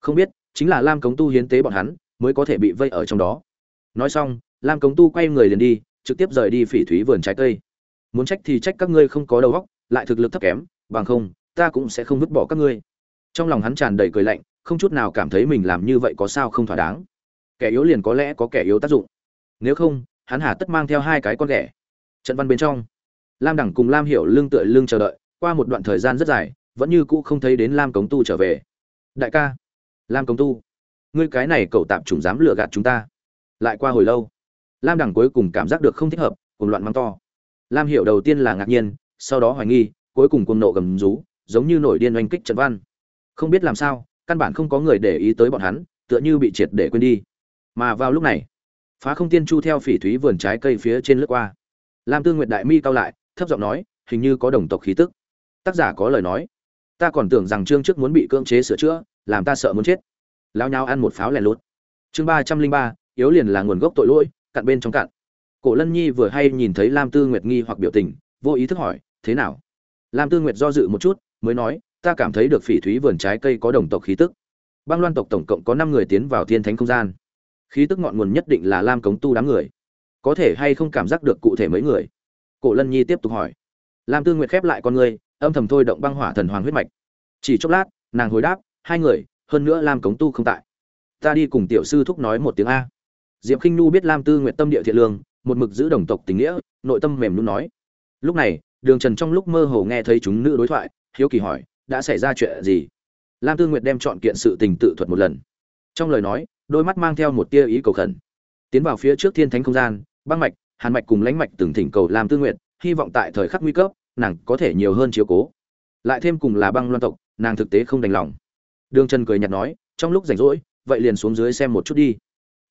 không biết, chính là lam cống tu hiến tế bọn hắn, mới có thể bị vây ở trong đó. Nói xong, lam cống tu quay người liền đi, trực tiếp rời đi phỉ thúy vườn trái cây. Muốn trách thì trách các ngươi không có đầu óc, lại thực lực thấp kém, bằng không, ta cũng sẽ không vứt bỏ các ngươi. Trong lòng hắn tràn đầy cười lạnh, không chút nào cảm thấy mình làm như vậy có sao không thỏa đáng. Kẻ yếu liền có lẽ có kẻ yếu tác dụng. Nếu không, hắn hà tất mang theo hai cái con ghẻ. Trận văn bên trong, lam đẳng cùng lam hiểu lương tựa lương chờ đợi, qua một đoạn thời gian rất dài, vẫn như cũ không thấy đến lam cống tu trở về. Đại ca lam công tu, ngươi cái này cậu tạm chủng dám lừa gạt chúng ta. Lại qua hồi lâu, lam đằng cuối cùng cảm giác được không thích hợp cùng loạn mắng to. Lam hiểu đầu tiên là ngạc nhiên, sau đó hoài nghi, cuối cùng cùng nộ gầm rú, giống như nổi điên oanh kích trận văn. Không biết làm sao, căn bản không có người để ý tới bọn hắn, tựa như bị triệt để quên đi. Mà vào lúc này, phá không tiên chu theo phỉ thúy vườn trái cây phía trên lướt qua. Lam tương nguyệt đại mi cao lại, thấp giọng nói, hình như có đồng tộc khí tức. Tác giả có lời nói, ta còn tưởng rằng trương trước muốn bị cưỡng chế sửa chữa làm ta sợ muốn chết. Lao nhau ăn một pháo lẻ lốt chương ba trăm linh ba, yếu liền là nguồn gốc tội lỗi cặn bên trong cặn cổ lân nhi vừa hay nhìn thấy lam tư nguyệt nghi hoặc biểu tình, vô ý thức hỏi, thế nào? Lam tư nguyệt do dự một chút, mới nói, ta cảm thấy được phỉ thúy vườn trái cây có đồng tộc khí tức. Băng loan tộc tổng cộng có năm người tiến vào thiên thánh không gian. Khí tức ngọn nguồn nhất định là lam cống tu đám người. Có thể hay không cảm giác được cụ thể mấy người? Cổ lân nhi tiếp tục hỏi. Lam tư nguyệt khép lại con người, âm thầm thôi động băng hỏa thần hoàng huyết mạch. Chỉ chốc lát, nàng hồi đáp hai người, hơn nữa lam cống tu không tại. Ta đi cùng tiểu sư thúc nói một tiếng a. Diệp khinh nu biết lam tư nguyệt tâm địa thiện lương, một mực giữ đồng tộc tình nghĩa, nội tâm mềm luôn nói. Lúc này, đường trần trong lúc mơ hồ nghe thấy chúng nữ đối thoại, hiếu kỳ hỏi, đã xảy ra chuyện gì? Lam tư nguyệt đem chọn kiện sự tình tự thuật một lần. Trong lời nói, đôi mắt mang theo một tia ý cầu khẩn. Tiến vào phía trước thiên thánh không gian, băng mạch, hàn mạch cùng lãnh mạch từng thỉnh cầu lam tư nguyệt, hy vọng tại thời khắc nguy cấp, nàng có thể nhiều hơn chiếu cố. Lại thêm cùng là băng loan tộc, nàng thực tế không đành lòng đường trần cười nhạt nói, trong lúc rảnh rỗi, vậy liền xuống dưới xem một chút đi.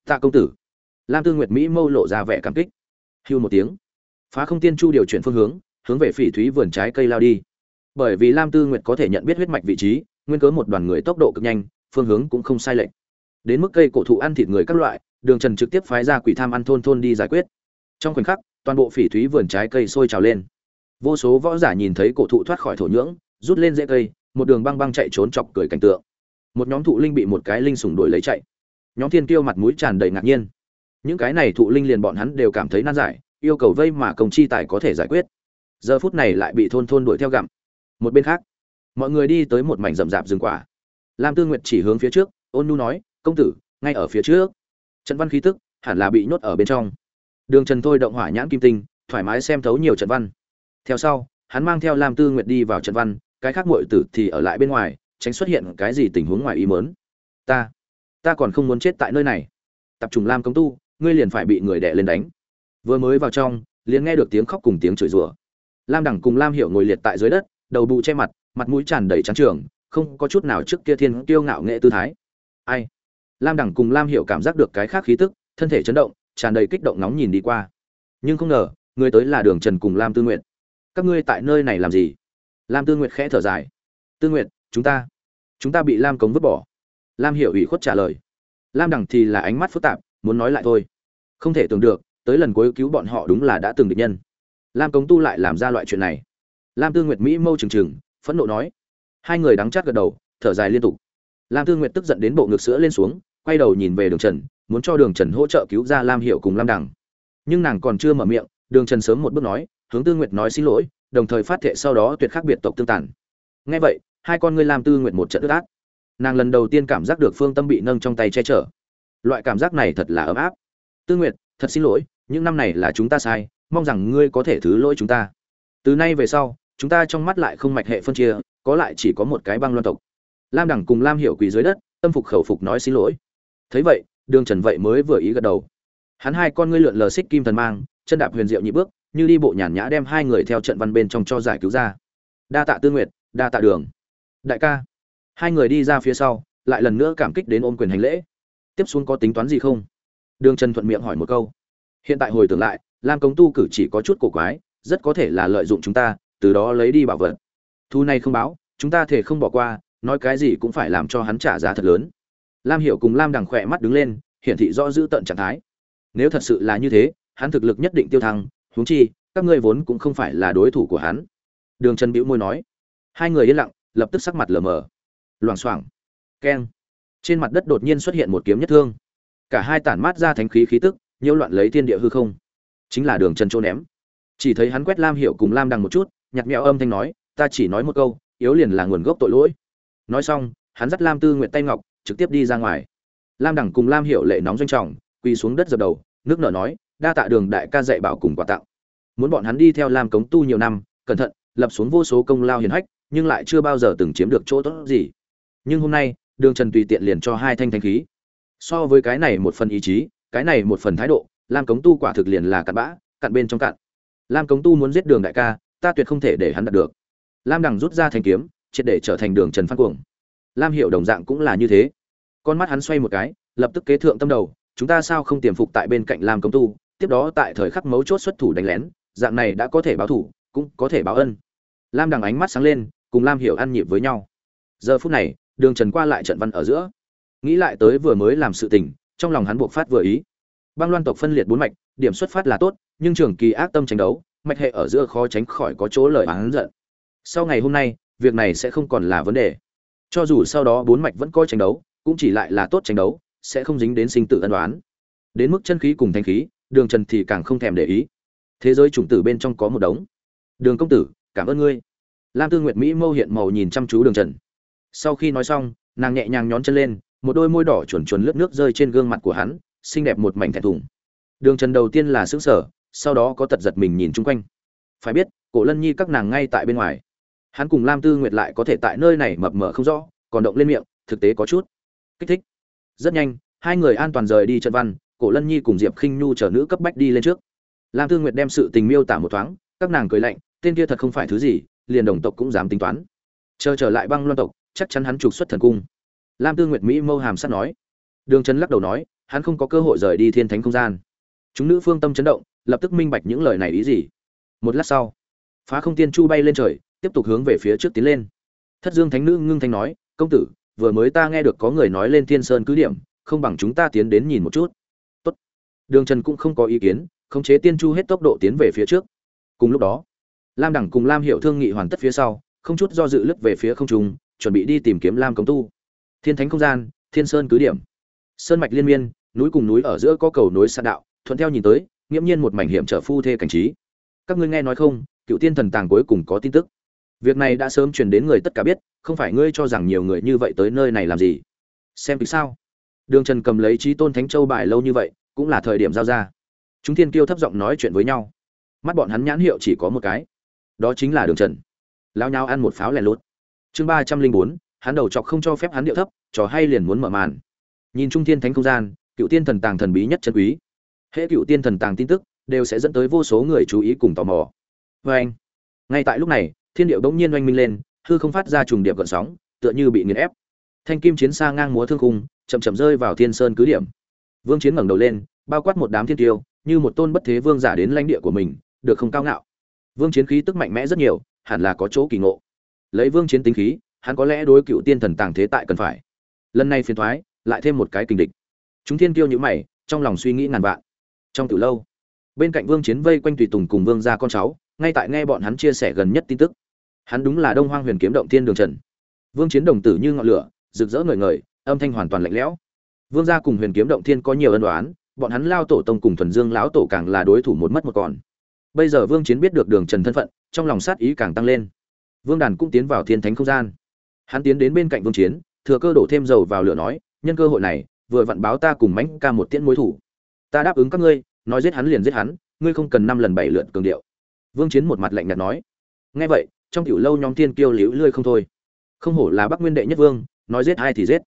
Tạ công tử. Lam tư nguyệt mỹ mâu lộ ra vẻ cảm kích. Hưu một tiếng. Phá không tiên chu điều chuyển phương hướng hướng về phỉ thúy vườn trái cây lao đi. Bởi vì lam tư nguyệt có thể nhận biết huyết mạch vị trí, nguyên cớ một đoàn người tốc độ cực nhanh, phương hướng cũng không sai lệch. Đến mức cây cổ thụ ăn thịt người các loại, đường trần trực tiếp phái ra quỷ tham ăn thôn thôn đi giải quyết. Trong khoảnh khắc, toàn bộ phỉ thúy vườn trái cây sôi trào lên. Vô số võ giả nhìn thấy cổ thụ thoát khỏi thổ nhưỡng, rút lên rễ cây, một đường băng băng chạy trốn chọc cười cảnh tượng một nhóm thụ linh bị một cái linh sủng đuổi lấy chạy. Nhóm thiên kiêu mặt mũi tràn đầy ngạc nhiên. Những cái này thụ linh liền bọn hắn đều cảm thấy nan giải, yêu cầu vây mà công chi tài có thể giải quyết. Giờ phút này lại bị thôn thôn đuổi theo gặm. Một bên khác, mọi người đi tới một mảnh rậm rạp rừng quả. Lam tư nguyệt chỉ hướng phía trước, ôn nu nói, công tử, ngay ở phía trước. Trận văn khí tức hẳn là bị nhốt ở bên trong. Đường trần thôi động hỏa nhãn kim tinh, thoải mái xem thấu nhiều trận văn. Theo sau, hắn mang theo lam tư nguyệt đi vào trận văn, cái khác muội tử thì ở lại bên ngoài tránh xuất hiện cái gì tình huống ngoài ý mớn ta ta còn không muốn chết tại nơi này. Tập trung lam công tu, ngươi liền phải bị người đẻ lên đánh. Vừa mới vào trong, liền nghe được tiếng khóc cùng tiếng chửi rủa. Lam đẳng cùng lam hiểu ngồi liệt tại dưới đất, đầu bụ che mặt mặt mũi tràn đầy trắng trường không có chút nào trước kia thiên kiêu ngạo nghệ tư thái. Ai? Lam đẳng cùng lam hiểu cảm giác được cái khác khí tức, thân thể chấn động, tràn đầy kích động nóng nhìn đi qua. Nhưng không ngờ, người tới là đường trần cùng lam tư nguyện các ngươi tại nơi này làm gì? Lam tư nguyệt khẽ thở dài. Tư nguyệt chúng ta chúng ta bị lam cống vứt bỏ. Lam hiểu ủy khuất trả lời. Lam đẳng thì là ánh mắt phức tạp, muốn nói lại thôi. Không thể tưởng được, tới lần cuối cứu bọn họ đúng là đã từng địch nhân. Lam cống tu lại làm ra loại chuyện này. Lam tư nguyệt mỹ mâu trừng trừng, phẫn nộ nói. Hai người đắng chát gật đầu, thở dài liên tục. Lam tư nguyệt tức giận đến bộ ngực sữa lên xuống, quay đầu nhìn về đường trần, muốn cho đường trần hỗ trợ cứu ra lam hiệu cùng lam Đằng. nhưng nàng còn chưa mở miệng, đường trần sớm một bước nói, hướng tư nguyệt nói xin lỗi, đồng thời phát thệ sau đó tuyệt khác biệt tộc tương tàn. Ngay vậy hai con ngươi làm tư nguyện một trận ướt át. Nàng lần đầu tiên cảm giác được phương tâm bị nâng trong tay che chở. Loại cảm giác này thật là ấm áp. Tư nguyệt thật xin lỗi, những năm này là chúng ta sai, mong rằng ngươi có thể thứ lỗi chúng ta. Từ nay về sau, chúng ta trong mắt lại không mạch hệ phân chia, có lại chỉ có một cái băng loan tộc. Lam đẳng cùng lam hiểu quỳ dưới đất, tâm phục khẩu phục nói xin lỗi. Thấy vậy, đường trần vậy mới vừa ý gật đầu. Hắn hai con ngươi lượn lờ xích kim thần mang, chân đạp huyền diệu nhị bước, như đi bộ nhàn nhã đem hai người theo trận văn bên trong cho giải cứu ra. Đa tạ tư nguyệt, đa tạ đường đại ca. Hai người đi ra phía sau, lại lần nữa cảm kích đến ôm quyền hành lễ. Tiếp xuống có tính toán gì không? Đường trần thuận miệng hỏi một câu. Hiện tại hồi tưởng lại, lam công tu cử chỉ có chút cổ quái, rất có thể là lợi dụng chúng ta, từ đó lấy đi bảo vật. Thu này không báo, chúng ta thể không bỏ qua, nói cái gì cũng phải làm cho hắn trả giá thật lớn. Lam hiểu cùng lam đằng khỏe mắt đứng lên, hiển thị rõ giữ tận trạng thái. Nếu thật sự là như thế, hắn thực lực nhất định tiêu thăng, huống chi, các ngươi vốn cũng không phải là đối thủ của hắn. Đường trần bĩu môi nói. Hai người yên lặng lập tức sắc mặt lờ mờ. Loảng xoảng. Keng. Trên mặt đất đột nhiên xuất hiện một kiếm nhất thương. Cả hai tản mát ra thánh khí khí tức, nhiễu loạn lấy thiên địa hư không. Chính là đường trần trôn ném. Chỉ thấy hắn quét lam hiệu cùng lam đằng một chút nhặt mẹo âm thanh nói, ta chỉ nói một câu, yếu liền là nguồn gốc tội lỗi. Nói xong, hắn dắt lam tư nguyện tay ngọc, trực tiếp đi ra ngoài. Lam đằng cùng lam hiệu lệ nóng doanh trọng, quỳ xuống đất dập đầu, nước nở nói, đa tạ đường đại ca dạy bảo cùng quà tặng. Muốn bọn hắn đi theo lam cống tu nhiều năm, cẩn thận, lập xuống vô số công lao hiền hách nhưng lại chưa bao giờ từng chiếm được chỗ tốt gì. Nhưng hôm nay, đường trần tùy tiện liền cho hai thanh thanh khí. So với cái này một phần ý chí, cái này một phần thái độ, lam cống tu quả thực liền là cặn bã, cặn bên trong cặn. Lam cống tu muốn giết đường đại ca, ta tuyệt không thể để hắn đạt được. Lam đằng rút ra thanh kiếm, triệt để trở thành đường trần phan cuồng. Lam hiệu đồng dạng cũng là như thế. Con mắt hắn xoay một cái, lập tức kế thượng tâm đầu, chúng ta sao không tiềm phục tại bên cạnh lam cống tu, tiếp đó tại thời khắc mấu chốt xuất thủ đánh lén, dạng này đã có thể báo thủ, cũng có thể báo ân. Lam đằng ánh mắt sáng lên cùng lam hiểu ăn nhịp với nhau. Giờ phút này, đường trần qua lại trận văn ở giữa. Nghĩ lại tới vừa mới làm sự tình, trong lòng hắn buộc phát vừa ý. Băng loan tộc phân liệt bốn mạch, điểm xuất phát là tốt, nhưng trường kỳ ác tâm tranh đấu, mạch hệ ở giữa khó tránh khỏi có chỗ lời hắn giận. Sau ngày hôm nay, việc này sẽ không còn là vấn đề. Cho dù sau đó bốn mạch vẫn coi tranh đấu, cũng chỉ lại là tốt tranh đấu, sẽ không dính đến sinh tử ân đoán đến mức chân khí cùng thanh khí, đường trần thì càng không thèm để ý. Thế giới chủng tử bên trong có một đống. Đường công tử, cảm ơn ngươi lam tư nguyệt mỹ mâu hiện màu nhìn chăm chú đường trần. Sau khi nói xong, nàng nhẹ nhàng nhón chân lên, một đôi môi đỏ chuồn chuồn lướt nước rơi trên gương mặt của hắn, xinh đẹp một mảnh thẹn thùng. Đường trần đầu tiên là xứng sở sau đó có tật giật mình nhìn chung quanh. Phải biết, cổ lân nhi các nàng ngay tại bên ngoài. Hắn cùng lam tư nguyệt lại có thể tại nơi này mập mờ không rõ, còn động lên miệng, thực tế có chút. Kích thích. Rất nhanh, hai người an toàn rời đi trận văn, cổ lân nhi cùng diệp khinh nhu chở nữ cấp bách đi lên trước. Lam tư nguyệt đem sự tình miêu tả một thoáng, các nàng cười lạnh, tên kia thật không phải thứ gì liền đồng tộc cũng dám tính toán. Chờ trở lại băng loan tộc, chắc chắn hắn trục xuất thần cung. Lam tư nguyệt mỹ mâu hàm sắt nói. Đường trấn lắc đầu nói, hắn không có cơ hội rời đi thiên thánh không gian. Chúng nữ phương tâm chấn động, lập tức minh bạch những lời này ý gì. Một lát sau, phá không tiên chu bay lên trời, tiếp tục hướng về phía trước tiến lên. Thất dương thánh nữ ngưng thanh nói, công tử, vừa mới ta nghe được có người nói lên thiên sơn cứ điểm, không bằng chúng ta tiến đến nhìn một chút. Tốt. đường trần cũng không có ý kiến, khống chế tiên chu hết tốc độ tiến về phía trước. Cùng lúc đó lam đẳng cùng lam hiệu thương nghị hoàn tất phía sau, không chút do dự lướt về phía không trung, chuẩn bị đi tìm kiếm lam cống tu. Thiên thánh không gian, thiên sơn cứ điểm. Sơn mạch liên miên, núi cùng núi ở giữa có cầu nối xa đạo, thuận theo nhìn tới, nghiễm nhiên một mảnh hiểm trở phu thê cảnh trí. Các ngươi nghe nói không, cựu tiên thần tàng cuối cùng có tin tức. Việc này đã sớm truyền đến người tất cả biết, không phải ngươi cho rằng nhiều người như vậy tới nơi này làm gì? Xem vì sao? Đường trần cầm lấy trí tôn thánh châu bài lâu như vậy, cũng là thời điểm giao ra. Chúng thiên kiêu thấp giọng nói chuyện với nhau. Mắt bọn hắn nhãn hiệu chỉ có một cái đó chính là đường trần. Lao nhau ăn một pháo lèn lốt. chương ba trăm linh bốn, hắn đầu chọc không cho phép hắn điệu thấp, trò hay liền muốn mở màn. Nhìn trung thiên thánh không gian, cựu tiên thần tàng thần bí nhất chân quý. Hễ cựu tiên thần tàng tin tức, đều sẽ dẫn tới vô số người chú ý cùng tò mò. Vê anh, ngay tại lúc này, thiên điệu bỗng nhiên oanh minh lên, hư không phát ra trùng điệp gợn sóng, tựa như bị nghiền ép. Thanh kim chiến xa ngang múa thương khung, chậm chậm rơi vào thiên sơn cứ điểm. Vương chiến ngẩng đầu lên, bao quát một đám thiên tiêu, như một tôn bất thế vương giả đến lãnh địa của mình, được không cao ngạo vương chiến khí tức mạnh mẽ rất nhiều, hẳn là có chỗ kỳ ngộ. Lấy vương chiến tính khí, hắn có lẽ đối cựu tiên thần tàng thế tại cần phải. Lần này phiền thoái, lại thêm một cái kình địch. Chúng thiên kiêu nhữ mày, trong lòng suy nghĩ ngàn vạn. Trong từ lâu, bên cạnh vương chiến vây quanh tùy tùng cùng vương gia con cháu, ngay tại nghe bọn hắn chia sẻ gần nhất tin tức. Hắn đúng là đông hoang huyền kiếm động thiên đường trần. Vương chiến đồng tử như ngọn lửa, rực rỡ ngời ngời, âm thanh hoàn toàn lạnh lẽo. Vương gia cùng huyền kiếm động thiên có nhiều ân đoán bọn hắn lao tổ tông cùng thuần dương lão tổ càng là đối thủ một mất một còn bây giờ vương chiến biết được đường trần thân phận, trong lòng sát ý càng tăng lên. Vương đàn cũng tiến vào thiên thánh không gian. Hắn tiến đến bên cạnh vương chiến, thừa cơ đổ thêm dầu vào lửa nói, nhân cơ hội này, vừa vặn báo ta cùng mãnh ca một tiễn mối thủ. Ta đáp ứng các ngươi, nói giết hắn liền giết hắn, ngươi không cần năm lần bảy lượt cường điệu. Vương chiến một mặt lạnh nhạt nói. Nghe vậy, trong tiểu lâu nhóm tiên kiêu liễu lươi không thôi. Không hổ là bắc nguyên đệ nhất vương, nói giết ai thì giết.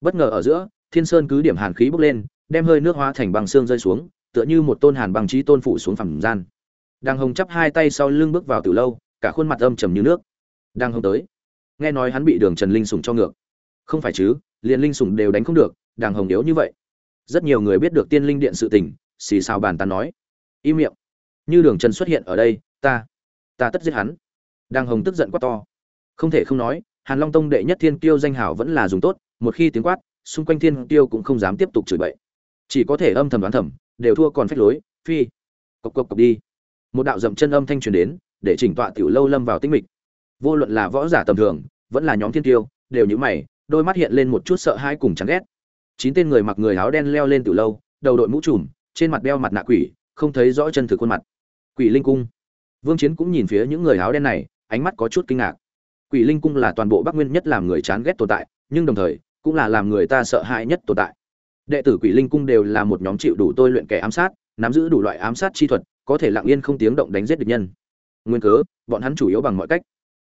Bất ngờ ở giữa, thiên sơn cứ điểm hàn khí bốc lên, đem hơi nước hóa thành băng xương rơi xuống, tựa như một tôn hàn băng trí tôn phủ xuống phẳng gian đang hồng chắp hai tay sau lưng bước vào tiểu lâu, cả khuôn mặt âm trầm như nước. Đang hồng tới. Nghe nói hắn bị đường trần linh sủng cho ngược. Không phải chứ, liền linh sủng đều đánh không được đàng hồng yếu như vậy. Rất nhiều người biết được tiên linh điện sự tình, xì xào bàn tán nói. Im miệng. Như đường trần xuất hiện ở đây, ta ta tất giết hắn. Đàng hồng tức giận quá to. Không thể không nói, hàn long tông đệ nhất thiên tiêu danh hảo vẫn là dùng tốt, một khi tiếng quát, xung quanh thiên tiêu cũng không dám tiếp tục chửi bậy. Chỉ có thể âm thầm đoán thầm, đều thua còn phách lối, phi. Cộc cộc cộc đi một đạo dậm chân âm thanh truyền đến, để chỉnh tọa tiểu lâu lâm vào tinh mịch. Vô luận là võ giả tầm thường, vẫn là nhóm thiên tiêu, đều như mày, đôi mắt hiện lên một chút sợ hãi cùng chán ghét. Chín tên người mặc người áo đen leo lên tiểu lâu, đầu đội mũ trùm, trên mặt đeo mặt nạ quỷ, không thấy rõ chân thực khuôn mặt. Quỷ linh cung. Vương chiến cũng nhìn phía những người áo đen này, ánh mắt có chút kinh ngạc. Quỷ linh cung là toàn bộ bắc nguyên nhất làm người chán ghét tồn tại, nhưng đồng thời, cũng là làm người ta sợ hãi nhất tồn tại. Đệ tử quỷ linh cung đều là một nhóm chịu đủ tôi luyện kẻ ám sát, nắm giữ đủ loại ám sát chi thuật có thể lặng yên không tiếng động đánh giết địch nhân. Nguyên cớ, bọn hắn chủ yếu bằng mọi cách.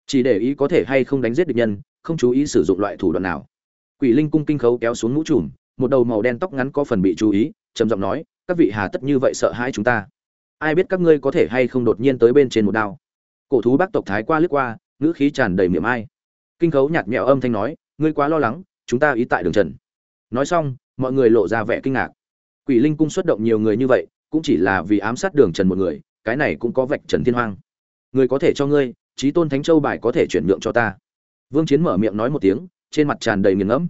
Chỉ để ý có thể hay không đánh giết địch nhân, không chú ý sử dụng loại thủ đoạn nào. Quỷ linh cung kinh khấu kéo xuống mũ trùm, một đầu màu đen tóc ngắn có phần bị chú ý, trầm giọng nói, các vị hà tất như vậy sợ hãi chúng ta. Ai biết các ngươi có thể hay không đột nhiên tới bên trên một đao? Cổ thú bác tộc thái qua lướt qua, ngữ khí tràn đầy miệng ai. Kinh khấu nhạt nhẽo âm thanh nói, ngươi quá lo lắng, chúng ta ý tại đường trần. Nói xong, mọi người lộ ra vẻ kinh ngạc. Quỷ linh cung xuất động nhiều người như vậy cũng chỉ là vì ám sát đường trần một người, cái này cũng có vạch trần thiên hoang. Người có thể cho ngươi trí tôn thánh châu bài có thể chuyển nhượng cho ta. Vương chiến mở miệng nói một tiếng, trên mặt tràn đầy nghiền ngẫm.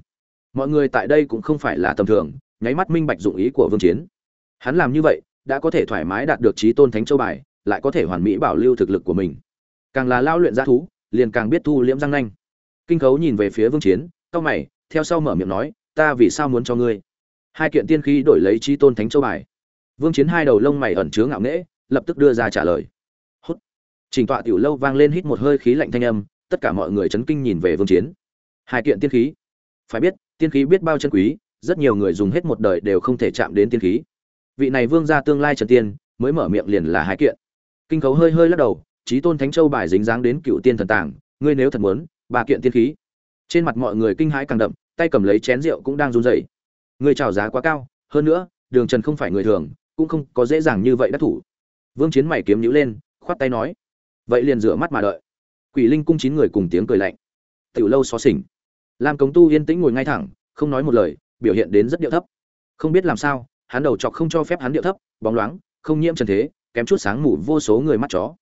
Mọi người tại đây cũng không phải là tầm thường, nháy mắt minh bạch dụng ý của vương chiến. Hắn làm như vậy, đã có thể thoải mái đạt được trí tôn thánh châu bài, lại có thể hoàn mỹ bảo lưu thực lực của mình. Càng là lao luyện g thú, liền càng biết thu liễm răng nanh. Kinh khấu nhìn về phía vương chiến, cau mày, theo sau mở miệng nói, ta vì sao muốn cho ngươi? Hai kiện tiên khí đổi lấy trí tôn thánh châu bài vương chiến hai đầu lông mày ẩn chứa ngạo nghễ, lập tức đưa ra trả lời. Hút. Trình tọa tiểu lâu vang lên hít một hơi khí lạnh thanh âm, tất cả mọi người chấn kinh nhìn về vương chiến. Hai kiện tiên khí. Phải biết, tiên khí biết bao chân quý, rất nhiều người dùng hết một đời đều không thể chạm đến tiên khí. Vị này vương gia tương lai trần tiên, mới mở miệng liền là hai kiện. Kinh Cấu hơi hơi lắc đầu, chí tôn thánh châu bài dính dáng đến cựu tiên thần tàng, ngươi nếu thật muốn, ba kiện tiên khí. Trên mặt mọi người kinh hãi càng đậm, tay cầm lấy chén rượu cũng đang run rẩy. Ngươi chào giá quá cao, hơn nữa, đường trần không phải người thường cũng không có dễ dàng như vậy đắc thủ. Vương chiến mày kiếm nhữ lên, khoát tay nói, vậy liền rửa mắt mà đợi. Quỷ linh cung chín người cùng tiếng cười lạnh. Tiểu lâu xó xỉnh. Làm cống tu yên tĩnh ngồi ngay thẳng, không nói một lời, biểu hiện đến rất điệu thấp. Không biết làm sao, hắn đầu chọc không cho phép hắn điệu thấp, bóng loáng, không nhiễm trần thế, kém chút sáng mủ vô số người mắt chó.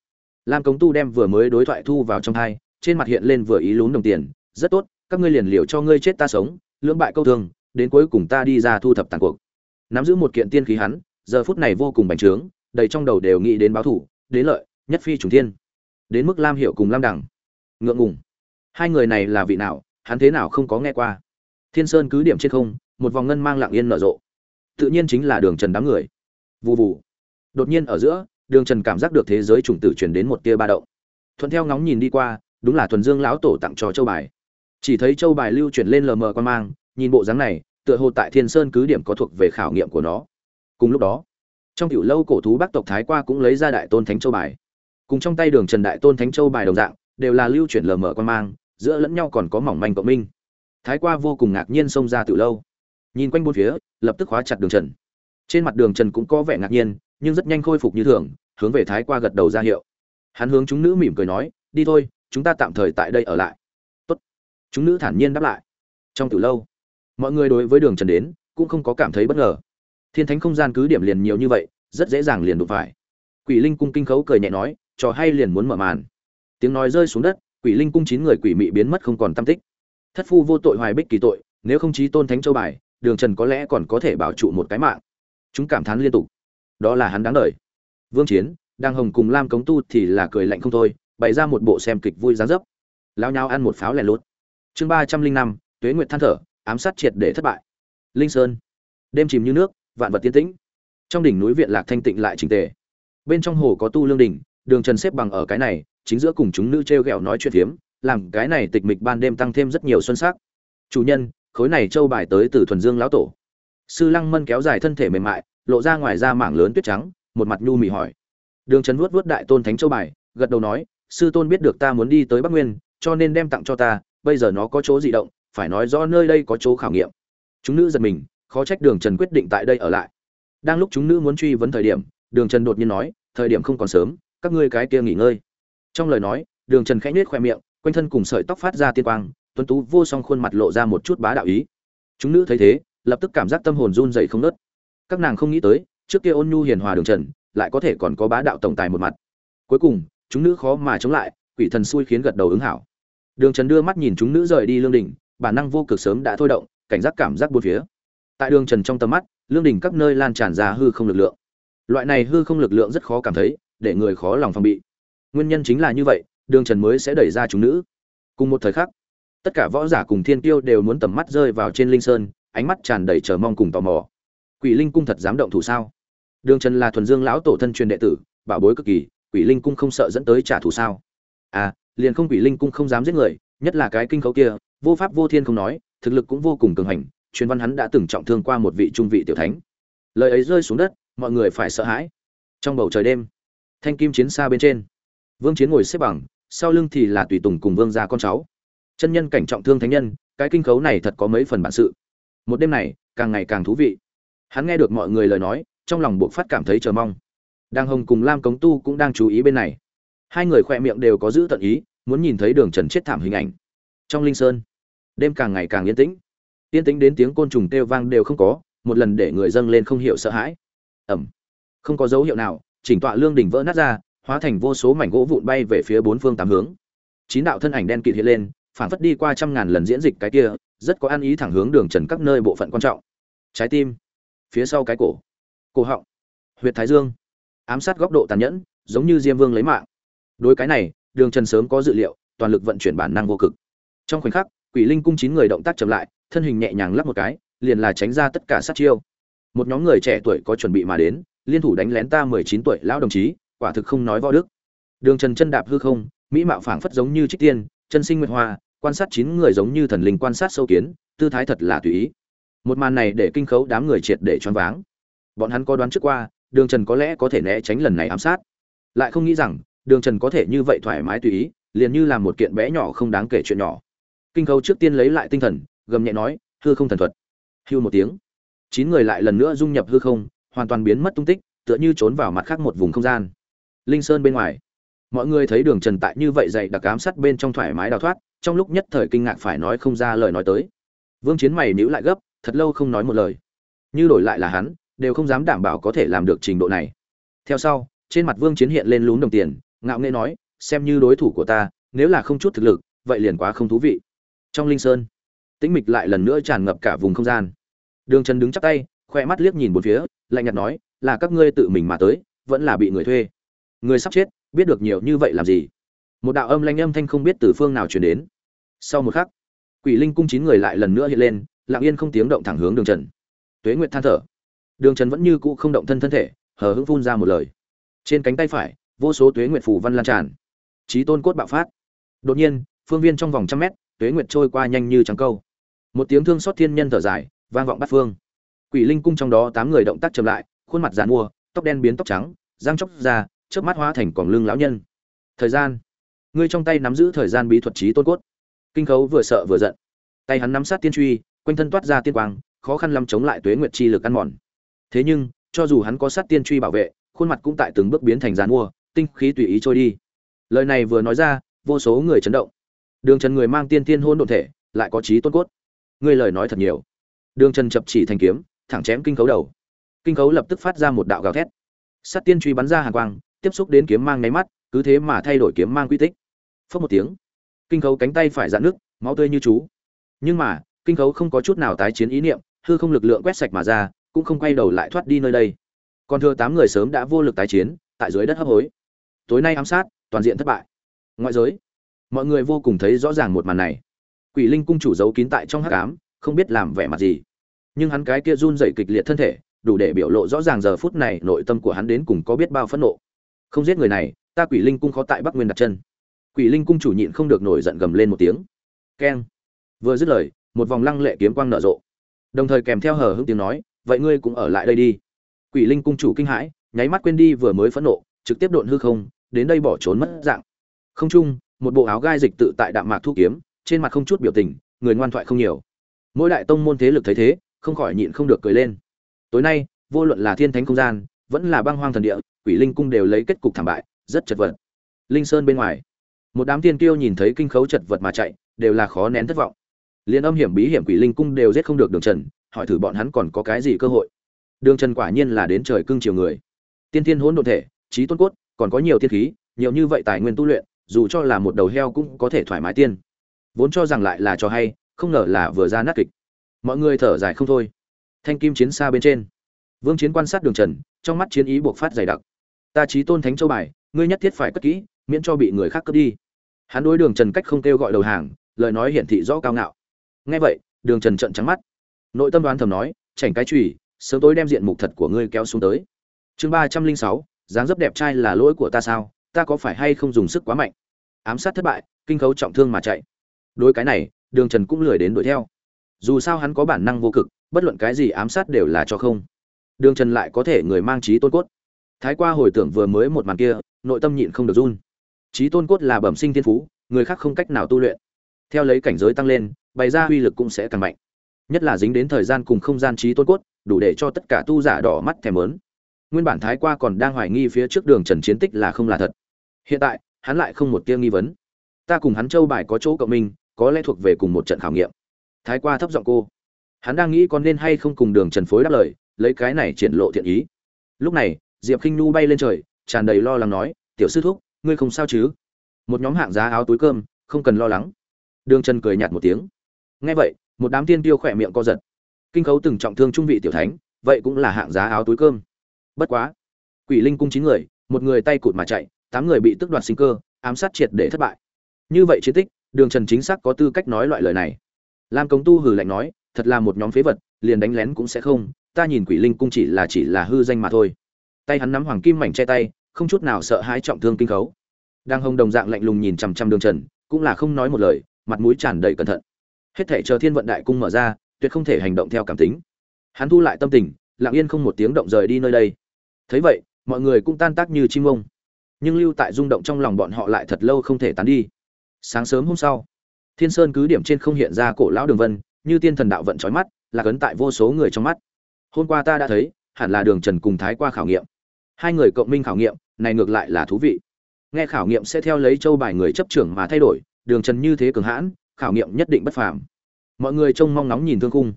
Lam cống tu đem vừa mới đối thoại thu vào trong hai, trên mặt hiện lên vừa ý lún đồng tiền, rất tốt, các ngươi liền liều cho ngươi chết ta sống, lưỡng bại câu thương, đến cuối cùng ta đi ra thu thập tàn cuộc. Nắm giữ một kiện tiên khí hắn giờ phút này vô cùng bành trướng, đầy trong đầu đều nghĩ đến báo thủ, đến lợi, nhất phi trùng thiên. Đến mức lam hiệu cùng lam đẳng ngượng ngùng. Hai người này là vị nào, hắn thế nào không có nghe qua. Thiên sơn cứ điểm trên không, một vòng ngân mang lặng yên nở rộ. Tự nhiên chính là đường trần đám người. Vụ vụ đột nhiên ở giữa, đường trần cảm giác được thế giới chủng tử chuyển đến một tia ba động. Thuận theo ngóng nhìn đi qua, đúng là thuần dương lão tổ tặng cho châu bài. Chỉ thấy châu bài lưu chuyển lên lờ mờ quan mang, nhìn bộ dáng này, tựa hồ tại thiên sơn cứ điểm có thuộc về khảo nghiệm của nó cùng lúc đó, trong tiểu lâu cổ thú bắc tộc thái qua cũng lấy ra đại tôn thánh châu bài. Cùng trong tay đường trần đại tôn thánh châu bài đồng dạng, đều là lưu chuyển lờ mờ quan mang, giữa lẫn nhau còn có mỏng manh cộng minh. Thái qua vô cùng ngạc nhiên xông ra tiểu lâu. Nhìn quanh bốn phía, lập tức khóa chặt đường trần. Trên mặt đường trần cũng có vẻ ngạc nhiên, nhưng rất nhanh khôi phục như thường, hướng về thái qua gật đầu ra hiệu. Hắn hướng chúng nữ mỉm cười nói, đi thôi, chúng ta tạm thời tại đây ở lại. Tốt. Chúng nữ thản nhiên đáp lại. Trong từ lâu, mọi người đối với đường trần đến, cũng không có cảm thấy bất ngờ thiên thánh không gian cứ điểm liền nhiều như vậy, rất dễ dàng liền đụng phải. Quỷ linh cung kinh khấu cười nhẹ nói, trò hay liền muốn mở màn. Tiếng nói rơi xuống đất, quỷ linh cung chín người quỷ mị biến mất không còn tâm tích. Thất phu vô tội hoài bích kỳ tội, nếu không chí tôn thánh châu bài, đường trần có lẽ còn có thể bảo trụ một cái mạng. Chúng cảm thán liên tục. Đó là hắn đáng đời. Vương chiến đang hồng cùng lam cống tu thì là cười lạnh không thôi, bày ra một bộ xem kịch vui dáng dấp. Lao nhau ăn một pháo lẻ lốt chương ba trăm linh năm, tuế nguyệt than thở, ám sát triệt để thất bại. Linh sơn. Đêm chìm như nước vạn vật tiến tĩnh. Trong đỉnh núi viện lạc thanh tịnh lại trình tề. Bên trong hồ có tu lương đỉnh, đường trần xếp bằng ở cái này, chính giữa cùng chúng nữ t r e o g ẹ o nói chuyện phiếm, làm cái này tịch mịch ban đêm tăng thêm rất nhiều xuân sắc. Chủ nhân, khối này châu bài tới từ thuần dương lão tổ. Sư lăng mân kéo dài thân thể mềm mại, lộ ra ngoài ra mảng lớn tuyết trắng, một mặt nhu mị hỏi. Đường trần vuốt vuốt đại tôn thánh châu bài, gật đầu nói, sư tôn biết được ta muốn đi tới bắc nguyên, cho nên đem tặng cho ta, bây giờ nó có chỗ di động, phải nói rõ nơi đây có chỗ khảo nghiệm. Chúng nữ giật mình khó trách đường trần quyết định tại đây ở lại. Đang lúc chúng nữ muốn truy vấn thời điểm, đường trần đột nhiên nói, thời điểm không còn sớm, các ngươi cái kia nghỉ ngơi. Trong lời nói, đường trần khẽ nhếch khoe miệng, quanh thân cùng sợi tóc phát ra tiên quang, tuấn tú vô song khuôn mặt lộ ra một chút bá đạo ý. Chúng nữ thấy thế, lập tức cảm giác tâm hồn run dậy không nớt các nàng không nghĩ tới, trước kia ôn nhu hiền hòa đường trần, lại có thể còn có bá đạo tổng tài một mặt. Cuối cùng, chúng nữ khó mà chống lại, quỷ thần xui khiến gật đầu ứng hảo. Đường trần đưa mắt nhìn chúng nữ rời đi lương đình bản năng vô cực sớm đã thôi động, cảnh giác cảm giác bốn phía tại đường trần trong tầm mắt, lương đình các nơi lan tràn ra hư không lực lượng. Loại này hư không lực lượng rất khó cảm thấy, để người khó lòng phòng bị. Nguyên nhân chính là như vậy, đường trần mới sẽ đẩy ra chúng nữ. Cùng một thời khắc, tất cả võ giả cùng thiên tiêu đều muốn tầm mắt rơi vào trên linh sơn, ánh mắt tràn đầy chờ mong cùng tò mò. Quỷ linh cung thật dám động thủ sao? Đường trần là thuần dương lão tổ thân truyền đệ tử, bảo bối cực kỳ, quỷ linh cung không sợ dẫn tới trả thù sao? À liền không quỷ linh cung không dám giết người, nhất là cái kinh khấu kia, vô pháp vô thiên không nói, thực lực cũng vô cùng cường hành truyền văn hắn đã từng trọng thương qua một vị trung vị tiểu thánh. Lời ấy rơi xuống đất, mọi người phải sợ hãi. Trong bầu trời đêm, thanh kim chiến xa bên trên, vương chiến ngồi xếp bằng, sau lưng thì là tùy tùng cùng vương gia con cháu. Chân nhân cảnh trọng thương thánh nhân, cái kinh khấu này thật có mấy phần bản sự. Một đêm này, càng ngày càng thú vị. Hắn nghe được mọi người lời nói, trong lòng buộc phát cảm thấy chờ mong. Đang hồng cùng lam cống tu cũng đang chú ý bên này. Hai người khoe miệng đều có giữ tận ý, muốn nhìn thấy đường trần chết thảm hình ảnh. Trong linh sơn, đêm càng ngày càng yên tĩnh yên tĩnh đến tiếng côn trùng kêu vang đều không có, một lần để người dâng lên không hiểu sợ hãi. Ẩm. Không có dấu hiệu nào, chỉnh tọa lương đỉnh vỡ nát ra, hóa thành vô số mảnh gỗ vụn bay về phía bốn phương tám hướng. Chín đạo thân ảnh đen kịt hiện lên phản phất đi qua trăm ngàn lần diễn dịch cái kia, rất có ăn ý thẳng hướng đường trần các nơi bộ phận quan trọng. Trái tim. Phía sau cái cổ. Cổ họng. Huyệt thái dương. Ám sát góc độ tàn nhẫn, giống như diêm vương lấy mạng. Đối cái này, đường trần sớm có dự liệu, toàn lực vận chuyển bản năng vô cực. Trong khoảnh khắc, quỷ linh cung chín người động tác chậm lại thân hình nhẹ nhàng lắp một cái, liền là tránh ra tất cả sát chiêu. Một nhóm người trẻ tuổi có chuẩn bị mà đến, liên thủ đánh lén ta mười chín tuổi lão đồng chí, quả thực không nói võ đức. Đường trần chân đạp hư không, mỹ mạo phảng phất giống như trích tiên, chân sinh nguyệt hoa, quan sát chín người giống như thần linh quan sát sâu kiến, tư thái thật là tùy ý. Một màn này để kinh khấu đám người triệt để choáng váng. Bọn hắn có đoán trước qua, đường trần có lẽ có thể né tránh lần này ám sát. Lại không nghĩ rằng, đường trần có thể như vậy thoải mái tùy ý, liền như là một kiện bé nhỏ không đáng kể chuyện nhỏ. Kinh khấu trước tiên lấy lại tinh thần gầm nhẹ nói, hư không thần thuật. Hưu một tiếng. Chín người lại lần nữa dung nhập hư không, hoàn toàn biến mất tung tích, tựa như trốn vào mặt khác một vùng không gian. Linh sơn bên ngoài. Mọi người thấy đường trần tại như vậy dậy đặc ám sát bên trong thoải mái đào thoát, trong lúc nhất thời kinh ngạc phải nói không ra lời nói tới. Vương chiến mày níu lại gấp, thật lâu không nói một lời. Như đổi lại là hắn, đều không dám đảm bảo có thể làm được trình độ này. Theo sau, trên mặt vương chiến hiện lên lún đồng tiền, ngạo nghễ nói, xem như đối thủ của ta, nếu là không chút thực lực, vậy liền quá không thú vị. Trong linh sơn tĩnh mịch lại lần nữa tràn ngập cả vùng không gian. Đường trần đứng chắc tay khoe mắt liếc nhìn một phía, lạnh nhạt nói, là các ngươi tự mình mà tới, vẫn là bị người thuê. Người sắp chết, biết được nhiều như vậy làm gì? Một đạo âm lanh âm thanh không biết từ phương nào truyền đến. Sau một khắc, quỷ linh cung chín người lại lần nữa hiện lên, lặng yên không tiếng động thẳng hướng đường trần. Tuế nguyệt than thở. Đường trần vẫn như cũ không động thân thân thể, hờ hững phun ra một lời. Trên cánh tay phải, vô số tuế nguyệt phủ văn lan tràn. Trí tôn cốt bạo phát. Đột nhiên, phương viên trong vòng trăm mét, tuế nguyệt trôi qua nhanh như trắng câu một tiếng thương xót thiên nhân thở dài, vang vọng bát phương. Quỷ linh cung trong đó tám người động tác chậm lại, khuôn mặt giàn mua tóc đen biến tóc trắng, răng chóc ra trước mắt hóa thành còn lưng lão nhân. Thời gian. Ngươi trong tay nắm giữ thời gian bí thuật trí tôn cốt. Kinh khấu vừa sợ vừa giận. Tay hắn nắm sát tiên truy, quanh thân toát ra tiên quang, khó khăn lắm chống lại tuế nguyệt chi lực ăn mòn. Thế nhưng, cho dù hắn có sát tiên truy bảo vệ, khuôn mặt cũng tại từng bước biến thành giàn mua tinh khí tùy ý trôi đi. Lời này vừa nói ra, vô số người chấn động. Đường trần người mang tiên tiên hôn đ thể, lại có trí tôn cốt ngươi lời nói thật nhiều. Đường trần chập chỉ thành kiếm, thẳng chém kinh khấu đầu. Kinh khấu lập tức phát ra một đạo gào thét. Sát tiên truy bắn ra hàng quang, tiếp xúc đến kiếm mang nháy mắt, cứ thế mà thay đổi kiếm mang quy tích. Phớt một tiếng, kinh khấu cánh tay phải dạn nước, máu tươi như chú. Nhưng mà, kinh khấu không có chút nào tái chiến ý niệm, hư không lực lượng quét sạch mà ra, cũng không quay đầu lại thoát đi nơi đây. Còn thừa tám người sớm đã vô lực tái chiến, tại dưới đất hấp hối. Tối nay ám sát, toàn diện thất bại. Ngoại giới, mọi người vô cùng thấy rõ ràng một màn này quỷ linh cung chủ giấu kín tại trong hắc ám, không biết làm vẻ mặt gì. Nhưng hắn cái kia run dậy kịch liệt thân thể, đủ để biểu lộ rõ ràng giờ phút này nội tâm của hắn đến cùng có biết bao phẫn nộ. Không giết người này, ta quỷ linh cung khó tại bắc nguyên đặt chân. Quỷ linh cung chủ nhịn không được nổi giận gầm lên một tiếng. Keng. Vừa dứt lời, một vòng lăng lệ kiếm quang nở rộ. Đồng thời kèm theo hờ hững tiếng nói, vậy ngươi cũng ở lại đây đi. Quỷ linh cung chủ kinh hãi, nháy mắt quên đi vừa mới phẫn nộ, trực tiếp độn hư không, đến đây bỏ trốn mất dạng. Không chung, một bộ áo gai dịch tự tại đạm mạc thu kiếm trên mặt không chút biểu tình, người ngoan thoại không nhiều. Mỗi đại tông môn thế lực thấy thế, không khỏi nhịn không được cười lên. Tối nay, vô luận là thiên thánh không gian, vẫn là băng hoang thần địa, quỷ linh cung đều lấy kết cục thảm bại, rất chật vật. Linh sơn bên ngoài, một đám tiên kiêu nhìn thấy kinh khấu chật vật mà chạy, đều là khó nén thất vọng. Liên âm hiểm bí hiểm quỷ linh cung đều giết không được đường trần, hỏi thử bọn hắn còn có cái gì cơ hội. Đường trần quả nhiên là đến trời cưng chiều người. Tiên thiên hỗn độn thể, trí tôn cốt, còn có nhiều tiên khí, nhiều như vậy tài nguyên tu luyện, dù cho là một đầu heo cũng có thể thoải mái tiên vốn cho rằng lại là cho hay, không ngờ là vừa ra nát kịch. Mọi người thở dài không thôi. Thanh kim chiến xa bên trên. Vương chiến quan sát đường trần, trong mắt chiến ý buộc phát dày đặc. Ta trí tôn thánh châu bài, ngươi nhất thiết phải cất kỹ, miễn cho bị người khác cướp đi. Hắn đối đường trần cách không kêu gọi đầu hàng, lời nói hiển thị rõ cao ngạo. Nghe vậy, đường trần trận trắng mắt. Nội tâm đoán thầm nói, chảnh cái chùy, sớm tối đem diện mục thật của ngươi kéo xuống tới. Chương ba trăm linh sáu, dáng dấp đẹp trai là lỗi của ta sao? Ta có phải hay không dùng sức quá mạnh? Ám sát thất bại, kinh khấu trọng thương mà chạy đối cái này, đường trần cũng lười đến đuổi theo. Dù sao hắn có bản năng vô cực, bất luận cái gì ám sát đều là cho không. Đường trần lại có thể người mang trí tôn cốt. Thái qua hồi tưởng vừa mới một màn kia, nội tâm nhịn không được run. Trí tôn cốt là bẩm sinh thiên phú, người khác không cách nào tu luyện. Theo lấy cảnh giới tăng lên, bày ra uy lực cũng sẽ càng mạnh. Nhất là dính đến thời gian cùng không gian trí tôn cốt, đủ để cho tất cả tu giả đỏ mắt thèm lớn nguyên bản thái qua còn đang hoài nghi phía trước đường trần chiến tích là không là thật. Hiện tại, hắn lại không một tia nghi vấn. Ta cùng hắn châu bài có chỗ cộng minh có lẽ thuộc về cùng một trận khảo nghiệm. Thái qua thấp giọng cô, hắn đang nghĩ còn nên hay không cùng đường trần phối đáp lời, lấy cái này triển lộ thiện ý. Lúc này, diệp k i n h nu bay lên trời, tràn đầy lo lắng nói, tiểu sư thúc, ngươi không sao chứ? Một nhóm hạng giá áo túi cơm, không cần lo lắng. Đường trần cười nhạt một tiếng. Nghe vậy, một đám tiên tiêu khỏe miệng co giật. Kinh khấu từng trọng thương trung vị tiểu thánh, vậy cũng là hạng giá áo túi cơm. Bất quá, quỷ linh cung chín người, một người tay cụt mà chạy, tám người bị tức đoạt sinh cơ, ám sát triệt để thất bại. Như vậy chiến tích đường trần chính xác có tư cách nói loại lời này. Lam công tu hừ lạnh nói, thật là một nhóm phế vật, liền đánh lén cũng sẽ không, ta nhìn quỷ linh cung chỉ là chỉ là hư danh mà thôi. Tay hắn nắm hoàng kim mảnh che tay, không chút nào sợ hãi trọng thương kinh khấu. Đang hồng đồng dạng lạnh lùng nhìn chằm chằm đường trần, cũng là không nói một lời, mặt mũi tràn đầy cẩn thận. Hết thể chờ thiên vận đại cung mở ra, tuyệt không thể hành động theo cảm tính. Hắn thu lại tâm tình, lặng yên không một tiếng động rời đi nơi đây. Thấy vậy, mọi người cũng tan tác như chim ông. Nhưng lưu tại rung động trong lòng bọn họ lại thật lâu không thể tán đi sáng sớm hôm sau, thiên sơn cứ điểm trên không hiện ra cổ lão đường vân, như tiên thần đạo vận trói mắt, là cấn tại vô số người trong mắt. Hôm qua ta đã thấy, hẳn là đường trần cùng thái qua khảo nghiệm. Hai người cộng minh khảo nghiệm, này ngược lại là thú vị. Nghe khảo nghiệm sẽ theo lấy châu bài người chấp trưởng mà thay đổi, đường trần như thế cường hãn, khảo nghiệm nhất định bất phàm. Mọi người trông mong nóng nhìn thương khung.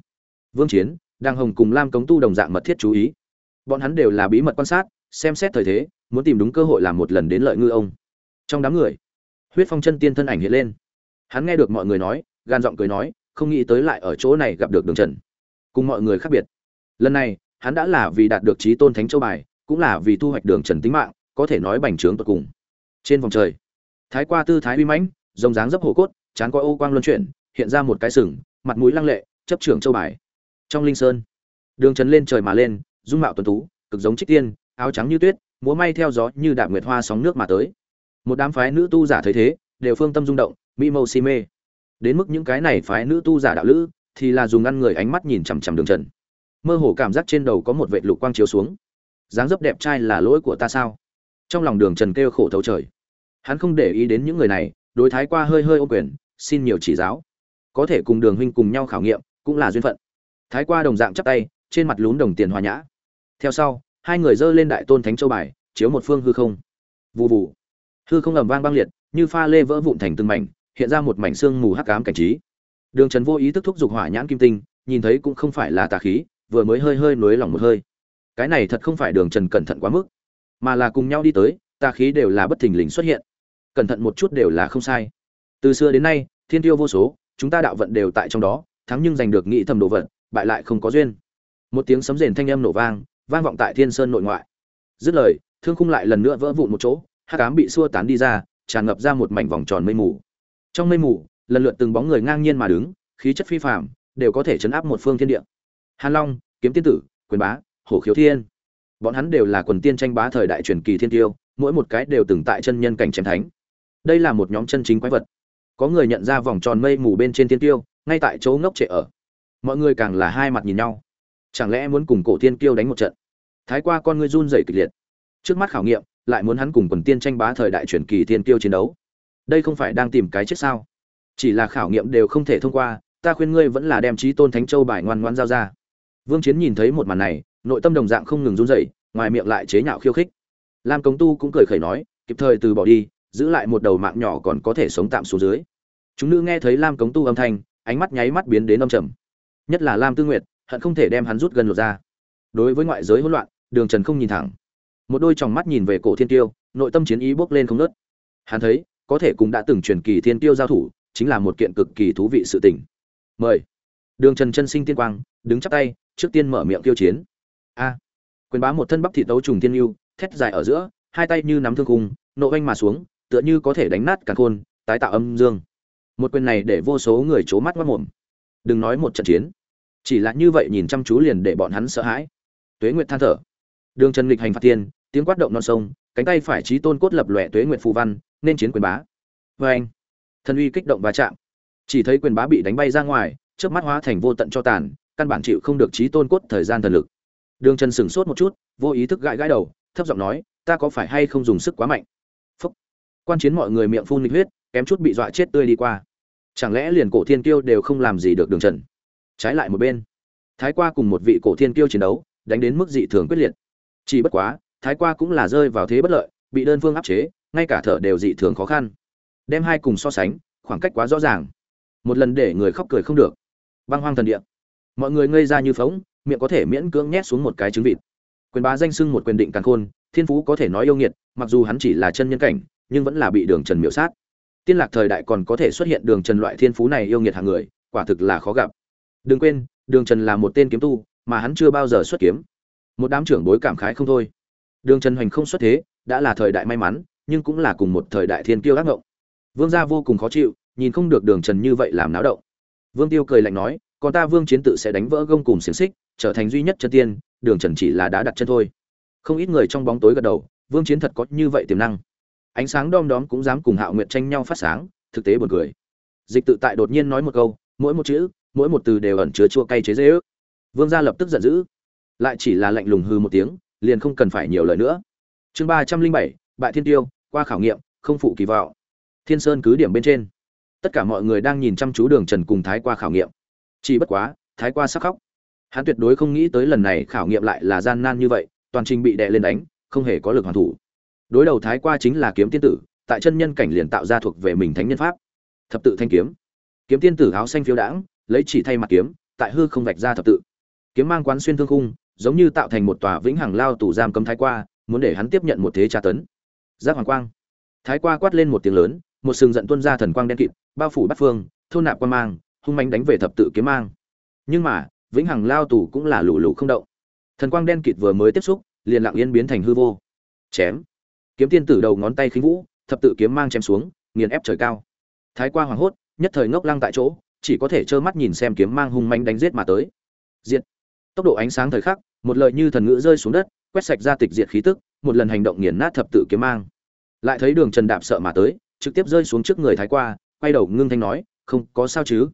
Vương chiến đang hồng cùng lam cống tu đồng dạng mật thiết chú ý. Bọn hắn đều là bí mật quan sát, xem xét thời thế, muốn tìm đúng cơ hội làm một lần đến lợi ngư ông. Trong đám người huyết phong chân tiên thân ảnh hiện lên. Hắn nghe được mọi người nói, gan giọng cười nói, không nghĩ tới lại ở chỗ này gặp được đường trần. Cùng mọi người khác biệt. Lần này, hắn đã là vì đạt được trí tôn thánh châu bài, cũng là vì thu hoạch đường trần tính mạng, có thể nói bành trướng tột cùng. Trên vòng trời, thái qua tư thái uy mãnh, rồng dáng dấp hổ cốt chán có ô quang luân chuyển, hiện ra một cái sừng, mặt mũi lăng lệ, chấp trưởng châu bài. Trong linh sơn, đường trần lên trời mà lên, dung mạo tuần tú, cực giống trích tiên, áo trắng như tuyết, múa may theo gió như đạm nguyệt hoa sóng nước mà tới một đám phái nữ tu giả thấy thế, đều phương tâm rung động mỹ mâu si mê. Đến mức những cái này phái nữ tu giả đạo lữ, thì là dùng ngăn người ánh mắt nhìn chằm chằm đường trần. Mơ hồ cảm giác trên đầu có một vệ lục quang chiếu xuống. Dáng dấp đẹp trai là lỗi của ta sao? Trong lòng đường trần kêu khổ thấu trời. Hắn không để ý đến những người này, đối thái qua hơi hơi ô quyền, xin nhiều chỉ giáo. Có thể cùng đường huynh cùng nhau khảo nghiệm, cũng là duyên phận. Thái qua đồng dạng chắp tay, trên mặt lún đồng tiền hòa nhã. Theo sau, hai người dơ lên đại tôn thánh châu bài, chiếu một phương hư không. Vụ vụ hư không ầm vang băng liệt, như pha lê vỡ vụn thành từng mảnh, hiện ra một mảnh xương mù hắc ám cảnh trí. Đường trần vô ý thức thúc giục hỏa nhãn kim tinh, nhìn thấy cũng không phải là tà khí, vừa mới hơi hơi nối lòng một hơi. Cái này thật không phải đường trần cẩn thận quá mức, mà là cùng nhau đi tới, tà khí đều là bất thình lình xuất hiện. Cẩn thận một chút đều là không sai. Từ xưa đến nay, thiên tiêu vô số, chúng ta đạo vận đều tại trong đó, thắng nhưng giành được nghĩ thầm đồ vận bại lại không có duyên. Một tiếng sấm rền thanh âm nổ vang vang vọng tại thiên sơn nội ngoại. Dứt lời, thương khung lại lần nữa vỡ vụn một chỗ hắc ám bị xua tán đi ra, tràn ngập ra một mảnh vòng tròn mây mù. Trong mây mù, lần lượt từng bóng người ngang nhiên mà đứng, khí chất phi phàm, đều có thể chấn áp một phương thiên địa. Hàn long, kiếm tiên tử, quyền bá, hổ khiếu thiên. Bọn hắn đều là quần tiên tranh bá thời đại truyền kỳ thiên tiêu, mỗi một cái đều từng tại chân nhân cảnh chém thánh. Đây là một nhóm chân chính quái vật. Có người nhận ra vòng tròn mây mù bên trên thiên tiêu, ngay tại chỗ ngốc trệ ở. Mọi người càng là hai mặt nhìn nhau. Chẳng lẽ muốn cùng cổ thiên kiêu đánh một trận? Thái qua con ngươi run rẩy kịch liệt. Trước mắt khảo nghiệm lại muốn hắn cùng quần tiên tranh bá thời đại truyền kỳ thiên kiêu chiến đấu. Đây không phải đang tìm cái chết sao? Chỉ là khảo nghiệm đều không thể thông qua, ta khuyên ngươi vẫn là đem trí tôn thánh châu bài ngoan ngoan giao ra. Vương chiến nhìn thấy một màn này, nội tâm đồng dạng không ngừng run rẩy, ngoài miệng lại chế nhạo khiêu khích. Lam công tu cũng cười khẩy nói, kịp thời từ bỏ đi, giữ lại một đầu mạng nhỏ còn có thể sống tạm xuống dưới. Chúng nữ nghe thấy lam cống tu âm thanh, ánh mắt nháy mắt biến đến âm trầm. Nhất là lam tư nguyệt, hận không thể đem hắn rút gần lột ra. Đối với ngoại giới hỗn loạn, đường trần không nhìn thẳng một đôi tròng mắt nhìn về cổ thiên tiêu, nội tâm chiến ý bốc lên không nớt hắn thấy, có thể cũng đã từng truyền kỳ thiên tiêu giao thủ, chính là một kiện cực kỳ thú vị sự tình. Mời. Đường trần chân sinh tiên quang, đứng chắp tay, trước tiên mở miệng tiêu chiến. A. Quyền bá một thân bắp thị tấu trùng thiên yêu, thét dài ở giữa, hai tay như nắm thương khung, nộ oanh mà xuống, tựa như có thể đánh nát cả khôn, tái tạo âm dương. Một quyền này để vô số người c mắt mất mồm. Đừng nói một trận chiến. Chỉ là như vậy nhìn chăm chú liền để bọn hắn sợ hãi. Tuế nguyệt than thở. Đường trần lịch hành phạt tiên tiếng quát động non sông, cánh tay phải trí tôn cốt lập lòe tuế nguyện phù văn, nên chiến quyền bá. Vê anh, thần uy kích động và chạm. Chỉ thấy quyền bá bị đánh bay ra ngoài trước mắt hóa thành vô tận cho tàn, căn bản chịu không được trí tôn cốt thời gian thần lực. Đường trần sửng sốt một chút, vô ý thức gãi gãi đầu, thấp giọng nói, ta có phải hay không dùng sức quá mạnh? Phúc. Quan chiến mọi người miệng phun lịch huyết, kém chút bị dọa chết tươi đi qua. Chẳng lẽ liền cổ thiên kiêu đều không làm gì được đường trần? Trái lại một bên, thái qua cùng một vị cổ thiên kiêu chiến đấu, đánh đến mức dị thường quyết liệt. Chỉ bất quá thái qua cũng là rơi vào thế bất lợi, bị đơn phương áp chế, ngay cả thở đều dị thường khó khăn. Đem hai cùng so sánh, khoảng cách quá rõ ràng. Một lần để người khóc cười không được. Băng hoang thần địa. Mọi người ngây ra như phóng miệng có thể miễn cưỡng nhét xuống một cái trứng vịt. Quyền bá danh sưng một quyền định càng khôn, thiên phú có thể nói yêu nghiệt, mặc dù hắn chỉ là chân nhân cảnh, nhưng vẫn là bị đường trần miễu sát. Tiên lạc thời đại còn có thể xuất hiện đường trần loại thiên phú này yêu nghiệt hàng người, quả thực là khó gặp. Đừng quên, đường trần là một tên kiếm tu, mà hắn chưa bao giờ xuất kiếm. Một đám trưởng bối cảm khái không thôi đường trần hoành không xuất thế, đã là thời đại may mắn, nhưng cũng là cùng một thời đại thiên kiêu ác ngộng. Vương gia vô cùng khó chịu, nhìn không được đường trần như vậy làm náo động. Vương tiêu cười lạnh nói, còn ta vương chiến tự sẽ đánh vỡ gông cùng xiềng xích, trở thành duy nhất chân tiên, đường trần chỉ là đã đặt chân thôi. Không ít người trong bóng tối gật đầu, vương chiến thật có như vậy tiềm năng. Ánh sáng đom đóm cũng dám cùng hạo nguyệt tranh nhau phát sáng, thực tế buồn cười. Dịch tự tại đột nhiên nói một câu, mỗi một chữ, mỗi một từ đều ẩn chứa chua cay chế dễ ước vương gia lập tức giận dữ. Lại chỉ là lạnh lùng hư một tiếng liền không cần phải nhiều lời nữa. Chương ba trăm linh bảy, bại thiên tiêu, qua khảo nghiệm, không phụ kỳ vọng. Thiên sơn cứ điểm bên trên. Tất cả mọi người đang nhìn chăm chú đường trần cùng thái qua khảo nghiệm. Chỉ bất quá, thái qua sắc khóc. Hắn tuyệt đối không nghĩ tới lần này khảo nghiệm lại là gian nan như vậy, toàn trình bị đè lên đánh, không hề có lực hoàn thủ. Đối đầu thái qua chính là kiếm tiên tử, tại chân nhân cảnh liền tạo ra thuộc về mình thánh nhân pháp. Thập tự thanh kiếm. Kiếm tiên tử áo xanh phiếu đãng, lấy chỉ thay mặt kiếm, tại hư không vạch ra thập tự. Kiếm mang quán xuyên thương khung giống như tạo thành một tòa vĩnh hằng lao tù giam cấm thái qua, muốn để hắn tiếp nhận một thế tra tấn. Giác hoàng quang. Thái qua quát lên một tiếng lớn, một sừng giận tuân ra thần quang đen kịt, bao phủ bắt phương, thôn nạp quan mang, hung manh đánh về thập tự kiếm mang. Nhưng mà, vĩnh hằng lao tù cũng là lù lù không động. Thần quang đen kịt vừa mới tiếp xúc, liền lặng yên biến thành hư vô. Chém. Kiếm tiên tử đầu ngón tay khinh vũ, thập tự kiếm mang chém xuống, nghiền ép trời cao. Thái qua hoảng hốt, nhất thời ngốc lăng tại chỗ, chỉ có thể trơ mắt nhìn xem kiếm mang hung manh đánh giết mà tới. Diệt. Tốc độ ánh sáng thời khắc một lời như thần ngữ rơi xuống đất, quét sạch ra tịch diệt khí tức, một lần hành động nghiền nát thập tự kiếm mang. Lại thấy đường trần đạp sợ mà tới, trực tiếp rơi xuống trước người thái qua, quay đầu ngưng thanh nói, không, có sao chứ?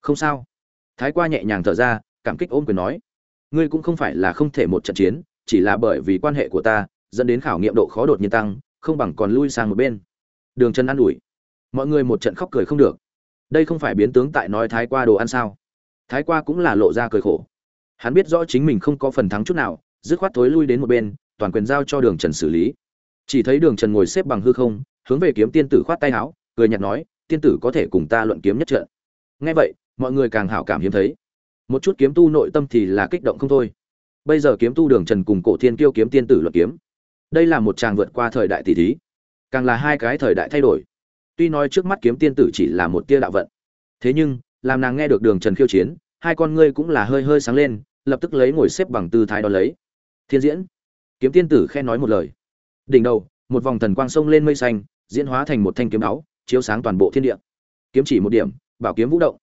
Không sao. Thái qua nhẹ nhàng thở ra, cảm kích ôm quyền nói, ngươi cũng không phải là không thể một trận chiến, chỉ là bởi vì quan hệ của ta, dẫn đến khảo nghiệm độ khó đột nhiên tăng, không bằng còn lui sang một bên. Đường trần ă n ủi, mọi người một trận khóc cười không được. Đây không phải biến tướng tại nói thái qua đồ ăn sao? Thái qua cũng là lộ ra cười khổ hắn biết rõ chính mình không có phần thắng chút nào, dứt khoát thối lui đến một bên, toàn quyền giao cho đường trần xử lý. Chỉ thấy đường trần ngồi xếp bằng hư không, hướng về kiếm tiên tử khoát tay áo, cười nhạt nói, tiên tử có thể cùng ta luận kiếm nhất trận. Ngay vậy, mọi người càng hảo cảm hiếm thấy. Một chút kiếm tu nội tâm thì là kích động không thôi. Bây giờ kiếm tu đường trần cùng cổ thiên kiêu kiếm tiên tử luận kiếm. Đây là một tràng vượt qua thời đại tỷ thí. Càng là hai cái thời đại thay đổi. Tuy nói trước mắt kiếm tiên tử chỉ là một tia đạo vận, thế nhưng, làm nàng nghe được đường trần khiêu chiến, hai con ngươi cũng là hơi hơi sáng lên lập tức lấy ngồi xếp bằng tư thái đó lấy. Thiên diễn. Kiếm tiên tử khen nói một lời. Đỉnh đầu, một vòng thần quang sông lên mây xanh, diễn hóa thành một thanh kiếm áo, chiếu sáng toàn bộ thiên địa. Kiếm chỉ một điểm, bảo kiếm vũ động.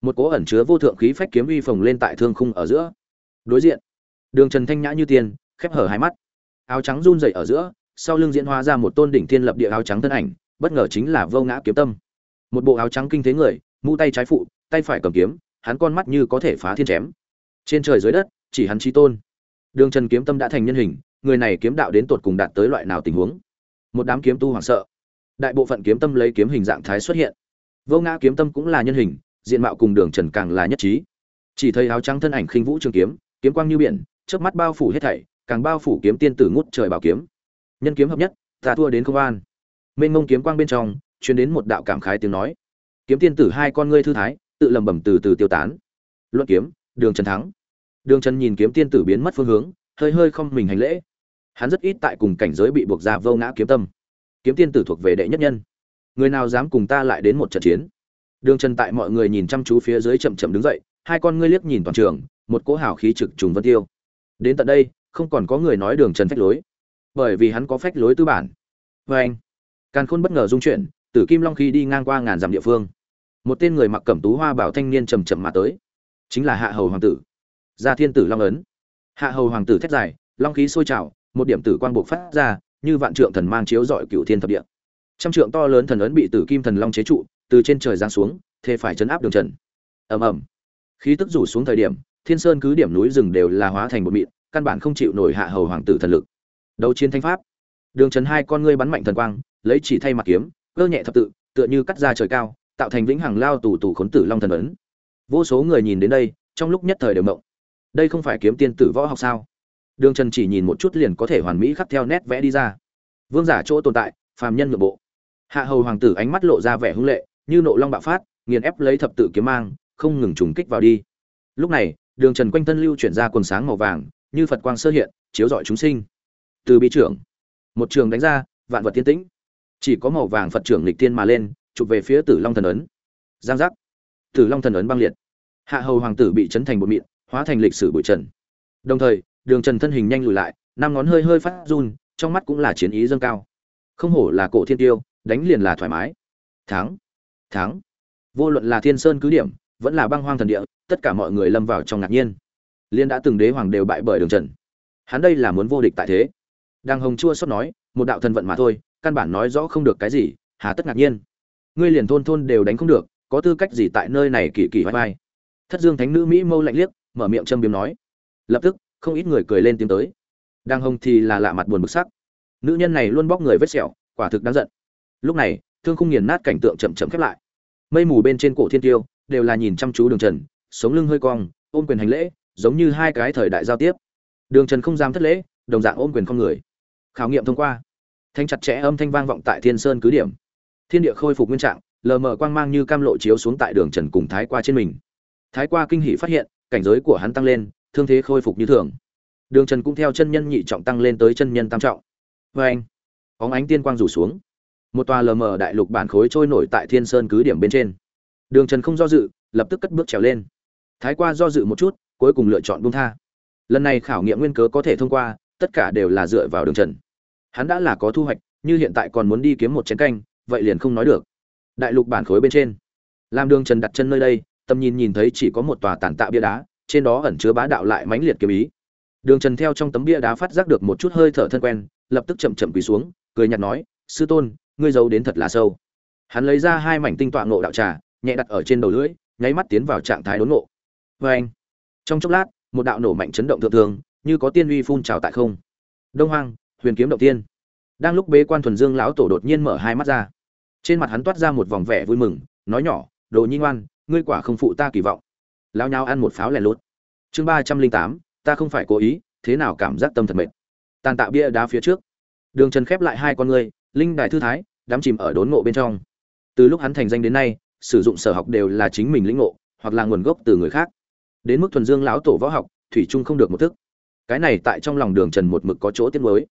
Một cố ẩn chứa vô thượng khí phách kiếm uy phồng lên tại thương khung ở giữa. Đối diện, đường trần thanh nhã như tiên, khép hở hai mắt. Áo trắng run rẩy ở giữa, sau lưng diễn hóa ra một tôn đỉnh thiên lập địa áo trắng thân ảnh, bất ngờ chính là vô ngã kiếm tâm. Một bộ áo trắng kinh thế người mũ tay trái phụ, tay phải cầm kiếm, hắn con mắt như có thể phá thiên chém trên trời dưới đất, chỉ hắn trí tôn. Đường trần kiếm tâm đã thành nhân hình, người này kiếm đạo đến tột cùng đạt tới loại nào tình huống? Một đám kiếm tu hoảng sợ. Đại bộ phận kiếm tâm lấy kiếm hình dạng thái xuất hiện. Vô ngã kiếm tâm cũng là nhân hình, diện mạo cùng đường trần càng là nhất trí. Chỉ thấy áo trắng thân ảnh khinh vũ trường kiếm kiếm quang như biển trước mắt bao phủ hết thảy, càng bao phủ kiếm tiên tử ngút trời bảo kiếm. Nhân kiếm hợp nhất, ta thua đến công an. Mênh mông kiếm quang bên trong, truyền đến một đạo cảm khái tiếng nói. Kiếm tiên tử hai con ngươi thư thái, tự lầm bầm từ từ tiêu tán. Luận kiếm đường trần thắng. Đường trần nhìn kiếm tiên tử biến mất phương hướng, hơi hơi không mình hành lễ. Hắn rất ít tại cùng cảnh giới bị buộc ra vô ngã kiếm tâm. Kiếm tiên tử thuộc về đệ nhất nhân. Người nào dám cùng ta lại đến một trận chiến? Đường trần tại mọi người nhìn chăm chú phía dưới chậm chậm đứng dậy, hai con ngươi liếc nhìn toàn trường, một cỗ hào khí trực trùng vân tiêu. Đến tận đây, không còn có người nói đường trần phách lối. Bởi vì hắn có phách lối tư bản. Vê anh, càn khôn bất ngờ dung chuyển, tử kim long khí đi ngang qua ngàn dặm địa phương. Một tên người mặc cẩm tú hoa bảo thanh niên chầm chậm mà tới chính là hạ hầu hoàng tử. Gia thiên tử long ấn. Hạ hầu hoàng tử thét dài, long khí sôi trào, một điểm tử quang bộc phát ra, như vạn trượng thần mang chiếu dọi cựu thiên thập địa. Trăm trượng to lớn thần ấn bị tử kim thần long chế trụ, từ trên trời giáng xuống, thế phải chấn áp đường trần. Ầm ầm. Khí tức rủ xuống thời điểm, thiên sơn cứ điểm núi rừng đều là hóa thành một mịn, căn bản không chịu nổi hạ hầu hoàng tử thần lực. Đấu chiến thanh pháp. Đường trần hai con ngươi bắn mạnh thần quang, lấy chỉ thay mặt kiếm, cơ nhẹ thập tự, tựa như cắt ra trời cao, tạo thành vĩnh hằng lao tù tù khốn tử long thần ấn vô số người nhìn đến đây, trong lúc nhất thời đều mộng. Đây không phải kiếm tiên tử võ học sao? Đường trần chỉ nhìn một chút liền có thể hoàn mỹ khắc theo nét vẽ đi ra. Vương giả chỗ tồn tại, phàm nhân nội bộ. Hạ hầu hoàng tử ánh mắt lộ ra vẻ hung lệ, như nộ long bạo phát, nghiền ép lấy thập tự kiếm mang, không ngừng trùng kích vào đi. Lúc này, đường trần quanh thân lưu chuyển ra quần sáng màu vàng, như phật quang sơ hiện, chiếu rọi chúng sinh. Từ bi trưởng, một trường đánh ra, vạn vật tiên tĩnh. Chỉ có màu vàng phật trưởng lịch tiên mà lên, chụp về phía tử long thần ấn. Giang giác tử long thần ấn băng liệt. Hạ hầu hoàng tử bị chấn thành bột mịn, hóa thành lịch sử bụi trần. Đồng thời, đường trần thân hình nhanh lùi lại, năm ngón hơi hơi phát run, trong mắt cũng là chiến ý dâng cao. Không hổ là cổ thiên tiêu, đánh liền là thoải mái. Thắng thắng. Vô luận là thiên sơn cứ điểm, vẫn là băng hoang thần địa, tất cả mọi người lâm vào trong ngạc nhiên. Liên đã từng đế hoàng đều bại bởi đường trần. Hắn đây là muốn vô địch tại thế. Đang hồng chua sót nói, một đạo thần vận mà thôi, căn bản nói rõ không được cái gì, hà tất ngạc nhiên. Ngươi liền thôn thôn đều đánh không được có tư cách gì tại nơi này kỳ kỳ vai vai. Thất dương thánh nữ mỹ mâu lạnh liếc, mở miệng châm biếm nói. Lập tức, không ít người cười lên tiếng tới. Đang hồng thì là lạ mặt buồn bực sắc. Nữ nhân này luôn bóc người vết sẹo, quả thực đáng giận. Lúc này, thương không nghiền nát cảnh tượng chậm chậm khép lại. Mây mù bên trên cổ thiên tiêu đều là nhìn chăm chú đường trần, sống lưng hơi cong, ôm quyền hành lễ, giống như hai cái thời đại giao tiếp. Đường trần không dám thất lễ, đồng dạng ôm quyền không người. Khảo nghiệm thông qua. Thanh chặt chẽ âm thanh vang vọng tại thiên sơn cứ điểm. Thiên địa khôi phục nguyên trạng lờ mờ quang mang như cam lộ chiếu xuống tại đường trần cùng thái qua trên mình. Thái qua kinh hỷ phát hiện, cảnh giới của hắn tăng lên, thương thế khôi phục như thường. Đường trần cũng theo chân nhân nhị trọng tăng lên tới chân nhân tam trọng. Vê anh óng ánh tiên quang rủ xuống. Một tòa lờ mờ đại lục bản khối trôi nổi tại thiên sơn cứ điểm bên trên. Đường trần không do dự, lập tức cất bước trèo lên. Thái qua do dự một chút, cuối cùng lựa chọn buông tha. Lần này khảo nghiệm nguyên cớ có thể thông qua, tất cả đều là dựa vào đường trần. Hắn đã là có thu hoạch, như hiện tại còn muốn đi kiếm một chén canh, vậy liền không nói được đại lục bản khối bên trên. Làm đường trần đặt chân nơi đây, tầm nhìn nhìn thấy chỉ có một tòa tàn tạ bia đá, trên đó ẩn chứa bá đạo lại mãnh liệt kiếm ý. Đường trần theo trong tấm bia đá phát giác được một chút hơi thở thân quen, lập tức chậm chậm quỳ xuống, cười nhạt nói, sư tôn, ngươi giấu đến thật là sâu. Hắn lấy ra hai mảnh tinh tọa ngộ đạo trà, nhẹ đặt ở trên đầu lưỡi, nháy mắt tiến vào trạng thái đốn ngộ. Vê anh, trong chốc lát, một đạo nổ mạnh chấn động thượng thường, như có tiên uy phun trào tại không. Đông hoang, huyền kiếm động tiên. Đang lúc bế quan thuần dương lão tổ đột nhiên mở hai mắt ra trên mặt hắn toát ra một vòng vẻ vui mừng, nói nhỏ, đồ nhi ngoan, ngươi quả không phụ ta kỳ vọng. Lao nhau ăn một pháo lẻ lốt chương ba trăm linh tám, ta không phải cố ý, thế nào cảm giác tâm thật mệt. Tàn tạo bia đá phía trước. Đường trần khép lại hai con ngươi, linh đài thư thái, đắm chìm ở đốn ngộ bên trong. Từ lúc hắn thành danh đến nay, sử dụng sở học đều là chính mình lĩnh ngộ, hoặc là nguồn gốc từ người khác. Đến mức thuần dương lão tổ võ học, thủy trung không được một thức. Cái này tại trong lòng đường trần một mực có chỗ tiết mới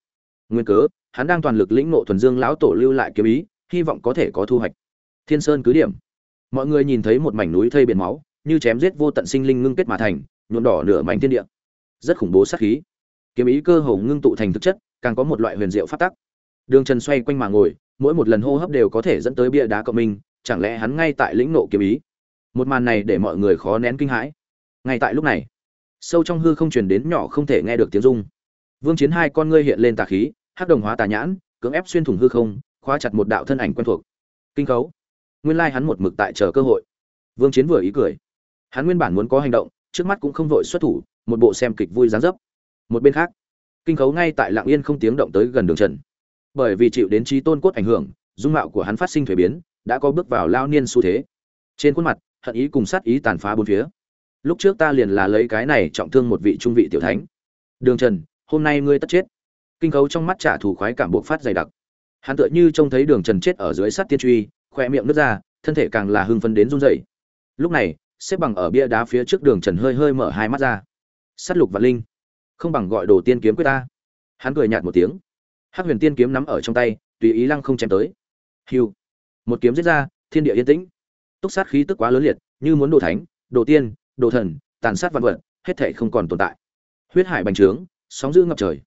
nguyên cớ, hắn đang toàn lực lĩnh ngộ thuần dương lão tổ lưu lại kiếm ý hy vọng có thể có thu hoạch. Thiên sơn cứ điểm. Mọi người nhìn thấy một mảnh núi thây biển máu, như chém giết vô tận sinh linh ngưng kết mà thành, nhuộm đỏ nửa mảnh thiên địa. Rất khủng bố sát khí. Kiếm ý cơ hồ ngưng tụ thành thực chất, càng có một loại huyền diệu phát tắc. Đường trần xoay quanh mà ngồi, mỗi một lần hô hấp đều có thể dẫn tới bia đá cộng minh, chẳng lẽ hắn ngay tại lĩnh nộ kiếm ý? Một màn này để mọi người khó nén kinh hãi. Ngay tại lúc này, sâu trong hư không truyền đến nhỏ không thể nghe được tiếng rung. Vương chiến hai con ngươi hiện lên tà khí, hắc đồng hóa tà nhãn, cưỡng ép xuyên thủng hư không khóa chặt một đạo thân ảnh quen thuộc. Kinh khấu. Nguyên lai hắn một mực tại chờ cơ hội. Vương chiến vừa ý cười. Hắn nguyên bản muốn có hành động, trước mắt cũng không vội xuất thủ, một bộ xem kịch vui dáng dấp. Một bên khác, kinh khấu ngay tại lạng yên không tiếng động tới gần đường trần. Bởi vì chịu đến trí tôn cốt ảnh hưởng, dung mạo của hắn phát sinh thuế biến, đã có bước vào lao niên xu thế. Trên khuôn mặt, hận ý cùng sát ý tàn phá bốn phía. Lúc trước ta liền là lấy cái này trọng thương một vị trung vị tiểu thánh. Đường trần, hôm nay ngươi tất chết. Kinh khấu trong mắt trả thù khoái cảm buộc phát dày đặc hắn tựa như trông thấy đường trần chết ở dưới sắt tiên truy, khoe miệng nước ra, thân thể càng là hưng phấn đến run rẩy. Lúc này, xếp bằng ở bia đá phía trước đường trần hơi hơi mở hai mắt ra. S á t lục và linh. Không bằng gọi đồ tiên kiếm quyết ta. Hắn cười nhạt một tiếng. Hắc huyền tiên kiếm nắm ở trong tay, tùy ý lăng không chém tới. Hiu. Một kiếm giết ra, thiên địa yên tĩnh. Túc sát khí tức quá lớn liệt, như muốn đồ thánh đồ tiên đồ thần, tàn sát vạn vật, hết thể không còn tồn tại. Huyết hải bành trướng, sóng dữ ngập trời.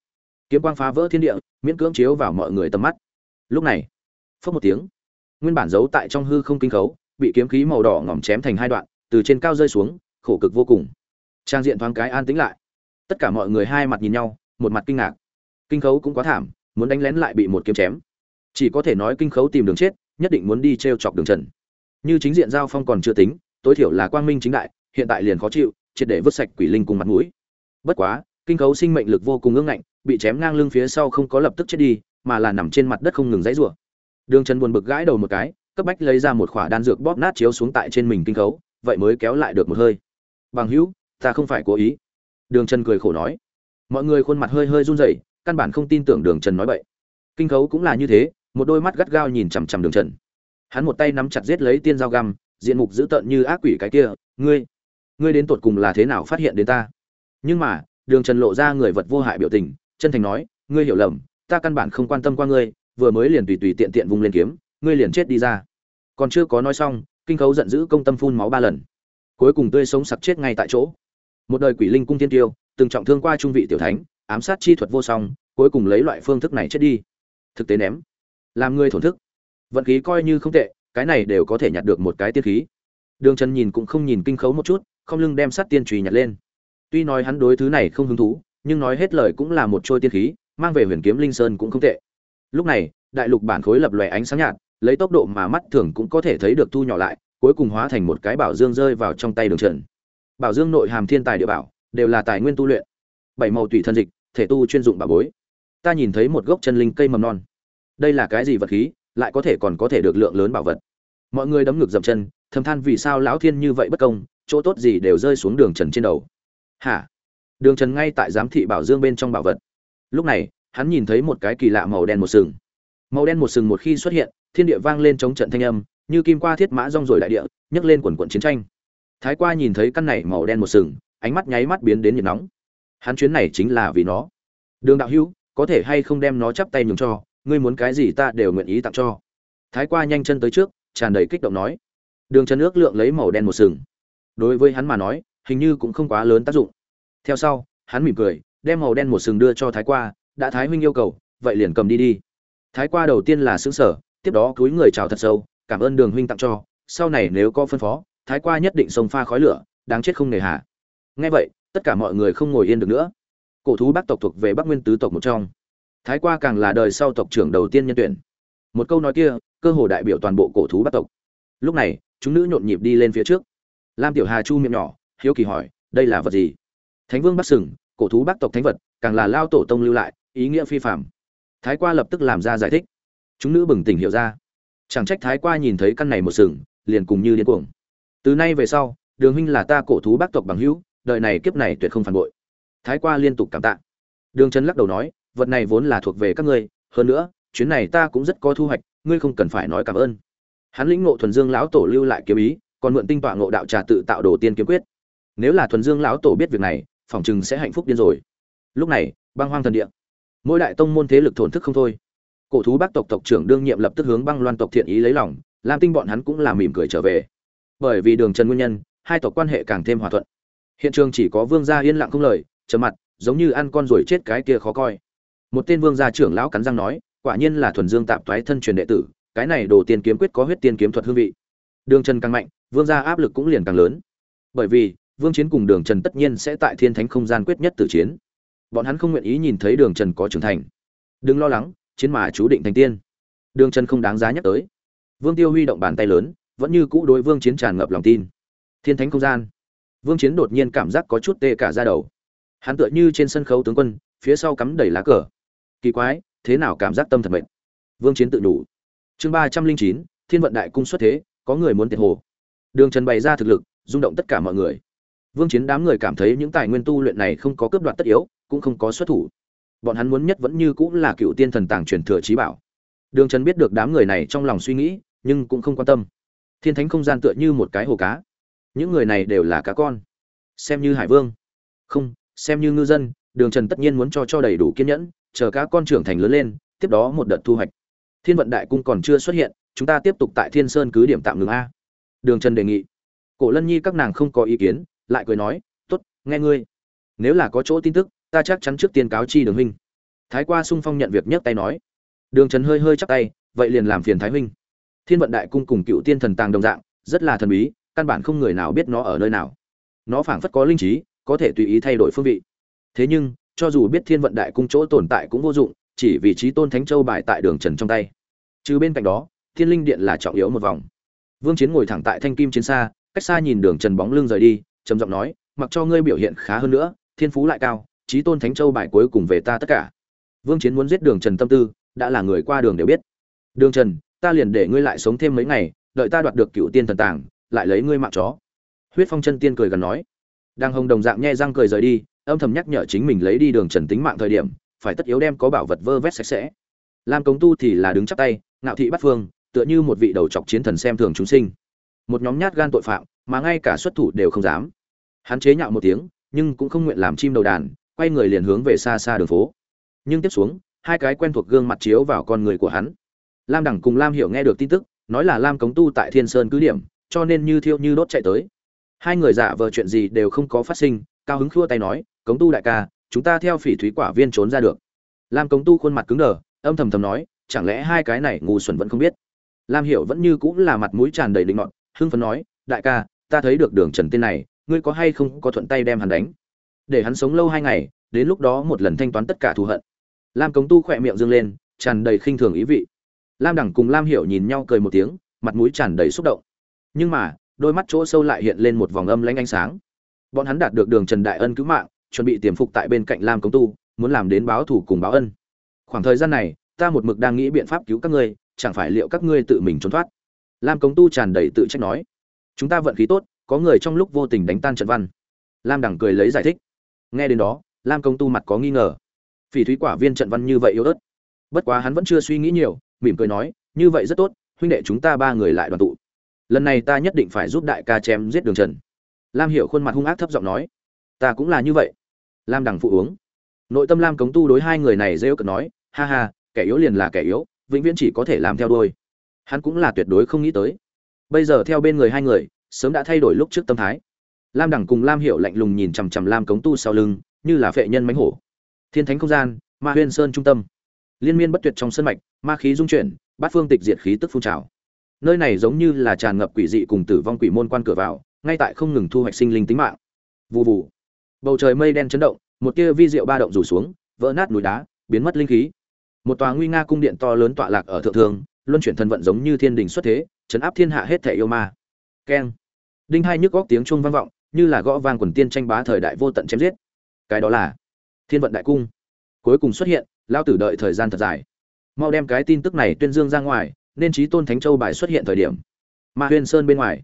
Kiếm quang phá vỡ thiên địa, miễn cưỡng chiếu vào mọi người tầm mắt lúc này phớt một tiếng. Nguyên bản giấu tại trong hư không kinh khấu, bị kiếm khí màu đỏ ngỏm chém thành hai đoạn, từ trên cao rơi xuống, khổ cực vô cùng. Trang diện thoáng cái an tĩnh lại. Tất cả mọi người hai mặt nhìn nhau, một mặt kinh ngạc. Kinh khấu cũng quá thảm, muốn đánh lén lại bị một kiếm chém. Chỉ có thể nói kinh khấu tìm đường chết, nhất định muốn đi t r e o chọc đường trần. Như chính diện giao phong còn chưa tính, tối thiểu là quang minh chính đại, hiện tại liền khó chịu, triệt để vứt sạch quỷ linh cùng mặt mũi. Bất quá, kinh khấu sinh mệnh lực vô cùng ương ngạnh, bị chém ngang lưng phía sau không có lập tức chết đi mà là nằm trên mặt đất không ngừng dãy rủa. Đường trần buồn bực gãi đầu một cái, cấp bách lấy ra một khỏa đan dược bóp nát chiếu xuống tại trên mình kinh khấu, vậy mới kéo lại được một hơi. Bằng hữu, ta không phải cố ý. Đường trần cười khổ nói. Mọi người khuôn mặt hơi hơi run rẩy, căn bản không tin tưởng đường trần nói vậy kinh khấu cũng là như thế, một đôi mắt gắt gao nhìn chằm chằm đường trần. Hắn một tay nắm chặt giết lấy tiên dao găm, diện mục dữ tợn như ác quỷ cái kia, ngươi ngươi đến tột cùng là thế nào phát hiện đến ta? Nhưng mà, đường trần lộ ra người vật vô hại biểu tình, chân thành nói, ngươi hiểu lầm ta căn bản không quan tâm qua ngươi, vừa mới liền tùy tùy tiện tiện vung lên kiếm, ngươi liền chết đi ra. Còn chưa có nói xong, kinh khấu giận dữ công tâm phun máu ba lần. Cuối cùng tươi sống sặc chết ngay tại chỗ. Một đời quỷ linh cung tiên tiêu, từng trọng thương qua trung vị tiểu thánh, ám sát chi thuật vô song, cuối cùng lấy loại phương thức này chết đi. Thực tế ném. Làm người thổn thức. Vận khí coi như không tệ, cái này đều có thể nhặt được một cái tiên khí. Đường trần nhìn cũng không nhìn kinh khấu một chút, không lưng đem sát tiên trùy nhặt lên. Tuy nói hắn đối thứ này không hứng thú, nhưng nói hết lời cũng là một trôi tiên khí mang về huyền kiếm linh sơn cũng không tệ. Lúc này, đại lục bản khối lập lòe ánh sáng nhạt, lấy tốc độ mà mắt thường cũng có thể thấy được thu nhỏ lại, cuối cùng hóa thành một cái bảo dương rơi vào trong tay đường trần. Bảo dương nội hàm thiên tài địa bảo, đều là tài nguyên tu luyện. Bảy màu tùy thân dịch, thể tu chuyên dụng bảo bối. Ta nhìn thấy một gốc chân linh cây mầm non. Đây là cái gì vật khí, lại có thể còn có thể được lượng lớn bảo vật? Mọi người đấm ngược dậm chân, thầm than vì sao lão thiên như vậy bất công, chỗ tốt gì đều rơi xuống đường trần trên đầu. Hả? Đường trần ngay tại giám thị bảo dương bên trong bảo vật lúc này, hắn nhìn thấy một cái kỳ lạ màu đen một sừng. Màu đen một sừng một khi xuất hiện, thiên địa vang lên chống trận thanh âm, như kim qua thiết mã rong rồi đại địa, nhấc lên quần quận chiến tranh. Thái qua nhìn thấy căn này màu đen một sừng, ánh mắt nháy mắt biến đến nhiệt nóng. Hắn chuyến này chính là vì nó. Đường đạo hữu, có thể hay không đem nó chắp tay nhường cho, ngươi muốn cái gì ta đều nguyện ý tặng cho. Thái qua nhanh chân tới trước, tràn đầy kích động nói. Đường chân ước lượng lấy màu đen một sừng. Đối với hắn mà nói, hình như cũng không quá lớn tác dụng. Theo sau, hắn mỉm cười đem màu đen một sừng đưa cho thái qua, đã thái huynh yêu cầu, vậy liền cầm đi đi. Thái qua đầu tiên là xứng sở tiếp đó cúi người chào thật sâu, cảm ơn đường huynh tặng cho, sau này nếu có phân phó, thái qua nhất định sông pha khói lửa, đáng chết không nề hà. Nghe vậy, tất cả mọi người không ngồi yên được nữa. Cổ thú bắc tộc thuộc về bắc nguyên tứ tộc một trong. Thái qua càng là đời sau tộc trưởng đầu tiên nhân tuyển. Một câu nói kia, cơ hồ đại biểu toàn bộ cổ thú bắc tộc. Lúc này, chúng nữ nhộn nhịp đi lên phía trước. Lam tiểu hà chu miệng nhỏ, hiếu kỳ hỏi, đây là vật gì? Thánh vương bắc sừng cổ thú bắc tộc thánh vật, càng là lao tổ tông lưu lại, ý nghĩa phi phạm thái qua lập tức làm ra giải thích. Chúng nữ bừng tỉnh hiểu ra. Chẳng trách thái qua nhìn thấy căn này một sừng, liền cùng như điên cuồng. Từ nay về sau, đường huynh là ta cổ thú bắc tộc bằng hữu, đời này kiếp này tuyệt không phản bội. Thái qua liên tục cảm tạ. Đường trấn lắc đầu nói, vật này vốn là thuộc về các ngươi, hơn nữa, chuyến này ta cũng rất có thu hoạch, ngươi không cần phải nói cảm ơn. Hắn lĩnh ngộ thuần dương lão tổ lưu lại kiếm ý, còn mượn tinh tọa ngộ đạo trà tự tạo đồ tiên kiếm quyết. Nếu là thuần dương lão tổ biết việc này phỏng chừng sẽ hạnh phúc điên rồi. Lúc này, băng hoang thần địa. Mỗi đại tông môn thế lực thổn thức không thôi. Cổ thú bác tộc tộc trưởng đương nhiệm lập tức hướng băng loan tộc thiện ý lấy lòng, lam tinh bọn hắn cũng là mỉm cười trở về. Bởi vì đường trần nguyên nhân, hai tộc quan hệ càng thêm hòa thuận. Hiện trường chỉ có vương gia yên lặng không lời, trầm mặt, giống như ăn con rồi chết cái kia khó coi. Một tên vương gia trưởng lão cắn răng nói, quả nhiên là thuần dương tạp thoái thân truyền đệ tử, cái này đồ tiên kiếm quyết có huyết tiên kiếm thuật hương vị. Đường trần càng mạnh, vương gia áp lực cũng liền càng lớn. Bởi vì vương chiến cùng đường trần tất nhiên sẽ tại thiên thánh không gian quyết nhất tử chiến. Bọn hắn không nguyện ý nhìn thấy đường trần có trưởng thành. Đừng lo lắng, chiến mà chú định thành tiên. Đường trần không đáng giá nhắc tới. Vương tiêu huy động bàn tay lớn, vẫn như cũ đối vương chiến tràn ngập lòng tin. Thiên thánh không gian. Vương chiến đột nhiên cảm giác có chút tê cả ra đầu. Hắn tựa như trên sân khấu tướng quân, phía sau cắm đầy lá cờ. Kỳ quái, thế nào cảm giác tâm thật mệnh vương chiến tự đủ. Chương ba trăm linh chín, thiên vận đại cung xuất thế, có người muốn tiệt hồ. Đường trần bày ra thực lực, rung động tất cả mọi người vương chiến đám người cảm thấy những tài nguyên tu luyện này không có cướp đoạt tất yếu, cũng không có xuất thủ. Bọn hắn muốn nhất vẫn như cũng là cựu tiên thần tàng truyền thừa trí bảo. Đường trần biết được đám người này trong lòng suy nghĩ, nhưng cũng không quan tâm. Thiên thánh không gian tựa như một cái hồ cá. Những người này đều là cá con. Xem như hải vương. Không, xem như ngư dân, đường trần tất nhiên muốn cho cho đầy đủ kiên nhẫn, chờ cá con trưởng thành lớn lên, tiếp đó một đợt thu hoạch. Thiên vận đại cung còn chưa xuất hiện, chúng ta tiếp tục tại thiên sơn cứ điểm tạm ngừng a. Đường trần đề nghị. Cổ lân nhi các nàng không có ý kiến lại cười nói tốt, nghe ngươi. Nếu là có chỗ tin tức ta chắc chắn trước tiên cáo chi đường huynh. Thái qua sung phong nhận việc nhấc tay nói. Đường trần hơi hơi chắc tay vậy liền làm phiền thái huynh. Thiên vận đại cung cùng cựu tiên thần tàng đồng dạng rất là thần bí căn bản không người nào biết nó ở nơi nào. Nó phảng phất có linh trí có thể tùy ý thay đổi phương vị. Thế nhưng cho dù biết thiên vận đại cung chỗ tồn tại cũng vô dụng chỉ vì trí tôn thánh châu bài tại đường trần trong tay. Trừ bên cạnh đó thiên linh điện là trọng yếu một vòng. Vương chiến ngồi thẳng tại thanh kim chiến xa cách xa nhìn đường trần bóng lưng rời đi trầm giọng nói, mặc cho ngươi biểu hiện khá hơn nữa, thiên phú lại cao trí tôn thánh châu bài cuối cùng về ta tất cả. Vương chiến muốn giết đường trần tâm tư, đã là người qua đường đều biết. Đường trần, ta liền để ngươi lại sống thêm mấy ngày, đợi ta đoạt được cựu tiên thần tàng, lại lấy ngươi mạng chó. Huyết phong chân tiên cười gần nói. Đang hồng đồng dạng nhe răng cười rời đi, âm thầm nhắc nhở chính mình lấy đi đường trần tính mạng thời điểm, phải tất yếu đem có bảo vật vơ vét sạch sẽ. Lam cống tu thì là đứng chắp tay, ngạo thị bắt phương, tựa như một vị đầu chọc chiến thần xem thường chúng sinh. Một nhóm nhát gan tội phạm, mà ngay cả xuất thủ đều không dám hắn chế nhạo một tiếng, nhưng cũng không nguyện làm chim đầu đàn, quay người liền hướng về xa xa đường phố. Nhưng tiếp xuống, hai cái quen thuộc gương mặt chiếu vào con người của hắn. Lam đẳng cùng lam hiểu nghe được tin tức, nói là lam cống tu tại thiên sơn cứ điểm, cho nên như thiêu như đốt chạy tới. Hai người giả vờ chuyện gì đều không có phát sinh, cao hứng khua tay nói, cống tu đại ca, chúng ta theo phỉ thúy quả viên trốn ra được. Lam cống tu khuôn mặt cứng đờ, âm thầm thầm nói, chẳng lẽ hai cái này ngu xuẩn vẫn không biết? Lam hiểu vẫn như cũng là mặt mũi tràn đầy định ngọn hưng phấn nói, đại ca, ta thấy được đường trần tên này ngươi có hay không có thuận tay đem hắn đánh? Để hắn sống lâu hai ngày, đến lúc đó một lần thanh toán tất cả thù hận. Lam cống tu khỏe miệng dương lên, tràn đầy khinh thường ý vị. Lam đẳng cùng lam hiểu nhìn nhau cười một tiếng, mặt mũi tràn đầy xúc động. Nhưng mà, đôi mắt chỗ sâu lại hiện lên một vòng âm lãnh ánh sáng. Bọn hắn đạt được đường trần đại ân cứu mạng, chuẩn bị tiềm phục tại bên cạnh lam cống tu, muốn làm đến báo thủ cùng báo ân. Khoảng thời gian này, ta một mực đang nghĩ biện pháp cứu các ngươi, chẳng phải liệu các ngươi tự mình trốn thoát? Lam cống tu tràn đầy tự trách nói. Chúng ta vận khí tốt có người trong lúc vô tình đánh tan trận văn. Lam đẳng cười lấy giải thích. Nghe đến đó, lam công tu mặt có nghi ngờ. Phỉ thúy quả viên trận văn như vậy yếu ớt. Bất quá hắn vẫn chưa suy nghĩ nhiều, mỉm cười nói, như vậy rất tốt, huynh đệ chúng ta ba người lại đoàn tụ. Lần này ta nhất định phải giúp đại ca chém giết đường trần. Lam hiểu khuôn mặt hung ác thấp giọng nói, ta cũng là như vậy. Lam đằng phụ uống. Nội tâm lam cống tu đối hai người này rêu cực nói, ha ha, kẻ yếu liền là kẻ yếu, vĩnh viễn chỉ có thể làm theo đôi hắn cũng là tuyệt đối không nghĩ tới. Bây giờ theo bên người hai người sớm đã thay đổi lúc trước tâm thái. Lam đẳng cùng lam hiểu lạnh lùng nhìn chằm chằm lam cống tu sau lưng, như là phệ nhân mánh hổ. Thiên thánh không gian, ma huyên sơn trung tâm. Liên miên bất tuyệt trong sân mạch, ma khí dung chuyển, bát phương tịch diệt khí tức phun trào. Nơi này giống như là tràn ngập quỷ dị cùng tử vong quỷ môn quan cửa vào, ngay tại không ngừng thu hoạch sinh linh tính mạng. Vù vù. Bầu trời mây đen chấn động, một tia vi diệu ba động rủ xuống, vỡ nát núi đá, biến mất linh khí. Một tòa nguy nga cung điện to lớn tọa lạc ở thượng thường, luân chuyển thần vận giống như thiên đình xuất thế, chấn áp thiên hạ hết thể yêu ma keng. Đinh hai nhức góc tiếng chuông vang vọng, như là gõ vang quần tiên tranh bá thời đại vô tận chém giết. Cái đó là thiên vận đại cung. Cuối cùng xuất hiện lao tử đợi thời gian thật dài. Mau đem cái tin tức này tuyên dương ra ngoài, nên trí tôn thánh châu bài xuất hiện thời điểm. Ma huyên sơn bên ngoài.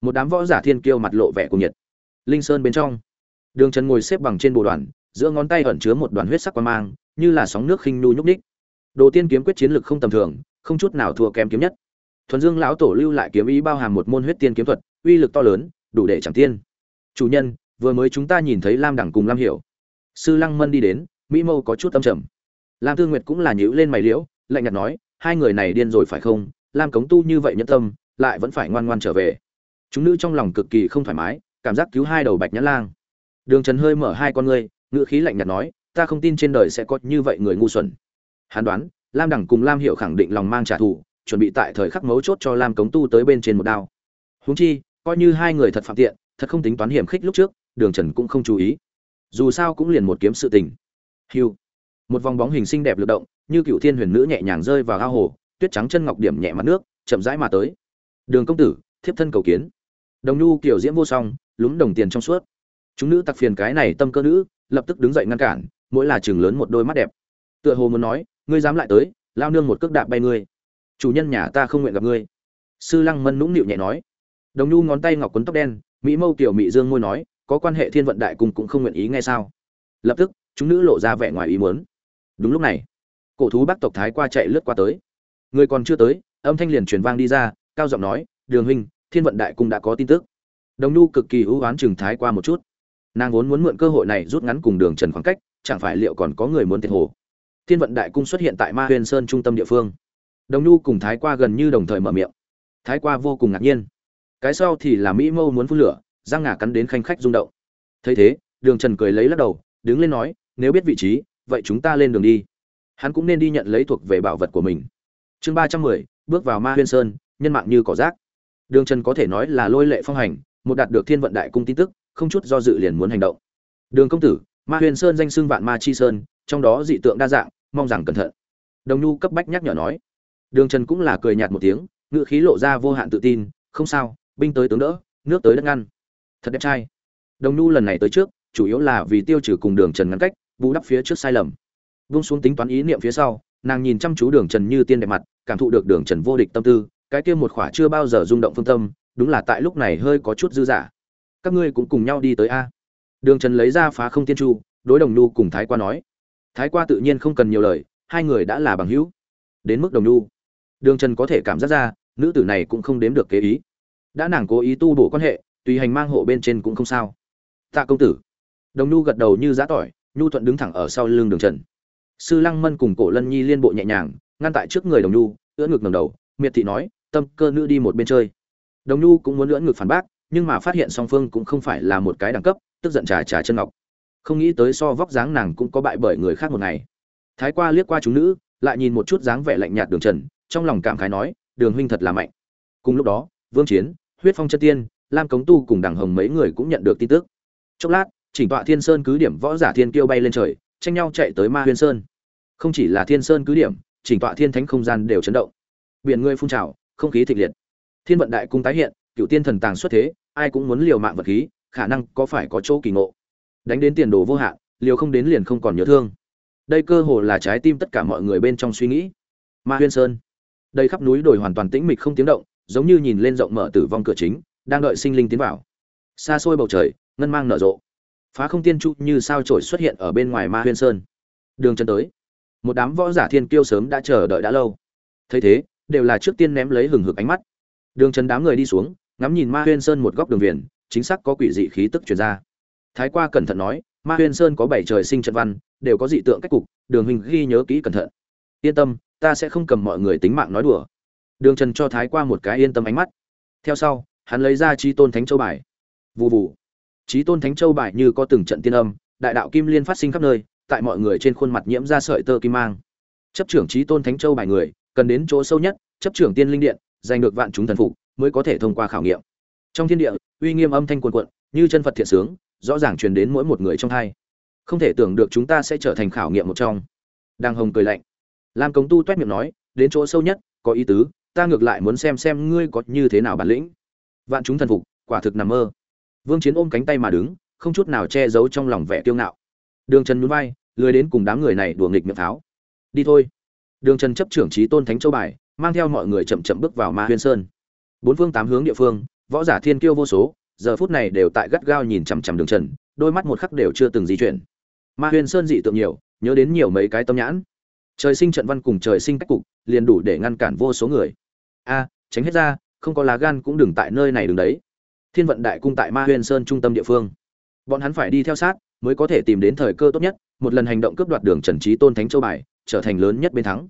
Một đám võ giả thiên kiêu mặt lộ vẻ cùng nhiệt. Linh sơn bên trong. Đường trần ngồi xếp bằng trên bồ đoàn, giữa ngón tay ẩn chứa một đoàn huyết sắc quan mang, như là sóng nước khinh nu nhúc ních đồ tiên kiếm quyết chiến lực không tầm thường, không chút nào thua kém kiếm nhất thuần dương lão tổ lưu lại kiếm ý bao hàm một môn huyết tiên kiếm thuật, uy lực to lớn, đủ để chẳng tiên. Chủ nhân, vừa mới chúng ta nhìn thấy lam đẳng cùng lam hiểu. Sư lăng mân đi đến, mỹ mâu có chút tâm trầm. Lam thương nguyệt cũng là nhữ lên mày liễu, lạnh nhạt nói, hai người này điên rồi phải không? Lam cống tu như vậy nhẫn tâm, lại vẫn phải ngoan ngoan trở về. Chúng nữ trong lòng cực kỳ không thoải mái, cảm giác cứu hai đầu bạch nhã lang. Đường trần hơi mở hai con ngươi, ngữ khí lạnh nhạt nói, ta không tin trên đời sẽ có như vậy người ngu xuẩn. Hắn đoán, lam đẳng cùng lam hiệu khẳng định lòng mang trả thù chuẩn bị tại thời khắc mấu chốt cho lam cống tu tới bên trên một đao. Húng chi, coi như hai người thật phạm tiện, thật không tính toán hiểm khích lúc trước, đường trần cũng không chú ý. Dù sao cũng liền một kiếm sự tình. Hiu một vòng bóng hình xinh đẹp lực động, như cựu thiên huyền nữ nhẹ nhàng rơi vào ao hồ, tuyết trắng chân ngọc điểm nhẹ mặt nước, chậm rãi mà tới. Đường công tử, thiếp thân cầu kiến. Đồng nhu kiểu diễm vô song, lúng đồng tiền trong suốt. Chúng nữ tặc phiền cái này tâm cơ nữ, lập tức đứng dậy ngăn cản, mỗi là chừng lớn một đôi mắt đẹp. Tựa hồ muốn nói, ngươi dám lại tới, lao nương một cước đạp bay ngươi chủ nhân nhà ta không nguyện gặp ngươi. Sư lăng mân nũng nịu nhẹ nói. Đồng nhu ngón tay ngọc quấn tóc đen, mỹ mâu kiểu mỹ dương môi nói, có quan hệ thiên vận đại cùng cũng không nguyện ý ngay sao? Lập tức, chúng nữ lộ ra vẻ ngoài ý muốn. Đúng lúc này, cổ thú bắc tộc thái qua chạy lướt qua tới. Người còn chưa tới, âm thanh liền truyền vang đi ra, cao giọng nói, đường huynh, thiên vận đại cung đã có tin tức. Đồng nhu cực kỳ ưu oán chừng thái qua một chút. Nàng vốn muốn mượn cơ hội này rút ngắn cùng đường trần khoảng cách, chẳng phải liệu còn có người muốn tiệt hồ? Thiên vận đại cung xuất hiện tại ma huyền sơn trung tâm địa phương đồng nhu cùng thái qua gần như đồng thời mở miệng. Thái qua vô cùng ngạc nhiên. Cái sau thì là mỹ mâu muốn phun lửa răng ngả cắn đến khanh khách rung động. Thấy thế, đường trần cười lấy lắc đầu, đứng lên nói, nếu biết vị trí, vậy chúng ta lên đường đi. Hắn cũng nên đi nhận lấy thuộc về bảo vật của mình. Chương ba trăm mười, bước vào ma huyên sơn, nhân mạng như cỏ rác. Đường trần có thể nói là lôi lệ phong hành, một đạt được thiên vận đại cung tin tức, không chút do dự liền muốn hành động. Đường công tử, ma huyền sơn danh xưng vạn ma chi sơn, trong đó dị tượng đa dạng, mong rằng cẩn thận. Đồng nhu cấp bách nhắc nhở nói đường trần cũng là cười nhạt một tiếng, ngữ khí lộ ra vô hạn tự tin, không sao, binh tới tướng đỡ, nước tới đất ngăn. Thật đẹp trai. Đồng nhu lần này tới trước, chủ yếu là vì tiêu trừ cùng đường trần ngăn cách, bù đắp phía trước sai lầm. Vung xuống tính toán ý niệm phía sau, nàng nhìn chăm chú đường trần như tiên đẹp mặt, cảm thụ được đường trần vô địch tâm tư, cái kia một khỏa chưa bao giờ rung động phương tâm, đúng là tại lúc này hơi có chút dư giả. các ngươi cũng cùng nhau đi tới a. Đường trần lấy ra phá không tiên chu đối đồng nhu cùng thái qua nói. Thái qua tự nhiên không cần nhiều lời, hai người đã là bằng hữu. Đến mức đồng nhu đường trần có thể cảm giác ra, nữ tử này cũng không đếm được kế ý. Đã nàng cố ý tu bổ quan hệ, tùy hành mang hộ bên trên cũng không sao. Tạ công tử. Đồng nhu gật đầu như giã tỏi, nhu thuận đứng thẳng ở sau lưng đường trần sư lăng mân cùng cổ lân nhi liên bộ nhẹ nhàng, ngăn tại trước người đồng nhu, ưỡn ngực ngầm đầu, miệt thị nói, tâm cơ nữ đi một bên chơi. Đồng nhu cũng muốn ưỡn ngực phản bác, nhưng mà phát hiện song phương cũng không phải là một cái đẳng cấp, tức giận trà trà chân ngọc. Không nghĩ tới so vóc dáng nàng cũng có bại bởi người khác một ngày. Thái qua liếc qua chúng nữ, lại nhìn một chút dáng vẻ lạnh nhạt đường trần trong lòng cảm khái nói, đường huynh thật là mạnh. Cùng lúc đó, vương chiến, huyết phong chân tiên, lam cống tu cùng đằng hồng mấy người cũng nhận được tin tức. Chốc lát, chỉnh tọa thiên sơn cứ điểm võ giả thiên kiêu bay lên trời, tranh nhau chạy tới ma huyên sơn. Không chỉ là thiên sơn cứ điểm, chỉnh tọa thiên thánh không gian đều chấn động. Biển ngươi phun trào, không khí thịnh liệt. Thiên vận đại cung tái hiện cựu tiên thần tàng xuất thế, ai cũng muốn liều mạng vật khí, khả năng có phải có chỗ kỳ ngộ. Đánh đến tiền đồ vô hạn, liều không đến liền không còn nhớ thương. Đây cơ hồ là trái tim tất cả mọi người bên trong suy nghĩ. Ma huyên sơn đây khắp núi đồi hoàn toàn tĩnh mịch không tiếng động, giống như nhìn lên rộng mở tử vong cửa chính, đang đợi sinh linh tiến vào. Xa xôi bầu trời, ngân mang nở rộ. Phá không tiên trụ như sao trổi xuất hiện ở bên ngoài ma huyên sơn. Đường chân tới. Một đám võ giả thiên kiêu sớm đã chờ đợi đã lâu. Thấy thế, đều là trước tiên ném lấy hừng hực ánh mắt. Đường chân đám người đi xuống, ngắm nhìn ma huyên sơn một góc đường viền, chính xác có quỷ dị khí tức truyền ra. Thái qua cẩn thận nói, ma huyên sơn có bảy trời sinh trận văn, đều có dị tượng cách cục, đường hình ghi nhớ kỹ cẩn thận. Yên tâm ta sẽ không cầm mọi người tính mạng nói đùa. Đường trần cho thái qua một cái yên tâm ánh mắt. Theo sau, hắn lấy ra trí tôn thánh châu bài. Vụ vụ trí tôn thánh châu bài như có từng trận tiên âm, đại đạo kim liên phát sinh khắp nơi, tại mọi người trên khuôn mặt nhiễm ra sợi tơ kim mang. Chấp trưởng trí tôn thánh châu bài người, cần đến chỗ sâu nhất, chấp trưởng tiên linh điện, giành được vạn chúng thần phục, mới có thể thông qua khảo nghiệm. Trong thiên địa, uy nghiêm âm thanh quần quận như chân phật thiện sướng, rõ ràng truyền đến mỗi một người trong hai. Không thể tưởng được chúng ta sẽ trở thành khảo nghiệm một trong. Đang hồng cười lạnh lam cống tu toét miệng nói, đến chỗ sâu nhất, có ý tứ, ta ngược lại muốn xem xem ngươi có như thế nào bản lĩnh. Vạn chúng thần phục, quả thực nằm mơ. Vương chiến ôm cánh tay mà đứng, không chút nào che giấu trong lòng vẻ kiêu ngạo. Đường trần nhún vai, lười đến cùng đám người này đùa nghịch miệng pháo. Đi thôi. Đường trần chấp trưởng trí tôn thánh châu bài, mang theo mọi người chậm chậm bước vào ma huyên sơn. Bốn phương tám hướng địa phương, võ giả thiên kiêu vô số, giờ phút này đều tại gắt gao nhìn chằm chằm đường trần, đôi mắt một khắc đều chưa từng di chuyển. Ma huyên sơn dị tượng nhiều, nhớ đến nhiều mấy cái tâm nhãn trời sinh trận văn cùng trời sinh cách cục, liền đủ để ngăn cản vô số người. A, tránh hết ra, không có lá gan cũng đừng tại nơi này đừng đấy. Thiên vận đại cung tại ma Huyền sơn trung tâm địa phương. Bọn hắn phải đi theo sát, mới có thể tìm đến thời cơ tốt nhất, một lần hành động cướp đoạt đường trần trí tôn thánh châu bài, trở thành lớn nhất bên thắng.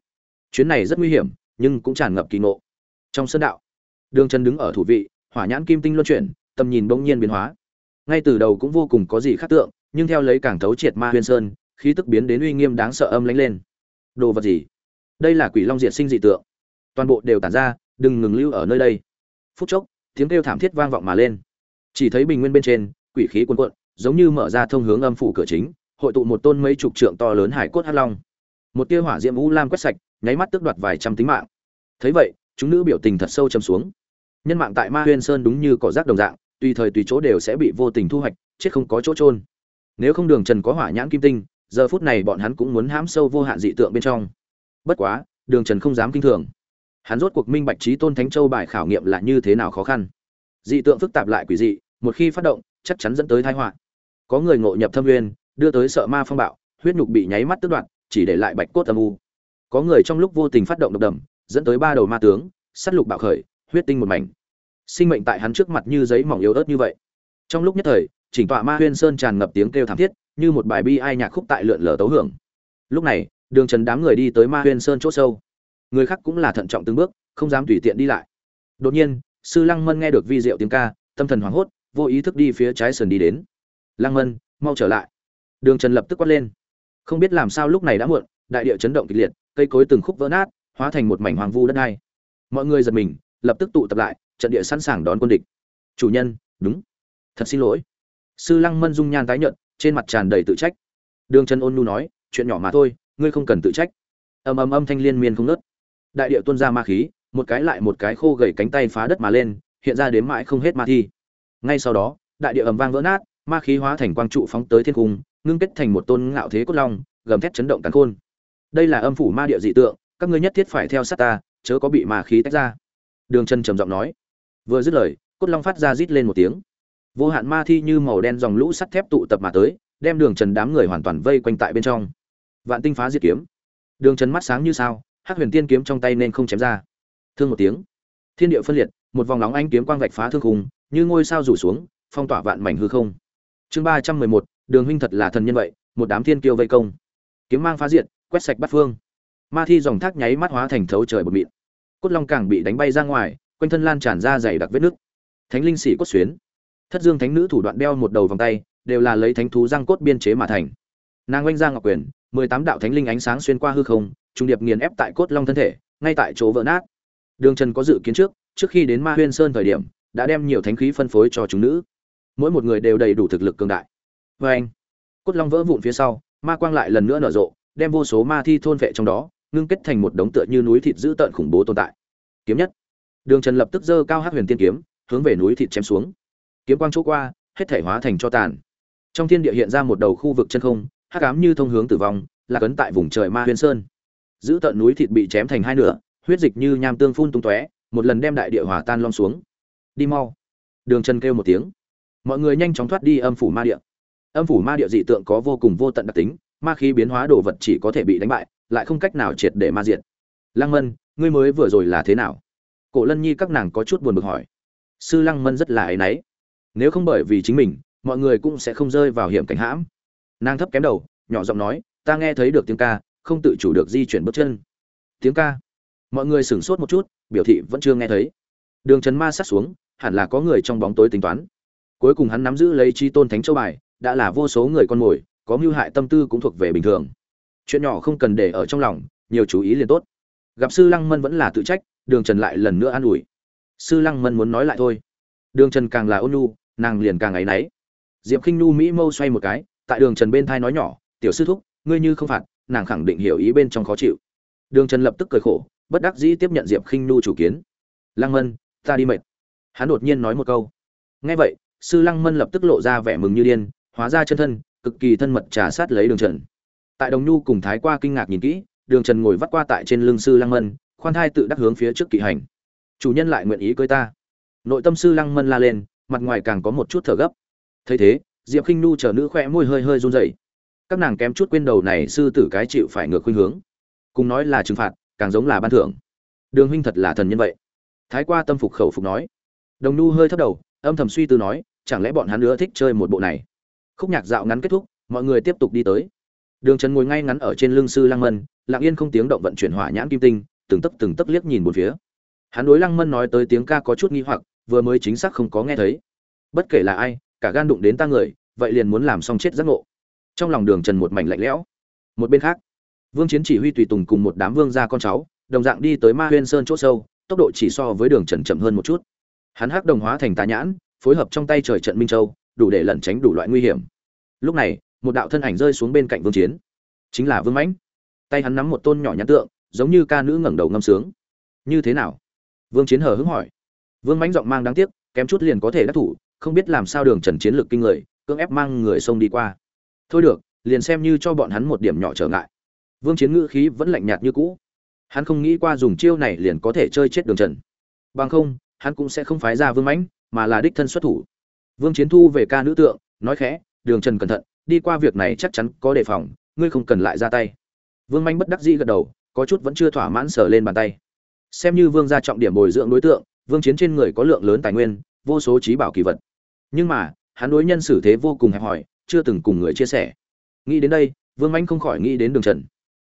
Chuyến này rất nguy hiểm, nhưng cũng tràn ngập kỳ ngộ. Trong sân đạo, đường trần đứng ở thủ vị, hỏa nhãn kim tinh luân chuyển, tầm nhìn bỗng nhiên biến hóa. Ngay từ đầu cũng vô cùng có gì khác tượng, nhưng theo lấy càng thấu triệt ma Huyền sơn, khí tức biến đến uy nghiêm đáng sợ âm lánh lên đồ vật gì? Đây là quỷ long diệt sinh dị tượng. Toàn bộ đều tản ra, đừng ngừng lưu ở nơi đây. Phút chốc, tiếng kêu thảm thiết vang vọng mà lên. Chỉ thấy bình nguyên bên trên, quỷ khí cuồn cuộn, giống như mở ra thông hướng âm phủ cửa chính, hội tụ một tôn mấy chục trượng to lớn hải cốt hắc long. Một tia hỏa diễm u lam quét sạch, nháy mắt tước đoạt vài trăm tính mạng. Thấy vậy, chúng nữ biểu tình thật sâu châm xuống. Nhân mạng tại ma huyên sơn đúng như cỏ rác đồng dạng, tùy thời tùy chỗ đều sẽ bị vô tình thu hoạch, chết không có chỗ trôn nếu không đường trần có hỏa nhãn kim tinh giờ phút này bọn hắn cũng muốn hãm sâu vô hạn dị tượng bên trong. Bất quá, đường trần không dám kinh thường. Hắn rốt cuộc minh bạch trí tôn thánh châu bài khảo nghiệm là như thế nào khó khăn. Dị tượng phức tạp lại quỷ dị, một khi phát động, chắc chắn dẫn tới thái họa. Có người ngộ nhập thâm nguyên, đưa tới sợ ma phong bạo, huyết nhục bị nháy mắt tước đoạn chỉ để lại bạch cốt âm u. Có người trong lúc vô tình phát động độc đầm, dẫn tới ba đầu ma tướng sắt lục bạo khởi, huyết tinh một mảnh. Sinh mệnh tại hắn trước mặt như giấy mỏng yếu ớt như vậy. Trong lúc nhất thời, chỉnh tọa ma huyên sơn tràn ngập tiếng kêu thảm thiết như một bài bi ai nhạc khúc tại lượn lờ tấu hưởng. Lúc này, đường trần đám người đi tới ma huyên sơn chỗ sâu. Người khác cũng là thận trọng từng bước, không dám tùy tiện đi lại. Đột nhiên, sư lăng mân nghe được vi diệu tiếng ca, tâm thần hoảng hốt, vô ý thức đi phía trái sườn đi đến. Lăng mân, mau trở lại. Đường trần lập tức quát lên. Không biết làm sao lúc này đã muộn, đại địa chấn động kịch liệt, cây cối từng khúc vỡ nát, hóa thành một mảnh hoàng vu đất đai. Mọi người giật mình, lập tức tụ tập lại, trận địa sẵn sàng đón quân địch. Chủ nhân, đúng. Thật xin lỗi. Sư lăng mân dung nhan tái nhợt trên mặt tràn đầy tự trách. Đường trần ôn nu nói, chuyện nhỏ mà thôi, ngươi không cần tự trách. Ầm ầm âm thanh liên miên không nớt đại địa tuôn ra ma khí, một cái lại một cái khô gầy cánh tay phá đất mà lên, hiện ra đến mãi không hết ma thi. Ngay sau đó, đại địa ầm vang vỡ nát, ma khí hóa thành quang trụ phóng tới thiên cung, ngưng kết thành một tôn ngạo thế cốt long, gầm thét chấn động cắn khôn. Đây là âm phủ ma địa dị tượng, các ngươi nhất thiết phải theo sát ta, chớ có bị ma khí tách ra. Đường chân trầm giọng nói. Vừa dứt lời, cốt long phát ra rít lên một tiếng vô hạn ma thi như màu đen dòng lũ sắt thép tụ tập mà tới, đem đường trần đám người hoàn toàn vây quanh tại bên trong. Vạn tinh phá diệt kiếm. Đường trần mắt sáng như sao, hắc huyền tiên kiếm trong tay nên không chém ra. Thương một tiếng. Thiên địa phân liệt, một vòng nóng anh kiếm quang vạch phá thương khùng như ngôi sao rủ xuống, phong tỏa vạn mảnh hư không. Chương ba trăm mười một, đường huynh thật là thần nhân vậy, một đám thiên kiêu vây công. Kiếm mang phá diệt, quét sạch bắt phương. Ma thi dòng thác nháy mắt hóa thành thấu trời bột mịn. Cốt long càng bị đánh bay ra ngoài, quanh thân lan tràn ra dày đặc vết nước thánh linh sĩ cốt xuyến thất dương thánh nữ thủ đoạn đeo một đầu vòng tay, đều là lấy thánh thú răng cốt biên chế mà thành. Nàng oanh ra ngọc quyền, mười tám đạo thánh linh ánh sáng xuyên qua hư không trung điệp nghiền ép tại cốt long thân thể, ngay tại chỗ vỡ nát. Đường trần có dự kiến trước trước khi đến ma huyên sơn thời điểm, đã đem nhiều thánh khí phân phối cho chúng nữ. Mỗi một người đều đầy đủ thực lực cường đại. Vê anh, cốt long vỡ vụn phía sau, ma quang lại lần nữa nở rộ, đem vô số ma thi thôn vệ trong đó, ngưng kết thành một đống tựa như núi thịt dữ tợn khủng bố tồn tại. Kiếm nhất. Đường trần lập tức giơ cao hát huyền tiên kiếm, hướng về núi thịt chém xuống kiếm quang chỗ qua, hết thể hóa thành cho tàn. Trong thiên địa hiện ra một đầu khu vực chân không, hắc ám như thông hướng tử vong, là cấn tại vùng trời ma huyên sơn. Giữ tận núi thịt bị chém thành hai nửa, huyết dịch như nham tương phun tung tóe, một lần đem đại địa hỏa tan lom xuống. Đi mau. Đường chân kêu một tiếng. Mọi người nhanh chóng thoát đi âm phủ ma địa. Âm phủ ma địa dị tượng có vô cùng vô tận đặc tính, ma khí biến hóa đồ vật chỉ có thể bị đánh bại, lại không cách nào triệt để ma diệt. Lăng mân, ngươi mới vừa rồi là thế nào? Cổ lân nhi các nàng có chút buồn bực hỏi. Sư lăng mân rất là áy náy nếu không bởi vì chính mình, mọi người cũng sẽ không rơi vào hiểm cảnh hãm. Nàng thấp kém đầu, nhỏ giọng nói, ta nghe thấy được tiếng ca, không tự chủ được di chuyển bước chân. Tiếng ca? Mọi người sửng sốt một chút, biểu thị vẫn chưa nghe thấy. Đường trần ma sát xuống, hẳn là có người trong bóng tối tính toán. Cuối cùng hắn nắm giữ lấy chi tôn thánh châu bài, đã là vô số người con mồi, có mưu hại tâm tư cũng thuộc về bình thường. Chuyện nhỏ không cần để ở trong lòng, nhiều chú ý liền tốt. Gặp sư lăng mân vẫn là tự trách, đường trần lại lần nữa an ủi. Sư lăng mân muốn nói lại thôi. Đường trần càng là ôn nhu nàng liền càng áy náy. Diệp khinh nhu mỹ mâu xoay một cái, tại đường trần bên thai nói nhỏ, tiểu sư thúc, ngươi như không phạt, nàng khẳng định hiểu ý bên trong khó chịu. Đường trần lập tức cười khổ, bất đắc dĩ tiếp nhận diệp khinh nhu chủ kiến. Lăng mân, ta đi mệt. Hắn đột nhiên nói một câu. Ngay vậy, sư lăng mân lập tức lộ ra vẻ mừng như điên, hóa ra chân thân, cực kỳ thân mật trà sát lấy đường trần. Tại đồng nhu cùng thái qua kinh ngạc nhìn kỹ, đường trần ngồi vắt qua tại trên lưng sư lăng mân, khoan thai tự đắc hướng phía trước kỵ hành. Chủ nhân lại nguyện ý cưới ta. Nội tâm sư lăng mân la lên mặt ngoài càng có một chút thở gấp. Thấy thế, diệp khinh nu chờ nữ khoe môi hơi hơi run rẩy. Các nàng kém chút quên đầu này sư tử cái chịu phải ngược khuynh hướng. Cùng nói là trừng phạt, càng giống là ban thưởng. Đường huynh thật là thần nhân vậy. Thái qua tâm phục khẩu phục nói. Đồng nu hơi thấp đầu, âm thầm suy tư nói, chẳng lẽ bọn hắn nữa thích chơi một bộ này? Khúc nhạc dạo ngắn kết thúc, mọi người tiếp tục đi tới. Đường trần ngồi ngay ngắn ở trên lưng sư lăng mân, lặng yên không tiếng động vận chuyển hỏa nhãn kim tinh, từng tấc từng tấc liếc nhìn một phía. Hắn đối lăng mân nói tới tiếng ca có chút nghi hoặc vừa mới chính xác không có nghe thấy. Bất kể là ai, cả gan đụng đến ta người, vậy liền muốn làm xong chết giác ngộ. Trong lòng đường trần một mảnh lạnh lẽo. Một bên khác, vương chiến chỉ huy tùy tùng cùng một đám vương gia con cháu, đồng dạng đi tới ma huyên sơn chỗ sâu, tốc độ chỉ so với đường trần chậm hơn một chút. Hắn hắc đồng hóa thành tà nhãn, phối hợp trong tay trời trận minh châu, đủ để lẩn tránh đủ loại nguy hiểm. Lúc này, một đạo thân ảnh rơi xuống bên cạnh vương chiến. Chính là vương mãnh. Tay hắn nắm một tôn nhỏ nhắn tượng, giống như ca nữ ngẩng đầu ngâm sướng. Như thế nào? Vương chiến hờ hững hỏi vương mãnh giọng mang đáng tiếc, kém chút liền có thể đắc thủ, không biết làm sao đường trần chiến lược kinh người, cưỡng ép mang người xông đi qua. Thôi được, liền xem như cho bọn hắn một điểm nhỏ trở ngại. Vương chiến ngữ khí vẫn lạnh nhạt như cũ. Hắn không nghĩ qua dùng chiêu này liền có thể chơi chết đường trần. Bằng không, hắn cũng sẽ không phái ra vương mãnh, mà là đích thân xuất thủ. Vương chiến thu về ca nữ tượng, nói khẽ, đường trần cẩn thận, đi qua việc này chắc chắn có đề phòng, ngươi không cần lại ra tay. Vương Mãnh bất đắc dĩ gật đầu, có chút vẫn chưa thỏa mãn sở lên bàn tay. Xem như vương gia trọng điểm bồi dưỡng đối tượng vương chiến trên người có lượng lớn tài nguyên, vô số trí bảo kỳ vật. Nhưng mà, hắn đối nhân xử thế vô cùng hẹp hòi, chưa từng cùng người chia sẻ. Nghĩ đến đây, vương mãnh không khỏi nghĩ đến đường trần.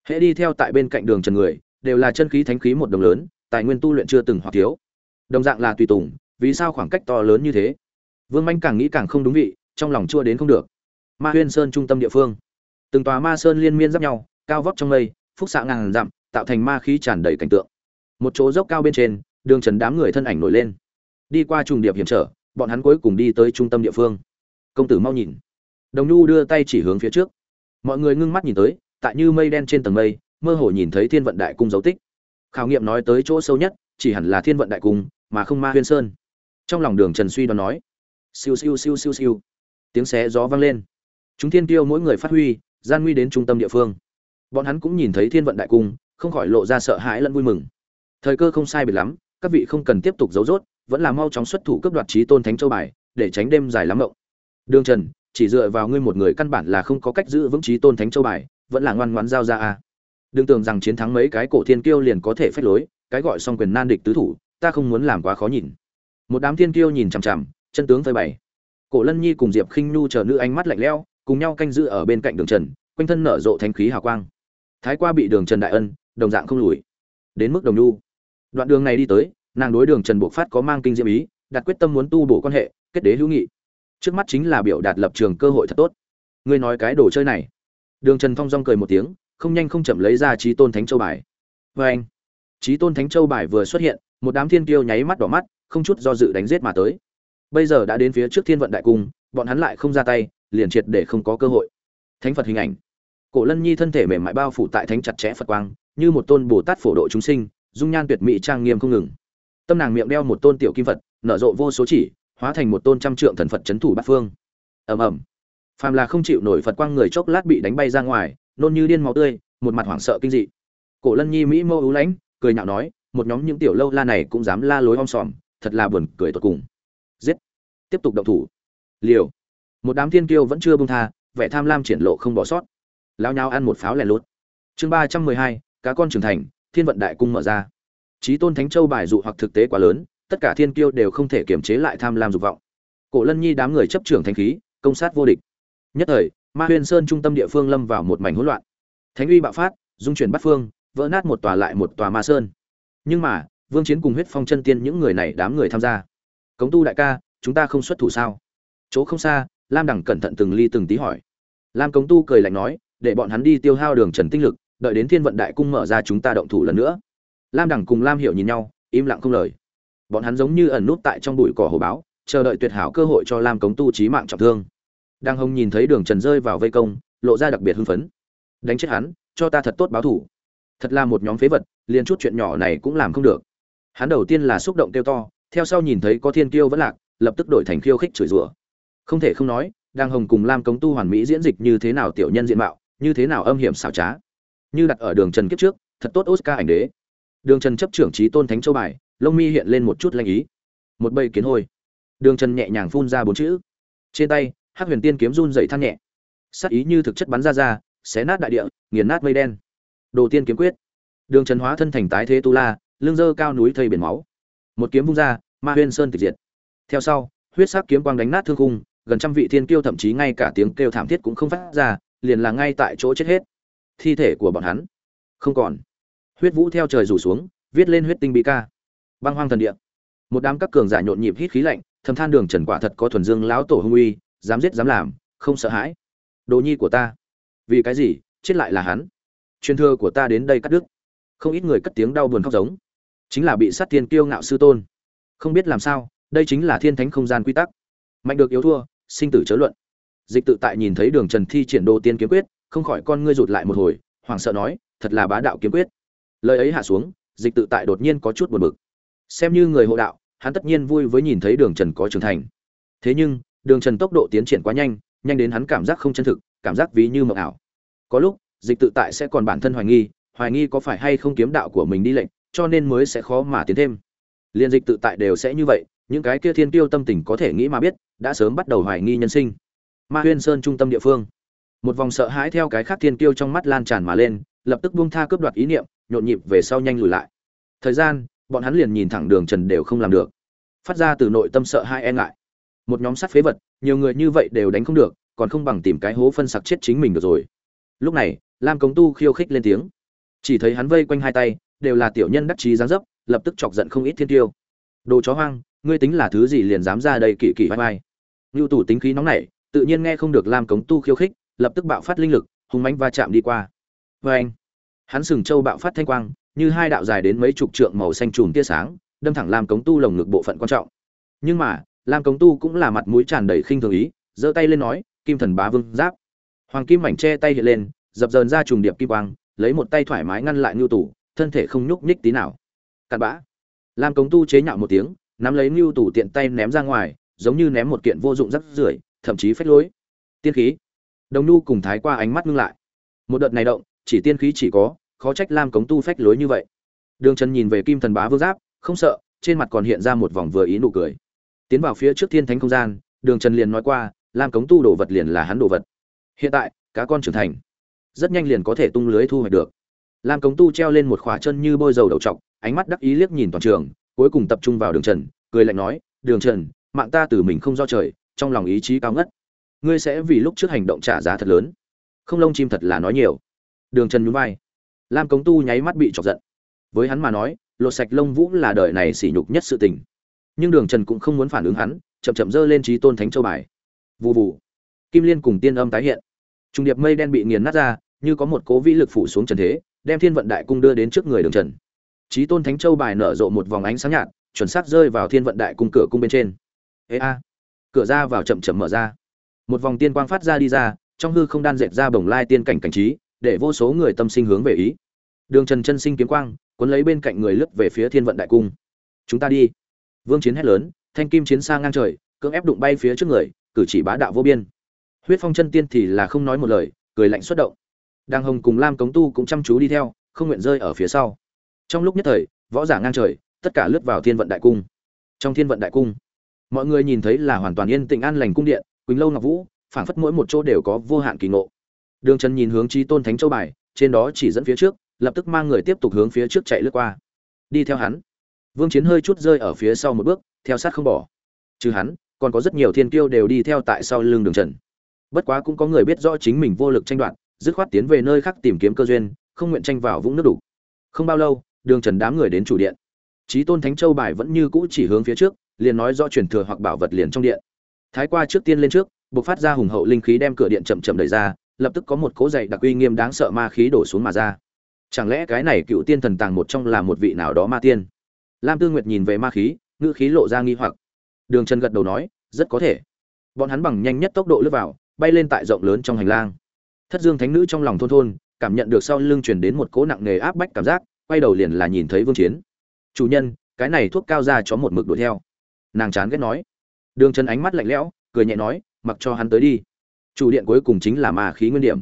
Hễ đi theo tại bên cạnh đường trần người, đều là chân khí thánh khí một đồng lớn, tài nguyên tu luyện chưa từng hoặc thiếu. Đồng dạng là tùy tùng, vì sao khoảng cách to lớn như thế? Vương mãnh càng nghĩ càng không đúng vị, trong lòng chua đến không được. Ma huyên sơn trung tâm địa phương. Từng tòa ma sơn liên miên giáp nhau, cao vóc trong mây, phúc xạ ngàn dặm, tạo thành ma khí tràn đầy cảnh tượng. Một chỗ dốc cao bên trên đường trần đám người thân ảnh nổi lên. Đi qua trùng điệp hiểm trở, bọn hắn cuối cùng đi tới trung tâm địa phương. Công tử mau nhìn. Đồng nhu đưa tay chỉ hướng phía trước. Mọi người ngưng mắt nhìn tới, tại như mây đen trên tầng mây, mơ hồ nhìn thấy thiên vận đại cung dấu tích. Khảo nghiệm nói tới chỗ sâu nhất, chỉ hẳn là thiên vận đại cung, mà không ma huyên sơn. Trong lòng đường trần suy đoán nói, siêu siêu siêu siêu siêu. Tiếng xé gió vang lên. Chúng thiên tiêu mỗi người phát huy, gian nguy đến trung tâm địa phương. Bọn hắn cũng nhìn thấy thiên vận đại cung, không khỏi lộ ra sợ hãi lẫn vui mừng. Thời cơ không sai biệt lắm các vị không cần tiếp tục giấu rốt, vẫn là mau chóng xuất thủ cướp đoạt chí tôn thánh châu bài, để tránh đêm dài lắm mộng. Đường trần, chỉ dựa vào ngươi một người căn bản là không có cách giữ vững chí tôn thánh châu bài, vẫn là ngoan ngoãn giao ra a. Đừng tưởng rằng chiến thắng mấy cái cổ thiên kiêu liền có thể phách lối, cái gọi song quyền nan địch tứ thủ, ta không muốn làm quá khó nhìn. Một đám thiên kiêu nhìn chằm chằm, chân tướng phơi bày. Cổ lân nhi cùng diệp khinh nhu chờ nữ ánh mắt lạnh lẽo, cùng nhau canh giữ ở bên cạnh đường trần, quanh thân nở rộ thanh khí hào quang. Thái qua bị đường trần đại ân, đồng dạng không lùi. Đến mức đồng nhu đoạn đường này đi tới, nàng đối đường trần buộc phát có mang kinh diễm ý, đặt quyết tâm muốn tu bổ quan hệ, kết đế hữu nghị. Trước mắt chính là biểu đạt lập trường cơ hội thật tốt. Ngươi nói cái đồ chơi này. Đường trần thong dong cười một tiếng, không nhanh không chậm lấy ra trí tôn thánh châu bài. Vê anh trí tôn thánh châu bài vừa xuất hiện, một đám thiên kiêu nháy mắt đỏ mắt, không chút do dự đánh giết mà tới. Bây giờ đã đến phía trước thiên vận đại cung, bọn hắn lại không ra tay, liền triệt để không có cơ hội. Thánh phật hình ảnh. Cổ lân nhi thân thể mềm mại bao phủ tại thánh chặt chẽ phật quang, như một tôn bồ tát phổ độ chúng sinh dung nhan tuyệt mỹ trang nghiêm không ngừng. Tâm nàng miệng đeo một tôn tiểu kim phật, nở rộ vô số chỉ, hóa thành một tôn trăm trượng thần phật chấn thủ bát phương. Ầm ầm. Phàm là không chịu nổi phật quang người chốc lát bị đánh bay ra ngoài, nôn như điên máu tươi, một mặt hoảng sợ kinh dị. Cổ lân nhi mỹ mâu ưu lãnh, cười nhạo nói, một nhóm những tiểu lâu la này cũng dám la lối om sòm, thật là buồn cười tột cùng. Giết. Tiếp tục động thủ. Liều. Một đám thiên kiêu vẫn chưa bông tha, vẻ tham lam triển lộ không bỏ sót. Lao nhau ăn một pháo lẻ lốt chương ba trăm mười hai, cá con trưởng thành thiên vận đại cung mở ra. Trí tôn thánh châu bài dụ hoặc thực tế quá lớn, tất cả thiên kiêu đều không thể kiềm chế lại tham lam dục vọng. Cổ lân nhi đám người chấp trưởng thanh khí, công sát vô địch. Nhất thời, ma huyền sơn trung tâm địa phương lâm vào một mảnh hỗn loạn. Thánh uy bạo phát, dung chuyển bắt phương, vỡ nát một tòa lại một tòa ma sơn. Nhưng mà, vương chiến cùng huyết phong chân tiên những người này đám người tham gia. Cống tu đại ca, chúng ta không xuất thủ sao? Chỗ không xa, lam đẳng cẩn thận từng ly từng tí hỏi. Lam cống tu cười lạnh nói, để bọn hắn đi tiêu hao đường trần tinh lực đợi đến thiên vận đại cung mở ra chúng ta động thủ lần nữa. Lam đẳng cùng lam hiểu nhìn nhau, im lặng không lời. Bọn hắn giống như ẩn nút tại trong bụi cỏ hồ báo, chờ đợi tuyệt hảo cơ hội cho lam cống tu trí mạng trọng thương. Đang hồng nhìn thấy đường trần rơi vào vây công, lộ ra đặc biệt hưng phấn. Đánh chết hắn, cho ta thật tốt báo thủ. Thật là một nhóm phế vật, liền chút chuyện nhỏ này cũng làm không được. Hắn đầu tiên là xúc động kêu to, theo sau nhìn thấy có thiên kiêu vẫn lạc, lập tức đổi thành khiêu khích chửi rủa. Không thể không nói đang hồng cùng lam cống tu hoàn mỹ diễn dịch như thế nào tiểu nhân diện mạo, như thế nào âm hiểm xảo trá như đặt ở đường trần kiếp trước, thật tốt oscar ảnh đế. Đường trần chấp trưởng trí tôn thánh châu bài, lông mi hiện lên một chút lanh ý. Một bầy kiến hôi. Đường trần nhẹ nhàng phun ra bốn chữ. Trên tay hát huyền tiên kiếm run dậy than nhẹ. Sát ý như thực chất bắn ra ra, xé nát đại địa, nghiền nát mây đen. Đồ tiên kiếm quyết. Đường trần hóa thân thành tái thế tu la, lưng dơ cao núi thây biển máu. Một kiếm vung ra, ma huyên sơn tịch diệt. Theo sau, huyết sắc kiếm quang đánh nát thương khung, gần trăm vị thiên kiêu thậm chí ngay cả tiếng kêu thảm thiết cũng không phát ra, liền là ngay tại chỗ chết hết thi thể của bọn hắn. Không còn. Huyết vũ theo trời rủ xuống, viết lên huyết tinh bị ca. Băng hoang thần địa. Một đám các cường giả nhộn nhịp hít khí lạnh, thầm than đường trần quả thật có thuần dương lão tổ hung uy, dám giết dám làm, không sợ hãi. Đồ nhi của ta. Vì cái gì, chết lại là hắn. Truyền thừa của ta đến đây cắt đứt. Không ít người cất tiếng đau buồn khóc giống. Chính là bị sát tiên kiêu ngạo sư tôn. Không biết làm sao, đây chính là thiên thánh không gian quy tắc. Mạnh được yếu thua, sinh tử chớ luận. Dịch tự tại nhìn thấy đường trần thi triển đồ tiên kiếm quyết không khỏi con ngươi rụt lại một hồi, hoảng sợ nói, thật là bá đạo kiếm quyết. Lời ấy hạ xuống, dịch tự tại đột nhiên có chút buồn bực. Xem như người hộ đạo, hắn tất nhiên vui với nhìn thấy đường trần có trưởng thành. Thế nhưng, đường trần tốc độ tiến triển quá nhanh nhanh đến hắn cảm giác không chân thực, cảm giác ví như mộng ảo. Có lúc, dịch tự tại sẽ còn bản thân hoài nghi hoài nghi có phải hay không kiếm đạo của mình đi lệnh, cho nên mới sẽ khó mà tiến thêm. Liên dịch tự tại đều sẽ như vậy, những cái kia thiên tiêu tâm tình có thể nghĩ mà biết, đã sớm bắt đầu hoài nghi nhân sinh. Ma huyên sơn trung tâm địa phương một vòng sợ hãi theo cái khác thiên tiêu trong mắt lan tràn mà lên, lập tức buông tha cướp đoạt ý niệm, nhộn nhịp về sau nhanh lùi lại. Thời gian, bọn hắn liền nhìn thẳng đường trần đều không làm được. Phát ra từ nội tâm sợ hai e ngại. Một nhóm sát phế vật, nhiều người như vậy đều đánh không được, còn không bằng tìm cái hố phân sặc chết chính mình được rồi. Lúc này, lam cống tu khiêu khích lên tiếng. Chỉ thấy hắn vây quanh hai tay, đều là tiểu nhân đắc chí giáng dấp, lập tức chọc giận không ít thiên tiêu đồ chó hoang, ngươi tính là thứ gì liền dám ra đây kỳ kỳ vai vai. Ngưu tủ tính khí nóng nảy, tự nhiên nghe không được lam cống tu khiêu khích lập tức bạo phát linh lực hùng mãnh va chạm đi qua. Vê anh, hắn sừng châu bạo phát thanh quang, như hai đạo dài đến mấy chục trượng màu xanh trùm tia sáng, đâm thẳng lam cống tu lồng ngực bộ phận quan trọng. Nhưng mà, lam cống tu cũng là mặt mũi tràn đầy khinh thường ý, giơ tay lên nói, kim thần bá vương giáp. Hoàng kim mảnh che tay hiện lên, dập dờn ra trùng điệp kim quang, lấy một tay thoải mái ngăn lại ngưu tủ thân thể không nhúc nhích tí nào. Cặn bã. Lam cống tu chế nhạo một tiếng, nắm lấy ngưu tủ tiện tay ném ra ngoài, giống như ném một kiện vô dụng rắc rưởi, thậm chí phách lối. Tiên khí đồng nu cùng thái qua ánh mắt ngưng lại. Một đợt này động, chỉ tiên khí chỉ có, khó trách lam cống tu phách lối như vậy. Đường trần nhìn về kim thần bá vương giáp, không sợ, trên mặt còn hiện ra một vòng vừa ý nụ cười. Tiến vào phía trước thiên thánh không gian, đường trần liền nói qua, lam cống tu đồ vật liền là hắn đồ vật. Hiện tại, cá con trưởng thành, rất nhanh liền có thể tung lưới thu hoạch được. Lam cống tu treo lên một khỏa chân như bôi dầu đầu trọc, ánh mắt đắc ý liếc nhìn toàn trường, cuối cùng tập trung vào đường trần, cười lạnh nói, đường trần, mạng ta từ mình không do trời, trong lòng ý chí cao ngất ngươi sẽ vì lúc trước hành động trả giá thật lớn. Không lông chim thật là nói nhiều. Đường trần nhún vai. Lam cống tu nháy mắt bị chọc giận. Với hắn mà nói, lột sạch lông vũ là đời này sỉ nhục nhất sự tình. Nhưng đường trần cũng không muốn phản ứng hắn, chậm chậm dơ lên trí tôn thánh châu bài. Vụ vụ kim liên cùng tiên âm tái hiện. Trung điệp mây đen bị nghiền nát ra, như có một cố vĩ lực phủ xuống trần thế, đem thiên vận đại cung đưa đến trước người đường trần. Trí tôn thánh châu bài nở rộ một vòng ánh sáng nhạt, chuẩn xác rơi vào thiên vận đại cung cửa cung bên trên. Ê a. Cửa ra vào chậm chậm mở ra một vòng tiên quang phát ra đi ra, trong hư không đan dệt ra bồng lai tiên cảnh cảnh trí, để vô số người tâm sinh hướng về ý. Đường trần chân sinh kiếm quang, cuốn lấy bên cạnh người lướt về phía thiên vận đại cung. Chúng ta đi. Vương chiến hét lớn, thanh kim chiến xa ngang trời, cưỡng ép đụng bay phía trước người, cử chỉ bá đạo vô biên. Huyết phong chân tiên thì là không nói một lời, cười lạnh xuất động. Đàng hồng cùng lam cống tu cũng chăm chú đi theo, không nguyện rơi ở phía sau. Trong lúc nhất thời, võ giả ngang trời, tất cả lướt vào thiên vận đại cung. Trong thiên vận đại cung, mọi người nhìn thấy là hoàn toàn yên tĩnh an lành cung điện quỳnh lâu ngọc vũ, phảng phất mỗi một chỗ đều có vô hạn kỳ ngộ. Đường trần nhìn hướng trí tôn thánh châu bài, trên đó chỉ dẫn phía trước, lập tức mang người tiếp tục hướng phía trước chạy lướt qua. Đi theo hắn. Vương chiến hơi chút rơi ở phía sau một bước, theo sát không bỏ. Trừ hắn, còn có rất nhiều thiên kiêu đều đi theo tại sau lưng đường trần. Bất quá cũng có người biết rõ chính mình vô lực tranh đoạt, dứt khoát tiến về nơi khác tìm kiếm cơ duyên, không nguyện tranh vào vũng nước đủ không bao lâu, đường trần đám người đến chủ điện. Trí tôn thánh châu bài vẫn như cũ chỉ hướng phía trước, liền nói do truyền thừa hoặc bảo vật liền trong điện thái qua trước tiên lên trước buộc phát ra hùng hậu linh khí đem cửa điện chậm chậm đẩy ra, lập tức có một cố dày đặc uy nghiêm đáng sợ ma khí đổ xuống mà ra. Chẳng lẽ cái này cựu tiên thần tàng một trong là một vị nào đó ma tiên? Lam tư nguyệt nhìn về ma khí, ngữ khí lộ ra nghi hoặc. Đường trần gật đầu nói, rất có thể. Bọn hắn bằng nhanh nhất tốc độ lướt vào, bay lên tại rộng lớn trong hành lang. Thất dương thánh nữ trong lòng thôn thôn, cảm nhận được sau lưng truyền đến một cỗ nặng nề áp bách cảm giác, quay đầu liền là nhìn thấy vương chiến. Chủ nhân, cái này thuốc cao ra cho một mực đuổi theo. Nàng chán ghét nói đường trần ánh mắt lạnh lẽo, cười nhẹ nói, mặc cho hắn tới đi. Chủ điện cuối cùng chính là ma khí nguyên điểm.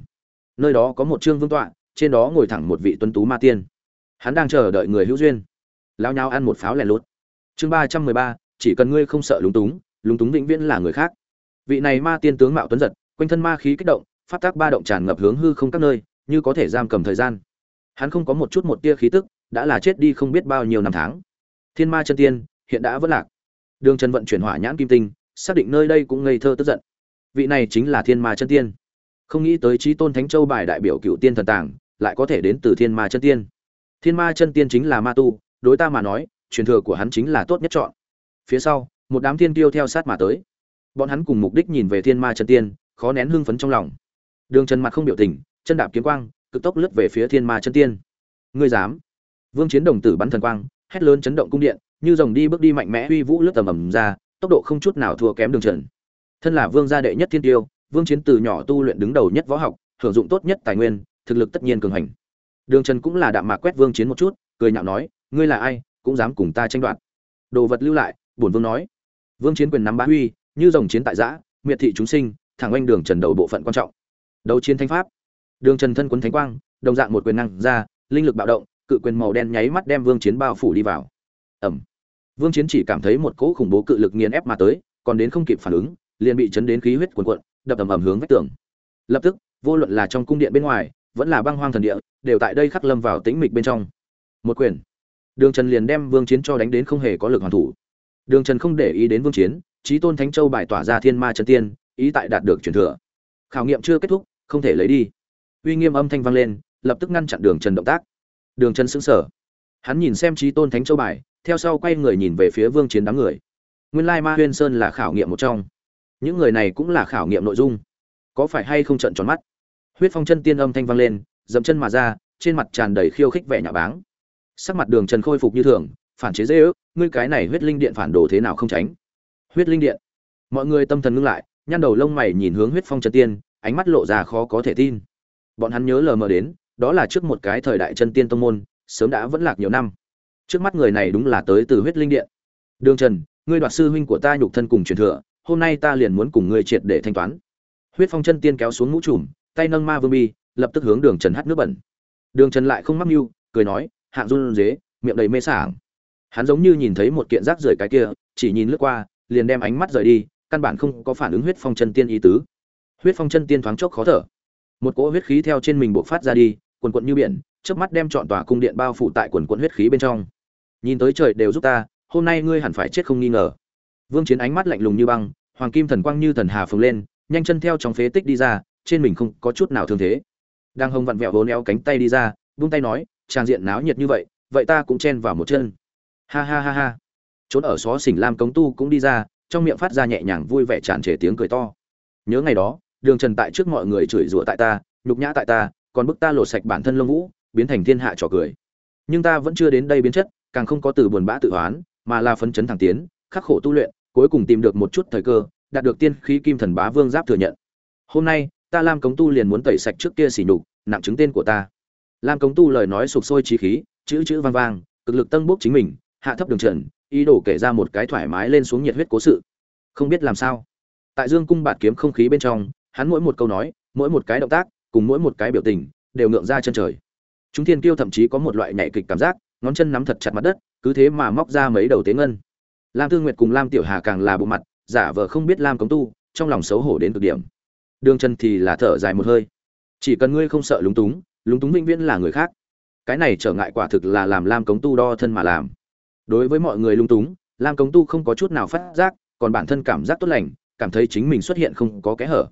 Nơi đó có một trương vương tọa, trên đó ngồi thẳng một vị tuân tú ma tiên. Hắn đang chờ đợi người hữu duyên. Lao nhau ăn một pháo lẻ lốt chương ba trăm mười ba, chỉ cần ngươi không sợ lúng túng lúng túng vĩnh viễn là người khác. Vị này ma tiên tướng mạo tuấn giật, quanh thân ma khí kích động phát tác ba động tràn ngập hướng hư không các nơi, như có thể giam cầm thời gian. Hắn không có một chút một tia khí tức, đã là chết đi không biết bao nhiêu năm tháng. Thiên ma chân tiên, hiện đã vất lạc đường trần vận chuyển hỏa nhãn kim tinh, xác định nơi đây cũng ngây thơ tức giận. Vị này chính là thiên ma chân tiên. Không nghĩ tới trí tôn thánh châu bài đại biểu cựu tiên thần tàng, lại có thể đến từ thiên ma chân tiên. Thiên ma chân tiên chính là ma tu, đối ta mà nói, truyền thừa của hắn chính là tốt nhất chọn. Phía sau, một đám thiên tiêu theo sát mà tới. Bọn hắn cùng mục đích nhìn về thiên ma chân tiên, khó nén hưng phấn trong lòng. Đường trần mặt không biểu tình, chân đạp kiếm quang, cực tốc lướt về phía thiên ma chân tiên. Ngươi dám? Vương chiến đồng tử bắn thần quang, hét lớn chấn động cung điện như rồng đi bước đi mạnh mẽ uy vũ lướt tầm ầm ra, tốc độ không chút nào thua kém đường trần. Thân là vương gia đệ nhất thiên tiêu, vương chiến từ nhỏ tu luyện đứng đầu nhất võ học, hưởng dụng tốt nhất tài nguyên, thực lực tất nhiên cường hành. Đường trần cũng là đạm mạc quét vương chiến một chút, cười nhạo nói, ngươi là ai, cũng dám cùng ta tranh đoạt. Đồ vật lưu lại, bổn vương nói. Vương chiến quyền nắm bá huy, như rồng chiến tại giã, miệt thị chúng sinh, thẳng oanh đường trần đầu bộ phận quan trọng. Đấu chiến thánh pháp. Đường trần thân quấn thánh quang, đồng dạng một quyền năng ra, linh lực bạo động, cự quyền màu đen nháy mắt đem vương chiến bao phủ đi vào ẩm. Vương chiến chỉ cảm thấy một cỗ khủng bố cự lực nghiền ép mà tới, còn đến không kịp phản ứng, liền bị chấn đến khí huyết cuồn cuộn, đập ầm ầm hướng vách tường. Lập tức, vô luận là trong cung điện bên ngoài, vẫn là băng hoang thần địa, đều tại đây khắc lâm vào tĩnh mịch bên trong. Một quyền. Đường trần liền đem vương chiến cho đánh đến không hề có lực hoàn thủ. Đường trần không để ý đến vương chiến trí tôn thánh châu bài tỏa ra thiên ma chân tiên, ý tại đạt được truyền thừa. Khảo nghiệm chưa kết thúc, không thể lấy đi. Uy nghiêm âm thanh vang lên, lập tức ngăn chặn đường trần động tác. Đường trần sững sờ. Hắn nhìn xem trí tôn thánh châu bài theo sau quay người nhìn về phía vương chiến đám người. Nguyên lai ma huyên sơn là khảo nghiệm một trong. Những người này cũng là khảo nghiệm nội dung. Có phải hay không trận tròn mắt? Huyết phong chân tiên âm thanh vang lên, dậm chân mà ra, trên mặt tràn đầy khiêu khích vẻ nhà báng. Sắc mặt đường trần khôi phục như thường, phản chế dễ ước, ngươi cái này huyết linh điện phản đồ thế nào không tránh? Huyết linh điện. Mọi người tâm thần ngưng lại, nhăn đầu lông mày nhìn hướng huyết phong chân tiên, ánh mắt lộ ra khó có thể tin. Bọn hắn nhớ lờ mờ đến, đó là trước một cái thời đại chân tiên tông môn, sớm đã vẫn lạc nhiều năm trước mắt người này đúng là tới từ huyết linh điện. Đường trần, ngươi đoạt sư huynh của ta nhục thân cùng truyền thừa, hôm nay ta liền muốn cùng ngươi triệt để thanh toán. Huyết phong chân tiên kéo xuống mũ trùm, tay nâng ma vương bi, lập tức hướng đường trần hắt nước bẩn. Đường trần lại không mắc mưu, cười nói, hạng run dế, miệng đầy mê sảng. Hắn giống như nhìn thấy một kiện rác rưởi cái kia, chỉ nhìn lướt qua, liền đem ánh mắt rời đi, căn bản không có phản ứng huyết phong chân tiên ý tứ. Huyết phong chân tiên thoáng chốc khó thở. Một cỗ huyết khí theo trên mình bộc phát ra đi, quần quận như biển trước mắt đem trọn tòa cung điện bao phủ tại quần quận huyết khí bên trong nhìn tới trời đều giúp ta, hôm nay ngươi hẳn phải chết không nghi ngờ. Vương chiến ánh mắt lạnh lùng như băng, hoàng kim thần quang như thần hà phồng lên, nhanh chân theo trong phế tích đi ra, trên mình không có chút nào thương thế. Đang hông vặn vẹo vốn éo cánh tay đi ra, vung tay nói trang diện náo nhiệt như vậy vậy ta cũng chen vào một chân. Ha ha ha ha. Trốn ở xó xỉnh lam cống tu cũng đi ra, trong miệng phát ra nhẹ nhàng vui vẻ tràn trề tiếng cười to. Nhớ ngày đó, đường trần tại trước mọi người chửi rủa tại ta, nhục nhã tại ta, còn bức ta lột sạch bản thân lông vũ, biến thành thiên hạ trò cười. Nhưng ta vẫn chưa đến đây biến chất càng không có từ buồn bã tự hoán, mà là phấn chấn thẳng tiến, khắc khổ tu luyện, cuối cùng tìm được một chút thời cơ, đạt được tiên khí kim thần bá vương giáp thừa nhận. Hôm nay, ta lam cống tu liền muốn tẩy sạch trước kia xỉ nhục, nặng chứng tên của ta. Lam cống tu lời nói sục sôi trí khí, chữ chữ vang vang, cực lực tân bốc chính mình, hạ thấp đường trần, ý đồ kể ra một cái thoải mái lên xuống nhiệt huyết cố sự. Không biết làm sao. Tại dương cung bạt kiếm không khí bên trong, hắn mỗi một câu nói, mỗi một cái động tác, cùng mỗi một cái biểu tình, đều ngượng ra chân trời. Chúng thiên kiêu thậm chí có một loại nhạy kịch cảm giác ngón chân nắm thật chặt mặt đất, cứ thế mà móc ra mấy đầu tế ngân. Lam Thương nguyệt cùng lam tiểu hà càng là bộ mặt, giả vờ không biết lam cống tu, trong lòng xấu hổ đến cực điểm. Đường chân thì là thở dài một hơi. Chỉ cần ngươi không sợ lúng túng lúng túng vĩnh viễn là người khác. Cái này trở ngại quả thực là làm lam cống tu đo thân mà làm. Đối với mọi người lung túng, lam cống tu không có chút nào phát giác, còn bản thân cảm giác tốt lành, cảm thấy chính mình xuất hiện không có kẽ hở.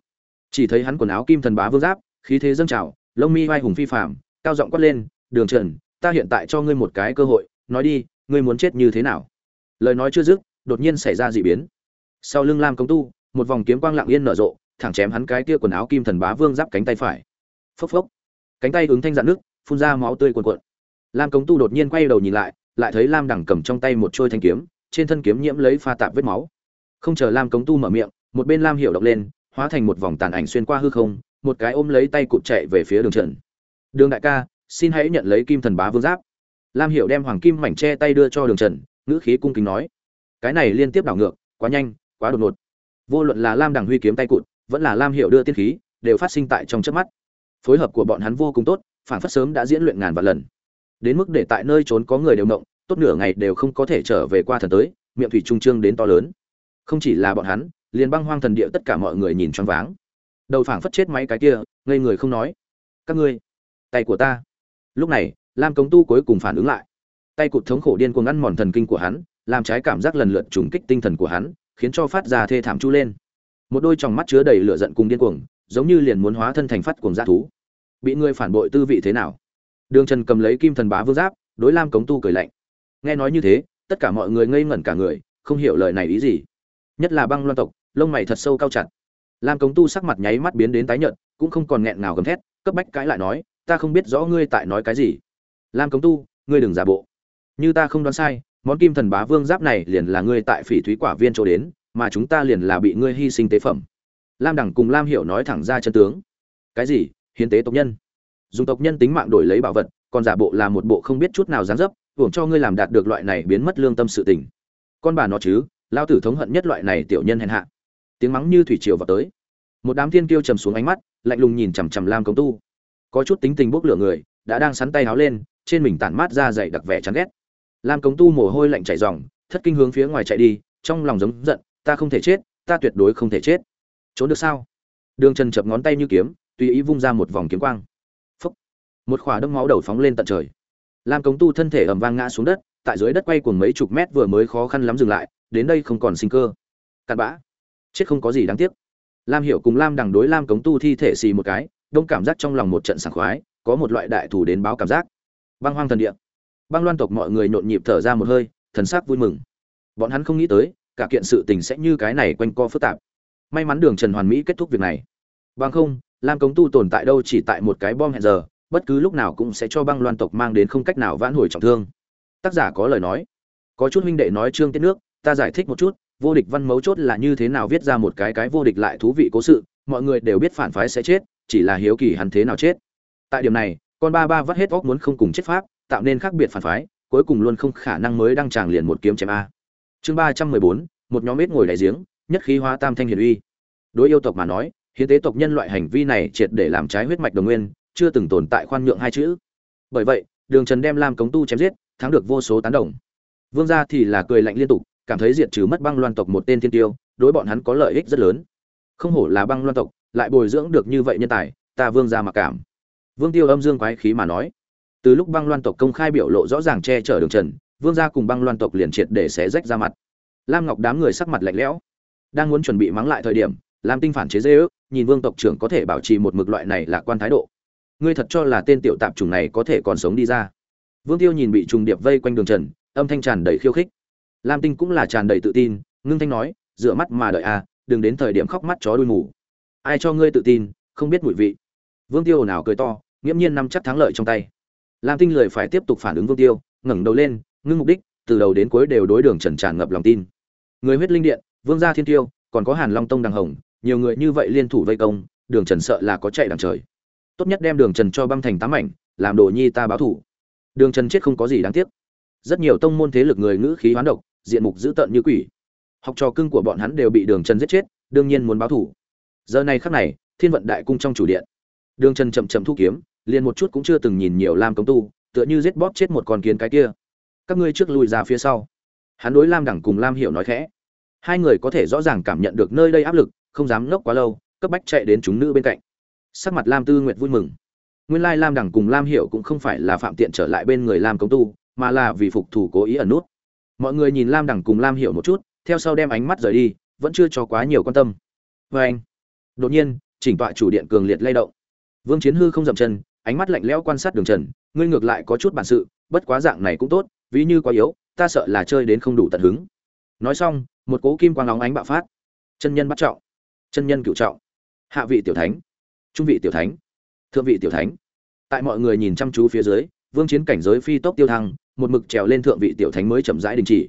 Chỉ thấy hắn quần áo kim thần bá vương giáp, khí thế dâng trào, lông mi vai hùng phi phạm cao giọng quát lên, đường trần ta hiện tại cho ngươi một cái cơ hội, nói đi, ngươi muốn chết như thế nào? Lời nói chưa dứt, đột nhiên xảy ra dị biến. Sau lưng lam Công tu, một vòng kiếm quang lặng yên nở rộ, thẳng chém hắn cái kia quần áo kim thần bá vương giáp cánh tay phải. Phốc phốc. Cánh tay ứng thanh dạn nước, phun ra máu tươi cuồn cuộn. Lam Công tu đột nhiên quay đầu nhìn lại lại thấy lam đẳng cầm trong tay một trôi thanh kiếm, trên thân kiếm nhiễm lấy pha tạp vết máu. Không chờ lam Công tu mở miệng, một bên lam hiểu động lên, hóa thành một vòng tàn ảnh xuyên qua hư không, một cái ôm lấy tay cụt chạy về phía đường trần. Đường đại ca xin hãy nhận lấy kim thần bá vương giáp. Lam hiểu đem hoàng kim mảnh che tay đưa cho đường trần, ngữ khí cung kính nói, cái này liên tiếp đảo ngược, quá nhanh, quá đột ngột. Vô luận là lam đằng huy kiếm tay cụt, vẫn là lam hiệu đưa tiên khí, đều phát sinh tại trong chớp mắt. Phối hợp của bọn hắn vô cùng tốt, phản phất sớm đã diễn luyện ngàn vạn lần. Đến mức để tại nơi trốn có người đều động tốt nửa ngày đều không có thể trở về qua thần tới, miệng thủy trung trương đến to lớn. Không chỉ là bọn hắn, liền băng hoang thần địa tất cả mọi người nhìn choáng váng. Đầu phảng phất chết máy cái kia, ngây người không nói. Các ngươi, tay của ta lúc này, lam cống tu cuối cùng phản ứng lại. Tay cụt thống khổ điên cuồng ăn mòn thần kinh của hắn, làm trái cảm giác lần lượt trùng kích tinh thần của hắn, khiến cho phát ra thê thảm chu lên. Một đôi tròng mắt chứa đầy lửa giận cùng điên cuồng, giống như liền muốn hóa thân thành phát cuồng dã thú. Bị người phản bội tư vị thế nào? Đường trần cầm lấy kim thần bá vương giáp, đối lam cống tu cười lạnh. Nghe nói như thế, tất cả mọi người ngây ngẩn cả người, không hiểu lời này ý gì. Nhất là băng loan tộc, lông mày thật sâu cao chặt. Lam cống tu sắc mặt nháy mắt biến đến tái nhợt, cũng không còn nghẹn nào gầm thét, cấp bách cãi lại nói ta không biết rõ ngươi tại nói cái gì. Lam cống tu, ngươi đừng giả bộ. Như ta không đoán sai, món kim thần bá vương giáp này liền là ngươi tại phỉ thúy quả viên chỗ đến, mà chúng ta liền là bị ngươi hy sinh tế phẩm. Lam đẳng cùng lam hiểu nói thẳng ra chân tướng. Cái gì? Hiến tế tộc nhân. Dùng tộc nhân tính mạng đổi lấy bảo vật, còn giả bộ là một bộ không biết chút nào dán dấp, hưởng cho ngươi làm đạt được loại này biến mất lương tâm sự tình. Con bà nó chứ lao tử thống hận nhất loại này tiểu nhân hèn hạ. Tiếng mắng như thủy triều vào tới. Một đám thiên kiêu trầm xuống ánh mắt, lạnh lùng nhìn chằm chằm lam công tu có chút tính tình bốc lửa người, đã đang sắn tay háo lên, trên mình tản mát ra dày đặc vẻ chán ghét. Lam cống tu mồ hôi lạnh chảy ròng thất kinh hướng phía ngoài chạy đi, trong lòng giống giận, ta không thể chết, ta tuyệt đối không thể chết. Trốn được sao? Đường trần chập ngón tay như kiếm, tùy ý vung ra một vòng kiếm quang. Phúc. một khỏa đâm máu đầu phóng lên tận trời. Lam cống tu thân thể ầm vang ngã xuống đất, tại dưới đất quay cuồng mấy chục mét vừa mới khó khăn lắm dừng lại, đến đây không còn sinh cơ. Cặn bã! Chết không có gì đáng tiếc. Lam hiểu cùng lam đằng đối lam cống tu thi thể xì một cái đông cảm giác trong lòng một trận sảng khoái, có một loại đại thủ đến báo cảm giác. Băng hoang thần địa. Băng loan tộc mọi người nhộn nhịp thở ra một hơi, thần sắc vui mừng. Bọn hắn không nghĩ tới, cả kiện sự tình sẽ như cái này quanh co phức tạp. May mắn đường trần hoàn mỹ kết thúc việc này. Bằng không, lam cống tu tồn tại đâu chỉ tại một cái bom hẹn giờ, bất cứ lúc nào cũng sẽ cho băng loan tộc mang đến không cách nào vãn hồi trọng thương. Tác giả có lời nói. Có chút huynh đệ nói trương tiết nước, ta giải thích một chút, vô địch văn mấu chốt là như thế nào viết ra một cái cái vô địch lại thú vị cố sự, mọi người đều biết phản phái sẽ chết chỉ là hiếu kỳ hắn thế nào chết. Tại điểm này, con ba ba vắt hết óc muốn không cùng chết pháp, tạo nên khác biệt phản phái, cuối cùng luôn không khả năng mới đăng tràng liền một kiếm chém a. Chương ba trăm mười bốn, một nhóm ít ngồi đại giếng, nhất khí hóa tam thanh hiển uy. Đối yêu tộc mà nói, hiến tế tộc nhân loại hành vi này triệt để làm trái huyết mạch đồng nguyên, chưa từng tồn tại khoan nhượng hai chữ. Bởi vậy, đường trần đem lam cống tu chém giết, thắng được vô số tán đồng. Vương gia thì là cười lạnh liên tục, cảm thấy diệt trừ mất băng loan tộc một tên thiên tiêu, đối bọn hắn có lợi ích rất lớn. Không hổ là băng loan tộc lại bồi dưỡng được như vậy nhân tài, ta vương gia mặc cảm. Vương tiêu âm dương quái khí mà nói. Từ lúc băng loan tộc công khai biểu lộ rõ ràng che chở đường trần, vương gia cùng băng loan tộc liền triệt để xé rách ra mặt. Lam ngọc đám người sắc mặt lạnh lẽo, đang muốn chuẩn bị mắng lại thời điểm, lam tinh phản chế dê ước, nhìn vương tộc trưởng có thể bảo trì một mực loại này là quan thái độ. Ngươi thật cho là tên tiểu tạp chủng này có thể còn sống đi ra. Vương tiêu nhìn bị trùng điệp vây quanh đường trần, âm thanh tràn đầy khiêu khích. Lam tinh cũng là tràn đầy tự tin, ngưng thanh nói, dựa mắt mà đợi à đừng đến thời điểm khóc mắt chó đuôi mù ai cho ngươi tự tin, không biết mùi vị. Vương tiêu nào cười to, nghiễm nhiên nắm chắc thắng lợi trong tay. Lam tinh lười phải tiếp tục phản ứng vương tiêu, ngẩng đầu lên, ngưng mục đích, từ đầu đến cuối đều đối đường trần tràn ngập lòng tin. Người huyết linh điện, vương gia thiên tiêu, còn có hàn long tông đằng hồng, nhiều người như vậy liên thủ vây công, đường trần sợ là có chạy đằng trời. Tốt nhất đem đường trần cho băng thành tám mảnh, làm đồ nhi ta báo thủ. Đường trần chết không có gì đáng tiếc. Rất nhiều tông môn thế lực người ngữ khí hoán độc, diện mục dữ tợn như quỷ. Học trò cưng của bọn hắn đều bị đường trần giết chết, đương nhiên muốn báo thủ giờ này khắc này, thiên vận đại cung trong chủ điện. Đường trần chậm chậm thu kiếm, liền một chút cũng chưa từng nhìn nhiều lam cống tu, tựa như giết bóp chết một con kiến cái kia. Các ngươi trước lùi ra phía sau. Hắn đối lam đẳng cùng lam hiểu nói khẽ. Hai người có thể rõ ràng cảm nhận được nơi đây áp lực, không dám ngốc quá lâu, cấp bách chạy đến chúng nữ bên cạnh. Sắc mặt lam tư nguyệt vui mừng. Nguyên lai lam đẳng cùng lam hiểu cũng không phải là phạm tiện trở lại bên người lam cống tu, mà là vì phục thủ cố ý ẩn nút. Mọi người nhìn lam đẳng cùng lam hiểu một chút, theo sau đem ánh mắt rời đi, vẫn chưa cho quá nhiều quan tâm. Vê anh đột nhiên, chỉnh tọa chủ điện cường liệt lay động. Vương chiến hư không dậm chân, ánh mắt lạnh lẽo quan sát đường trần, ngươi ngược lại có chút bản sự, bất quá dạng này cũng tốt, ví như quá yếu, ta sợ là chơi đến không đủ tận hứng. Nói xong, một cố kim quang óng ánh bạo phát. Chân nhân bắt trọng, chân nhân cựu trọng. Hạ vị tiểu thánh, trung vị tiểu thánh, thượng vị tiểu thánh. Tại mọi người nhìn chăm chú phía dưới, vương chiến cảnh giới phi tốc tiêu thăng, một mực trèo lên thượng vị tiểu thánh mới chậm rãi đình chỉ.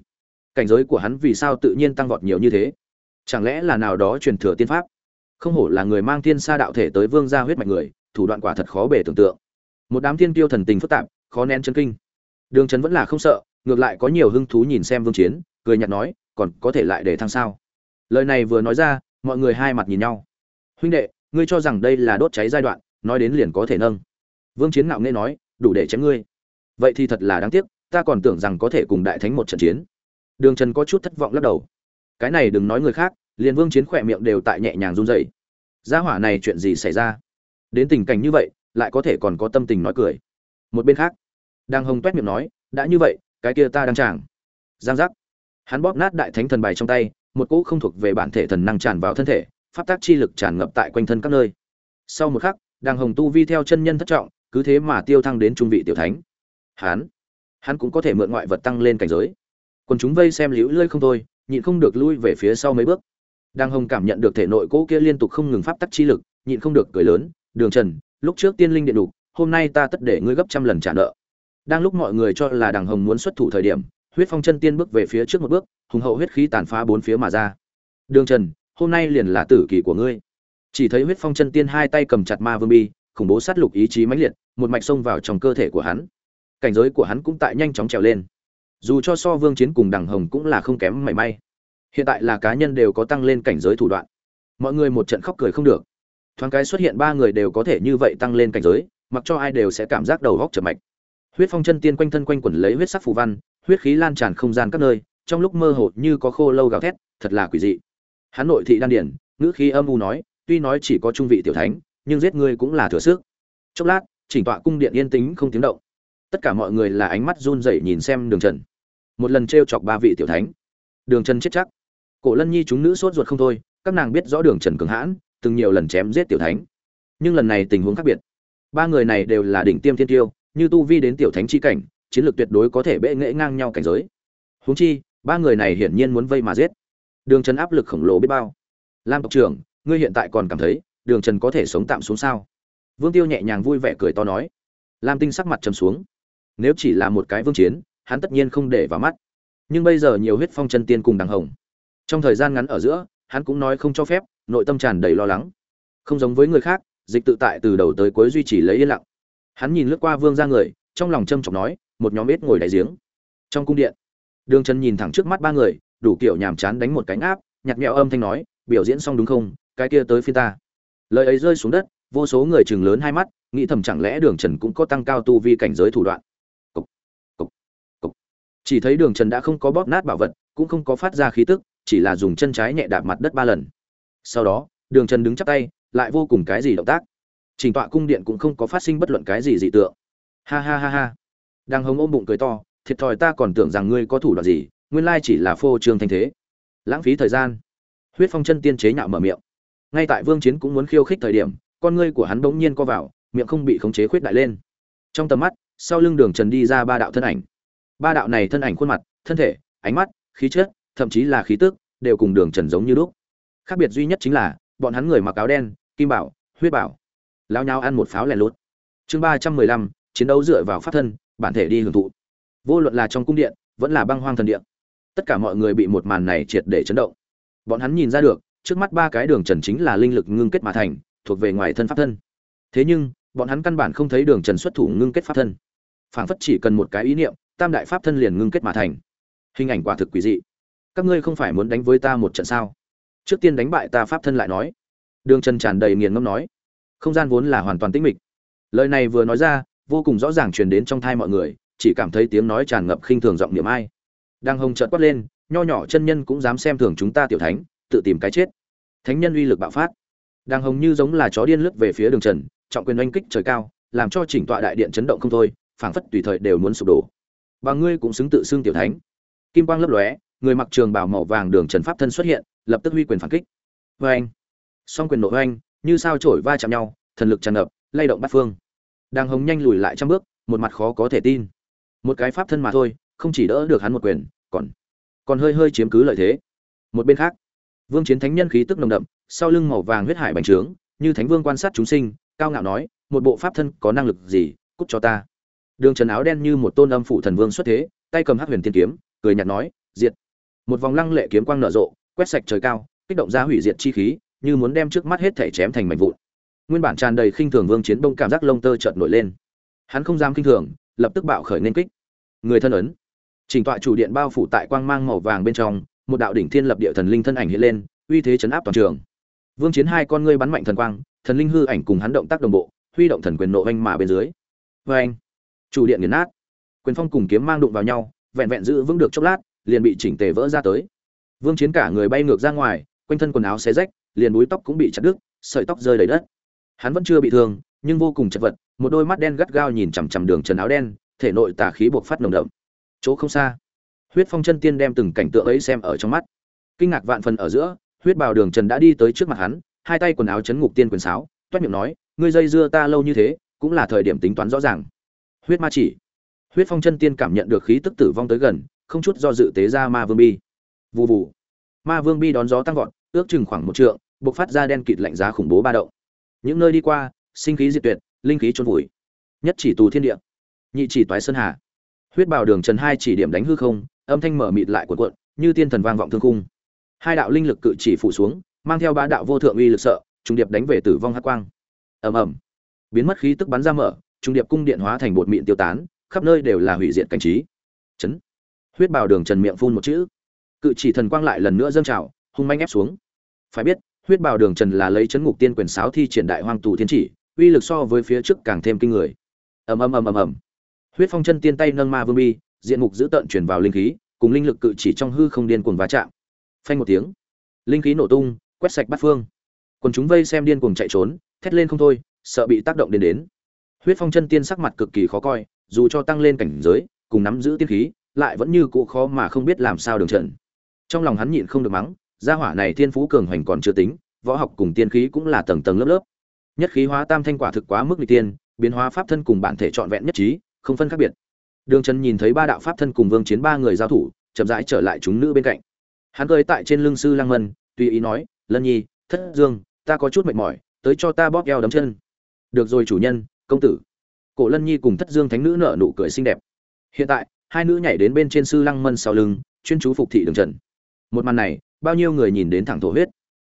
Cảnh giới của hắn vì sao tự nhiên tăng vọt nhiều như thế? Chẳng lẽ là nào đó truyền thừa tiên pháp? Không hổ là người mang thiên sa đạo thể tới vương gia huyết mạch người, thủ đoạn quả thật khó bể tưởng tượng. Một đám thiên tiêu thần tình phức tạp, khó nén chân kinh. Đường trấn vẫn là không sợ, ngược lại có nhiều hứng thú nhìn xem vương chiến, cười nhạt nói, còn có thể lại để thăng sao? Lời này vừa nói ra, mọi người hai mặt nhìn nhau. Huynh đệ, ngươi cho rằng đây là đốt cháy giai đoạn, nói đến liền có thể nâng. Vương chiến ngạo nghe nói, đủ để chém ngươi. Vậy thì thật là đáng tiếc, ta còn tưởng rằng có thể cùng đại thánh một trận chiến. Đường trần có chút thất vọng lắc đầu. Cái này đừng nói người khác liền vương chiến khỏe miệng đều tại nhẹ nhàng run rẩy. Gia hỏa này chuyện gì xảy ra? Đến tình cảnh như vậy, lại có thể còn có tâm tình nói cười. Một bên khác đang hồng toét miệng nói, đã như vậy, cái kia ta đang chàng. Giang giác. Hắn bóp nát đại thánh thần bài trong tay, một cỗ không thuộc về bản thể thần năng tràn vào thân thể, pháp tác chi lực tràn ngập tại quanh thân các nơi. Sau một khắc đang hồng tu vi theo chân nhân thất trọng, cứ thế mà tiêu thăng đến trung vị tiểu thánh. Hắn hắn cũng có thể mượn ngoại vật tăng lên cảnh giới. Còn chúng vây xem liễu lơi không thôi, nhịn không được lui về phía sau mấy bước đang hồng cảm nhận được thể nội cỗ kia liên tục không ngừng pháp tắc chi lực, nhịn không được cười lớn, đường trần, lúc trước tiên linh điện đủ hôm nay ta tất để ngươi gấp trăm lần trả nợ. Đang lúc mọi người cho là đằng hồng muốn xuất thủ thời điểm, huyết phong chân tiên bước về phía trước một bước, hùng hậu huyết khí tàn phá bốn phía mà ra. Đường trần, hôm nay liền là tử kỳ của ngươi. Chỉ thấy huyết phong chân tiên hai tay cầm chặt ma vương bi, khủng bố sát lục ý chí mãnh liệt, một mạch xông vào trong cơ thể của hắn. Cảnh giới của hắn cũng tại nhanh chóng trèo lên. Dù cho so vương chiến cùng đằng hồng cũng là không kém mảy may hiện tại là cá nhân đều có tăng lên cảnh giới thủ đoạn. Mọi người một trận khóc cười không được. Thoáng cái xuất hiện ba người đều có thể như vậy tăng lên cảnh giới, mặc cho ai đều sẽ cảm giác đầu góc trở mạch. Huyết phong chân tiên quanh thân quanh quẩn lấy huyết sắc phù văn, huyết khí lan tràn không gian các nơi, trong lúc mơ hồ như có khô lâu gào thét, thật là quỷ dị. Hắn nội thị đan điển, ngữ khí âm u nói, tuy nói chỉ có trung vị tiểu thánh, nhưng giết ngươi cũng là thừa sức. Chốc lát, chỉnh tọa cung điện yên tĩnh không tiếng động. Tất cả mọi người là ánh mắt run rẩy nhìn xem đường trần. Một lần t chọc ba vị tiểu thánh. Đường trần chết chắc cổ lân nhi chúng nữ sốt ruột không thôi, các nàng biết rõ đường trần cường hãn, từng nhiều lần chém giết tiểu thánh. Nhưng lần này tình huống khác biệt. Ba người này đều là đỉnh tiêm thiên tiêu, như tu vi đến tiểu thánh chi cảnh, chiến lược tuyệt đối có thể bệ nghệ ngang nhau cảnh giới. Huống chi, ba người này hiển nhiên muốn vây mà giết. Đường trần áp lực khổng lồ biết bao. Lam tộc trưởng, ngươi hiện tại còn cảm thấy, đường trần có thể sống tạm xuống sao? Vương tiêu nhẹ nhàng vui vẻ cười to nói. Lam tinh sắc mặt trầm xuống. Nếu chỉ là một cái vương chiến, hắn tất nhiên không để vào mắt. Nhưng bây giờ nhiều huyết phong chân tiên cùng đằng hồng trong thời gian ngắn ở giữa hắn cũng nói không cho phép nội tâm tràn đầy lo lắng. Không giống với người khác dịch tự tại từ đầu tới cuối duy trì lấy yên lặng. Hắn nhìn lướt qua vương ra người trong lòng trâm trọng nói một nhóm ếch ngồi đáy giếng. Trong cung điện đường trần nhìn thẳng trước mắt ba người đủ kiểu nhàm chán đánh một cánh áp nhặt mẹo âm thanh nói biểu diễn xong đúng không? Cái kia tới phi ta. Lời ấy rơi xuống đất vô số người chừng lớn hai mắt nghĩ thầm chẳng lẽ đường trần cũng có tăng cao tu vi cảnh giới thủ đoạn. Cục, cục, cục. chỉ thấy đường trần đã không có bóp nát bảo vật cũng không có phát ra khí tức chỉ là dùng chân trái nhẹ đạp mặt đất ba lần. Sau đó, đường trần đứng chắp tay, lại vô cùng cái gì động tác. Trình tọa cung điện cũng không có phát sinh bất luận cái gì dị tượng. Ha ha ha ha. Đang hống ôm bụng cười to, thiệt thòi ta còn tưởng rằng ngươi có thủ đoạn gì, nguyên lai chỉ là phô trương thanh thế. Lãng phí thời gian. Huyết phong chân tiên chế nhạo mở miệng. Ngay tại vương chiến cũng muốn khiêu khích thời điểm, con ngươi của hắn bỗng nhiên co vào, miệng không bị khống chế khuyết đại lên. Trong tầm mắt, sau lưng đường trần đi ra ba đạo thân ảnh. Ba đạo này thân ảnh khuôn mặt, thân thể, ánh mắt, khí chất thậm chí là khí tức, đều cùng đường trần giống như lúc. Khác biệt duy nhất chính là, bọn hắn người mặc áo đen, kim bảo, huyết bảo, lao nhau ăn một pháo lẻ lốt chương ba trăm mười lăm, chiến đấu dựa vào pháp thân, bản thể đi hưởng thụ. Vô luận là trong cung điện, vẫn là băng hoang thần điện, tất cả mọi người bị một màn này triệt để chấn động. Bọn hắn nhìn ra được, trước mắt ba cái đường trần chính là linh lực ngưng kết mà thành, thuộc về ngoài thân pháp thân. Thế nhưng, bọn hắn căn bản không thấy đường trần xuất thủ ngưng kết pháp thân. Phảng phất chỉ cần một cái ý niệm, tam đại pháp thân liền ngưng kết mà thành. Hình ảnh quả thực quỷ dị các ngươi không phải muốn đánh với ta một trận sao? Trước tiên đánh bại ta pháp thân lại nói. Đường trần tràn đầy nghiền ngâm nói. Không gian vốn là hoàn toàn tĩnh mịch. Lời này vừa nói ra, vô cùng rõ ràng truyền đến trong thai mọi người, chỉ cảm thấy tiếng nói tràn ngập khinh thường giọng niệm ai. Đang hồng trợt quát lên, nho nhỏ chân nhân cũng dám xem thường chúng ta tiểu thánh, tự tìm cái chết. Thánh nhân uy lực bạo phát. Đang hồng như giống là chó điên lướt về phía đường trần, trọng quyền oanh kích trời cao, làm cho chỉnh tọa đại điện chấn động không thôi, phảng phất tùy thời đều muốn sụp đổ. Và ngươi cũng xứng tự xưng tiểu thánh. Kim quang lấp lóe người mặc trường bào màu vàng đường trần pháp thân xuất hiện, lập tức huy quyền phản kích. Vê anh song quyền nổ anh như sao trổi va chạm nhau, thần lực tràn ngập, lay động bát phương. Đang hồng nhanh lùi lại trăm bước, một mặt khó có thể tin. Một cái pháp thân mà thôi, không chỉ đỡ được hắn một quyền, còn còn hơi hơi chiếm cứ lợi thế. Một bên khác, vương chiến thánh nhân khí tức nồng đậm, sau lưng màu vàng huyết hải bành trướng, như thánh vương quan sát chúng sinh, cao ngạo nói, một bộ pháp thân có năng lực gì, cút cho ta. Đường trần áo đen như một tôn âm phụ thần vương xuất thế, tay cầm hắc huyền tiên kiếm, cười nhạt nói, diệt một vòng lăng lệ kiếm quang nở rộ, quét sạch trời cao, kích động ra hủy diệt chi khí, như muốn đem trước mắt hết thể chém thành mảnh vụn. Nguyên bản tràn đầy khinh thường vương chiến đông cảm giác lông tơ chợt nổi lên. Hắn không dám khinh thường, lập tức bạo khởi nên kích. Người thân ấn. Chỉnh tọa chủ điện bao phủ tại quang mang màu vàng bên trong, một đạo đỉnh thiên lập địa thần linh thân ảnh hiện lên, uy thế chấn áp toàn trường. Vương chiến hai con ngươi bắn mạnh thần quang, thần linh hư ảnh cùng hắn động tác đồng bộ, huy động thần quyền nộ anh mà bên dưới. Vê anh chủ điện nghiền nát. Quyền phong cùng kiếm mang đụng vào nhau, vẹn vẹn giữ vững được chốc lát liền bị chỉnh tề vỡ ra tới. Vương chiến cả người bay ngược ra ngoài, quanh thân quần áo xé rách, liền búi tóc cũng bị chặt đứt, sợi tóc rơi đầy đất. Hắn vẫn chưa bị thương, nhưng vô cùng chật vật, một đôi mắt đen gắt gao nhìn chằm chằm đường trần áo đen, thể nội tà khí buộc phát nồng đậm. Chỗ không xa, huyết phong chân tiên đem từng cảnh tượng ấy xem ở trong mắt. Kinh ngạc vạn phần ở giữa, huyết bào đường trần đã đi tới trước mặt hắn, hai tay quần áo chấn ngục tiên quyền sáo, toét miệng nói, ngươi dây dưa ta lâu như thế, cũng là thời điểm tính toán rõ ràng. Huyết ma chỉ. Huyết phong chân tiên cảm nhận được khí tức tử vong tới gần không chút do dự tế ra ma vương bi. Vù vù. Ma vương bi đón gió tăng vọt, ước chừng khoảng một trượng, bộc phát ra đen kịt lạnh giá khủng bố ba động. Những nơi đi qua, sinh khí diệt tuyệt, linh khí trôn vùi. Nhất chỉ tù thiên địa, nhị chỉ toái sơn hà. Huyết bào đường trần hai chỉ điểm đánh hư không, âm thanh mở mịt lại cuộn cuộn, như tiên thần vang vọng thương khung. Hai đạo linh lực cự chỉ phủ xuống, mang theo ba đạo vô thượng uy lực sợ trung điệp đánh về tử vong hắc quang. Ầm ầm. Biến mất khí tức bắn ra mở trung điệp cung điện hóa thành bột mịn tiêu tán, khắp nơi đều là hủy diệt cảnh trí. Chấn huyết bào đường trần miệng phun một chữ. Cự chỉ thần quang lại lần nữa dâng trào, hung manh ép xuống. Phải biết, huyết bào đường trần là lấy chấn ngục tiên quyền sáo thi triển đại hoang tù thiên chỉ, uy lực so với phía trước càng thêm kinh người. Ầm ầm ầm ầm ầm. Huyết phong chân tiên tay nâng ma vương bi, diện mục giữ tợn chuyển vào linh khí, cùng linh lực cự chỉ trong hư không điên cuồng va chạm. Phanh một tiếng, linh khí nổ tung, quét sạch bát phương. Còn chúng vây xem điên cuồng chạy trốn, thét lên không thôi, sợ bị tác động đến đến. Huyết phong chân tiên sắc mặt cực kỳ khó coi, dù cho tăng lên cảnh giới, cùng nắm giữ tiên khí lại vẫn như cũ khó mà không biết làm sao đường trận trong lòng hắn nhịn không được mắng, gia hỏa này thiên phú cường hoành còn chưa tính, võ học cùng tiên khí cũng là tầng tầng lớp lớp. Nhất khí hóa tam thanh quả thực quá mức n tiên, biến hóa pháp thân cùng bản thể trọn vẹn nhất trí, không phân khác biệt. Đường trần nhìn thấy ba đạo pháp thân cùng vương chiến ba người giao thủ, chậm rãi trở lại chúng nữ bên cạnh. Hắn cười tại trên lưng sư lăng mân, tùy ý nói, lân nhi, thất dương, ta có chút mệt mỏi, tới cho ta bóp eo đấm chân. Được rồi, chủ nhân, công tử. Cổ lân nhi cùng thất dương thánh nữ nở nụ cười xinh đẹp. Hiện tại hai nữ nhảy đến bên trên sư lăng mân sau lưng, chuyên chú phục thị đường trần. Một màn này, bao nhiêu người nhìn đến thẳng thổ huyết.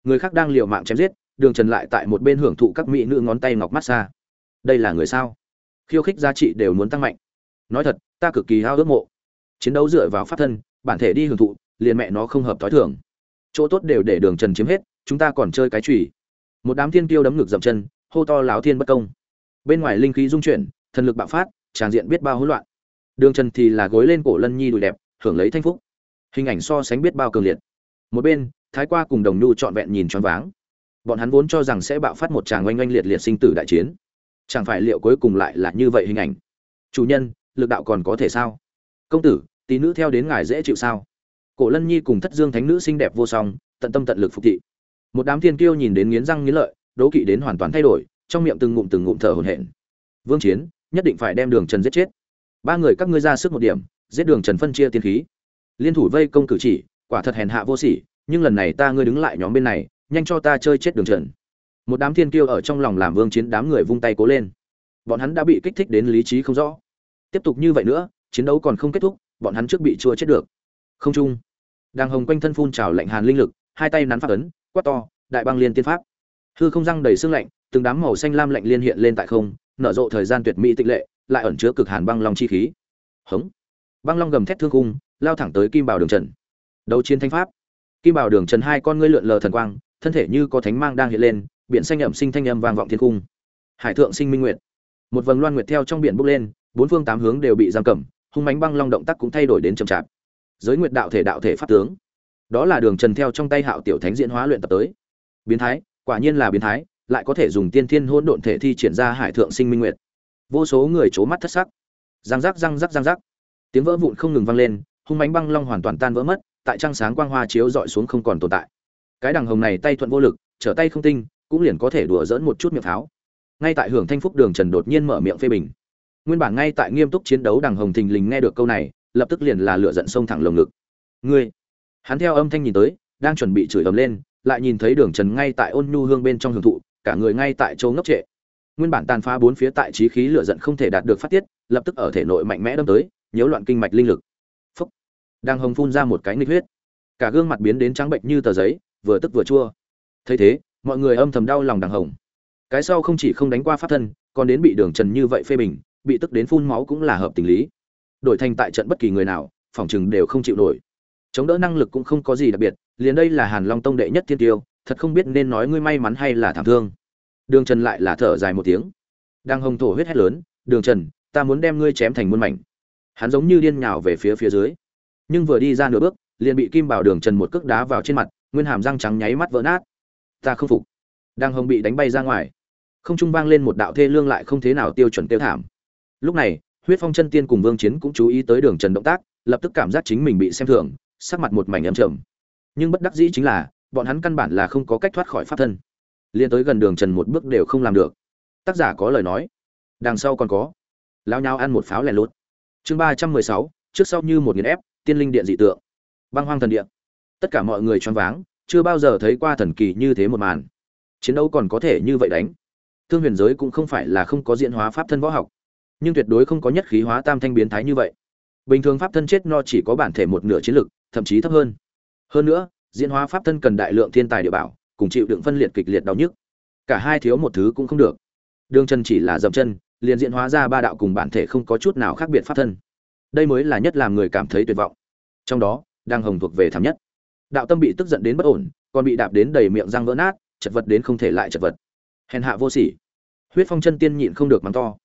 Người khác đang liều mạng chém giết, đường trần lại tại một bên hưởng thụ các mỹ nữ ngón tay ngọc mát xa. Đây là người sao? Khiêu khích giá trị đều muốn tăng mạnh. Nói thật, ta cực kỳ hao ước mộ. Chiến đấu dựa vào pháp thân, bản thể đi hưởng thụ, liền mẹ nó không hợp thói thường. Chỗ tốt đều để đường trần chiếm hết, chúng ta còn chơi cái chùy. Một đám thiên tiêu đấm ngực dậm chân, hô to láo thiên bất công. Bên ngoài linh khí dung chuyển, thần lực bạo phát, tràng diện biết bao hỗn loạn đường trần thì là gối lên cổ lân nhi đùi đẹp, hưởng lấy thanh phúc. Hình ảnh so sánh biết bao cường liệt. Một bên, thái qua cùng đồng nhu trọn vẹn nhìn choáng váng. Bọn hắn vốn cho rằng sẽ bạo phát một tràng oanh oanh liệt liệt sinh tử đại chiến. Chẳng phải liệu cuối cùng lại là như vậy hình ảnh? Chủ nhân, lực đạo còn có thể sao? Công tử, tí nữ theo đến ngài dễ chịu sao? Cổ lân nhi cùng thất dương thánh nữ xinh đẹp vô song, tận tâm tận lực phục thị. Một đám thiên kiêu nhìn đến nghiến răng nghiến lợi, đố kỵ đến hoàn toàn thay đổi, trong miệng từng ngụm từng ngụm thở hổn hển. Vương chiến, nhất định phải đem đường trần giết chết ba người các ngươi ra sức một điểm, giết đường trần phân chia tiên khí. Liên thủ vây công cử chỉ, quả thật hèn hạ vô sỉ, nhưng lần này ta ngươi đứng lại nhóm bên này, nhanh cho ta chơi chết đường trần. Một đám thiên kiêu ở trong lòng làm vương chiến đám người vung tay cố lên. Bọn hắn đã bị kích thích đến lý trí không rõ. Tiếp tục như vậy nữa, chiến đấu còn không kết thúc, bọn hắn trước bị chua chết được. Không trung đang hồng quanh thân phun trào lạnh hàn linh lực, hai tay nắn phát ấn, quát to, đại băng liên tiên pháp. Hư không răng đầy xương lạnh, từng đám màu xanh lam lạnh liên hiện lên tại không, nở rộ thời gian tuyệt mỹ tịch lệ lại ẩn chứa cực hàn băng long chi khí. Hống. Băng long gầm thét thương cung lao thẳng tới kim bảo đường trần. Đấu chiến thanh pháp. Kim bảo đường trần hai con ngươi lượn lờ thần quang, thân thể như có thánh mang đang hiện lên, biển xanh ẩm sinh thanh âm vang vọng thiên cung hải thượng sinh minh nguyệt. Một vầng loan nguyệt theo trong biển bốc lên, bốn phương tám hướng đều bị giam cầm, hung mánh băng long động tác cũng thay đổi đến chậm chạp. Giới nguyệt đạo thể đạo thể pháp tướng. Đó là đường trần theo trong tay hạo tiểu thánh diễn hóa luyện tập tới. Biến thái, quả nhiên là biến thái, lại có thể dùng tiên thiên hỗn độn thể thi triển ra hải thượng sinh minh nguyệt vô số người c mắt thất sắc. Răng rắc răng rắc răng rắc. Tiếng vỡ vụn không ngừng vang lên, hung bánh băng long hoàn toàn tan vỡ mất, tại trăng sáng quang hoa chiếu dọi xuống không còn tồn tại. Cái đằng hồng này tay thuận vô lực, trở tay không tinh, cũng liền có thể đùa dỡn một chút miệng pháo. Ngay tại hưởng thanh phúc đường trần đột nhiên mở miệng phê bình. Nguyên bản ngay tại nghiêm túc chiến đấu đằng hồng thình lình nghe được câu này, lập tức liền là lửa giận sông thẳng lồng ngực. Ngươi! Hắn theo âm thanh nhìn tới, đang chuẩn bị chửi ầm lên, lại nhìn thấy đường trần ngay tại ôn nhu hương bên trong hưởng thụ, cả người ngay tại chỗ ngốc trệ nguyên bản tàn phá bốn phía tại trí khí lửa giận không thể đạt được phát tiết, lập tức ở thể nội mạnh mẽ đâm tới, nhiễu loạn kinh mạch linh lực. Phốc. đang hồng phun ra một cái nghịch huyết. Cả gương mặt biến đến trắng bệnh như tờ giấy, vừa tức vừa chua. Thấy thế, mọi người âm thầm đau lòng đằng hồng. Cái sau không chỉ không đánh qua pháp thân, còn đến bị đường trần như vậy phê bình, bị tức đến phun máu cũng là hợp tình lý. Đổi thành tại trận bất kỳ người nào, phòng chừng đều không chịu nổi. Chống đỡ năng lực cũng không có gì đặc biệt, liền đây là hàn long tông đệ nhất thiên tiêu, thật không biết nên nói ngươi may mắn hay là thảm thương đường trần lại là thở dài một tiếng. Đang hồng thổ huyết hét lớn, đường trần, ta muốn đem ngươi chém thành muôn mảnh. Hắn giống như điên nhào về phía phía dưới. Nhưng vừa đi ra nửa bước, liền bị kim bảo đường trần một cước đá vào trên mặt, nguyên hàm răng trắng nháy mắt vỡ nát. Ta không phục. Đang hồng bị đánh bay ra ngoài. Không trung vang lên một đạo thê lương lại không thế nào tiêu chuẩn tiêu thảm. Lúc này, huyết phong chân tiên cùng vương chiến cũng chú ý tới đường trần động tác, lập tức cảm giác chính mình bị xem thường, sắc mặt một mảnh ấm trầm. Nhưng bất đắc dĩ chính là, bọn hắn căn bản là không có cách thoát khỏi pháp thân liên tới gần đường trần một bước đều không làm được. Tác giả có lời nói. Đằng sau còn có. Lao nhau ăn một pháo lẻ lốt chương ba trăm mười sáu, trước sau như một nghiền ép, tiên linh điện dị tượng. Băng hoang thần điện tất cả mọi người choáng váng, chưa bao giờ thấy qua thần kỳ như thế một màn. Chiến đấu còn có thể như vậy đánh. Thương huyền giới cũng không phải là không có diễn hóa pháp thân võ học. Nhưng tuyệt đối không có nhất khí hóa tam thanh biến thái như vậy. Bình thường pháp thân chết no chỉ có bản thể một nửa chiến lực, thậm chí thấp hơn. Hơn nữa, diễn hóa pháp thân cần đại lượng thiên tài địa bảo cùng chịu đựng phân liệt kịch liệt đau nhức. Cả hai thiếu một thứ cũng không được. Đường chân chỉ là dậm chân, liền diễn hóa ra ba đạo cùng bản thể không có chút nào khác biệt pháp thân. Đây mới là nhất làm người cảm thấy tuyệt vọng. Trong đó đang hồng thuộc về thảm nhất. Đạo tâm bị tức giận đến bất ổn, còn bị đạp đến đầy miệng răng vỡ nát, chật vật đến không thể lại chật vật. Hèn hạ vô sỉ. Huyết phong chân tiên nhịn không được mắng to.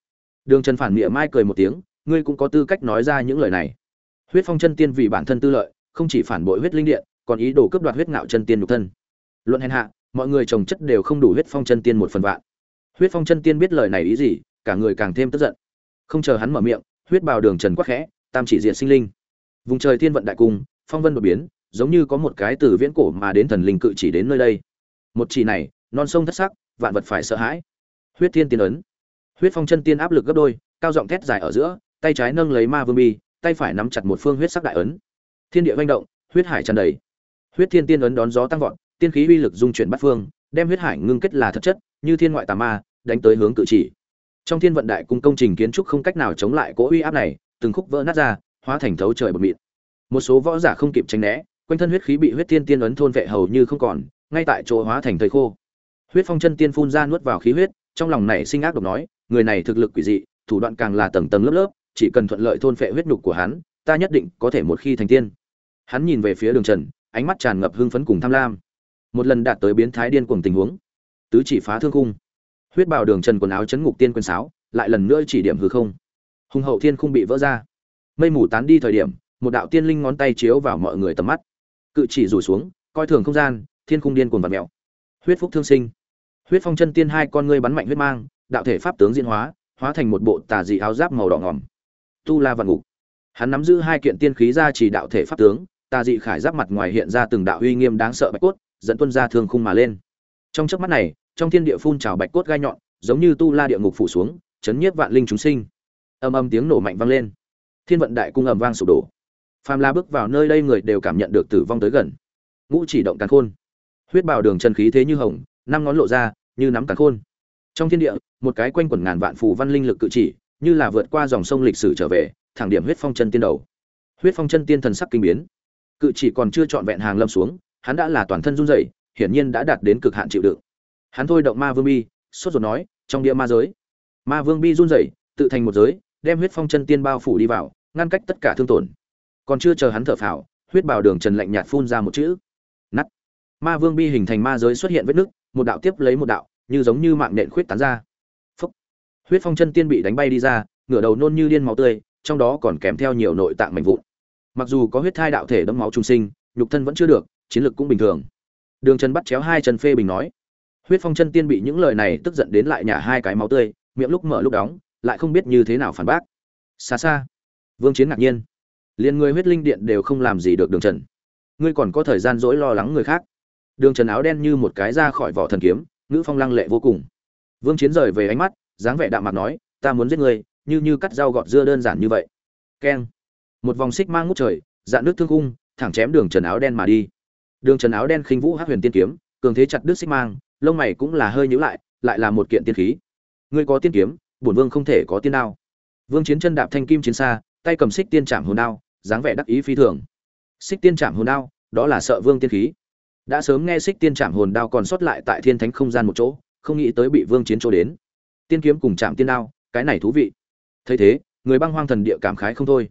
Đường trần phản miệng mai cười một tiếng, ngươi cũng có tư cách nói ra những lời này. Huyết phong chân tiên vì bản thân tư lợi, không chỉ phản bội huyết linh điện, còn ý đồ cướp đoạt huyết ngạo chân tiên nhục thân luận hèn hạ, mọi người trồng chất đều không đủ huyết phong chân tiên một phần vạn. Huyết phong chân tiên biết lời này ý gì, cả người càng thêm tức giận. Không chờ hắn mở miệng, huyết bào đường trần quắc khẽ, tam chỉ diện sinh linh. Vùng trời thiên vận đại cung, phong vân đột biến, giống như có một cái từ viễn cổ mà đến thần linh cự chỉ đến nơi đây. Một chỉ này, non sông thất sắc, vạn vật phải sợ hãi. Huyết thiên tiên ấn. Huyết phong chân tiên áp lực gấp đôi, cao giọng thét dài ở giữa, tay trái nâng lấy ma vương bi, tay phải nắm chặt một phương huyết sắc đại ấn. Thiên địa manh động, huyết hải tràn đầy. Huyết thiên tiên ấn đón gió tăng vọt tiên khí uy lực dung chuyển bắt phương, đem huyết hải ngưng kết là thật chất, như thiên ngoại tà ma, đánh tới hướng cự chỉ. Trong thiên vận đại cung công trình kiến trúc không cách nào chống lại cỗ uy áp này, từng khúc vỡ nát ra, hóa thành thấu trời bột mịn. Một số võ giả không kịp tránh né, quanh thân huyết khí bị huyết tiên tiên ấn thôn vệ hầu như không còn, ngay tại chỗ hóa thành thời khô. Huyết phong chân tiên phun ra nuốt vào khí huyết, trong lòng này sinh ác độc nói, người này thực lực quỷ dị, thủ đoạn càng là tầng tầng lớp lớp, chỉ cần thuận lợi thôn phệ huyết nục của hắn, ta nhất định có thể một khi thành tiên. Hắn nhìn về phía đường trần, ánh mắt tràn ngập hưng phấn cùng tham lam một lần đạt tới biến thái điên cuồng tình huống. Tứ chỉ phá thương khung. Huyết bào đường trần quần áo chấn ngục tiên quân sáo, lại lần nữa chỉ điểm hư không. Hùng hậu thiên không bị vỡ ra. Mây mù tán đi thời điểm, một đạo tiên linh ngón tay chiếu vào mọi người tầm mắt. Cự chỉ rủ xuống, coi thường không gian, thiên khung điên cuồng vật mèo. Huyết phúc thương sinh. Huyết phong chân tiên hai con ngươi bắn mạnh huyết mang, đạo thể pháp tướng diễn hóa hóa thành một bộ tà dị áo giáp màu đỏ ngòm. Tu la vạn ngục. Hắn nắm giữ hai kiện tiên khí ra chỉ đạo thể pháp tướng, tà dị khải giáp mặt ngoài hiện ra từng đạo uy nghiêm đáng sợ bạch cốt dẫn tuân ra thương khung mà lên. Trong chớp mắt này, trong thiên địa phun trào bạch cốt gai nhọn, giống như tu la địa ngục phủ xuống, chấn nhiếp vạn linh chúng sinh. Âm âm tiếng nổ mạnh vang lên. Thiên vận đại cung ầm vang sụp đổ. Phàm la bước vào nơi đây người đều cảm nhận được tử vong tới gần. Ngũ chỉ động càn khôn. Huyết bào đường chân khí thế như hồng, năm ngón lộ ra, như nắm càn khôn. Trong thiên địa, một cái quanh quẩn ngàn vạn phù văn linh lực cự chỉ, như là vượt qua dòng sông lịch sử trở về, thẳng điểm huyết phong chân tiên đầu. Huyết phong chân tiên thần sắc kinh biến. Cự chỉ còn chưa trọn vẹn hàng lâm xuống hắn đã là toàn thân run rẩy, hiển nhiên đã đạt đến cực hạn chịu đựng. Hắn thôi động ma vương bi, sốt ruột nói, trong địa ma giới. Ma vương bi run rẩy, tự thành một giới, đem huyết phong chân tiên bao phủ đi vào, ngăn cách tất cả thương tổn. Còn chưa chờ hắn thở phào, huyết bào đường trần lạnh nhạt phun ra một chữ. Nắt ma vương bi hình thành ma giới xuất hiện vết nứt, một đạo tiếp lấy một đạo, như giống như mạng nện khuyết tán ra. Phúc. huyết phong chân tiên bị đánh bay đi ra, ngửa đầu nôn như điên máu tươi, trong đó còn kèm theo nhiều nội tạng mảnh vụn. Mặc dù có huyết thai đạo thể đẫm máu trung sinh, nhục thân vẫn chưa được chiến lược cũng bình thường. Đường trần bắt chéo hai chân phê bình nói. Huyết phong chân tiên bị những lời này tức giận đến lại nhả hai cái máu tươi, miệng lúc mở lúc đóng, lại không biết như thế nào phản bác. Xa xa, vương chiến ngạc nhiên. Liền người huyết linh điện đều không làm gì được đường trần. Ngươi còn có thời gian dỗi lo lắng người khác. Đường trần áo đen như một cái ra khỏi vỏ thần kiếm, ngữ phong lăng lệ vô cùng. Vương chiến rời về ánh mắt, dáng vẻ đạm mặt nói, ta muốn giết ngươi, như như cắt rau gọt dưa đơn giản như vậy. Keng. Một vòng xích mang ngút trời, dạn nước thương cung thẳng chém đường trần áo đen mà đi đường trần áo đen khinh vũ hát huyền tiên kiếm, cường thế chặt đứt xích mang, lông mày cũng là hơi nhíu lại lại là một kiện tiên khí. Ngươi có tiên kiếm, bổn vương không thể có tiên đao. Vương chiến chân đạp thanh kim chiến xa, tay cầm xích tiên trảm hồn đao, dáng vẻ đắc ý phi thường. Xích tiên trảm hồn đao, đó là sợ vương tiên khí. Đã sớm nghe xích tiên trảm hồn đao còn sót lại tại thiên thánh không gian một chỗ, không nghĩ tới bị vương chiến chỗ đến. Tiên kiếm cùng trảm tiên đao, cái này thú vị. Thấy thế, người băng hoang thần địa cảm khái không thôi.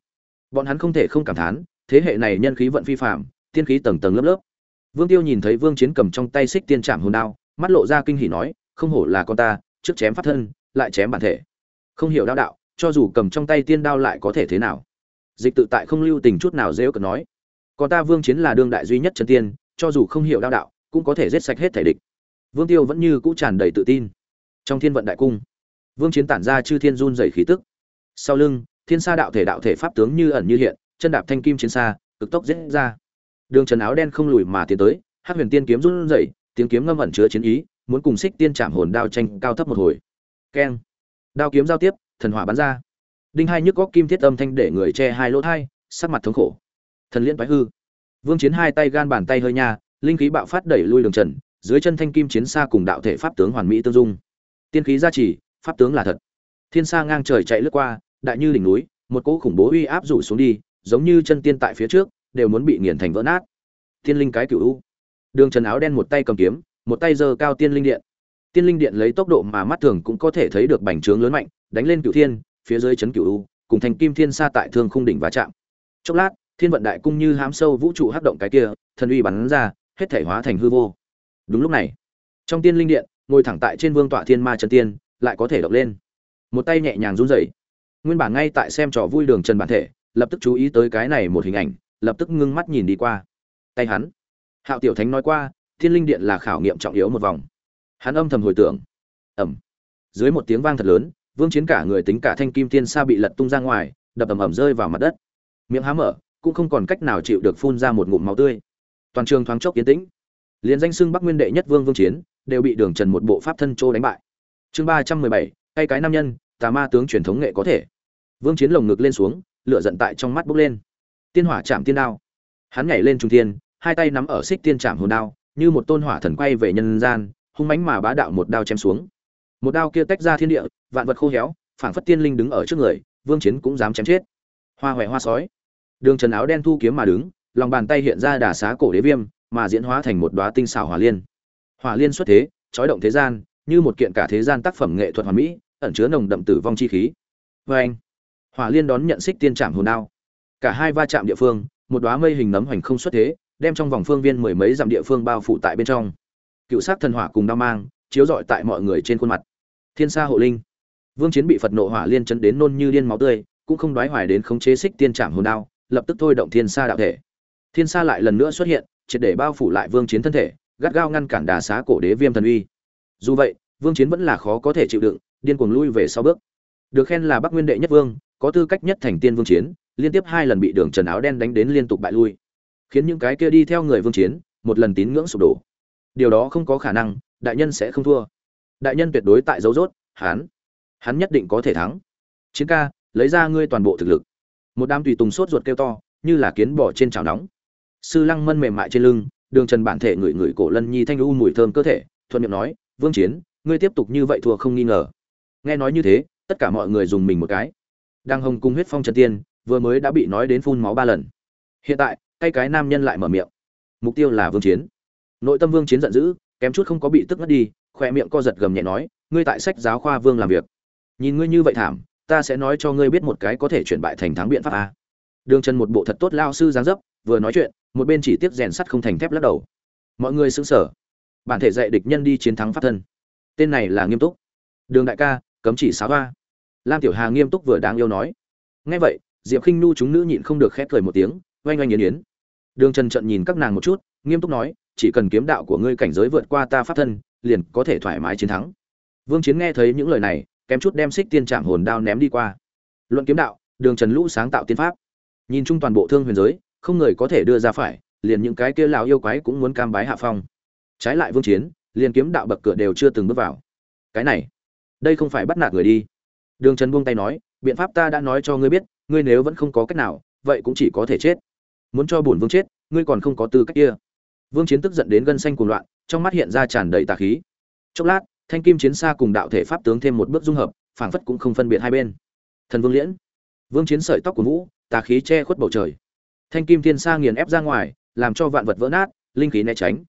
Bọn hắn không thể không cảm thán, thế hệ này nhân khí vận phi phạm tiên khí tầng tầng lớp lớp vương tiêu nhìn thấy vương chiến cầm trong tay xích tiên trảm hồn đao, mắt lộ ra kinh hỉ nói, không hổ là con ta, trước chém phát thân, lại chém bản thể. Không hiểu đạo đạo, cho dù cầm trong tay tiên đao lại có thể thế nào? Dịch tự tại không lưu tình chút nào dễ cợt nói còn ta vương chiến là đương đại duy nhất chân tiên, cho dù không hiểu đạo đạo, cũng có thể giết sạch hết thể địch. Vương tiêu vẫn như cũ tràn đầy tự tin. Trong thiên vận đại cung, vương chiến tản ra chư thiên run rẩy khí tức. Sau lưng, thiên sa đạo thể đạo thể pháp tướng như ẩn như hiện, chân đạp thanh kim chiến xa cực tốc giết ra đường trần áo đen không lùi mà tiến tới hát huyền tiên kiếm run rẩy, tiếng kiếm ngâm ẩn chứa chiến ý muốn cùng xích tiên chạm hồn đao tranh cao thấp một hồi. Keng. Đao kiếm giao tiếp thần hỏa bắn ra. Đinh hai nhức góc kim thiết âm thanh để người che hai lỗ thai sắc mặt thống khổ. Thần liên toái hư. Vương chiến hai tay gan bàn tay hơi nha linh khí bạo phát đẩy lui đường trần dưới chân thanh kim chiến xa cùng đạo thể pháp tướng hoàn mỹ tương dung. Tiên khí gia trì pháp tướng là thật. Thiên sa ngang trời chạy lướt qua đại như đỉnh núi một cỗ khủng bố uy áp rủ xuống đi giống như chân tiên tại phía trước đều muốn bị nghiền thành vỡ nát. Tiên linh cái cửu u. Đường trần áo đen một tay cầm kiếm, một tay giơ cao tiên linh điện. Tiên linh điện lấy tốc độ mà mắt thường cũng có thể thấy được bành trướng lớn mạnh, đánh lên cửu thiên, phía dưới chấn cửu u, cùng thành kim thiên xa tại thương khung đỉnh và chạm. Chốc lát, thiên vận đại cung như hám sâu vũ trụ hắc động cái kia, thần uy bắn ra, hết thể hóa thành hư vô. Đúng lúc này, trong tiên linh điện, ngồi thẳng tại trên vương tọa thiên ma chân tiên, lại có thể động lên. Một tay nhẹ nhàng run rẩy. Nguyên bản ngay tại xem trò vui đường trần bản thể, lập tức chú ý tới cái này một hình ảnh lập tức ngưng mắt nhìn đi qua. Tay hắn. Hạo tiểu thánh nói qua, thiên linh điện là khảo nghiệm trọng yếu một vòng. Hắn âm thầm hồi tưởng. Ẩm dưới một tiếng vang thật lớn, vương chiến cả người tính cả thanh kim thiên sa bị lật tung ra ngoài, đập ầm ầm rơi vào mặt đất. Miệng há mở, cũng không còn cách nào chịu được phun ra một ngụm máu tươi. Toàn trường thoáng chốc yên tĩnh. Liền danh xưng bắc nguyên đệ nhất vương vương chiến, đều bị đường trần một bộ pháp thân trô đánh bại. Chương ba trăm mười bảy, tay cái nam nhân, tà ma tướng truyền thống nghệ có thể. Vương chiến lồng ngực lên xuống, lửa giận tại trong mắt bốc lên tiên hỏa chạm tiên đao. Hắn nhảy lên trung thiên, hai tay nắm ở xích tiên chạm hồn đao, như một tôn hỏa thần quay về nhân gian, hung mãnh mà bá đạo một đao chém xuống. Một đao kia tách ra thiên địa, vạn vật khô héo, phảng phất tiên linh đứng ở trước người, vương chiến cũng dám chém chết. Hoa hoẹ hoa sói. Đường trần áo đen thu kiếm mà đứng, lòng bàn tay hiện ra đà xá cổ đế viêm, mà diễn hóa thành một đóa tinh xảo hỏa liên. Hỏa liên xuất thế, chói động thế gian, như một kiện cả thế gian tác phẩm nghệ thuật hoàn mỹ, ẩn chứa nồng đậm tử vong chi khí. Vê anh hỏa liên đón nhận xích tiên trảm hồn đao cả hai va chạm địa phương, một đóa mây hình nấm hoành không xuất thế, đem trong vòng phương viên mười mấy dặm địa phương bao phủ tại bên trong. Cựu sát thần hỏa cùng đao mang, chiếu rọi tại mọi người trên khuôn mặt. Thiên sa hộ linh. Vương chiến bị phật nộ hỏa liên chấn đến nôn như điên máu tươi, cũng không đoái hoài đến khống chế xích tiên trảm hồn đao, lập tức thôi động thiên sa đạo thể. Thiên sa lại lần nữa xuất hiện, triệt để bao phủ lại vương chiến thân thể, gắt gao ngăn cản đà xá cổ đế viêm thần uy. Dù vậy, vương chiến vẫn là khó có thể chịu đựng, điên cuồng lui về sau bước. Được khen là bắc nguyên đệ nhất vương, có tư cách nhất thành tiên vương chiến liên tiếp hai lần bị đường trần áo đen đánh đến liên tục bại lui, khiến những cái kia đi theo người vương chiến một lần tín ngưỡng sụp đổ. Điều đó không có khả năng, đại nhân sẽ không thua. Đại nhân tuyệt đối tại dấu rốt, hắn hắn nhất định có thể thắng. Chiến ca, lấy ra ngươi toàn bộ thực lực. Một đám tùy tùng sốt ruột kêu to, như là kiến bỏ trên chảo nóng. Sư lăng mân mềm mại trên lưng, đường trần bản thể ngửi ngửi cổ lân nhi thanh u mùi thơm cơ thể, thuận miệng nói, vương chiến, ngươi tiếp tục như vậy thua không nghi ngờ. Nghe nói như thế, tất cả mọi người dùng mình một cái. Đang hồng cung huyết phong trần tiên vừa mới đã bị nói đến phun máu ba lần. Hiện tại, tay cái nam nhân lại mở miệng. Mục tiêu là vương chiến. Nội tâm vương chiến giận dữ, kém chút không có bị tức ngất đi khoe miệng co giật gầm nhẹ nói, ngươi tại sách giáo khoa vương làm việc. Nhìn ngươi như vậy thảm, ta sẽ nói cho ngươi biết một cái có thể chuyển bại thành thắng biện pháp a. Đường trần một bộ thật tốt lao sư giáng dấp, vừa nói chuyện, một bên chỉ tiếp rèn sắt không thành thép lắc đầu. Mọi người xứng sở bản thể dạy địch nhân đi chiến thắng pháp thân. Tên này là nghiêm túc. Đường đại ca, cấm chỉ xá hoa. Lam tiểu hà nghiêm túc vừa đáng yêu nói. Ngay vậy diệp khinh nu chúng nữ nhịn không được khép cười một tiếng, oanh oanh yến yến. Đường trần trận nhìn các nàng một chút, nghiêm túc nói, chỉ cần kiếm đạo của ngươi cảnh giới vượt qua ta pháp thân, liền có thể thoải mái chiến thắng. Vương chiến nghe thấy những lời này, kém chút đem xích tiên trạm hồn đao ném đi qua. Luận kiếm đạo, đường trần lũ sáng tạo tiên pháp. Nhìn chung toàn bộ thương huyền giới, không người có thể đưa ra phải, liền những cái kia lão yêu quái cũng muốn cam bái hạ phong. Trái lại vương chiến, liền kiếm đạo bậc cửa đều chưa từng bước vào. Cái này, đây không phải bắt nạt người đi. Đường trần buông tay nói biện pháp ta đã nói cho ngươi biết, ngươi nếu vẫn không có cách nào, vậy cũng chỉ có thể chết. Muốn cho bổn vương chết, ngươi còn không có tư cách kia. Vương chiến tức giận đến gân xanh cuồng loạn, trong mắt hiện ra tràn đầy tà khí. Chốc lát, thanh kim chiến xa cùng đạo thể pháp tướng thêm một bước dung hợp, phảng phất cũng không phân biệt hai bên. Thần vương liễn. Vương chiến sợi tóc của vũ, tà khí che khuất bầu trời. Thanh kim thiên sa nghiền ép ra ngoài, làm cho vạn vật vỡ nát, linh khí né tránh.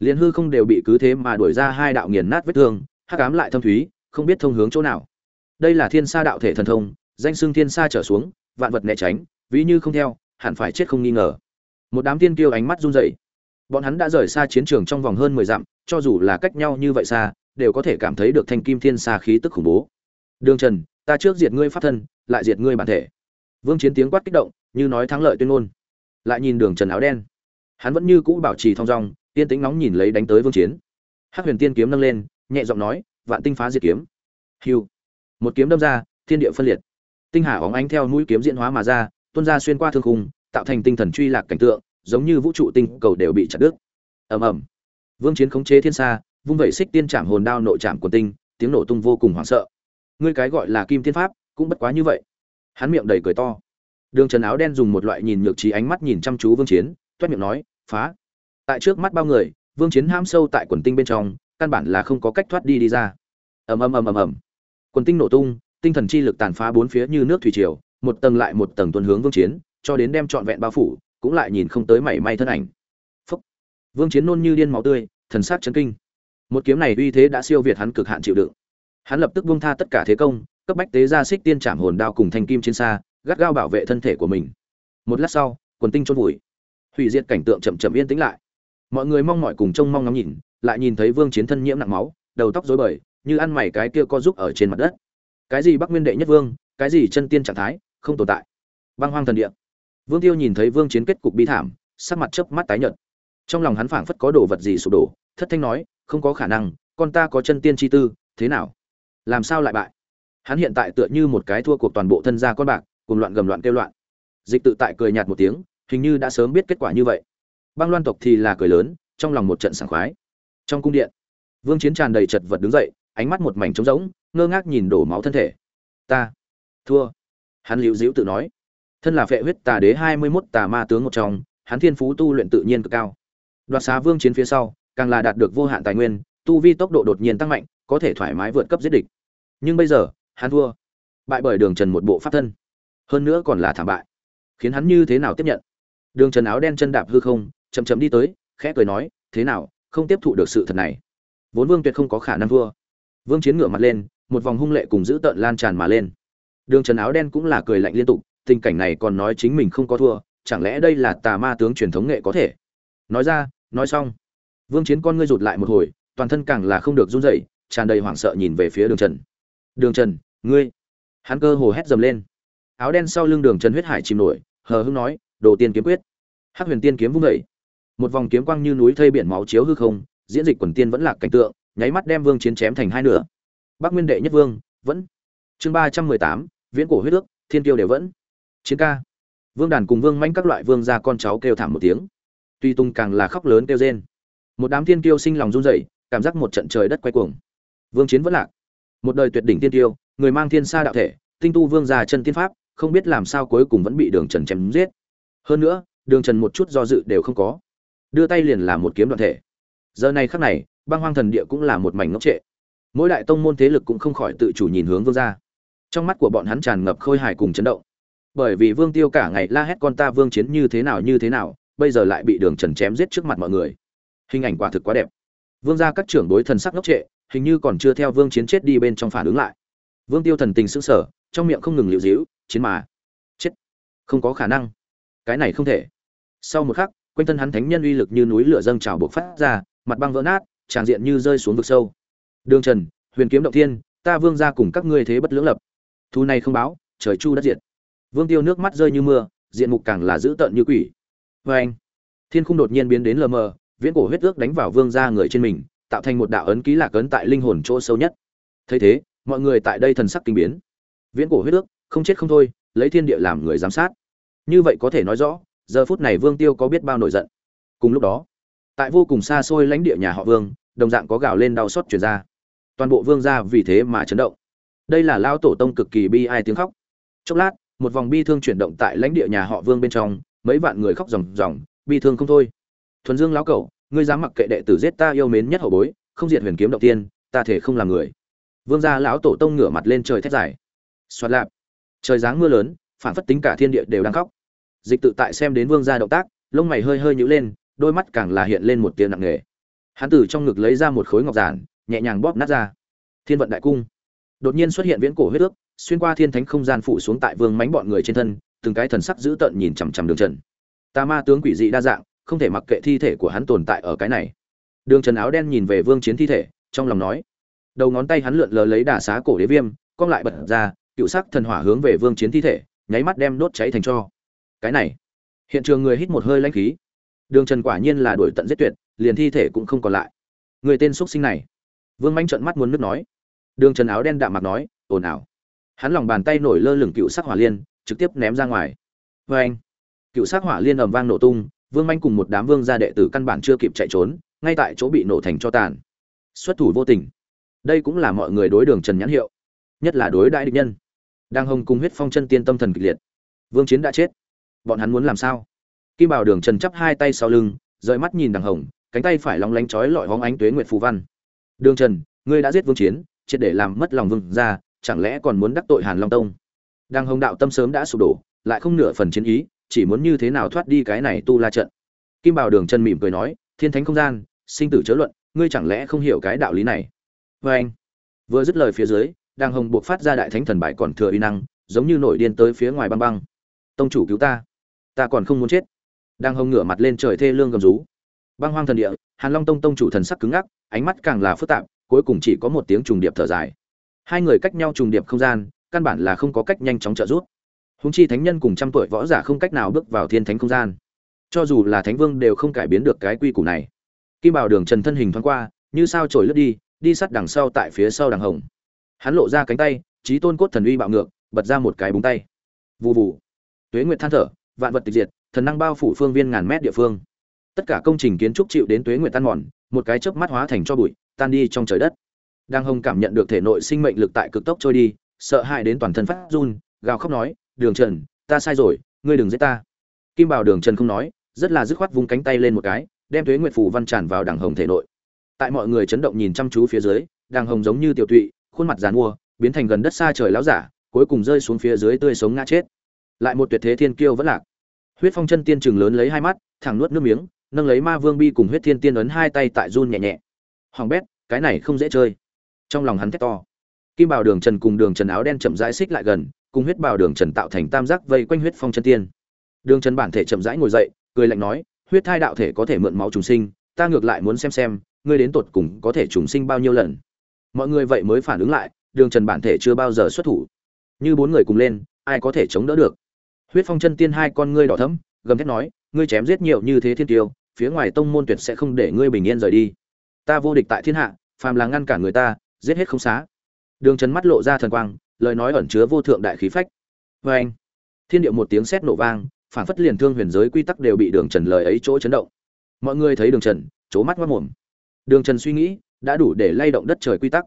Liền hư không đều bị cứ thế mà đuổi ra hai đạo nghiền nát vết thương, hắc ám lại thâm thúy, không biết thông hướng chỗ nào đây là thiên sa đạo thể thần thông, danh xưng thiên sa trở xuống, vạn vật né tránh, ví như không theo, hẳn phải chết không nghi ngờ. Một đám tiên kiêu ánh mắt run rẩy. Bọn hắn đã rời xa chiến trường trong vòng hơn mười dặm, cho dù là cách nhau như vậy xa, đều có thể cảm thấy được thanh kim thiên sa khí tức khủng bố. Đường trần, ta trước diệt ngươi pháp thân, lại diệt ngươi bản thể. Vương chiến tiếng quát kích động, như nói thắng lợi tuyên ngôn. Lại nhìn đường trần áo đen. Hắn vẫn như cũ bảo trì thong dong tiên tính nóng nhìn lấy đánh tới vương chiến. Hắc huyền tiên kiếm nâng lên, nhẹ giọng nói, vạn tinh phá diệt kiếm. Hiu một kiếm đâm ra thiên địa phân liệt. Tinh hà óng ánh theo mũi kiếm diễn hóa mà ra tuôn ra xuyên qua thương khung tạo thành tinh thần truy lạc cảnh tượng giống như vũ trụ tinh cầu đều bị chặt đứt. Ầm ầm. Vương chiến khống chế thiên xa, vung vẩy xích tiên trảm hồn đao nội trảm của tinh tiếng nổ tung vô cùng hoảng sợ. Ngươi cái gọi là kim thiên pháp cũng bất quá như vậy. Hắn miệng đầy cười to. Đường trần áo đen dùng một loại nhìn nhược trí ánh mắt nhìn chăm chú vương chiến toét miệng nói phá. Tại trước mắt bao người vương chiến ham sâu tại quần tinh bên trong căn bản là không có cách thoát đi đi ra. Ầm ầm ầm ầm ầm quần tinh nổ tung, tinh thần chi lực tàn phá bốn phía như nước thủy triều, một tầng lại một tầng tuần hướng vương chiến, cho đến đem trọn vẹn bao phủ, cũng lại nhìn không tới mảy may thân ảnh. Phúc. vương chiến nôn như điên máu tươi, thần sát chấn kinh. Một kiếm này uy thế đã siêu việt hắn cực hạn chịu đựng. Hắn lập tức buông tha tất cả thế công, cấp bách tế ra xích tiên trảm hồn đao cùng thanh kim chiến xa, gắt gao bảo vệ thân thể của mình. Một lát sau, quần tinh chôn vùi. Hủy diệt cảnh tượng chậm chậm yên tĩnh lại. Mọi người mong mỏi cùng trông mong ngắm nhìn, lại nhìn thấy vương chiến thân nhiễm nặng máu, đầu tóc rối bời như ăn mày cái kia co giúp ở trên mặt đất. Cái gì bắc nguyên đệ nhất vương, cái gì chân tiên trạng thái, không tồn tại. Băng hoang thần địa. Vương tiêu nhìn thấy vương chiến kết cục bi thảm, sắc mặt chớp mắt tái nhợt. Trong lòng hắn phảng phất có đồ vật gì sụp đổ, thất thanh nói, không có khả năng, con ta có chân tiên chi tư, thế nào? Làm sao lại bại? Hắn hiện tại tựa như một cái thua cuộc toàn bộ thân gia con bạc cùng loạn gầm loạn kêu loạn. Dịch tự tại cười nhạt một tiếng, hình như đã sớm biết kết quả như vậy. Băng loan tộc thì là cười lớn, trong lòng một trận sảng khoái. Trong cung điện, vương chiến tràn đầy chật vật đứng dậy ánh mắt một mảnh trống rỗng, ngơ ngác nhìn đổ máu thân thể. Ta, thua. Hắn liễu diễu tự nói. Thân là phệ huyết tà đế hai mươi 21 tà ma tướng một trong, hắn thiên phú tu luyện tự nhiên cực cao. Đoạt xá vương chiến phía sau, càng là đạt được vô hạn tài nguyên, tu vi tốc độ đột nhiên tăng mạnh, có thể thoải mái vượt cấp giết địch. Nhưng bây giờ, hắn thua, bại bởi đường trần một bộ pháp thân. Hơn nữa còn là thảm bại, khiến hắn như thế nào tiếp nhận? Đường trần áo đen chân đạp hư không, chậm chậm đi tới, khẽ cười nói, thế nào, không tiếp thụ được sự thật này. Vốn vương tuyệt không có khả năng thua vương chiến ngửa mặt lên một vòng hung lệ cùng giữ tợn lan tràn mà lên. Đường trần áo đen cũng là cười lạnh liên tục tình cảnh này còn nói chính mình không có thua chẳng lẽ đây là tà ma tướng truyền thống nghệ có thể? Nói ra nói xong. Vương chiến con ngươi rụt lại một hồi toàn thân càng là không được run rẩy tràn đầy hoảng sợ nhìn về phía đường trần. Đường trần ngươi. Hắn cơ hồ hét dầm lên. Áo đen sau lưng đường trần huyết hải chìm nổi hờ hững nói đồ tiên kiếm quyết. Hắc huyền tiên kiếm vung dậy, một vòng kiếm quang như núi thây biển máu chiếu hư không diễn dịch quần tiên vẫn là cảnh tượng nháy mắt đem vương chiến chém thành hai nửa. Bắc nguyên đệ nhất vương, vẫn. Chương ba trăm mười tám, viễn cổ huyết ước, thiên tiêu đều vẫn. Chiến ca. Vương đàn cùng vương manh các loại vương ra con cháu kêu thảm một tiếng. Tuy tung càng là khóc lớn kêu rên. Một đám thiên tiêu sinh lòng run rẩy, cảm giác một trận trời đất quay cuồng. Vương chiến vẫn lạc. Một đời tuyệt đỉnh tiên tiêu người mang thiên sa đạo thể, tinh tu vương già chân tiên pháp, không biết làm sao cuối cùng vẫn bị đường trần chém giết. Hơn nữa, đường trần một chút do dự đều không có. Đưa tay liền làm một kiếm đoạn thể. Giờ này khắc này băng hoang thần địa cũng là một mảnh ngốc trệ. Mỗi đại tông môn thế lực cũng không khỏi tự chủ nhìn hướng vương gia. Trong mắt của bọn hắn tràn ngập khôi hài cùng chấn động. Bởi vì vương tiêu cả ngày la hét con ta vương chiến như thế nào như thế nào, bây giờ lại bị đường trần chém giết trước mặt mọi người. Hình ảnh quả thực quá đẹp. Vương gia các trưởng đối thần sắc ngốc trệ, hình như còn chưa theo vương chiến chết đi bên trong phản ứng lại. Vương tiêu thần tình sững sờ, trong miệng không ngừng liệu dĩu chiến mà, chết, không có khả năng. Cái này không thể. Sau một khắc, quanh thân hắn thánh nhân uy lực như núi lửa dâng trào bộc phát ra, mặt băng vỡ nát tràng diện như rơi xuống vực sâu. Đường trần, huyền kiếm động thiên, ta vương ra cùng các ngươi thế bất lưỡng lập. Thu này không báo, trời chu đất diệt. Vương tiêu nước mắt rơi như mưa, diện mục càng là dữ tợn như quỷ. Vê anh, thiên khung đột nhiên biến đến lờ mờ, viễn cổ huyết ước đánh vào vương ra người trên mình, tạo thành một đạo ấn ký lạc ấn tại linh hồn chỗ sâu nhất. Thấy thế, mọi người tại đây thần sắc kinh biến. Viễn cổ huyết ước, không chết không thôi, lấy thiên địa làm người giám sát. Như vậy có thể nói rõ, giờ phút này vương tiêu có biết bao nổi giận. Cùng lúc đó, tại vô cùng xa xôi lãnh địa nhà họ vương đồng dạng có gào lên đau xót truyền ra. Toàn bộ vương gia vì thế mà chấn động. Đây là lao tổ tông cực kỳ bi ai tiếng khóc. Chốc lát, một vòng bi thương chuyển động tại lãnh địa nhà họ vương bên trong, mấy vạn người khóc ròng ròng, bi thương không thôi. Thuần dương lão cẩu, ngươi dám mặc kệ đệ tử giết ta yêu mến nhất hậu bối, không diệt huyền kiếm động tiên, ta thể không làm người. Vương gia lão tổ tông ngửa mặt lên trời thét dài. Xoạt lạp. Trời giáng mưa lớn, phản phất tính cả thiên địa đều đang khóc. Dịch tự tại xem đến vương gia động tác, lông mày hơi hơi nhữ lên, đôi mắt càng là hiện lên một tia nặng nề hắn từ trong ngực lấy ra một khối ngọc giản, nhẹ nhàng bóp nát ra. Thiên vận đại cung. Đột nhiên xuất hiện viễn cổ huyết ước, xuyên qua thiên thánh không gian phủ xuống tại vương mánh bọn người trên thân, từng cái thần sắc dữ tợn nhìn chằm chằm đường trần. Ta ma tướng quỷ dị đa dạng, không thể mặc kệ thi thể của hắn tồn tại ở cái này. Đường trần áo đen nhìn về vương chiến thi thể, trong lòng nói. Đầu ngón tay hắn lượn lờ lấy đà xá cổ đế viêm, cong lại bật ra, cựu sắc thần hỏa hướng về vương chiến thi thể, nháy mắt đem đốt cháy thành cho. Cái này. Hiện trường người hít một hơi lãnh khí. Đường trần quả nhiên là đuổi tận giết tuyệt liền thi thể cũng không còn lại. Người tên x sinh này. Vương manh trợn mắt muốn nước nói. Đường trần áo đen đạm mặt nói, ồn ào. Hắn lòng bàn tay nổi lơ lửng cựu sắc hỏa liên, trực tiếp ném ra ngoài. Vê anh, cựu sắc hỏa liên ầm vang nổ tung, vương manh cùng một đám vương gia đệ tử căn bản chưa kịp chạy trốn, ngay tại chỗ bị nổ thành cho tàn. Xuất thủ vô tình. Đây cũng là mọi người đối đường trần nhãn hiệu, nhất là đối đại địch nhân. Đang hồng cùng huyết phong chân tiên tâm thần kịch liệt. Vương chiến đã chết. Bọn hắn muốn làm sao? Kim bảo đường trần chắp hai tay sau lưng, rời mắt nhìn đằng hồng cánh tay phải lóng lánh chói lọi hóng ánh tuế nguyệt phù văn. Đường trần, ngươi đã giết vương chiến, triệt để làm mất lòng vương ra chẳng lẽ còn muốn đắc tội hàn long tông? Đang hồng đạo tâm sớm đã sụp đổ, lại không nửa phần chiến ý, chỉ muốn như thế nào thoát đi cái này tu la trận. Kim bảo đường trần mỉm cười nói, thiên thánh không gian, sinh tử chớ luận, ngươi chẳng lẽ không hiểu cái đạo lý này? Vê anh. Vừa dứt lời phía dưới Đang hồng buộc phát ra đại thánh thần bại còn thừa uy năng, giống như nổi điên tới phía ngoài băng băng. Tông chủ cứu ta ta còn không muốn chết. Đang Hồng ngửa mặt lên trời thê lương gầm rú băng hoang thần địa, hàn long tông tông chủ thần sắc cứng ngắc, ánh mắt càng là phức tạp, cuối cùng chỉ có một tiếng trùng điệp thở dài. Hai người cách nhau trùng điệp không gian, căn bản là không có cách nhanh chóng trợ giúp. Húng chi thánh nhân cùng trăm tuổi võ giả không cách nào bước vào thiên thánh không gian. Cho dù là thánh vương đều không cải biến được cái quy củ này. Kim bảo đường trần thân hình thoáng qua, như sao trồi lướt đi đi sát đằng sau tại phía sau đằng hồng. Hắn lộ ra cánh tay trí tôn cốt thần uy bạo ngược, bật ra một cái búng tay. Vù vù. Tuế nguyệt than thở, vạn vật tịch diệt, thần năng bao phủ phương viên ngàn mét địa phương tất cả công trình kiến trúc chịu đến tuế nguyệt tan mòn, một cái chớp mắt hóa thành cho bụi, tan đi trong trời đất. Đang hồng cảm nhận được thể nội sinh mệnh lực tại cực tốc trôi đi, sợ hãi đến toàn thân phát run, gào khóc nói, đường trần, ta sai rồi, ngươi đừng giết ta. Kim bảo đường trần không nói, rất là dứt khoát vung cánh tay lên một cái, đem tuế nguyệt phủ văn tràn vào đàng hồng thể nội. Tại mọi người chấn động nhìn chăm chú phía dưới đàng hồng giống như tiểu tụy, khuôn mặt dàn mua, biến thành gần đất xa trời láo giả, cuối cùng rơi xuống phía dưới tươi sống ngã chết. Lại một tuyệt thế thiên kiêu vẫn lạc. Huyết phong chân tiên chừng lớn lấy hai mắt, thẳng nuốt nước miếng nâng lấy ma vương bi cùng huyết thiên tiên ấn hai tay tại run nhẹ nhẹ. Hoàng bét, cái này không dễ chơi. Trong lòng hắn thét to. Kim bảo đường trần cùng đường trần áo đen chậm rãi xích lại gần, cùng huyết bảo đường trần tạo thành tam giác vây quanh huyết phong chân tiên. Đường trần bản thể chậm rãi ngồi dậy, cười lạnh nói, huyết thai đạo thể có thể mượn máu trùng sinh, ta ngược lại muốn xem xem, ngươi đến tột cùng có thể trùng sinh bao nhiêu lần. Mọi người vậy mới phản ứng lại, đường trần bản thể chưa bao giờ xuất thủ. Như bốn người cùng lên, ai có thể chống đỡ được? Huyết phong chân tiên hai con ngươi đỏ thẫm, gầm thét nói, ngươi chém giết nhiều như thế thiên tiêu phía ngoài tông môn tuyệt sẽ không để ngươi bình yên rời đi. Ta vô địch tại thiên hạ, phàm là ngăn cản người ta, giết hết không xá. Đường trần mắt lộ ra thần quang, lời nói ẩn chứa vô thượng đại khí phách. Và anh, thiên địa một tiếng sét nổ vang, phản phất liền thương huyền giới quy tắc đều bị đường trần lời ấy chỗ chấn động. Mọi người thấy đường trần, chố mắt ngất ngụm. đường trần suy nghĩ, đã đủ để lay động đất trời quy tắc.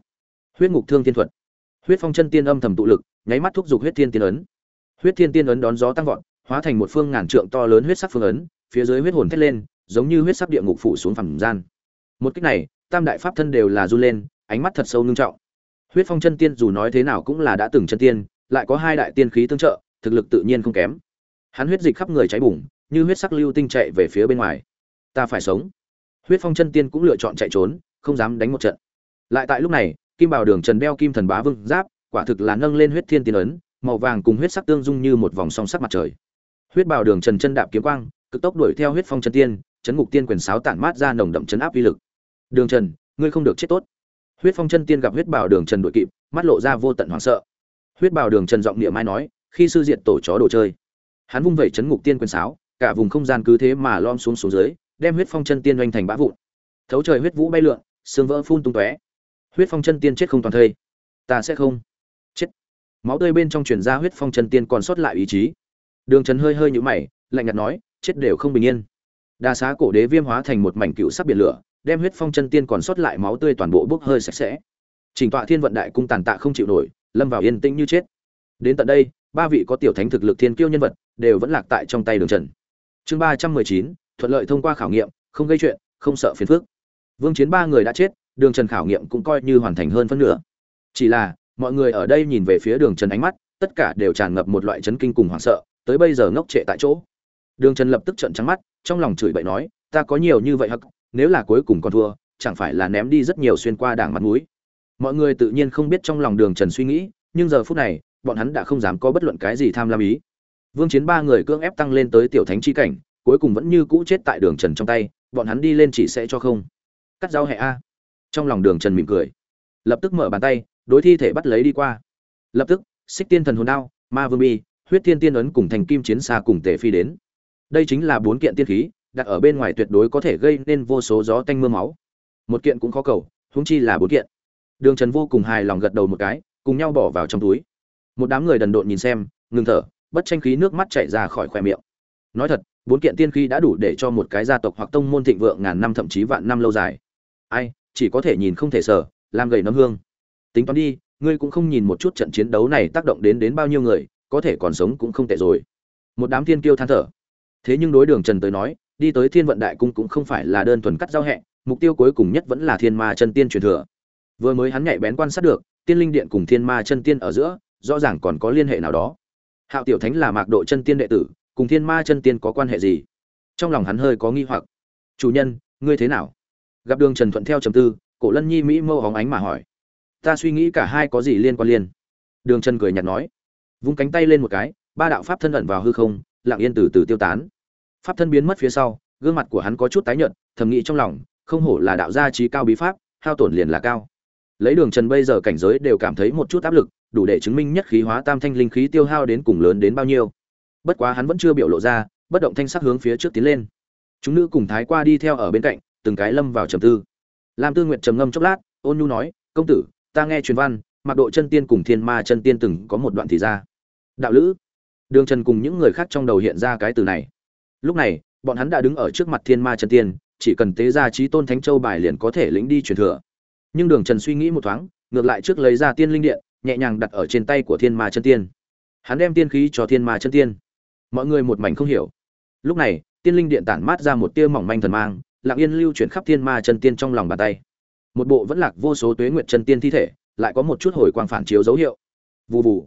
Huyết ngục thương thiên thuật. Huyết phong chân tiên âm thầm tụ lực, nháy mắt thúc giục huyết thiên tiên ấn. Huyết thiên tiên ấn đón gió tăng vọt, hóa thành một phương ngàn trượng to lớn huyết sắc phương ấn, phía dưới huyết hồn thét lên giống như huyết sắc địa ngục phủ xuống phẳng gian. Một cách này, tam đại pháp thân đều là run lên, ánh mắt thật sâu ngưng trọng. Huyết phong chân tiên dù nói thế nào cũng là đã từng chân tiên, lại có hai đại tiên khí tương trợ, thực lực tự nhiên không kém. Hắn huyết dịch khắp người cháy bùng, như huyết sắc lưu tinh chạy về phía bên ngoài. Ta phải sống. Huyết phong chân tiên cũng lựa chọn chạy trốn, không dám đánh một trận. Lại tại lúc này, kim bảo đường trần đeo kim thần bá vương giáp, quả thực là nâng lên huyết thiên tiên ấn, màu vàng cùng huyết sắc tương dung như một vòng song sắc mặt trời. Huyết bảo đường trần chân đạp kiếm quang, cực tốc đuổi theo huyết phong chân tiên chấn ngục tiên quyền sáo tản mát ra nồng đậm chấn áp uy lực. Đường trần, ngươi không được chết tốt. Huyết phong chân tiên gặp huyết bảo đường trần đội kịp, mắt lộ ra vô tận hoảng sợ. Huyết bảo đường trần giọng niệm mai nói, khi sư diện tổ chó đồ chơi, hắn vung vẩy chấn ngục tiên quyền sáo, cả vùng không gian cứ thế mà lom xuống xuống dưới, đem huyết phong chân tiên doanh thành bã vụn. Thấu trời huyết vũ bay lượn, xương vỡ phun tung tóe. Huyết phong chân tiên chết không toàn thây. Ta sẽ không chết. Máu tươi bên trong truyền ra huyết phong chân tiên còn sót lại ý chí. Đường trần hơi hơi nhũ mày, lạnh nhạt nói, chết đều không bình yên đa xá cổ đế viêm hóa thành một mảnh cựu sắc biển lửa, đem huyết phong chân tiên còn sót lại máu tươi toàn bộ bốc hơi sạch sẽ. Trình tọa thiên vận đại cung tàn tạ không chịu nổi, lâm vào yên tĩnh như chết. Đến tận đây, ba vị có tiểu thánh thực lực thiên kiêu nhân vật đều vẫn lạc tại trong tay đường trần. Chương ba trăm mười chín, thuận lợi thông qua khảo nghiệm, không gây chuyện, không sợ phiền phức. Vương chiến ba người đã chết, đường trần khảo nghiệm cũng coi như hoàn thành hơn phân nửa. Chỉ là, mọi người ở đây nhìn về phía đường trần ánh mắt, tất cả đều tràn ngập một loại chấn kinh cùng hoảng sợ, tới bây giờ ngốc trệ tại chỗ. Đường trần lập tức trợn trắng mắt trong lòng chửi bậy nói, ta có nhiều như vậy hắc, nếu là cuối cùng còn thua, chẳng phải là ném đi rất nhiều xuyên qua đảng mặt mũi. Mọi người tự nhiên không biết trong lòng đường trần suy nghĩ, nhưng giờ phút này, bọn hắn đã không dám có bất luận cái gì tham lam ý. Vương chiến ba người cưỡng ép tăng lên tới tiểu thánh chi cảnh, cuối cùng vẫn như cũ chết tại đường trần trong tay, bọn hắn đi lên chỉ sẽ cho không. Cắt rau hẹ a. Trong lòng đường trần mỉm cười. Lập tức mở bàn tay, đối thi thể bắt lấy đi qua. Lập tức, xích tiên thần hồn đao, ma vương bi, huyết tiên tiên ấn cùng thành kim chiến xa cùng tề phi đến đây chính là bốn kiện tiên khí, đặt ở bên ngoài tuyệt đối có thể gây nên vô số gió tanh mưa máu. Một kiện cũng khó cầu húng chi là bốn kiện. Đường trần vô cùng hài lòng gật đầu một cái, cùng nhau bỏ vào trong túi. Một đám người đần độn nhìn xem, ngừng thở, bất tranh khí nước mắt chảy ra khỏi khoe miệng. Nói thật, bốn kiện tiên khí đã đủ để cho một cái gia tộc hoặc tông môn thịnh vượng ngàn năm thậm chí vạn năm lâu dài. Ai, chỉ có thể nhìn không thể sở làm gầy nấm hương. Tính toán đi, ngươi cũng không nhìn một chút trận chiến đấu này tác động đến đến bao nhiêu người, có thể còn sống cũng không tệ rồi. Một đám thiên kiêu than thở thế nhưng đối đường trần tới nói, đi tới thiên vận đại cung cũng không phải là đơn thuần cắt giao hẹ, mục tiêu cuối cùng nhất vẫn là thiên ma chân tiên truyền thừa. Vừa mới hắn nhạy bén quan sát được, tiên linh điện cùng thiên ma chân tiên ở giữa, rõ ràng còn có liên hệ nào đó. Hạo tiểu thánh là mạc độ chân tiên đệ tử, cùng thiên ma chân tiên có quan hệ gì? Trong lòng hắn hơi có nghi hoặc. Chủ nhân, ngươi thế nào? Gặp đường trần thuận theo trầm tư, cổ lân nhi mỹ mâu hóng ánh mà hỏi. Ta suy nghĩ cả hai có gì liên quan liên đường trần cười nhạt nói. Vung cánh tay lên một cái, ba đạo pháp thân ẩn vào hư không, lặng yên từ từ tiêu tán pháp thân biến mất phía sau, gương mặt của hắn có chút tái nhợt, thầm nghĩ trong lòng, không hổ là đạo gia trí cao bí pháp, hao tổn liền là cao. Lấy đường trần bây giờ cảnh giới đều cảm thấy một chút áp lực, đủ để chứng minh nhất khí hóa tam thanh linh khí tiêu hao đến cùng lớn đến bao nhiêu. Bất quá hắn vẫn chưa biểu lộ ra, bất động thanh sắc hướng phía trước tiến lên. Chúng nữ cùng thái qua đi theo ở bên cạnh, từng cái lâm vào trầm tư. Lam tư nguyệt trầm ngâm chốc lát, ôn nhu nói, công tử, ta nghe truyền văn, mặc độ chân tiên cùng thiên ma chân tiên từng có một đoạn thì ra. Đạo lữ. Đường trần cùng những người khác trong đầu hiện ra cái từ này lúc này, bọn hắn đã đứng ở trước mặt thiên ma chân tiên, chỉ cần tế ra trí tôn thánh châu bài liền có thể lĩnh đi truyền thừa. Nhưng đường trần suy nghĩ một thoáng, ngược lại trước lấy ra tiên linh điện, nhẹ nhàng đặt ở trên tay của thiên ma chân tiên. Hắn đem tiên khí cho thiên ma chân tiên. Mọi người một mảnh không hiểu. Lúc này, tiên linh điện tản mát ra một tia mỏng manh thần mang, lặng yên lưu chuyển khắp thiên ma chân tiên trong lòng bàn tay. Một bộ vẫn lạc vô số tuế nguyệt chân tiên thi thể, lại có một chút hồi quang phản chiếu dấu hiệu. Vù vù.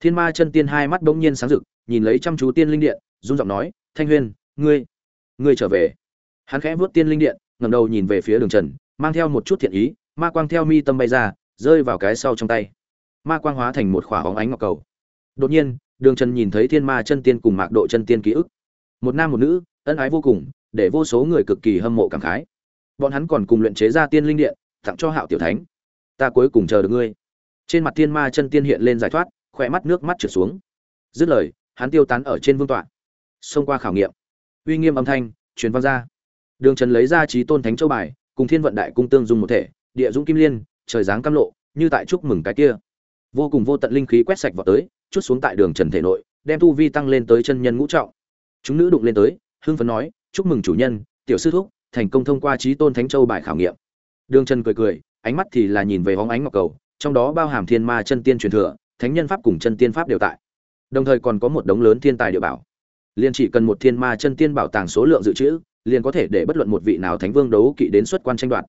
Thiên ma chân tiên hai mắt bỗng nhiên sáng rực, nhìn lấy chăm chú tiên linh điện, run giọng nói thanh huyên, ngươi ngươi trở về. Hắn khẽ vuốt tiên linh điện, ngẩng đầu nhìn về phía đường trần, mang theo một chút thiện ý, ma quang theo mi tâm bay ra, rơi vào cái sau trong tay. Ma quang hóa thành một khỏa óng ánh ngọc cầu. Đột nhiên, đường trần nhìn thấy thiên ma chân tiên cùng mạc độ chân tiên ký ức. Một nam một nữ, ân ái vô cùng, để vô số người cực kỳ hâm mộ cảm khái. Bọn hắn còn cùng luyện chế ra tiên linh điện, tặng cho hạo tiểu thánh. Ta cuối cùng chờ được ngươi. Trên mặt thiên ma chân tiên hiện lên giải thoát, khỏe mắt nước mắt trượt xuống. Dứt lời, hắn tiêu tán ở trên vương tọa xông qua khảo nghiệm. Uy nghiêm âm thanh, truyền vang ra. Đường trần lấy ra trí tôn thánh châu bài, cùng thiên vận đại cung tương dùng một thể, địa dũng kim liên, trời giáng cam lộ, như tại chúc mừng cái kia. Vô cùng vô tận linh khí quét sạch vào tới, chút xuống tại đường trần thể nội, đem tu vi tăng lên tới chân nhân ngũ trọng. Chúng nữ đụng lên tới, hưng phấn nói, chúc mừng chủ nhân, tiểu sư thúc, thành công thông qua trí tôn thánh châu bài khảo nghiệm. Đường trần cười cười, ánh mắt thì là nhìn về hóng ánh ngọc cầu, trong đó bao hàm thiên ma chân tiên truyền thừa, thánh nhân pháp cùng chân tiên pháp đều tại. Đồng thời còn có một đống lớn thiên tài địa bảo liền chỉ cần một thiên ma chân tiên bảo tàng số lượng dự trữ, liền có thể để bất luận một vị nào thánh vương đấu kỵ đến xuất quan tranh đoạt.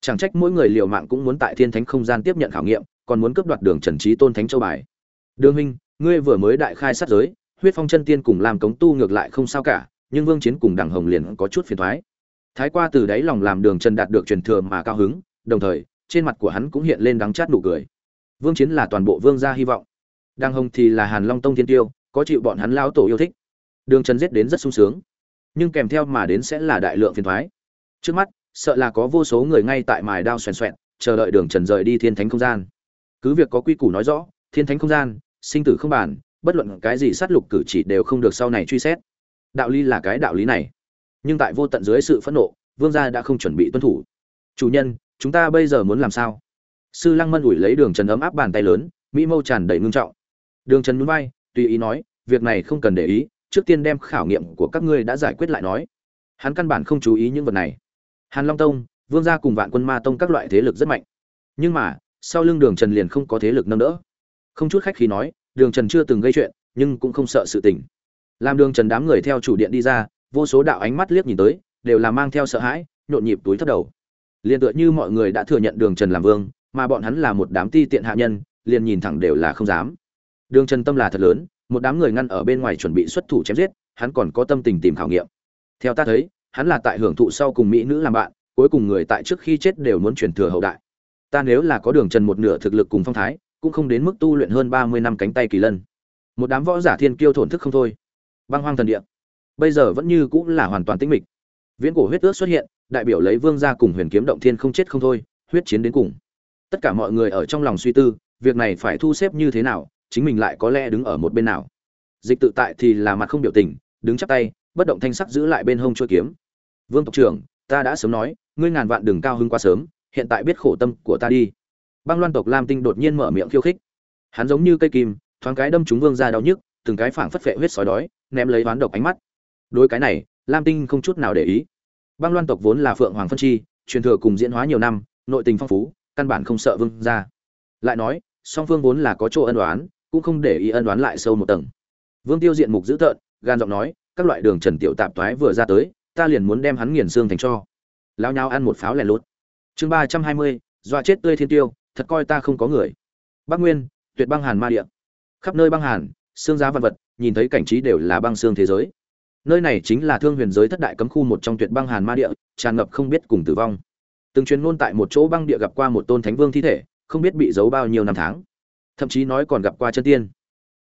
Chẳng trách mỗi người liều mạng cũng muốn tại thiên thánh không gian tiếp nhận khảo nghiệm, còn muốn cướp đoạt đường trần trí tôn thánh châu bài. Đương huynh, ngươi vừa mới đại khai sát giới, huyết phong chân tiên cùng làm cống tu ngược lại không sao cả, nhưng vương chiến cùng đằng hồng liền có chút phiền thoái. Thái qua từ đáy lòng làm đường trần đạt được truyền thừa mà cao hứng, đồng thời, trên mặt của hắn cũng hiện lên đắng chát nụ cười. Vương chiến là toàn bộ vương gia hy vọng. Đằng hồng thì là hàn long tông thiên tiêu, có chịu bọn hắn lao tổ yêu thích đường trần giết đến rất sung sướng. Nhưng kèm theo mà đến sẽ là đại lượng phiền thoái trước mắt, sợ là có vô số người ngay tại mài đao xoèn xoẹn, chờ đợi đường trần rời đi thiên thánh không gian. Cứ việc có quy củ nói rõ, thiên thánh không gian, sinh tử không bàn, bất luận cái gì sát lục cử chỉ đều không được sau này truy xét. Đạo lý là cái đạo lý này. Nhưng tại vô tận dưới sự phẫn nộ, vương gia đã không chuẩn bị tuân thủ. Chủ nhân, chúng ta bây giờ muốn làm sao? Sư lăng mân ủi lấy đường trần ấm áp bàn tay lớn, mỹ mâu tràn đầy ngưng trọng. Đường trần núi bay tùy ý nói, việc này không cần để ý trước tiên đem khảo nghiệm của các ngươi đã giải quyết lại nói. Hắn căn bản không chú ý những vật này. Hàn long tông, vương gia cùng vạn quân ma tông các loại thế lực rất mạnh. Nhưng mà, sau lưng đường trần liền không có thế lực nâng đỡ. Không chút khách khí nói, đường trần chưa từng gây chuyện, nhưng cũng không sợ sự tình. Làm đường trần đám người theo chủ điện đi ra, vô số đạo ánh mắt liếc nhìn tới, đều là mang theo sợ hãi, nhộn nhịp túi thấp đầu. Liền tựa như mọi người đã thừa nhận đường trần làm vương, mà bọn hắn là một đám ti tiện hạ nhân, liền nhìn thẳng đều là không dám. Đường trần tâm là thật lớn một đám người ngăn ở bên ngoài chuẩn bị xuất thủ chém giết, hắn còn có tâm tình tìm khảo nghiệm. Theo ta thấy, hắn là tại hưởng thụ sau cùng mỹ nữ làm bạn, cuối cùng người tại trước khi chết đều muốn truyền thừa hậu đại. Ta nếu là có đường trần một nửa thực lực cùng phong thái, cũng không đến mức tu luyện hơn ba mươi năm cánh tay kỳ lân. Một đám võ giả thiên kiêu thổn thức không thôi. Băng hoang thần địa. Bây giờ vẫn như cũng là hoàn toàn tĩnh mịch. Viễn cổ huyết ước xuất hiện, đại biểu lấy vương gia cùng huyền kiếm động thiên không chết không thôi, huyết chiến đến cùng. Tất cả mọi người ở trong lòng suy tư, việc này phải thu xếp như thế nào chính mình lại có lẽ đứng ở một bên nào. Dịch tự tại thì là mặt không biểu tình, đứng chắp tay, bất động thanh sắc giữ lại bên hông chuôi kiếm. Vương tộc trưởng, ta đã sớm nói, ngươi ngàn vạn đừng cao hứng quá sớm, hiện tại biết khổ tâm của ta đi. Băng loan tộc lam tinh đột nhiên mở miệng khiêu khích. Hắn giống như cây kim, thoáng cái đâm chúng vương ra đau nhức, từng cái phảng phất phệ huyết sói đói, ném lấy oán độc ánh mắt. Đối cái này, lam tinh không chút nào để ý. Băng loan tộc vốn là phượng hoàng phân chi, truyền thừa cùng diễn hóa nhiều năm, nội tình phong phú, căn bản không sợ vương ra lại nói, song phương vốn là có chỗ ân đoán cũng không để ý ân đoán lại sâu một tầng. Vương tiêu diện mục dữ tợn, gan giọng nói, các loại đường trần tiểu tạp toái vừa ra tới, ta liền muốn đem hắn nghiền xương thành cho. Lao nhau ăn một pháo lẻ lốt chương ba trăm hai mươi, dọa chết tươi thiên tiêu, thật coi ta không có người. Bắc nguyên, tuyệt băng hàn ma địa. Khắp nơi băng hàn, xương giá vật vật, nhìn thấy cảnh trí đều là băng xương thế giới. Nơi này chính là thương huyền giới thất đại cấm khu một trong tuyệt băng hàn ma địa, tràn ngập không biết cùng tử vong. Từng truyền ngôn tại một chỗ băng địa gặp qua một tôn thánh vương thi thể, không biết bị giấu bao nhiêu năm tháng thậm chí nói còn gặp qua chân tiên.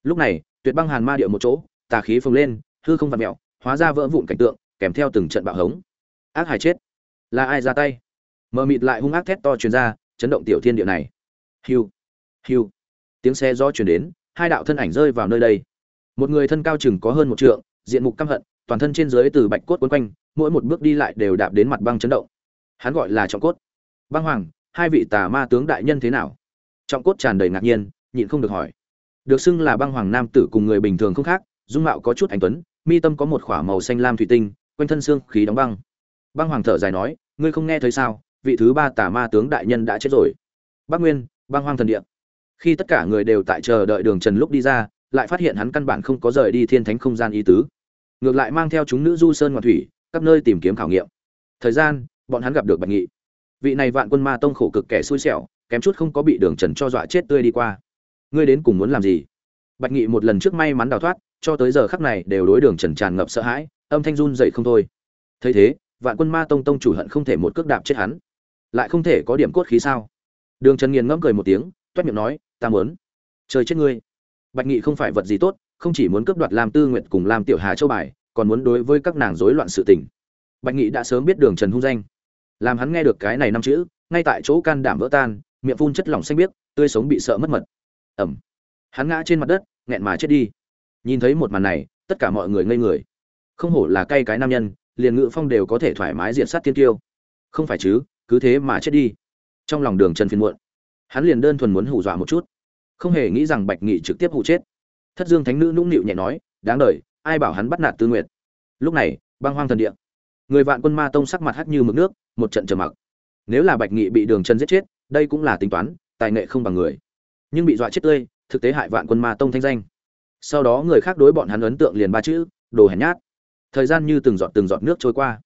Lúc này, tuyệt băng hàn ma địa một chỗ, tà khí phồng lên, hư không vặt mẹo hóa ra vỡ vụn cảnh tượng, kèm theo từng trận bạo hống. Ác hài chết. Là ai ra tay? Mờ mịt lại hung ác thét to truyền ra, chấn động tiểu thiên địa này. Hiu hiu. Tiếng xe do chuyển đến, hai đạo thân ảnh rơi vào nơi đây. Một người thân cao chừng có hơn một trượng, diện mục căm hận, toàn thân trên dưới từ bạch cốt quấn quanh, mỗi một bước đi lại đều đạp đến mặt băng chấn động. Hắn gọi là trọng cốt. Băng hoàng, hai vị tà ma tướng đại nhân thế nào? Trọng cốt tràn đầy ngạc nhiên nhịn không được hỏi. Được xưng là băng hoàng nam tử cùng người bình thường không khác, dung mạo có chút anh tuấn, mi tâm có một khỏa màu xanh lam thủy tinh, quanh thân xương khí đóng băng. Băng hoàng thở dài nói, ngươi không nghe thấy sao? Vị thứ ba tà ma tướng đại nhân đã chết rồi. Bắc nguyên, băng hoang thần địa. Khi tất cả người đều tại chờ đợi đường trần lúc đi ra, lại phát hiện hắn căn bản không có rời đi thiên thánh không gian ý tứ. Ngược lại mang theo chúng nữ du sơn ngoại thủy các nơi tìm kiếm khảo nghiệm. Thời gian, bọn hắn gặp được bạch nghị. Vị này vạn quân ma tông khổ cực kẻ xui xẻo, kém chút không có bị đường trần cho dọa chết tươi đi qua ngươi đến cùng muốn làm gì? Bạch nghị một lần trước may mắn đào thoát, cho tới giờ khắc này đều đối đường trần tràn ngập sợ hãi, âm thanh run dậy không thôi. Thấy thế, vạn quân ma tông tông chủ hận không thể một cước đạp chết hắn. Lại không thể có điểm cốt khí sao? Đường trần nghiền ngẫm cười một tiếng, toét miệng nói, ta muốn trời chết ngươi. Bạch nghị không phải vật gì tốt, không chỉ muốn cướp đoạt làm tư nguyện cùng làm tiểu hà châu bài, còn muốn đối với các nàng rối loạn sự tình. Bạch nghị đã sớm biết đường trần hung danh. Làm hắn nghe được cái này năm chữ, ngay tại chỗ can đảm vỡ tan, miệng phun chất lỏng xanh biếc, tươi sống bị sợ mất mật ẩm. Hắn ngã trên mặt đất, nghẹn mà chết đi. Nhìn thấy một màn này, tất cả mọi người ngây người. Không hổ là cay cái nam nhân, liền ngự phong đều có thể thoải mái diện sát tiên tiêu không phải chứ, cứ thế mà chết đi. Trong lòng đường trần phiền muộn, hắn liền đơn thuần muốn hù dọa một chút. Không hề nghĩ rằng bạch nghị trực tiếp hụ chết. Thất dương thánh nữ nũng nịu nhẹ nói, đáng đời, ai bảo hắn bắt nạt tư Nguyệt? lúc này, băng hoang thần địa. Người vạn quân ma tông sắc mặt hắt như mực nước, một trận trầm mặc. Nếu là bạch nghị bị đường chân giết chết, đây cũng là tính toán, tài nghệ không bằng người nhưng bị dọa chết tươi, thực tế hại vạn quân ma tông thanh danh. Sau đó người khác đối bọn hắn ấn tượng liền ba chữ, đồ hèn nhát. Thời gian như từng giọt từng giọt nước trôi qua.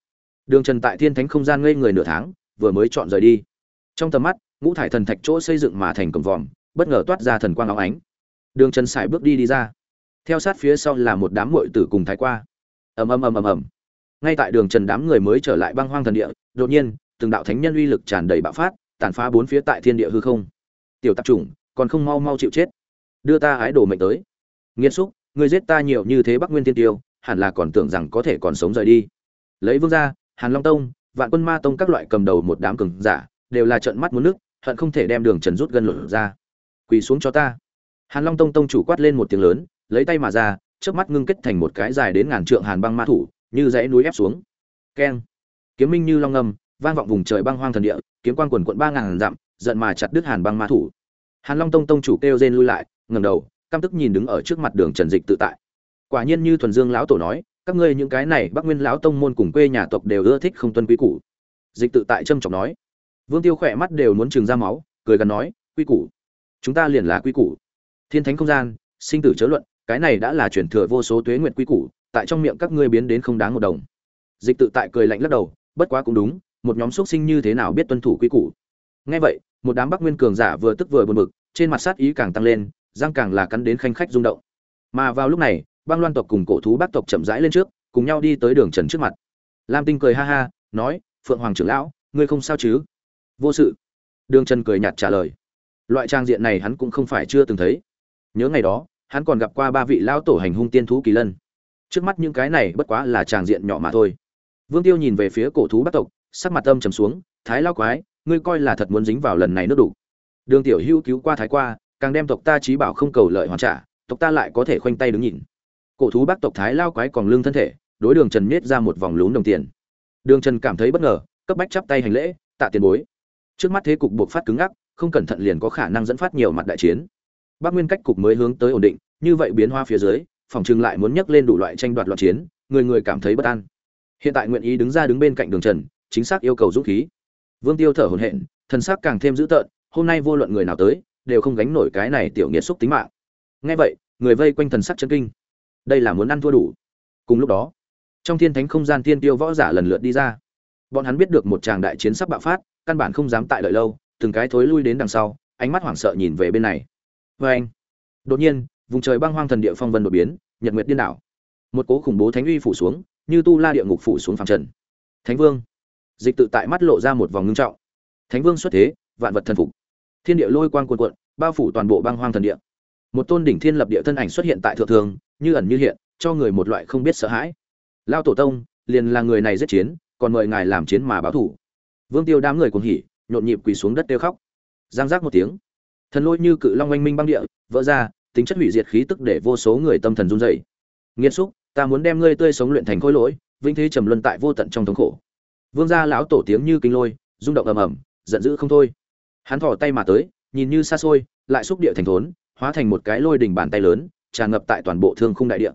Đường trần tại thiên thánh không gian ngây người nửa tháng, vừa mới chọn rời đi. Trong tầm mắt, ngũ thải thần thạch chỗ xây dựng mà thành cổng vòm, bất ngờ toát ra thần quang áo ánh. Đường trần sải bước đi đi ra. Theo sát phía sau là một đám mội tử cùng thái qua. Ầm ầm ầm ầm ầm. Ngay tại đường trần đám người mới trở lại băng hoang thần địa, đột nhiên, từng đạo thánh nhân uy lực tràn đầy bạo phát, tàn phá bốn phía tại thiên địa hư không. Tiểu tạp chủng còn không mau mau chịu chết. Đưa ta ái đồ mệnh tới. Nghiêm xúc người giết ta nhiều như thế bắc nguyên tiên tiêu, hẳn là còn tưởng rằng có thể còn sống rời đi. Lấy vương gia, hàn long tông, vạn quân ma tông các loại cầm đầu một đám cường giả, đều là trận mắt muốn nước, hận không thể đem đường trần rút gân lửa ra. Quỳ xuống cho ta. Hàn long tông tông chủ quát lên một tiếng lớn, lấy tay mà ra trước mắt ngưng kết thành một cái dài đến ngàn trượng hàn băng ma thủ, như dãy núi ép xuống. Keng. Kiếm minh như long ngâm, vang vọng vùng trời băng hoang thần địa, kiếm quang quần quận ba ngàn dặm, giận mà chặt đứt hàn băng ma thủ hàn long tông tông chủ kêu rên lui lại, ngẩng đầu, căm tức nhìn đứng ở trước mặt đường trần dịch tự tại. Quả nhiên như thuần dương lão tổ nói, các ngươi những cái này bắc nguyên lão tông môn cùng quê nhà tộc đều ưa thích không tuân quy củ. Dịch tự tại trâm trọng nói. Vương tiêu khỏe mắt đều muốn trừng ra máu, cười gần nói, quy củ. Chúng ta liền là quy củ. Thiên thánh không gian, sinh tử chớ luận, cái này đã là truyền thừa vô số tuế nguyệt quy củ, tại trong miệng các ngươi biến đến không đáng một đồng. Dịch tự tại cười lạnh lắc đầu, bất quá cũng đúng, một nhóm xuất sinh như thế nào biết tuân thủ quy củ. Nghe vậy một đám bắc nguyên cường giả vừa tức vừa buồn bực, trên mặt sát ý càng tăng lên, răng càng là cắn đến khanh khách rung động. Mà vào lúc này, băng loan tộc cùng cổ thú bác tộc chậm rãi lên trước, cùng nhau đi tới đường trần trước mặt. Lam tinh cười ha ha, nói, phượng hoàng trưởng lão, ngươi không sao chứ? Vô sự. Đường trần cười nhạt trả lời. Loại trang diện này hắn cũng không phải chưa từng thấy. Nhớ ngày đó, hắn còn gặp qua ba vị lão tổ hành hung tiên thú kỳ lân. Trước mắt những cái này bất quá là tràng diện nhỏ mà thôi. Vương tiêu nhìn về phía cổ thú Bắc tộc, sắc mặt âm trầm xuống, thái lao quái ngươi coi là thật muốn dính vào lần này nước đủ. Đường tiểu hữu cứu qua thái qua, càng đem tộc ta trí bảo không cầu lợi hoàn trả, tộc ta lại có thể khoanh tay đứng nhìn. Cổ thú bác tộc thái lao quái còn lương thân thể, đối đường trần miết ra một vòng lún đồng tiền. Đường trần cảm thấy bất ngờ, cấp bách chắp tay hành lễ, tạ tiền bối. Trước mắt thế cục buộc phát cứng ngắc, không cẩn thận liền có khả năng dẫn phát nhiều mặt đại chiến. Bắc nguyên cách cục mới hướng tới ổn định, như vậy biến hoa phía dưới, phòng trừng lại muốn nhắc lên đủ loại tranh đoạt loạn chiến, người người cảm thấy bất an. Hiện tại nguyện ý đứng ra đứng bên cạnh đường trần, chính xác yêu cầu dũng khí vương tiêu thở hổn hển, thần sắc càng thêm dữ tợn, hôm nay vô luận người nào tới, đều không gánh nổi cái này tiểu nghiệt xúc tính mạng. Nghe vậy, người vây quanh thần sắc chấn kinh. Đây là muốn ăn thua đủ. Cùng lúc đó, trong thiên thánh không gian tiên tiêu võ giả lần lượt đi ra. Bọn hắn biết được một tràng đại chiến sắp bạo phát, căn bản không dám tại đợi lâu, từng cái thối lui đến đằng sau, ánh mắt hoảng sợ nhìn về bên này. Vê anh. Đột nhiên, vùng trời băng hoang thần địa phong vân đột biến, nhật nguyệt điên đảo. Một cố khủng bố thánh uy phủ xuống, như tu la địa ngục phủ xuống phàm trần. Thánh vương dịch tự tại mắt lộ ra một vòng ngưng trọng. Thánh vương xuất thế, vạn vật thần phục. Thiên địa lôi quang cuồn cuộn, bao phủ toàn bộ băng hoang thần địa. Một tôn đỉnh thiên lập địa thân ảnh xuất hiện tại thượng thường, như ẩn như hiện, cho người một loại không biết sợ hãi. Lao tổ tông, liền là người này giết chiến, còn mời ngài làm chiến mà báo thủ. Vương tiêu đám người cuồng hỉ, nhộn nhịp quỳ xuống đất kêu khóc. Giang giác một tiếng. Thần lôi như cự long oanh minh băng địa, vỡ ra, tính chất hủy diệt khí tức để vô số người tâm thần run rẩy. Nghiên xúc, ta muốn đem ngươi tươi sống luyện thành khối lỗi, vĩnh thế trầm luân tại vô tận trong thống khổ vương gia lão tổ tiếng như kinh lôi, rung động ầm ầm, giận dữ không thôi. Hắn thò tay mà tới, nhìn như xa xôi, lại xúc địa thành thốn, hóa thành một cái lôi đỉnh bàn tay lớn, tràn ngập tại toàn bộ thương khung đại địa.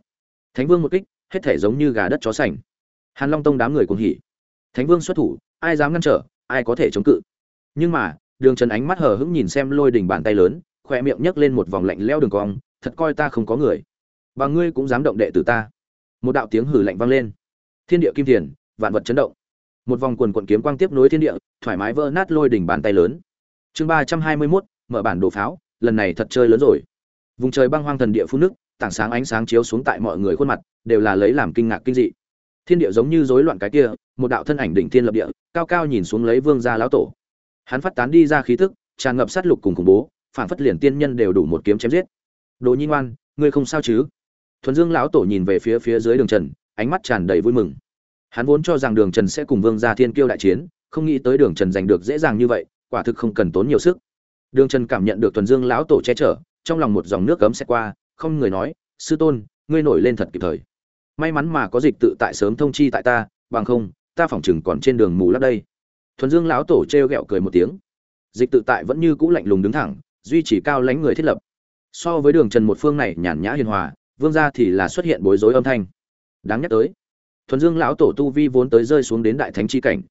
Thánh vương một kích, hết thể giống như gà đất chó sành. Hàn long tông đám người cuồng hỉ. Thánh vương xuất thủ, ai dám ngăn trở, ai có thể chống cự. Nhưng mà, đường trần ánh mắt hờ hững nhìn xem lôi đỉnh bàn tay lớn khoe miệng nhấc lên một vòng lạnh leo đường cong, thật coi ta không có người. Và ngươi cũng dám động đệ tử ta. Một đạo tiếng hử lạnh vang lên. Thiên địa kim thiền, vạn vật chấn động một vòng quần quận kiếm quang tiếp nối thiên địa, thoải mái vỡ nát lôi đỉnh bàn tay lớn. Chương ba trăm hai mươi mốt, mở bản đồ pháo, lần này thật chơi lớn rồi. Vùng trời băng hoang thần địa phun nước, tảng sáng ánh sáng chiếu xuống tại mọi người khuôn mặt, đều là lấy làm kinh ngạc kinh dị. Thiên địa giống như rối loạn cái kia, một đạo thân ảnh đỉnh thiên lập địa, cao cao nhìn xuống lấy vương gia lão tổ. Hắn phát tán đi ra khí tức, tràn ngập sát lục cùng khủng bố, phản phất liền tiên nhân đều đủ một kiếm chém giết. Đồ nhi ngoan, ngươi không sao chứ? Thuần dương lão tổ nhìn về phía phía dưới đường trần, ánh mắt tràn đầy vui mừng hắn vốn cho rằng đường trần sẽ cùng vương gia thiên kiêu đại chiến, không nghĩ tới đường trần giành được dễ dàng như vậy, quả thực không cần tốn nhiều sức. Đường trần cảm nhận được thuần dương lão tổ che chở, trong lòng một dòng nước cấm sẽ qua, không người nói, sư tôn, ngươi nổi lên thật kịp thời. May mắn mà có dịch tự tại sớm thông chi tại ta, bằng không, ta phỏng chừng còn trên đường mù lấp đây. Thuần dương lão tổ trêu ghẹo cười một tiếng. Dịch tự tại vẫn như cũ lạnh lùng đứng thẳng, duy trì cao lãnh người thiết lập. So với đường trần một phương này nhàn nhã hiền hòa, vương gia thì là xuất hiện bối rối âm thanh. Đáng nhắc tới thuần dương lão tổ tu vi vốn tới rơi xuống đến đại thánh chi cảnh.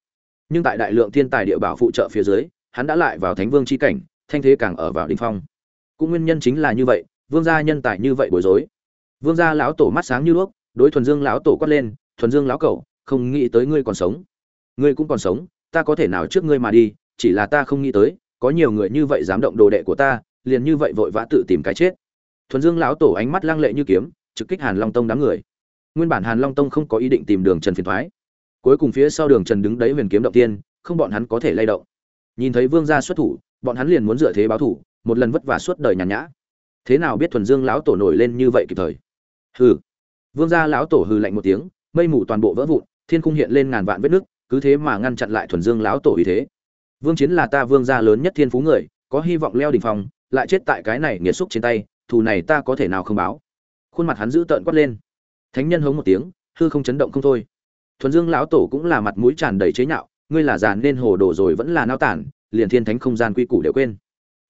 Nhưng tại đại lượng thiên tài địa bảo phụ trợ phía dưới, hắn đã lại vào thánh vương chi cảnh, thanh thế càng ở vào đỉnh phong. Cũng nguyên nhân chính là như vậy, vương gia nhân tài như vậy bối rối. Vương gia lão tổ mắt sáng như đuốc, đối thuần dương lão tổ quát lên, thuần dương lão cẩu, không nghĩ tới ngươi còn sống. Ngươi cũng còn sống, ta có thể nào trước ngươi mà đi, chỉ là ta không nghĩ tới, có nhiều người như vậy dám động đồ đệ của ta, liền như vậy vội vã tự tìm cái chết. Thuần dương lão tổ ánh mắt lăng lệ như kiếm, trực kích hàn long tông đám người nguyên bản hàn long tông không có ý định tìm đường trần phiền thoái. Cuối cùng phía sau đường trần đứng đấy huyền kiếm động tiên không bọn hắn có thể lay động. Nhìn thấy vương gia xuất thủ bọn hắn liền muốn dựa thế báo thủ một lần vất vả suốt đời nhàn nhã. Thế nào biết thuần dương lão tổ nổi lên như vậy kịp thời? Hừ. Vương gia lão tổ hừ lạnh một tiếng mây mù toàn bộ vỡ vụn thiên cung hiện lên ngàn vạn vết nước cứ thế mà ngăn chặn lại thuần dương lão tổ ý thế. Vương chiến là ta vương gia lớn nhất thiên phú người có hy vọng leo đỉnh phòng, lại chết tại cái này nghiệt xúc trên tay thù này ta có thể nào không báo? Khuôn mặt hắn giữ tợn quát lên thánh nhân hống một tiếng, hư không chấn động không thôi. Thuần dương lão tổ cũng là mặt mũi tràn đầy chế nhạo, ngươi là già nên hồ đồ rồi vẫn là nao tản, liền thiên thánh không gian quy củ đều quên.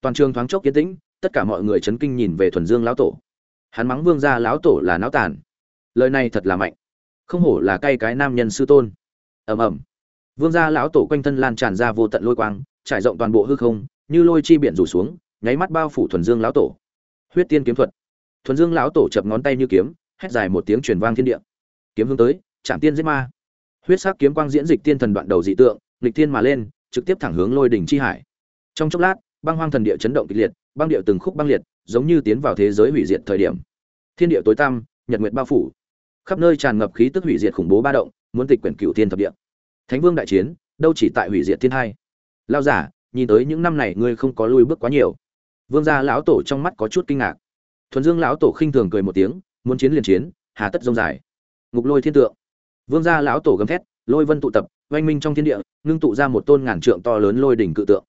Toàn trường thoáng chốc yên tĩnh, tất cả mọi người chấn kinh nhìn về thuần dương lão tổ. Hắn mắng vương gia lão tổ là náo tản. Lời này thật là mạnh. Không hổ là cay cái nam nhân sư tôn. Ầm ầm. Vương gia lão tổ quanh thân lan tràn ra vô tận lôi quang, trải rộng toàn bộ hư không, như lôi chi biển rủ xuống, nháy mắt bao phủ thuần dương lão tổ. Huyết tiên kiếm thuật. Thuần dương lão tổ chập ngón tay như kiếm hét dài một tiếng truyền vang thiên địa. Kiếm hướng tới chạm tiên giết ma. Huyết sắc kiếm quang diễn dịch tiên thần đoạn đầu dị tượng, nghịch thiên mà lên, trực tiếp thẳng hướng lôi đỉnh chi hải. Trong chốc lát, băng hoang thần địa chấn động kịch liệt, băng địa từng khúc băng liệt, giống như tiến vào thế giới hủy diệt thời điểm. Thiên địa tối tăm, nhật nguyệt bao phủ. Khắp nơi tràn ngập khí tức hủy diệt khủng bố ba động, muốn tịch quyển cửu thiên thập địa. Thánh vương đại chiến, đâu chỉ tại hủy diệt thiên hai. Lao giả, nhìn tới những năm này ngươi không có lui bước quá nhiều. Vương gia lão tổ trong mắt có chút kinh ngạc. Thuần dương lão tổ khinh thường cười một tiếng muốn chiến liền chiến, hà tất rông dài. Ngục lôi thiên tượng. Vương gia lão tổ gầm thét, lôi vân tụ tập, oanh minh trong thiên địa, ngưng tụ ra một tôn ngàn trượng to lớn lôi đỉnh cự tượng.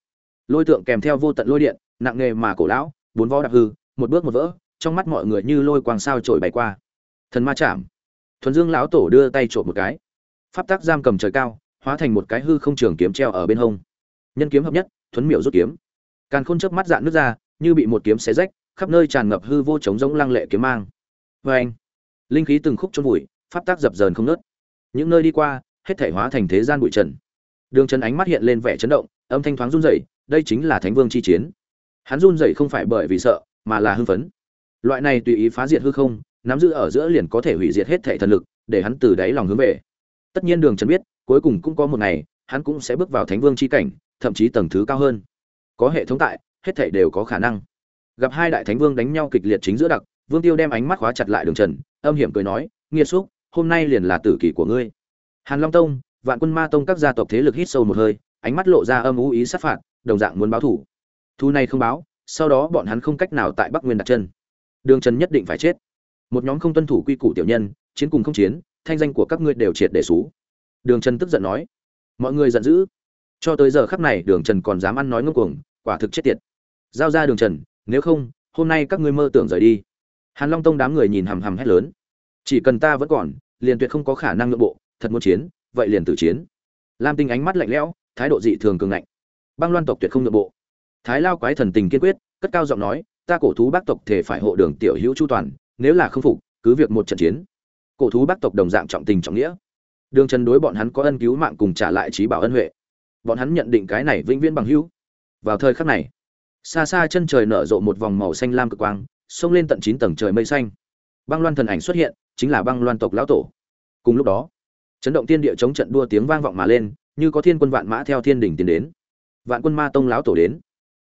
Lôi tượng kèm theo vô tận lôi điện, nặng nghề mà cổ lão, bốn vó đạp hư, một bước một vỡ, trong mắt mọi người như lôi quang sao trổi bay qua. Thần ma chạm. Thuần dương lão tổ đưa tay trộm một cái. Pháp tác giam cầm trời cao, hóa thành một cái hư không trường kiếm treo ở bên hông. Nhân kiếm hợp nhất, thuấn miểu rút kiếm. Càn khôn chớp mắt dạn nước ra, như bị một kiếm xé rách, khắp nơi tràn ngập hư vô trống giống lăng lệ kiếm mang vê anh, linh khí từng khúc trôn vùi, pháp tác dập dờn không nớt những nơi đi qua, hết thể hóa thành thế gian bụi trần. Đường trần ánh mắt hiện lên vẻ chấn động, âm thanh thoáng run rẩy, đây chính là thánh vương chi chiến. Hắn run rẩy không phải bởi vì sợ, mà là hưng phấn. Loại này tùy ý phá diệt hư không, nắm giữ ở giữa liền có thể hủy diệt hết thể thần lực, để hắn từ đáy lòng hướng về. Tất nhiên đường trần biết, cuối cùng cũng có một ngày, hắn cũng sẽ bước vào thánh vương chi cảnh, thậm chí tầng thứ cao hơn. Có hệ thống tại, hết thể đều có khả năng. Gặp hai đại thánh vương đánh nhau kịch liệt chính giữa đặc vương tiêu đem ánh mắt khóa chặt lại đường trần, âm hiểm cười nói nghiệt xúc, hôm nay liền là tử kỳ của ngươi. Hàn long tông, vạn quân ma tông các gia tộc thế lực hít sâu một hơi, ánh mắt lộ ra âm u ý sát phạt, đồng dạng muốn báo thủ thu này không báo, sau đó bọn hắn không cách nào tại bắc nguyên đặt chân. Đường trần nhất định phải chết. Một nhóm không tuân thủ quy củ tiểu nhân, chiến cùng không chiến, thanh danh của các ngươi đều triệt để sú. đường trần tức giận nói, mọi người giận dữ. Cho tới giờ khắc này, đường trần còn dám ăn nói ngông cuồng, quả thực chết tiệt. Giao ra đường trần, nếu không, hôm nay các ngươi mơ tưởng rời đi hàn long tông đám người nhìn hằm hằm hét lớn. Chỉ cần ta vẫn còn, liền tuyệt không có khả năng nội bộ, thật muốn chiến, vậy liền tử chiến. Lam tinh ánh mắt lạnh lẽo, thái độ dị thường cường ngạnh. Băng loan tộc tuyệt không nội bộ. Thái lao quái thần tình kiên quyết, cất cao giọng nói, ta cổ thú bác tộc thể phải hộ đường tiểu hữu chu toàn, nếu là không phục, cứ việc một trận chiến. Cổ thú bác tộc đồng dạng trọng tình trọng nghĩa. Đường trần đối bọn hắn có ân cứu mạng cùng trả lại trí bảo ân huệ. Bọn hắn nhận định cái này vĩnh viễn bằng hữu. Vào thời khắc này, xa xa chân trời nở rộ một vòng màu xanh lam cực quang xông lên tận chín tầng trời mây xanh. Băng loan thần ảnh xuất hiện, chính là băng loan tộc lão tổ. Cùng lúc đó, chấn động tiên địa chống trận đua tiếng vang vọng mà lên, như có thiên quân vạn mã theo thiên đỉnh tiến đến. Vạn quân ma tông lão tổ đến.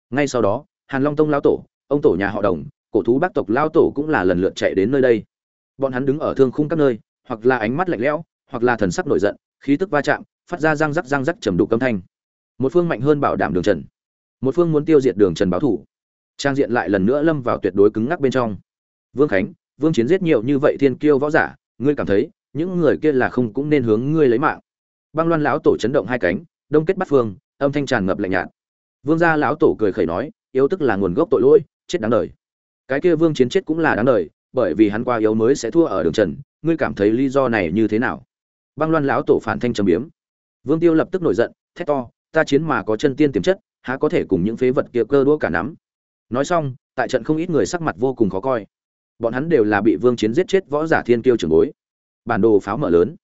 Ngay sau đó, hàn long tông lão tổ, ông tổ nhà họ đồng, cổ thú bác tộc lão tổ cũng là lần lượt chạy đến nơi đây. Bọn hắn đứng ở thương khung các nơi, hoặc là ánh mắt lạnh lẽo, hoặc là thần sắc nổi giận, khí tức va chạm, phát ra răng rắc răng rắc trầm đục âm thanh. Một phương mạnh hơn bảo đảm đường trần, một phương muốn tiêu diệt đường trần báo thủ trang diện lại lần nữa lâm vào tuyệt đối cứng ngắc bên trong. Vương khánh, vương chiến giết nhiều như vậy thiên kiêu võ giả, ngươi cảm thấy, những người kia là không cũng nên hướng ngươi lấy mạng. Băng loan lão tổ chấn động hai cánh, đông kết bắt phương, âm thanh tràn ngập lạnh nhạt. Vương gia lão tổ cười khẩy nói, yếu tức là nguồn gốc tội lỗi, chết đáng đời. Cái kia vương chiến chết cũng là đáng đời, bởi vì hắn qua yếu mới sẽ thua ở đường trần, ngươi cảm thấy lý do này như thế nào? Băng loan lão tổ phản thanh trầm biếm. Vương tiêu lập tức nổi giận, thét to, ta chiến mà có chân tiên tiềm chất, há có thể cùng những phế vật kia cơ đũa cả nắm? Nói xong, tại trận không ít người sắc mặt vô cùng khó coi. Bọn hắn đều là bị vương chiến giết chết võ giả thiên kiêu trưởng bối. Bản đồ pháo mở lớn.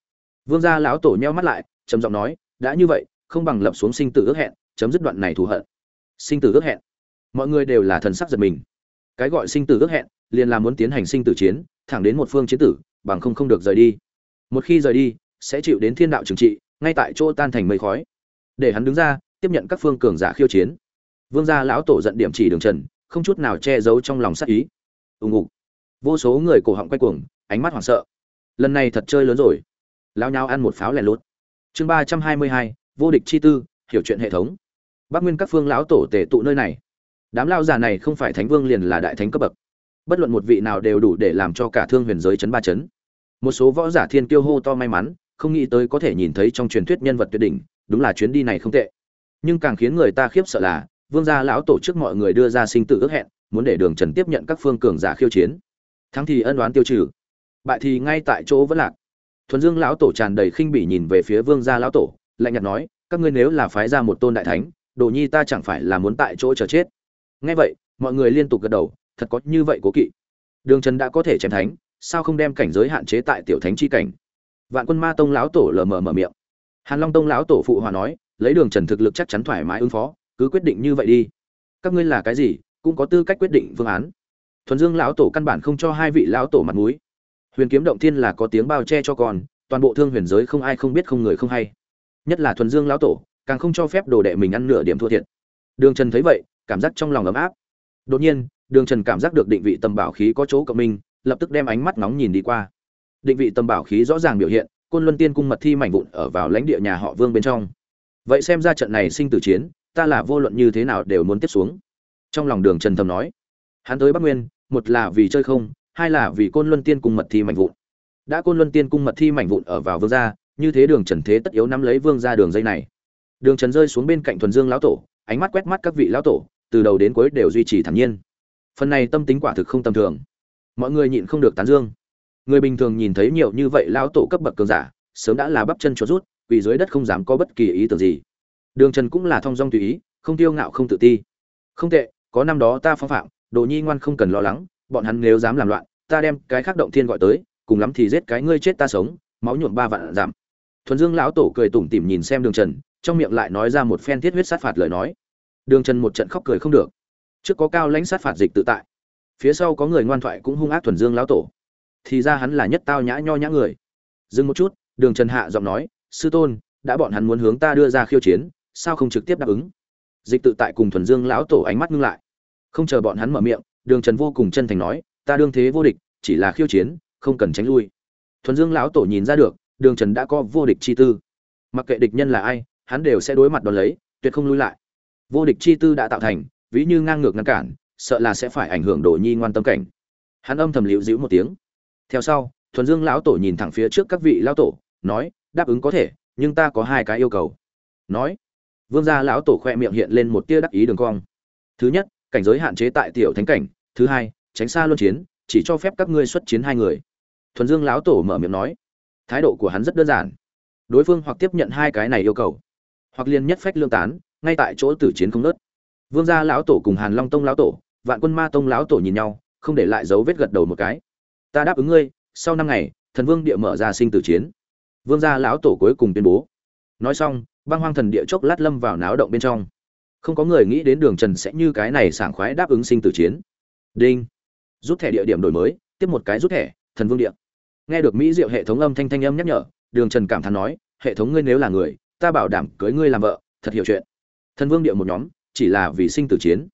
Vương gia lão tổ nheo mắt lại, trầm giọng nói, đã như vậy, không bằng lập xuống sinh tử ước hẹn, chấm dứt đoạn này thù hận. Sinh tử ước hẹn. Mọi người đều là thần sắc giật mình. Cái gọi sinh tử ước hẹn, liền là muốn tiến hành sinh tử chiến, thẳng đến một phương chiến tử, bằng không không được rời đi. Một khi rời đi, sẽ chịu đến thiên đạo trừng trị, ngay tại chỗ tan thành mây khói. Để hắn đứng ra, tiếp nhận các phương cường giả khiêu chiến vương gia lão tổ giận điểm chỉ đường trần, không chút nào che giấu trong lòng sắc ý. Ùng ục vô số người cổ họng quay cuồng, ánh mắt hoảng sợ. Lần này thật chơi lớn rồi. Lao nhau ăn một pháo lẻ lốt chương ba trăm hai mươi hai, vô địch chi tư, hiểu chuyện hệ thống. Bắc nguyên các phương lão tổ tể tụ nơi này. Đám lao già này không phải thánh vương liền là đại thánh cấp bậc. Bất luận một vị nào đều đủ để làm cho cả thương huyền giới chấn ba chấn. Một số võ giả thiên kiêu hô to may mắn, không nghĩ tới có thể nhìn thấy trong truyền thuyết nhân vật tuyệt đỉnh, đúng là chuyến đi này không tệ. Nhưng càng khiến người ta khiếp sợ là vương gia lão tổ chức mọi người đưa ra sinh tử ước hẹn, muốn để đường trần tiếp nhận các phương cường giả khiêu chiến. Thắng thì ân đoán tiêu trừ, bại thì ngay tại chỗ vẫn lạc. Thuần dương lão tổ tràn đầy khinh bỉ nhìn về phía vương gia lão tổ, lạnh nhạt nói, các ngươi nếu là phái ra một tôn đại thánh, đồ nhi ta chẳng phải là muốn tại chỗ chờ chết. Nghe vậy, mọi người liên tục gật đầu, thật có như vậy cố kỵ. Đường trần đã có thể chém thánh, sao không đem cảnh giới hạn chế tại tiểu thánh chi cảnh? Vạn quân ma tông lão tổ lờ mờ mở miệng. Hàn long tông lão tổ phụ hòa nói, lấy đường trần thực lực chắc chắn thoải mái ứng phó cứ quyết định như vậy đi. Các ngươi là cái gì, cũng có tư cách quyết định phương án. Thuần dương lão tổ căn bản không cho hai vị lão tổ mặt mũi. Huyền kiếm động thiên là có tiếng bao che cho con, toàn bộ thương huyền giới không ai không biết không người không hay. Nhất là thuần dương lão tổ, càng không cho phép đồ đệ mình ăn nửa điểm thua thiệt. Đường trần thấy vậy, cảm giác trong lòng ấm áp. Đột nhiên, đường trần cảm giác được định vị tầm bảo khí có chỗ cộng minh, lập tức đem ánh mắt nóng nhìn đi qua. Định vị tầm bảo khí rõ ràng biểu hiện, côn luân tiên cung mật thi mảnh vụn ở vào lãnh địa nhà họ vương bên trong. Vậy xem ra trận này sinh tử chiến ta là vô luận như thế nào đều muốn tiếp xuống. Trong lòng đường trần thầm nói, hắn tới bắc nguyên, một là vì chơi không, hai là vì côn luân tiên cung mật thi mảnh vụn. Đã côn luân tiên cung mật thi mảnh vụn ở vào vương gia, như thế đường trần thế tất yếu nắm lấy vương gia đường dây này. Đường trần rơi xuống bên cạnh thuần dương lão tổ, ánh mắt quét mắt các vị lão tổ, từ đầu đến cuối đều duy trì thản nhiên. Phần này tâm tính quả thực không tầm thường. Mọi người nhịn không được tán dương. Người bình thường nhìn thấy nhiều như vậy lão tổ cấp bậc cường giả, sớm đã là bắp chân cho rút vì dưới đất không dám có bất kỳ ý tưởng gì đường trần cũng là thong dong tùy ý, không tiêu ngạo, không tự ti. Không tệ, có năm đó ta phong phạm, đồ nhi ngoan không cần lo lắng, bọn hắn nếu dám làm loạn, ta đem cái khác động thiên gọi tới, cùng lắm thì giết cái ngươi chết ta sống, máu nhuộm ba vạn giảm. Thuần dương lão tổ cười tủm tỉm nhìn xem đường trần, trong miệng lại nói ra một phen thiết huyết sát phạt lời nói. Đường trần một trận khóc cười không được. Trước có cao lãnh sát phạt dịch tự tại, phía sau có người ngoan thoại cũng hung ác thuần dương lão tổ. Thì ra hắn là nhất tao nhã nho nhã người. Dừng một chút, đường trần hạ giọng nói, sư tôn, đã bọn hắn muốn hướng ta đưa ra khiêu chiến sao không trực tiếp đáp ứng? Dịch tự tại cùng thuần dương lão tổ ánh mắt ngưng lại. Không chờ bọn hắn mở miệng, đường trần vô cùng chân thành nói, ta đương thế vô địch, chỉ là khiêu chiến, không cần tránh lui. Thuần dương lão tổ nhìn ra được, đường trần đã có vô địch chi tư. Mặc kệ địch nhân là ai, hắn đều sẽ đối mặt đón lấy, tuyệt không lui lại. Vô địch chi tư đã tạo thành, ví như ngang ngược ngăn cản, sợ là sẽ phải ảnh hưởng đồ nhi ngoan tâm cảnh. Hắn âm thầm liễu dĩu một tiếng. Theo sau, thuần dương lão tổ nhìn thẳng phía trước các vị lão tổ, nói, đáp ứng có thể, nhưng ta có hai cái yêu cầu. Nói vương gia lão tổ khoe miệng hiện lên một tia đắc ý đường cong. Thứ nhất, cảnh giới hạn chế tại tiểu thánh cảnh. Thứ hai, tránh xa luân chiến, chỉ cho phép các ngươi xuất chiến hai người. Thuần dương lão tổ mở miệng nói. Thái độ của hắn rất đơn giản. Đối phương hoặc tiếp nhận hai cái này yêu cầu, hoặc liền nhất phách lương tán, ngay tại chỗ tử chiến không nớt. Vương gia lão tổ cùng hàn long tông lão tổ, vạn quân ma tông lão tổ nhìn nhau, không để lại dấu vết gật đầu một cái. Ta đáp ứng ngươi, sau năm ngày, thần vương địa mở ra sinh tử chiến. Vương gia lão tổ cuối cùng tuyên bố. Nói xong băng hoang thần địa chốc lát lâm vào náo động bên trong. Không có người nghĩ đến đường trần sẽ như cái này sảng khoái đáp ứng sinh tử chiến. Đinh. Rút thẻ địa điểm đổi mới, tiếp một cái rút thẻ, thần vương địa. Nghe được mỹ diệu hệ thống âm thanh thanh âm nhắc nhở, đường trần cảm thán nói, hệ thống ngươi nếu là người, ta bảo đảm cưới ngươi làm vợ, thật hiểu chuyện. Thần vương địa một nhóm, chỉ là vì sinh tử chiến.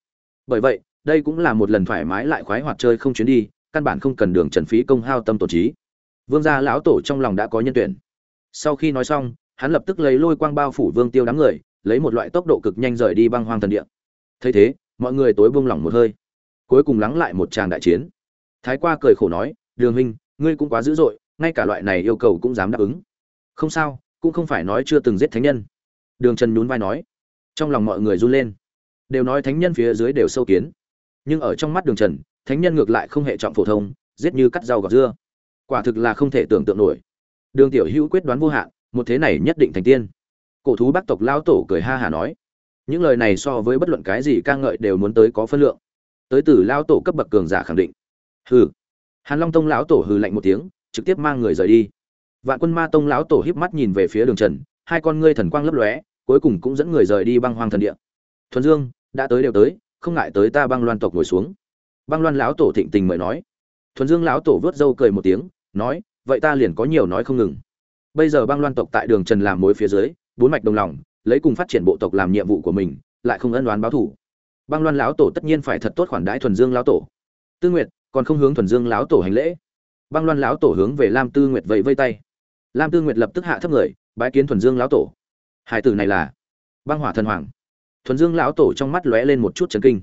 Bởi vậy, đây cũng là một lần thoải mái lại khoái hoạt chơi không chuyến đi, căn bản không cần đường trần phí công hao tâm tổ trí. Vương gia lão tổ trong lòng đã có nhân tuyển. Sau khi nói xong hắn lập tức lấy lôi quang bao phủ vương tiêu đám người, lấy một loại tốc độ cực nhanh rời đi băng hoang thần địa. Thấy thế, mọi người tối buông lỏng một hơi. Cuối cùng lắng lại một tràng đại chiến. Thái qua cười khổ nói, đường huynh, ngươi cũng quá dữ dội, ngay cả loại này yêu cầu cũng dám đáp ứng. Không sao, cũng không phải nói chưa từng giết thánh nhân. Đường trần nhún vai nói. Trong lòng mọi người run lên. Đều nói thánh nhân phía dưới đều sâu kiến. Nhưng ở trong mắt đường trần, thánh nhân ngược lại không hệ trọng phổ thông, giết như cắt rau gọt dưa. Quả thực là không thể tưởng tượng nổi. Đường tiểu hữu quyết đoán vô hạn một thế này nhất định thành tiên. Cổ thú bắc tộc lao tổ cười ha hả nói, những lời này so với bất luận cái gì ca ngợi đều muốn tới có phân lượng. Tới từ lao tổ cấp bậc cường giả khẳng định. Hừ. Hàn long tông lão tổ hừ lạnh một tiếng, trực tiếp mang người rời đi. Vạn quân ma tông lão tổ híp mắt nhìn về phía đường trần, hai con ngươi thần quang lấp lóe, cuối cùng cũng dẫn người rời đi băng hoang thần địa. Thuần dương, đã tới đều tới, không ngại tới ta băng loan tộc ngồi xuống. Băng loan lão tổ thịnh tình mời nói. Thuần dương lão tổ vớt râu cười một tiếng, nói, vậy ta liền có nhiều nói không ngừng bây giờ băng loan tộc tại đường trần làm mối phía dưới, bốn mạch đồng lòng, lấy cùng phát triển bộ tộc làm nhiệm vụ của mình, lại không ân đoán báo thủ băng loan lão tổ tất nhiên phải thật tốt khoản đãi thuần dương lão tổ. Tư nguyệt, còn không hướng thuần dương lão tổ hành lễ. Băng loan lão tổ hướng về lam tư nguyệt vẫy vây tay. Lam tư nguyệt lập tức hạ thấp người, bái kiến thuần dương lão tổ. Hải tử này là băng hỏa thần hoàng. Thuần dương lão tổ trong mắt lóe lên một chút chấn kinh.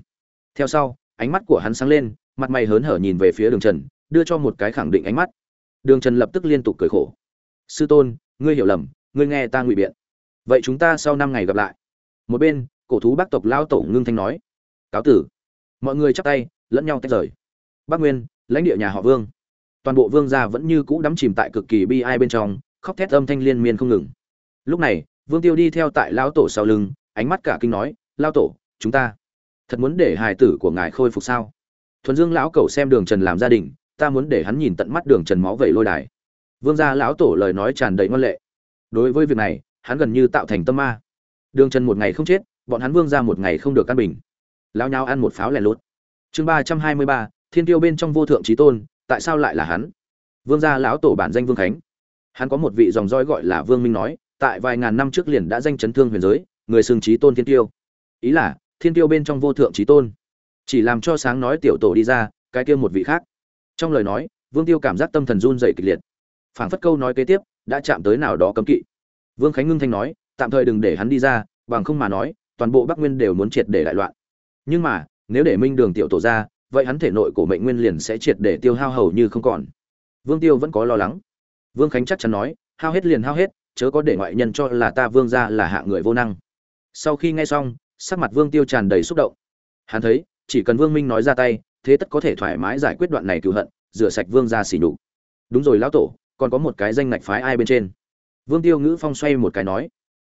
Theo sau, ánh mắt của hắn sáng lên, mặt mày hớn hở nhìn về phía đường trần, đưa cho một cái khẳng định ánh mắt. Đường trần lập tức liên tục cười khổ sư tôn, ngươi hiểu lầm, ngươi nghe ta ngụy biện. Vậy chúng ta sau năm ngày gặp lại. Một bên, cổ thú bác tộc lao tổ ngưng thanh nói, cáo tử. Mọi người chắp tay, lẫn nhau tách rời. Bắc nguyên, lãnh địa nhà họ vương. Toàn bộ vương gia vẫn như cũ đắm chìm tại cực kỳ bi ai bên trong, khóc thét âm thanh liên miên không ngừng. Lúc này, vương tiêu đi theo tại lao tổ sau lưng, ánh mắt cả kinh nói lao tổ, chúng ta thật muốn để hài tử của ngài khôi phục sao? Thuần dương lão cẩu xem đường trần làm gia đình, ta muốn để hắn nhìn tận mắt đường trần máu vẩy lôi đài vương gia lão tổ lời nói tràn đầy ngoan lệ. Đối với việc này, hắn gần như tạo thành tâm ma. Đường trần một ngày không chết, bọn hắn vương ra một ngày không được căn bình. Lao nhau ăn một pháo lẻ lốt chương ba trăm hai mươi ba, thiên tiêu bên trong vô thượng trí tôn, tại sao lại là hắn? Vương gia lão tổ bản danh vương khánh. Hắn có một vị dòng roi gọi là vương minh nói, tại vài ngàn năm trước liền đã danh chấn thương huyền giới, người xưng trí tôn thiên tiêu. Ý là, thiên tiêu bên trong vô thượng trí tôn. Chỉ làm cho sáng nói tiểu tổ đi ra, cái kia một vị khác. Trong lời nói, vương tiêu cảm giác tâm thần run dậy kịch liệt phảng phất câu nói kế tiếp, đã chạm tới nào đó cấm kỵ. Vương khánh ngưng thanh nói, tạm thời đừng để hắn đi ra, bằng không mà nói, toàn bộ bắc nguyên đều muốn triệt để đại loạn. Nhưng mà, nếu để minh đường tiểu tổ ra, vậy hắn thể nội của mệnh nguyên liền sẽ triệt để tiêu hao hầu như không còn. Vương tiêu vẫn có lo lắng. Vương khánh chắc chắn nói, hao hết liền hao hết, chớ có để ngoại nhân cho là ta vương ra là hạ người vô năng. Sau khi nghe xong, sắc mặt vương tiêu tràn đầy xúc động. Hắn thấy, chỉ cần vương minh nói ra tay, thế tất có thể thoải mái giải quyết đoạn này cựu hận, rửa sạch vương ra xỉ nhục. Đúng rồi lão tổ còn có một cái danh ngạch phái ai bên trên. Vương tiêu ngữ phong xoay một cái nói.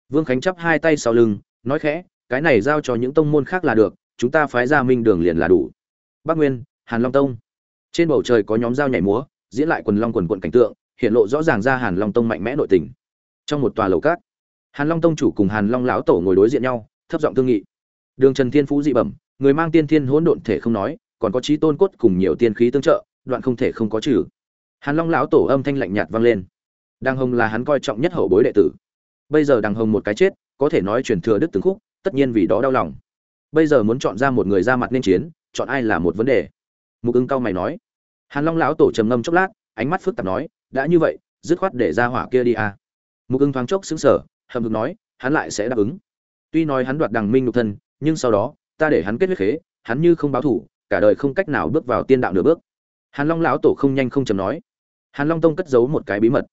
Vương khánh chắp hai tay sau lưng, nói khẽ, cái này giao cho những tông môn khác là được, chúng ta phái ra minh đường liền là đủ. Bắc nguyên, hàn long tông. Trên bầu trời có nhóm dao nhảy múa, diễn lại quần long quần quận cảnh tượng, hiện lộ rõ ràng ra hàn long tông mạnh mẽ nội tình. Trong một tòa lầu cát, hàn long tông chủ cùng hàn long lão tổ ngồi đối diện nhau, thấp giọng thương nghị. Đường trần thiên phú dị bẩm, người mang tiên thiên hỗn độn thể không nói, còn có trí tôn cốt cùng nhiều tiên khí tương trợ, đoạn không thể không có trừ hàn long lão tổ âm thanh lạnh nhạt vang lên. Đàng hồng là hắn coi trọng nhất hậu bối đệ tử. Bây giờ đàng hồng một cái chết, có thể nói truyền thừa đức từng khúc, tất nhiên vì đó đau lòng. Bây giờ muốn chọn ra một người ra mặt nên chiến, chọn ai là một vấn đề. Mục ưng cao mày nói. Hàn long lão tổ trầm ngâm chốc lát, ánh mắt phức tạp nói, đã như vậy, dứt khoát để ra hỏa kia đi à. mục ưng thoáng chốc xứng sở hầm ngực nói, hắn lại sẽ đáp ứng. Tuy nói hắn đoạt đằng minh nhục thân, nhưng sau đó, ta để hắn kết huyết khế, hắn như không báo thủ, cả đời không cách nào bước vào tiên đạo nửa bước. Hàn long lão tổ không nhanh không chầm nói hàn long tông cất giấu một cái bí mật.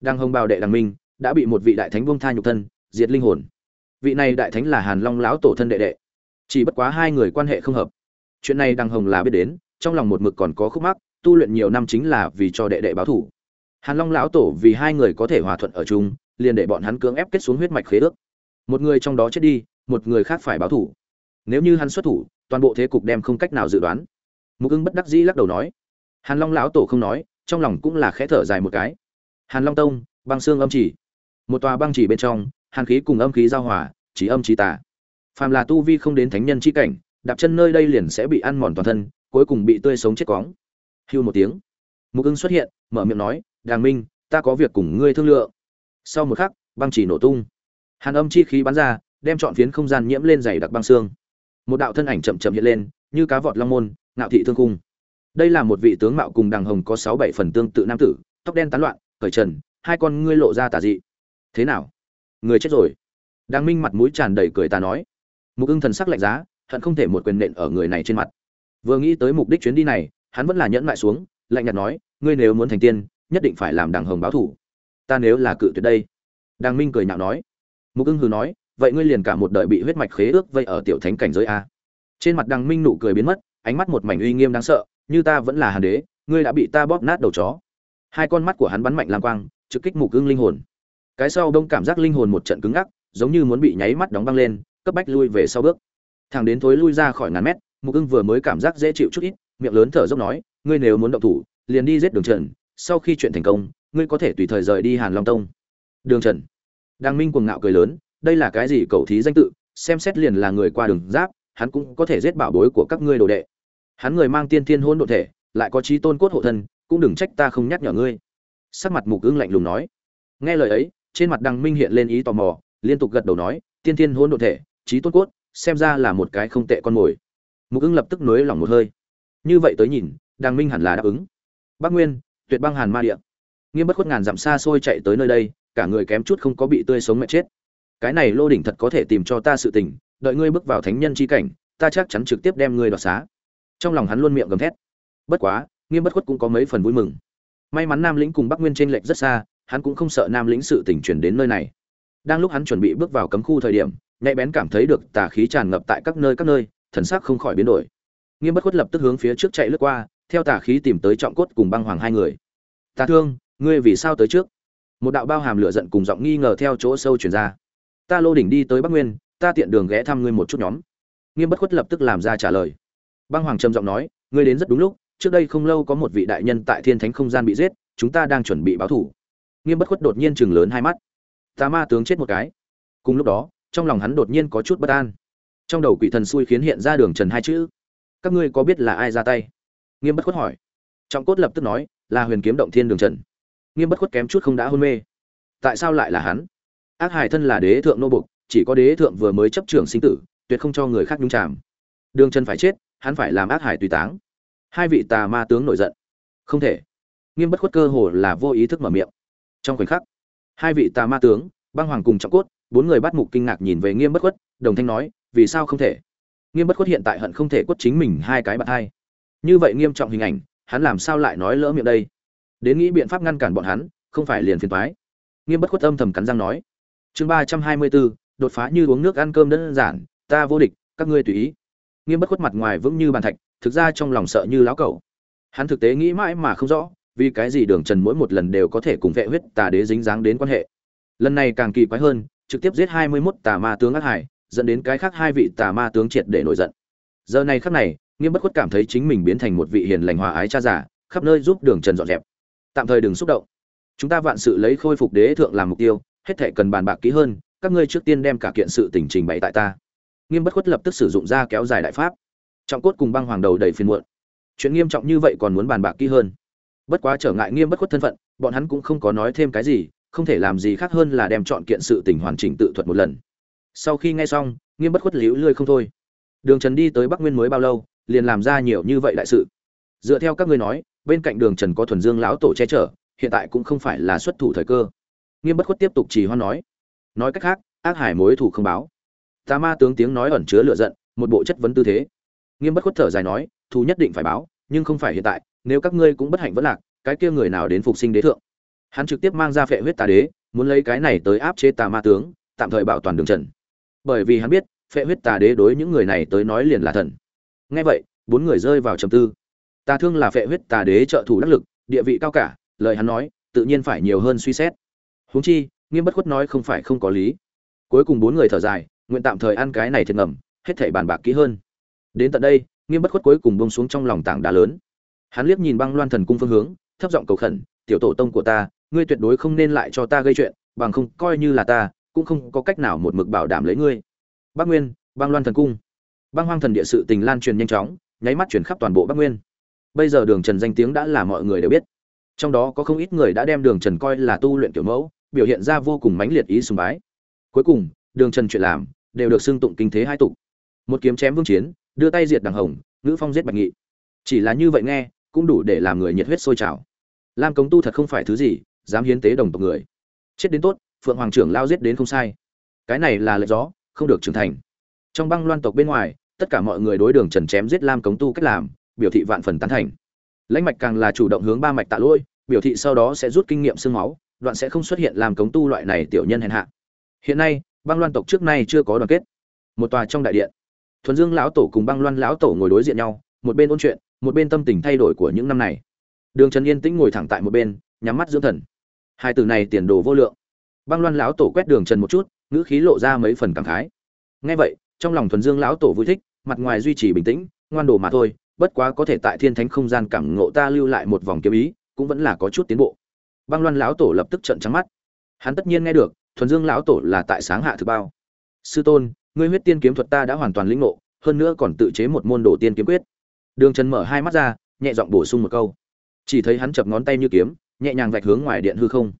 Đang hồng bào đệ đằng minh đã bị một vị đại thánh buông tha nhục thân, diệt linh hồn. Vị này đại thánh là hàn long lão tổ thân đệ đệ. Chỉ bất quá hai người quan hệ không hợp. Chuyện này đằng hồng là biết đến, trong lòng một mực còn có khúc mắc, tu luyện nhiều năm chính là vì cho đệ đệ báo thủ. Hàn long lão tổ vì hai người có thể hòa thuận ở chung, liền để bọn hắn cưỡng ép kết xuống huyết mạch khế ước. Một người trong đó chết đi, một người khác phải báo thủ. Nếu như hắn xuất thủ, toàn bộ thế cục đem không cách nào dự đoán. Mục ưng bất đắc dĩ lắc đầu nói. Hàn long lão tổ không nói trong lòng cũng là khẽ thở dài một cái. Hàn long tông, băng xương âm chỉ. Một tòa băng chỉ bên trong, hàn khí cùng âm khí giao hòa, chỉ âm chỉ tà. Phàm là tu vi không đến thánh nhân chi cảnh, đạp chân nơi đây liền sẽ bị ăn mòn toàn thân, cuối cùng bị tươi sống chết cóng hưu một tiếng. Mục ưng xuất hiện, mở miệng nói, đàng minh, ta có việc cùng ngươi thương lượng. Sau một khắc, băng chỉ nổ tung. Hàn âm chi khí bắn ra, đem trọn phiến không gian nhiễm lên dày đặc băng xương. Một đạo thân ảnh chậm chậm hiện lên, như cá vọt long môn, ngạo thị thương cung đây là một vị tướng mạo cùng đàng hồng có sáu bảy phần tương tự nam tử, tóc đen tán loạn, cởi trần, hai con ngươi lộ ra tà dị. Thế nào? Người chết rồi. Đang minh mặt mũi tràn đầy cười ta nói. Mục ưng thần sắc lạnh giá, hận không thể một quyền nện ở người này trên mặt. Vừa nghĩ tới mục đích chuyến đi này, hắn vẫn là nhẫn lại xuống, lạnh nhạt nói, ngươi nếu muốn thành tiên, nhất định phải làm đàng hồng báo thủ. Ta nếu là cự tuyệt đây. Đàng minh cười nhạo nói. Mục ưng hừ nói, vậy ngươi liền cả một đời bị huyết mạch khế ước vây ở tiểu thánh cảnh giới a. Trên mặt đàng minh nụ cười biến mất, ánh mắt một mảnh uy nghiêm đáng sợ như ta vẫn là hàn đế, ngươi đã bị ta bóp nát đầu chó. Hai con mắt của hắn bắn mạnh lang quang, trực kích mục ưng linh hồn. Cái sau đông cảm giác linh hồn một trận cứng ngắc, giống như muốn bị nháy mắt đóng băng lên, cấp bách lui về sau bước. Thằng đến thối lui ra khỏi ngàn mét, mục ưng vừa mới cảm giác dễ chịu chút ít, miệng lớn thở dốc nói, ngươi nếu muốn động thủ, liền đi giết đường trần, sau khi chuyện thành công, ngươi có thể tùy thời rời đi hàn long tông. Đường trần. Đàng minh cuồng ngạo cười lớn, đây là cái gì cầu thí danh tự, xem xét liền là người qua đường giáp, hắn cũng có thể giết bảo bối của các ngươi đồ đệ hắn người mang tiên thiên hôn độ thể, lại có trí tôn cốt hộ thân, cũng đừng trách ta không nhắc nhở ngươi. Sắc mặt mục ưng lạnh lùng nói. Nghe lời ấy, trên mặt đằng minh hiện lên ý tò mò, liên tục gật đầu nói, tiên thiên hôn độ thể trí tôn cốt, xem ra là một cái không tệ con mồi. Mục ưng lập tức nối lòng một hơi. Như vậy tới nhìn, đằng minh hẳn là đáp ứng. Bắc nguyên, tuyệt băng hàn ma địa. Nghiêm bất khuất ngàn dặm xa xôi chạy tới nơi đây, cả người kém chút không có bị tươi sống mẹ chết. Cái này lô đỉnh thật có thể tìm cho ta sự tình, đợi ngươi bước vào thánh nhân chi cảnh, ta chắc chắn trực tiếp đem ngươi đoạt xá trong lòng hắn luôn miệng gầm thét. Bất quá, nghiêm bất khuất cũng có mấy phần vui mừng. May mắn nam lĩnh cùng bắc nguyên trên lệch rất xa, hắn cũng không sợ nam lĩnh sự tình chuyển đến nơi này. Đang lúc hắn chuẩn bị bước vào cấm khu thời điểm, nhạy bén cảm thấy được tà khí tràn ngập tại các nơi các nơi, thần sắc không khỏi biến đổi. Nghiêm bất khuất lập tức hướng phía trước chạy lướt qua, theo tà khí tìm tới trọng cốt cùng băng hoàng hai người. Tà thương, ngươi vì sao tới trước? Một đạo bao hàm lửa giận cùng giọng nghi ngờ theo chỗ sâu chuyển ra. Ta lô đỉnh đi tới bắc nguyên, ta tiện đường ghé thăm ngươi một chút nhóm. Nghiêm bất khuất lập tức làm ra trả lời băng hoàng trầm giọng nói, ngươi đến rất đúng lúc, trước đây không lâu có một vị đại nhân tại thiên thánh không gian bị giết, chúng ta đang chuẩn bị báo thủ. Nghiêm bất khuất đột nhiên chừng lớn hai mắt. Tà ma tướng chết một cái. Cùng lúc đó, trong lòng hắn đột nhiên có chút bất an. Trong đầu quỷ thần xui khiến hiện ra đường trần hai chữ. Các ngươi có biết là ai ra tay? Nghiêm bất khuất hỏi. Trọng cốt lập tức nói, là huyền kiếm động thiên đường trần. Nghiêm bất khuất kém chút không đã hôn mê. Tại sao lại là hắn? Ác hải thân là đế thượng nô bục chỉ có đế thượng vừa mới chấp trưởng sinh tử, tuyệt không cho người khác nhung chàm. Đường trần phải chết hắn phải làm ác hải tùy táng. Hai vị tà ma tướng nổi giận. Không thể. Nghiêm bất khuất cơ hồ là vô ý thức mở miệng. Trong khoảnh khắc, hai vị tà ma tướng, băng hoàng cùng trọng cốt, bốn người bắt mục kinh ngạc nhìn về nghiêm bất khuất, đồng thanh nói, vì sao không thể? Nghiêm bất khuất hiện tại hận không thể quất chính mình hai cái bạn hai. Như vậy nghiêm trọng hình ảnh, hắn làm sao lại nói lỡ miệng đây? Đến nghĩ biện pháp ngăn cản bọn hắn, không phải liền phiền toái. Nghiêm bất khuất âm thầm cắn răng nói. Chương ba trăm hai mươi bốn, đột phá như uống nước ăn cơm đơn giản, ta vô địch, các ngươi tùy ý nghiêm bất khuất mặt ngoài vững như bàn thạch, thực ra trong lòng sợ như lão cẩu. Hắn thực tế nghĩ mãi mà không rõ, vì cái gì đường trần mỗi một lần đều có thể cùng vệ huyết tà đế dính dáng đến quan hệ. Lần này càng kỳ quái hơn, trực tiếp giết hai mươi mốt tà ma tướng ác hải, dẫn đến cái khác hai vị tà ma tướng triệt để nổi giận. Giờ này khắc này, nghiêm bất khuất cảm thấy chính mình biến thành một vị hiền lành hòa ái cha giả khắp nơi giúp đường trần dọn dẹp. Tạm thời đừng xúc động. Chúng ta vạn sự lấy khôi phục đế thượng làm mục tiêu, hết thệ cần bàn bạc kỹ hơn, các ngươi trước tiên đem cả kiện sự tình trình bày tại ta nghiêm bất khuất lập tức sử dụng ra kéo dài đại pháp. Trọng cốt cùng băng hoàng đầu đầy phiền muộn. Chuyện nghiêm trọng như vậy còn muốn bàn bạc kỹ hơn. Bất quá trở ngại nghiêm bất khuất thân phận, bọn hắn cũng không có nói thêm cái gì, không thể làm gì khác hơn là đem chọn kiện sự tình hoàn chỉnh tự thuật một lần. Sau khi nghe xong, nghiêm bất khuất liễu lươi không thôi. Đường trần đi tới bắc nguyên mới bao lâu, liền làm ra nhiều như vậy đại sự. Dựa theo các ngươi nói, bên cạnh đường trần có thuần dương lão tổ che chở, hiện tại cũng không phải là xuất thủ thời cơ. Nghiêm bất khuất tiếp tục trì hoan nói. Nói cách khác, ác hải mối thủ không báo tà ma tướng tiếng nói ẩn chứa lựa giận, một bộ chất vấn tư thế. Nghiêm bất khuất thở dài nói, thù nhất định phải báo, nhưng không phải hiện tại, nếu các ngươi cũng bất hạnh vẫn lạc, cái kia người nào đến phục sinh đế thượng? Hắn trực tiếp mang ra phệ huyết tà đế, muốn lấy cái này tới áp chế tà ma tướng, tạm thời bảo toàn đường trần. Bởi vì hắn biết, phệ huyết tà đế đối những người này tới nói liền là thần. Ngay vậy, bốn người rơi vào trầm tư. Tà thương là phệ huyết tà đế trợ thủ đắc lực, địa vị cao cả, lời hắn nói, tự nhiên phải nhiều hơn suy xét. Huống chi, nghiêm bất khuất nói không phải không có lý. Cuối cùng bốn người thở dài nguyện tạm thời ăn cái này thiệt ngầm, hết thảy bàn bạc kỹ hơn. Đến tận đây, nghiêm bất khuất cuối cùng bông xuống trong lòng tảng đá lớn. Hắn liếc nhìn băng loan thần cung phương hướng, thấp giọng cầu khẩn, tiểu tổ tông của ta, ngươi tuyệt đối không nên lại cho ta gây chuyện, bằng không coi như là ta, cũng không có cách nào một mực bảo đảm lấy ngươi. Bắc nguyên, băng loan thần cung. Băng hoang thần địa sự tình lan truyền nhanh chóng, nháy mắt chuyển khắp toàn bộ bắc nguyên. Bây giờ đường trần danh tiếng đã là mọi người đều biết. Trong đó có không ít người đã đem đường trần coi là tu luyện kiểu mẫu, biểu hiện ra vô cùng mãnh liệt ý sùng bái. Cuối cùng đường trần chuyện làm, đều được xưng tụng kinh thế hai tục. Một kiếm chém vương chiến, đưa tay diệt đằng hồng, ngữ phong giết bạch nghị chỉ là như vậy nghe, cũng đủ để làm người nhiệt huyết sôi trào. Lam cống tu thật không phải thứ gì, dám hiến tế đồng tộc người. Chết đến tốt, phượng hoàng trưởng lao giết đến không sai. Cái này là lệ gió, không được trưởng thành. Trong băng loan tộc bên ngoài, tất cả mọi người đối đường trần chém giết lam cống tu cách làm, biểu thị vạn phần tán thành. Lãnh mạch càng là chủ động hướng ba mạch tạ lỗi biểu thị sau đó sẽ rút kinh nghiệm sương máu, đoạn sẽ không xuất hiện làm cống tu loại này tiểu nhân hèn hạ. Hiện nay băng loan tộc trước nay chưa có đoàn kết. Một tòa trong đại điện, thuần dương lão tổ cùng băng loan lão tổ ngồi đối diện nhau, một bên ôn chuyện, một bên tâm tình thay đổi của những năm này. Đường trần yên tĩnh ngồi thẳng tại một bên, nhắm mắt dưỡng thần. Hai từ này tiền đồ vô lượng. Băng loan lão tổ quét đường trần một chút, ngữ khí lộ ra mấy phần cảm khái. Ngay vậy, trong lòng thuần dương lão tổ vui thích, mặt ngoài duy trì bình tĩnh, ngoan đồ mà thôi, bất quá có thể tại thiên thánh không gian cảm ngộ ta lưu lại một vòng kiếm ý, cũng vẫn là có chút tiến bộ. Băng loan lão tổ lập tức trận trắng mắt hắn tất nhiên nghe được, thuần dương lão tổ là tại sáng hạ thứ bao. Sư tôn, ngươi huyết tiên kiếm thuật ta đã hoàn toàn lĩnh ngộ, hơn nữa còn tự chế một môn đồ tiên kiếm quyết. Đường trần mở hai mắt ra, nhẹ giọng bổ sung một câu. Chỉ thấy hắn chập ngón tay như kiếm, nhẹ nhàng vạch hướng ngoài điện hư không.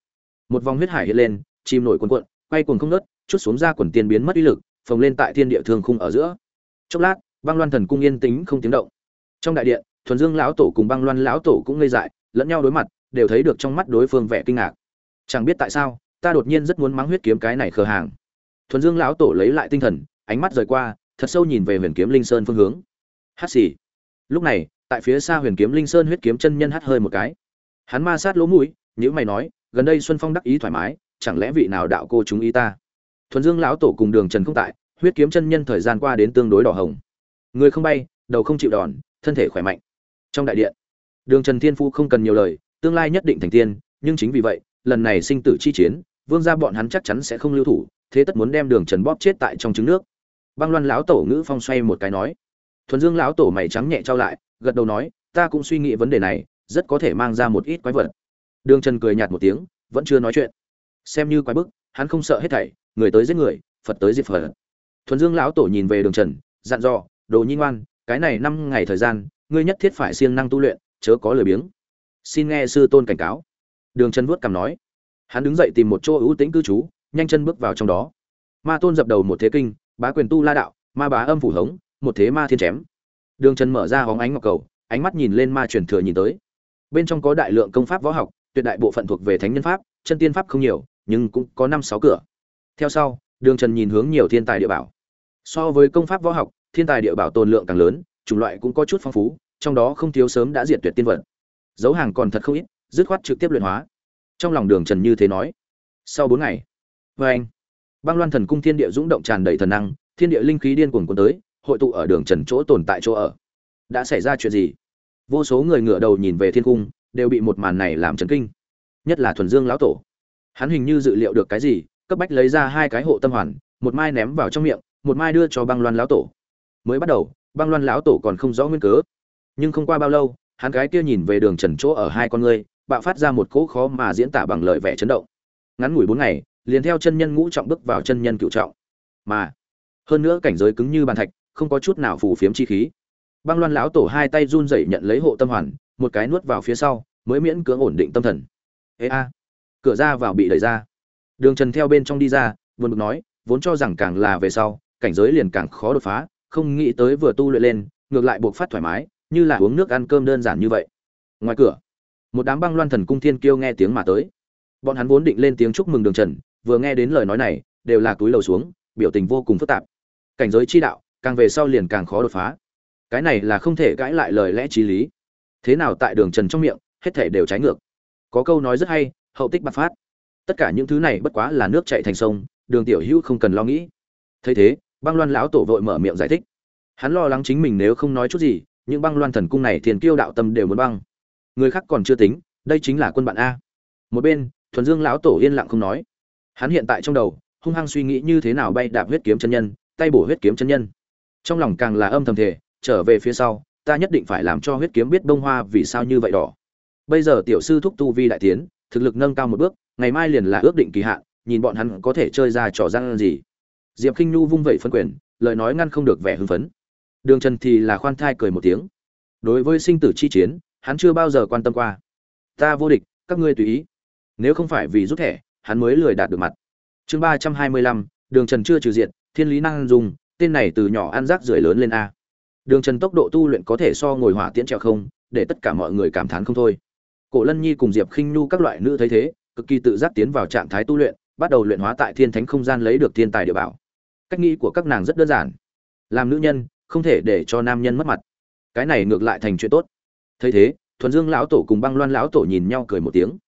Một vòng huyết hải hiện lên chìm nổi quần cuộn, quay cuồng không nớt chút xuống ra quần tiên biến mất uy lực, phồng lên tại thiên địa thương khung ở giữa. Chốc lát, băng loan thần cung yên tĩnh không tiếng động. Trong đại điện, thuần dương lão tổ cùng băng loan lão tổ cũng ngây dại, lẫn nhau đối mặt, đều thấy được trong mắt đối phương vẻ kinh ngạc. Chẳng biết tại sao ta đột nhiên rất muốn mắng huyết kiếm cái này khờ hàng. Thuần dương lão tổ lấy lại tinh thần, ánh mắt rời qua, thật sâu nhìn về huyền kiếm linh sơn phương hướng. Hát xì. Lúc này, tại phía xa huyền kiếm linh sơn huyết kiếm chân nhân hắt hơi một cái. Hắn ma sát lỗ mũi nhữ mày nói, gần đây xuân phong đắc ý thoải mái, chẳng lẽ vị nào đạo cô chúng ý ta? Thuần dương lão tổ cùng đường trần không tại, huyết kiếm chân nhân thời gian qua đến tương đối đỏ hồng. Người không bay, đầu không chịu đòn, thân thể khỏe mạnh. Trong đại điện, đường trần thiên phu không cần nhiều lời, tương lai nhất định thành tiên, nhưng chính vì vậy, lần này sinh tử chi chiến vương gia bọn hắn chắc chắn sẽ không lưu thủ, thế tất muốn đem đường trần bóp chết tại trong trứng nước. Băng loan lão tổ ngữ phong xoay một cái nói. Thuần dương lão tổ mày trắng nhẹ trao lại, gật đầu nói, ta cũng suy nghĩ vấn đề này, rất có thể mang ra một ít quái vật. Đường trần cười nhạt một tiếng, vẫn chưa nói chuyện. Xem như quái bức, hắn không sợ hết thảy, người tới giết người, phật tới diệt phật. Thuần dương lão tổ nhìn về đường trần, dặn dò, đồ nhi ngoan, cái này năm ngày thời gian, ngươi nhất thiết phải siêng năng tu luyện, chớ có lười biếng. Xin nghe sư tôn cảnh cáo. Đường trần vuốt cằm nói hắn đứng dậy tìm một chỗ ưu tĩnh cư trú, nhanh chân bước vào trong đó. Ma tôn dập đầu một thế kinh, bá quyền tu la đạo, ma bá âm phủ hống, một thế ma thiên chém. Đường trần mở ra hóng ánh ngọc cầu, ánh mắt nhìn lên ma truyền thừa nhìn tới. Bên trong có đại lượng công pháp võ học, tuyệt đại bộ phận thuộc về thánh nhân pháp, chân tiên pháp không nhiều, nhưng cũng có năm sáu cửa. Theo sau, đường trần nhìn hướng nhiều thiên tài địa bảo. So với công pháp võ học, thiên tài địa bảo tồn lượng càng lớn, chủng loại cũng có chút phong phú, trong đó không thiếu sớm đã diệt tuyệt tiên vật. Dấu hàng còn thật không ít, dứt khoát trực tiếp luyện hóa trong lòng đường trần như thế nói. Sau bốn ngày vê anh, băng loan thần cung thiên địa dũng động tràn đầy thần năng, thiên địa linh khí điên cuồng cuốn tới, hội tụ ở đường trần chỗ tồn tại chỗ ở. Đã xảy ra chuyện gì? Vô số người ngửa đầu nhìn về thiên cung, đều bị một màn này làm chấn kinh. Nhất là thuần dương lão tổ. Hắn hình như dự liệu được cái gì, cấp bách lấy ra hai cái hộ tâm hoàn, một mai ném vào trong miệng, một mai đưa cho băng loan lão tổ. Mới bắt đầu, băng loan lão tổ còn không rõ nguyên cớ. Nhưng không qua bao lâu, hắn gái kia nhìn về đường trần chỗ ở hai con ngươi bạo phát ra một cỗ khó mà diễn tả bằng lời vẻ chấn động. Ngắn ngủi bốn ngày, liền theo chân nhân ngũ trọng bước vào chân nhân cựu trọng. Mà, hơn nữa cảnh giới cứng như bàn thạch, không có chút nào phù phiếm chi khí. Băng loan lão tổ hai tay run rẩy nhận lấy hộ tâm hoàn, một cái nuốt vào phía sau, mới miễn cưỡng ổn định tâm thần. Ê a, cửa ra vào bị đẩy ra. Đường trần theo bên trong đi ra, buồn bực nói, vốn cho rằng càng là về sau, cảnh giới liền càng khó đột phá, không nghĩ tới vừa tu luyện lên, ngược lại buộc phát thoải mái, như là uống nước ăn cơm đơn giản như vậy. Ngoài cửa một đám băng loan thần cung thiên kiêu nghe tiếng mà tới. Bọn hắn vốn định lên tiếng chúc mừng đường trần, vừa nghe đến lời nói này, đều là túi lầu xuống, biểu tình vô cùng phức tạp. Cảnh giới chi đạo, càng về sau liền càng khó đột phá. Cái này là không thể cãi lại lời lẽ t r í lý. Thế nào tại đường trần trong miệng, hết thể đều trái ngược. Có câu nói rất hay, hậu tích bạc phát. Tất cả những thứ này bất quá là nước chạy thành sông, đường tiểu hữu không cần lo nghĩ. Thấy thế, băng loan lão tổ vội mở miệng giải thích. Hắn lo lắng chính mình nếu không nói chút gì, những băng loan thần cung này thiền kiêu đạo tâm đều muốn băng người khác còn chưa tính, đây chính là quân bạn a. Một bên, thuần dương lão tổ yên lặng không nói. Hắn hiện tại trong đầu, hung hăng suy nghĩ như thế nào bay đạp huyết kiếm chân nhân, tay bổ huyết kiếm chân nhân. Trong lòng càng là âm thầm thể trở về phía sau, ta nhất định phải làm cho huyết kiếm biết bông hoa vì sao như vậy đỏ. Bây giờ tiểu sư thúc tu vi đại tiến, thực lực nâng cao một bước, ngày mai liền là ước định kỳ hạn, nhìn bọn hắn có thể chơi ra trò răng gì. Diệp khinh nhu vung vẩy phân quyền, lời nói ngăn không được vẻ hưng phấn. Đường trần thì là khoan thai cười một tiếng. Đối với sinh tử chi chiến hắn chưa bao giờ quan tâm qua. Ta vô địch, các ngươi tùy ý. Nếu không phải vì rút thẻ, hắn mới lười đạt được mặt. Chương ba trăm hai mươi lăm, đường trần chưa trừ diện thiên lý năng dùng tên này từ nhỏ ăn rác rưởi lớn lên a. Đường trần tốc độ tu luyện có thể so ngồi hỏa tiễn trèo không, để tất cả mọi người cảm thán không thôi. Cổ lân nhi cùng diệp khinh nhu các loại nữ thấy thế, cực kỳ tự giác tiến vào trạng thái tu luyện, bắt đầu luyện hóa tại thiên thánh không gian lấy được thiên tài địa bảo. Cách nghĩ của các nàng rất đơn giản. Làm nữ nhân, không thể để cho nam nhân mất mặt. Cái này ngược lại thành chuyện tốt thấy thế, thuần dương lão tổ cùng băng loan lão tổ nhìn nhau cười một tiếng.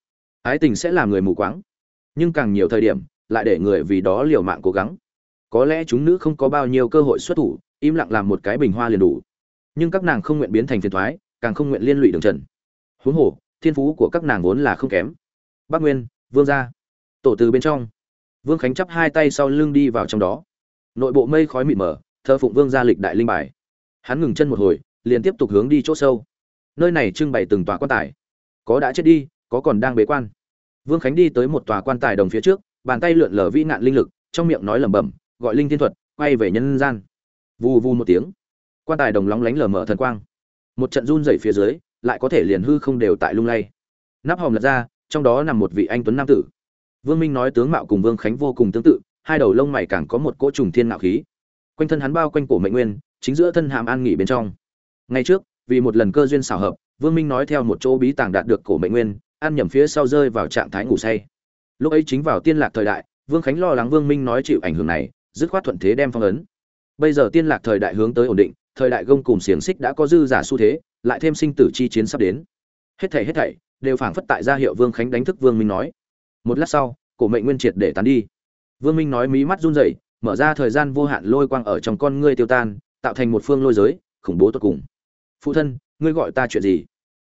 Ái tình sẽ làm người mù quáng, nhưng càng nhiều thời điểm, lại để người vì đó liều mạng cố gắng. Có lẽ chúng nữ không có bao nhiêu cơ hội xuất thủ, im lặng làm một cái bình hoa liền đủ. Nhưng các nàng không nguyện biến thành phiền thoái, càng không nguyện liên lụy đường trần. Huống hồ, thiên phú của các nàng vốn là không kém. Bắc nguyên, vương gia. Tổ từ bên trong. Vương khánh chắp hai tay sau lưng đi vào trong đó. Nội bộ mây khói mịt mờ thơ phụng vương gia lịch đại linh bài. Hắn ngừng chân một hồi, liền tiếp tục hướng đi chỗ sâu nơi này trưng bày từng tòa quan tài. Có đã chết đi, có còn đang bế quan. Vương khánh đi tới một tòa quan tài đồng phía trước, bàn tay lượn lờ vĩ nạn linh lực, trong miệng nói lẩm bẩm, gọi linh thiên thuật, quay về nhân gian. Vù vù một tiếng, quan tài đồng lóng lánh lờ mở thần quang. Một trận run rẩy phía dưới, lại có thể liền hư không đều tại lung lay. Nắp hòm lật ra, trong đó nằm một vị anh tuấn nam tử. Vương minh nói tướng mạo cùng vương khánh vô cùng tương tự, hai đầu lông mày càng có một cỗ trùng thiên nạo khí. Quanh thân hắn bao quanh cổ mệnh nguyên, chính giữa thân hàm an nghỉ bên trong. Ngay trước vì một lần cơ duyên xảo hợp, vương minh nói theo một chỗ bí tàng đạt được cổ mệnh nguyên, ăn nhầm phía sau rơi vào trạng thái ngủ say. Lúc ấy chính vào tiên lạc thời đại, vương khánh lo lắng vương minh nói chịu ảnh hưởng này, dứt khoát thuận thế đem phong ấn. Bây giờ tiên lạc thời đại hướng tới ổn định, thời đại gông cùng xiềng xích đã có dư giả xu thế, lại thêm sinh tử chi chiến sắp đến. Hết thảy hết thảy, đều phảng phất tại gia hiệu vương khánh đánh thức vương minh nói. Một lát sau, cổ mệnh nguyên triệt để tán đi. Vương minh nói mí mắt run rẩy, mở ra thời gian vô hạn lôi quang ở trong con ngươi tiêu tan, tạo thành một phương lôi giới, khủng bố tột cùng phụ thân, ngươi gọi ta chuyện gì?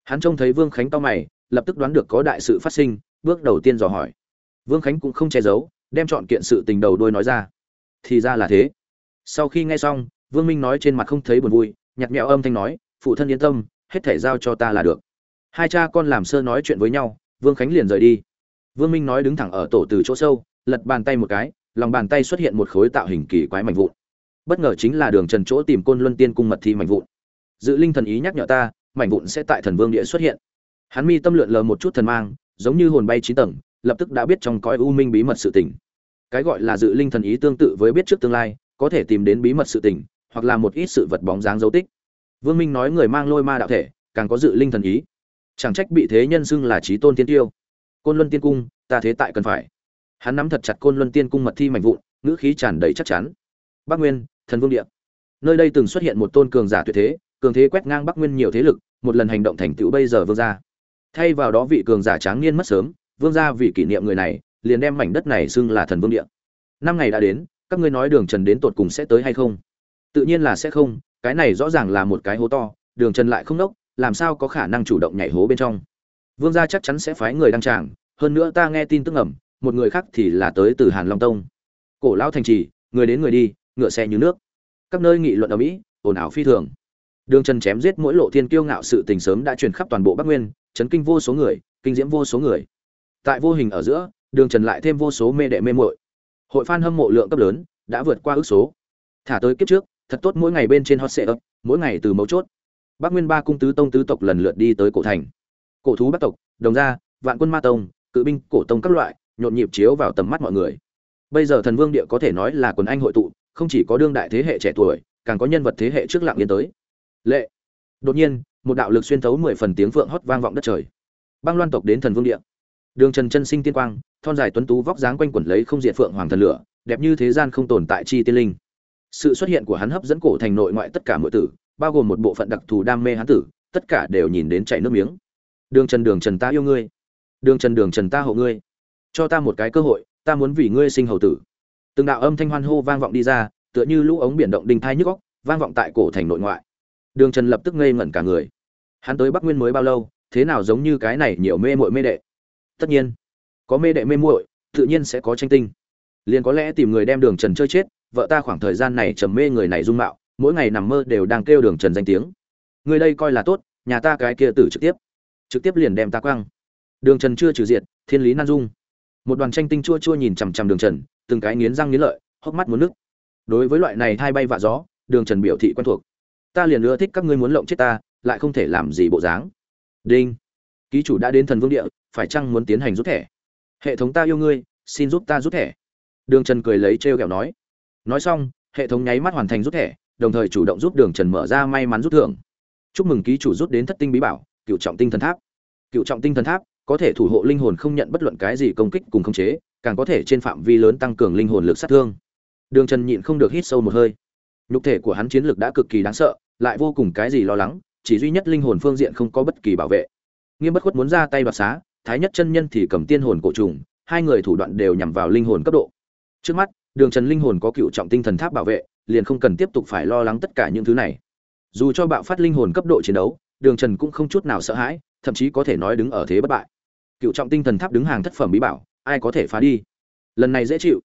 Hắn trông thấy vương khánh to mày, lập tức đoán được có đại sự phát sinh, bước đầu tiên dò hỏi. Vương khánh cũng không che giấu, đem chọn kiện sự tình đầu đôi nói ra. Thì ra là thế. Sau khi nghe xong, vương minh nói trên mặt không thấy buồn vui nhặt mẹo âm thanh nói, phụ thân yên tâm, hết thể giao cho ta là được. Hai cha con làm sơ nói chuyện với nhau, vương khánh liền rời đi. Vương minh nói đứng thẳng ở tổ từ chỗ sâu, lật bàn tay một cái, lòng bàn tay xuất hiện một khối tạo hình kỳ quái mạnh vụn. Bất ngờ chính là đường trần chỗ tìm côn luân tiên cung mật thi mạnh vụn dự linh thần ý nhắc nhở ta, mảnh vụn sẽ tại thần vương địa xuất hiện. Hắn mi tâm lượn lờ một chút thần mang, giống như hồn bay chín tầng, lập tức đã biết trong cõi u minh bí mật sự tình. Cái gọi là dự linh thần ý tương tự với biết trước tương lai, có thể tìm đến bí mật sự tình, hoặc là một ít sự vật bóng dáng dấu tích. Vương minh nói người mang lôi ma đạo thể, càng có dự linh thần ý. Chẳng trách bị thế nhân xưng là trí tôn tiên tiêu. Côn luân tiên cung, ta thế tại cần phải. Hắn nắm thật chặt côn luân tiên cung mật thi mảnh vụn, ngữ khí tràn đầy chắc chắn. Bắc nguyên, thần vương địa. Nơi đây từng xuất hiện một tôn cường giả tuyệt thế cường thế quét ngang bắc nguyên nhiều thế lực, một lần hành động thành tựu bây giờ vương gia. Thay vào đó vị cường giả tráng niên mất sớm, vương gia vì kỷ niệm người này, liền đem mảnh đất này xưng là thần vương địa. Năm ngày đã đến, các ngươi nói đường trần đến tột cùng sẽ tới hay không? Tự nhiên là sẽ không, cái này rõ ràng là một cái hố to, đường trần lại không đốc, làm sao có khả năng chủ động nhảy hố bên trong? Vương gia chắc chắn sẽ phái người đăng tràng, hơn nữa ta nghe tin tức ẩm một người khác thì là tới từ hàn long tông. Cổ lão thành trì, người đến người đi, ngựa xe như nước. Các nơi nghị luận ở mỹ, ồn ào phi thường đường trần chém giết mỗi lộ thiên kiêu ngạo sự tình sớm đã truyền khắp toàn bộ bắc nguyên, chấn kinh vô số người, kinh diễm vô số người. Tại vô hình ở giữa, đường trần lại thêm vô số mê đệ mê muội. Hội phan hâm mộ lượng cấp lớn, đã vượt qua ước số. Thả tới kiếp trước, thật tốt mỗi ngày bên trên hot sệ ấp mỗi ngày từ mấu chốt. Bắc nguyên ba cung tứ tông tứ tộc lần lượt đi tới cổ thành. Cổ thú bắc tộc, đồng gia, vạn quân ma tông, cự binh, cổ tông các loại, nhộn nhịp chiếu vào tầm mắt mọi người. Bây giờ thần vương địa có thể nói là quần anh hội tụ, không chỉ có đương đại thế hệ trẻ tuổi, càng có nhân vật thế hệ trước lạng yên tới lệ. Đột nhiên, một đạo lực xuyên thấu mười phần tiếng phượng hót vang vọng đất trời. Băng loan tộc đến thần vương địa. Đường trần chân sinh tiên quang, thon dài tuấn tú vóc dáng quanh quẩn lấy không diện phượng hoàng thần lửa, đẹp như thế gian không tồn tại chi tiên linh. Sự xuất hiện của hắn hấp dẫn cổ thành nội ngoại tất cả mọi tử, bao gồm một bộ phận đặc thù đam mê hắn tử, tất cả đều nhìn đến chảy nước miếng. Đường trần đường trần ta yêu ngươi. Đường trần đường trần ta hộ ngươi. Cho ta một cái cơ hội, ta muốn vì ngươi sinh hầu tử. Từng đạo âm thanh hoan hô vang vọng đi ra, tựa như lũ ống biển động đinh thai nhức góc vang vọng tại cổ thành nội ngoại đường trần lập tức ngây ngẩn cả người. Hắn tới bắc nguyên mới bao lâu, thế nào giống như cái này nhiều mê mội mê đệ? Tất nhiên, có mê đệ mê muội, tự nhiên sẽ có tranh tinh. Liền có lẽ tìm người đem đường trần chơi chết, vợ ta khoảng thời gian này trầm mê người này dung mạo, mỗi ngày nằm mơ đều đang kêu đường trần danh tiếng. Người đây coi là tốt, nhà ta cái kia tử trực tiếp. Trực tiếp liền đem ta quăng. Đường trần chưa trừ diệt, thiên lý nan dung. Một đoàn tranh tinh chua chua nhìn chằm chằm đường trần, từng cái nghiến răng nghiến lợi, hốc mắt muốn nước đối với loại này thay bay vạ gió, đường trần biểu thị quen thuộc ta liền ưa thích các ngươi muốn lộng chết ta, lại không thể làm gì bộ dáng. Đinh. Ký chủ đã đến thần vương địa, phải chăng muốn tiến hành rút thẻ? Hệ thống ta yêu ngươi, xin giúp ta rút thẻ. Đường trần cười lấy trêu ghẹo nói. Nói xong, hệ thống nháy mắt hoàn thành rút thẻ, đồng thời chủ động giúp đường trần mở ra may mắn rút thưởng. Chúc mừng ký chủ rút đến thất tinh bí bảo, cựu trọng tinh thần tháp. Cựu trọng tinh thần tháp, có thể thủ hộ linh hồn không nhận bất luận cái gì công kích cùng khống chế, càng có thể trên phạm vi lớn tăng cường linh hồn lực sát thương. Đường trần nhịn không được hít sâu một hơi nhục thể của hắn chiến lực đã cực kỳ đáng sợ, lại vô cùng cái gì lo lắng, chỉ duy nhất linh hồn phương diện không có bất kỳ bảo vệ. Nghiêm bất khuất muốn ra tay đoạt xá, thái nhất chân nhân thì cầm tiên hồn cổ trùng, hai người thủ đoạn đều nhằm vào linh hồn cấp độ. Trước mắt, đường trần linh hồn có cựu trọng tinh thần tháp bảo vệ, liền không cần tiếp tục phải lo lắng tất cả những thứ này. Dù cho bạo phát linh hồn cấp độ chiến đấu, đường trần cũng không chút nào sợ hãi, thậm chí có thể nói đứng ở thế bất bại. Cựu trọng tinh thần tháp đứng hàng thất phẩm bí bảo, ai có thể phá đi? Lần này dễ chịu.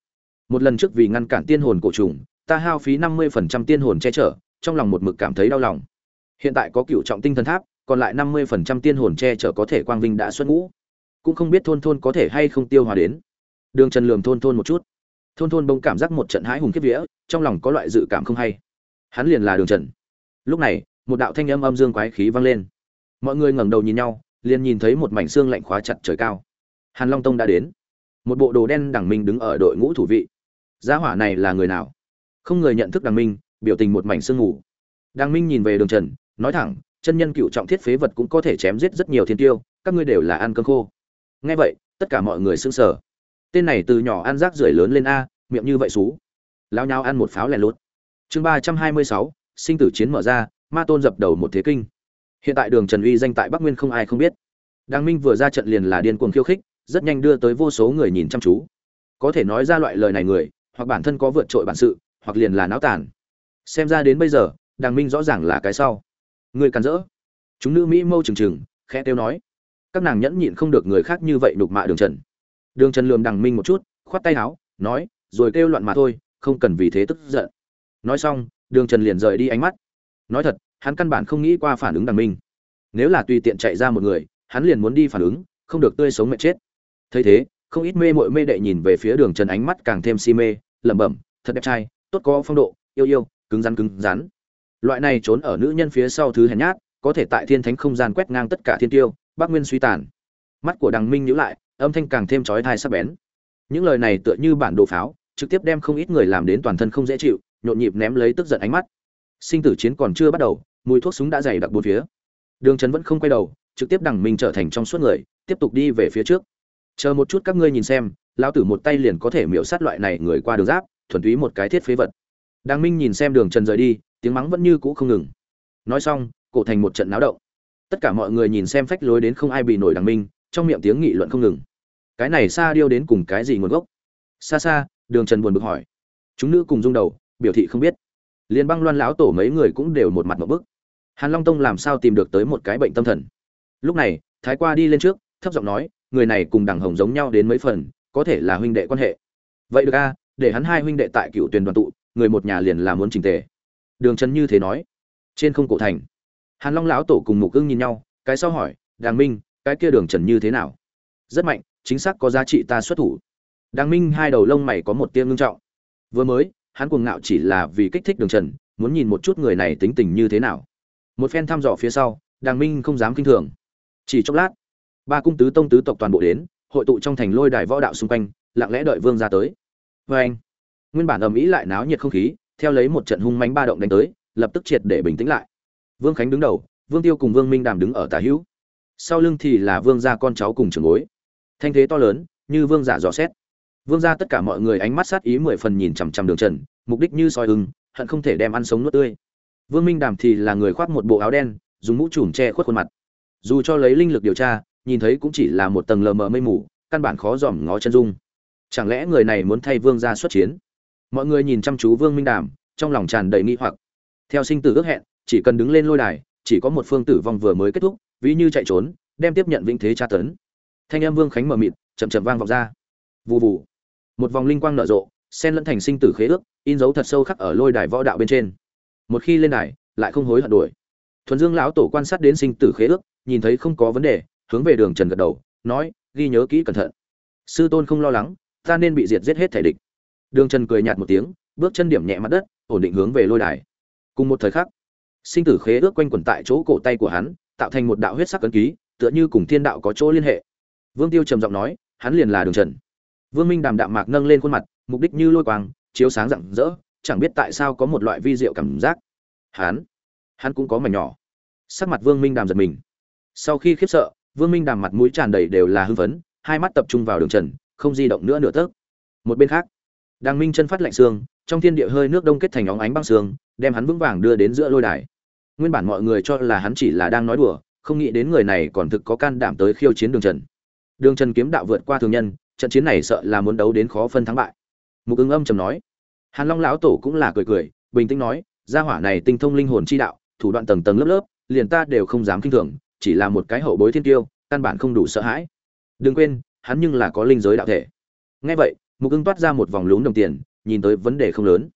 Một lần trước vì ngăn cản tiên hồn cổ trùng ta hao phí năm mươi phần trăm tiên hồn che chở, trong lòng một mực cảm thấy đau lòng. Hiện tại có cựu trọng tinh thần tháp, còn lại năm mươi phần trăm tiên hồn che chở có thể quang vinh đã xuất ngũ. Cũng không biết thôn thôn có thể hay không tiêu hòa đến. Đường trần lườm thôn thôn một chút. Thôn thôn bỗng cảm giác một trận hãi hùng kiếp vía, trong lòng có loại dự cảm không hay. Hắn liền là đường trần. Lúc này, một đạo thanh âm âm dương quái khí vang lên. Mọi người ngẩng đầu nhìn nhau, liền nhìn thấy một mảnh xương lạnh khóa chặt trời cao. Hàn long tông đã đến. Một bộ đồ đen đẳng minh đứng ở đội ngũ thủ vị. Gia hỏa này là người nào? Không người nhận thức đằng minh, biểu tình một mảnh sương ngủ đằng minh nhìn về đường trần, nói thẳng, chân nhân cựu trọng thiết phế vật cũng có thể chém giết rất nhiều thiên tiêu, các ngươi đều là ăn cơm khô. Nghe vậy, tất cả mọi người sững sờ. Tên này từ nhỏ ăn rác rưởi lớn lên a, miệng như vậy xú. Lao nhau ăn một pháo lẻ lốt chương ba trăm hai mươi sáu, sinh tử chiến mở ra, ma tôn dập đầu một thế kinh. Hiện tại đường trần uy danh tại bắc nguyên không ai không biết. Đàng minh vừa ra trận liền là điên cuồng khiêu khích, rất nhanh đưa tới vô số người nhìn chăm chú. Có thể nói ra loại lời này người, hoặc bản thân có vượt trội bản sự hoặc liền là náo tàn. Xem ra đến bây giờ đàng minh rõ ràng là cái sau. Người càn rỡ. Chúng nữ mỹ mâu trừng trừng, khẽ tiêu nói. Các nàng nhẫn nhịn không được người khác như vậy đục mạ đường trần. Đường trần lườm đằng minh một chút, khoát tay áo, nói, rồi kêu loạn mà thôi, không cần vì thế tức giận. Nói xong, đường trần liền rời đi ánh mắt. Nói thật, hắn căn bản không nghĩ qua phản ứng đằng minh. Nếu là tùy tiện chạy ra một người, hắn liền muốn đi phản ứng, không được tươi sống mệt chết. Thấy thế, không ít mê mội mê đệ nhìn về phía đường trần ánh mắt càng thêm si mê, lẩm bẩm, thật đẹp trai tốt có phong độ, yêu yêu, cứng rắn cứng rắn. Loại này trốn ở nữ nhân phía sau thứ hèn nhát, có thể tại thiên thánh không gian quét ngang tất cả thiên tiêu, bác nguyên suy tàn. Mắt của đằng minh nhữ lại, âm thanh càng thêm chói thai sắc bén. Những lời này tựa như bản đồ pháo, trực tiếp đem không ít người làm đến toàn thân không dễ chịu, nhộn nhịp ném lấy tức giận ánh mắt. Sinh tử chiến còn chưa bắt đầu, mùi thuốc súng đã dày đặc bốn phía. Đường trấn vẫn không quay đầu, trực tiếp đằng minh trở thành trong suốt người, tiếp tục đi về phía trước. Chờ một chút các ngươi nhìn xem, lão tử một tay liền có thể miễu sát loại này người qua đường giáp thuần túy một cái thiết phế vật. Đang minh nhìn xem đường trần rời đi, tiếng mắng vẫn như cũ không ngừng. Nói xong, cổ thành một trận náo động. Tất cả mọi người nhìn xem phách lối đến không ai bị nổi Đang minh, trong miệng tiếng nghị luận không ngừng. Cái này xa điêu đến cùng cái gì nguồn gốc? Xa xa, đường trần buồn bực hỏi. Chúng nữ cùng rung đầu, biểu thị không biết. Liên băng loan lão tổ mấy người cũng đều một mặt một bức. Hàn long tông làm sao tìm được tới một cái bệnh tâm thần? Lúc này, thái qua đi lên trước, thấp giọng nói, người này cùng đằng hồng giống nhau đến mấy phần, có thể là huynh đệ quan hệ. Vậy được a để hắn hai huynh đệ tại cựu tuyển đoàn tụ, người một nhà liền là muốn trình tề. Đường trần như thế nói, trên không cổ thành, hàn long lão tổ cùng mục ưng nhìn nhau, cái sau hỏi, đàng minh, cái kia đường trần như thế nào? Rất mạnh, chính xác có giá trị ta xuất thủ. Đàng minh hai đầu lông mày có một tiêm ngưng trọng. Vừa mới, hắn cuồng ngạo chỉ là vì kích thích đường trần, muốn nhìn một chút người này tính tình như thế nào. Một phen thăm dò phía sau, đàng minh không dám kinh thường. Chỉ chốc lát, ba cung tứ tông tứ tộc toàn bộ đến, hội tụ trong thành lôi đài võ đạo xung quanh, lặng lẽ đợi vương ra tới vê anh. Nguyên bản ầm ĩ lại náo nhiệt không khí, theo lấy một trận hung mánh ba động đánh tới, lập tức triệt để bình tĩnh lại. Vương khánh đứng đầu, vương tiêu cùng vương minh đàm đứng ở tả hữu. Sau lưng thì là vương gia con cháu cùng trường bối. Thanh thế to lớn, như vương giả dò xét. Vương gia tất cả mọi người ánh mắt sát ý mười phần nhìn chằm chằm đường trần, mục đích như soi ưng, hận không thể đem ăn sống nuốt tươi. Vương minh đàm thì là người khoác một bộ áo đen, dùng mũ trùm che khuất khuôn mặt. Dù cho lấy linh lực điều tra, nhìn thấy cũng chỉ là một tầng lờ mờ mây mù, căn bản khó dòm ngó chân dung chẳng lẽ người này muốn thay vương gia xuất chiến? Mọi người nhìn chăm chú vương minh đàm, trong lòng tràn đầy nghi hoặc. Theo sinh tử ước hẹn, chỉ cần đứng lên lôi đài, chỉ có một phương tử vong vừa mới kết thúc, ví như chạy trốn, đem tiếp nhận vĩnh thế tra tấn. Thanh em vương khánh mở mịt, chậm chậm vang vọng ra. Vù vù. Một vòng linh quang nở rộ sen lẫn thành sinh tử khế ước, in dấu thật sâu khắc ở lôi đài võ đạo bên trên. Một khi lên đài, lại không hối hận đuổi. Thuần dương lão tổ quan sát đến sinh tử khế ước, nhìn thấy không có vấn đề, hướng về đường trần gật đầu, nói, ghi nhớ kỹ cẩn thận. Sư tôn không lo lắng ta nên bị diệt giết hết thể địch. Đường trần cười nhạt một tiếng, bước chân điểm nhẹ mặt đất, ổn định hướng về lôi đài. Cùng một thời khắc, sinh tử khế ước quanh quẩn tại chỗ cổ tay của hắn, tạo thành một đạo huyết sắc cấn ký, tựa như cùng thiên đạo có chỗ liên hệ. Vương tiêu trầm giọng nói, hắn liền là đường trần. Vương minh đàm đạm mạc nâng lên khuôn mặt, mục đích như lôi quang, chiếu sáng rạng rỡ, chẳng biết tại sao có một loại vi diệu cảm giác. Hắn hắn cũng có mảnh nhỏ. Sắc mặt vương minh đàm giật mình. Sau khi khiếp sợ, vương minh đàm mặt mũi tràn đầy đều là hưng phấn, hai mắt tập trung vào đường trần không di động nữa nửa tấc. Một bên khác đàng minh chân phát lạnh xương, trong thiên địa hơi nước đông kết thành óng ánh băng xương, đem hắn vững vàng đưa đến giữa lôi đài. Nguyên bản mọi người cho là hắn chỉ là đang nói đùa, không nghĩ đến người này còn thực có can đảm tới khiêu chiến đường trần. Đường trần kiếm đạo vượt qua thường nhân, trận chiến này sợ là muốn đấu đến khó phân thắng bại. Mục ứng âm trầm nói. Hàn long lão tổ cũng là cười cười, bình tĩnh nói, gia hỏa này tinh thông linh hồn chi đạo, thủ đoạn tầng tầng lớp lớp, liền ta đều không dám kinh thường, chỉ là một cái hậu bối thiên tiêu, căn bản không đủ sợ hãi. Đừng quên hắn nhưng là có linh giới đạo thể. Ngay vậy, mục ưng toát ra một vòng lún đồng tiền, nhìn tới vấn đề không lớn.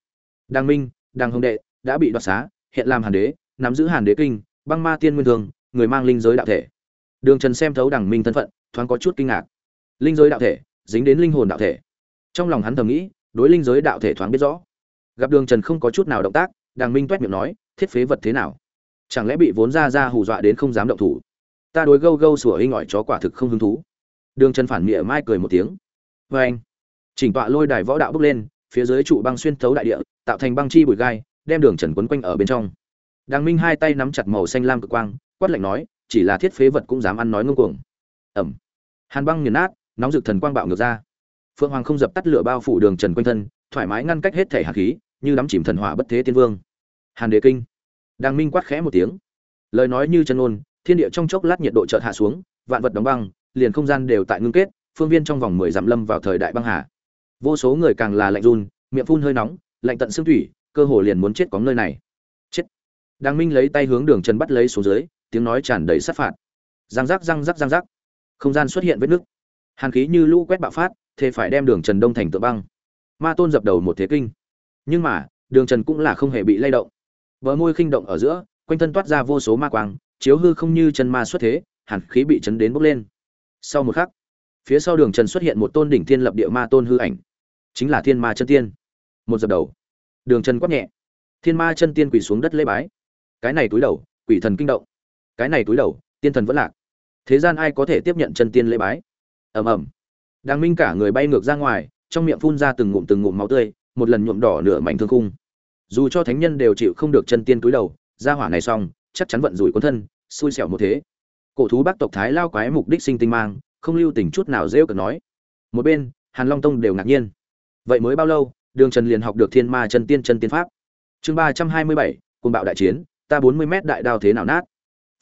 Đàng minh, đàng hồng đệ, đã bị đoạt xá, hiện làm hàn đế, nắm giữ hàn đế kinh, băng ma tiên nguyên thường, người mang linh giới đạo thể. Đường trần xem thấu đàng minh thân phận, thoáng có chút kinh ngạc. Linh giới đạo thể, dính đến linh hồn đạo thể. Trong lòng hắn thầm nghĩ, đối linh giới đạo thể thoáng biết rõ. Gặp đường trần không có chút nào động tác, đàng minh toét miệng nói, thiết phế vật thế nào? Chẳng lẽ bị vốn ra ra hù dọa đến không dám động thủ? Ta đối gâu gâu sủa hinh ỏi chó quả thực không hứng thú đường trần phản nghĩa mai cười một tiếng. Vê anh, chỉnh tọa lôi đài võ đạo bước lên, phía dưới trụ băng xuyên thấu đại địa, tạo thành băng chi bụi gai, đem đường trần quấn quanh ở bên trong. Đàng minh hai tay nắm chặt màu xanh lam cực quang, quát lạnh nói, chỉ là thiết phế vật cũng dám ăn nói ngông cuồng. Ẩm. Hàn băng nghiền nát, nóng rực thần quang bạo ngược ra. Phượng hoàng không dập tắt lửa bao phủ đường trần quanh thân, thoải mái ngăn cách hết thể hạt khí, như đắm chìm thần hỏa bất thế tiên vương. Hàn đế kinh. Đàng minh quát khẽ một tiếng. Lời nói như chân ôn thiên địa trong chốc lát nhiệt độ chợt hạ xuống, vạn vật đóng băng liền không gian đều tại ngưng kết, phương viên trong vòng mười dặm lâm vào thời đại băng hà. Vô số người càng là lạnh run, miệng phun hơi nóng, lạnh tận xương thủy, cơ hồ liền muốn chết có nơi này. Chết. Đàng minh lấy tay hướng đường trần bắt lấy xuống dưới, tiếng nói tràn đầy sát phạt. Răng rắc răng rắc răng rắc. Không gian xuất hiện vết nứt. Hàn khí như lũ quét bạo phát thế phải đem đường trần đông thành tượng băng. Ma tôn dập đầu một thế kinh. Nhưng mà, đường trần cũng là không hề bị lay động. Bờ môi khinh động ở giữa, quanh thân toát ra vô số ma quang, chiếu hư không như chân ma xuất thế, hàn khí bị chấn đến bốc lên sau một khắc, phía sau đường trần xuất hiện một tôn đỉnh thiên lập địa ma tôn hư ảnh, chính là thiên ma chân tiên. Một dập đầu, đường trần quát nhẹ, thiên ma chân tiên quỳ xuống đất lễ bái. Cái này túi đầu, quỷ thần kinh động. Cái này túi đầu, tiên thần vẫn lạc. Thế gian ai có thể tiếp nhận chân tiên lễ bái? Ầm ầm. Đàng minh cả người bay ngược ra ngoài, trong miệng phun ra từng ngụm từng ngụm máu tươi, một lần nhuộm đỏ nửa mảnh thương khung. Dù cho thánh nhân đều chịu không được chân tiên túi đầu ra hỏa này xong, chắc chắn vận rủi quân thân, xui xẻo một thế cổ thú bác tộc thái lao quái mục đích sinh tinh mang, không lưu tình chút nào rêu cực nói. Một bên, hàn long tông đều ngạc nhiên. Vậy mới bao lâu, đường trần liền học được thiên ma chân tiên chân tiên pháp? Chương ba trăm hai mươi bảy côn bạo đại chiến, ta bốn mươi mét đại đao thế nào nát?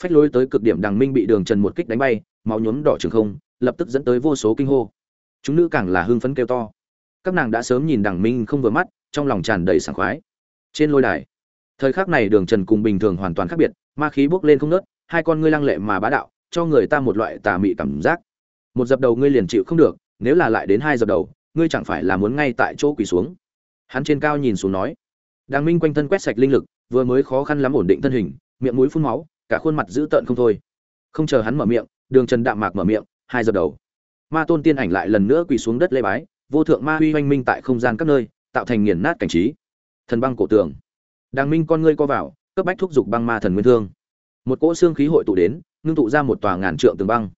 Phách lối tới cực điểm đằng minh bị đường trần một kích đánh bay, máu nhuốm đỏ trường không, lập tức dẫn tới vô số kinh hô. Chúng nữ càng là hưng phấn kêu to. Các nàng đã sớm nhìn đằng minh không vừa mắt, trong lòng tràn đầy sảng khoái. Trên lôi đài, thời khắc này đường trần cùng bình thường hoàn toàn khác biệt, ma khí bốc lên không nớt hai con ngươi lăng lệ mà bá đạo, cho người ta một loại tà mị cảm giác. Một dập đầu ngươi liền chịu không được, nếu là lại đến hai dập đầu, ngươi chẳng phải là muốn ngay tại chỗ quỳ xuống. Hắn trên cao nhìn xuống nói. Đàng minh quanh thân quét sạch linh lực, vừa mới khó khăn lắm ổn định thân hình, miệng mũi phun máu, cả khuôn mặt dữ tợn không thôi. Không chờ hắn mở miệng, đường trần đạm mạc mở miệng, hai dập đầu. Ma tôn tiên ảnh lại lần nữa quỳ xuống đất lê bái, vô thượng ma huy oanh minh tại không gian các nơi, tạo thành nghiền nát cảnh trí. Thần băng cổ tường. Đàng minh con ngươi co vào, cấp bách thúc giục băng ma thần nguyên thương một cỗ xương khí hội tụ đến, ngưng tụ ra một tòa ngàn trượng tường băng.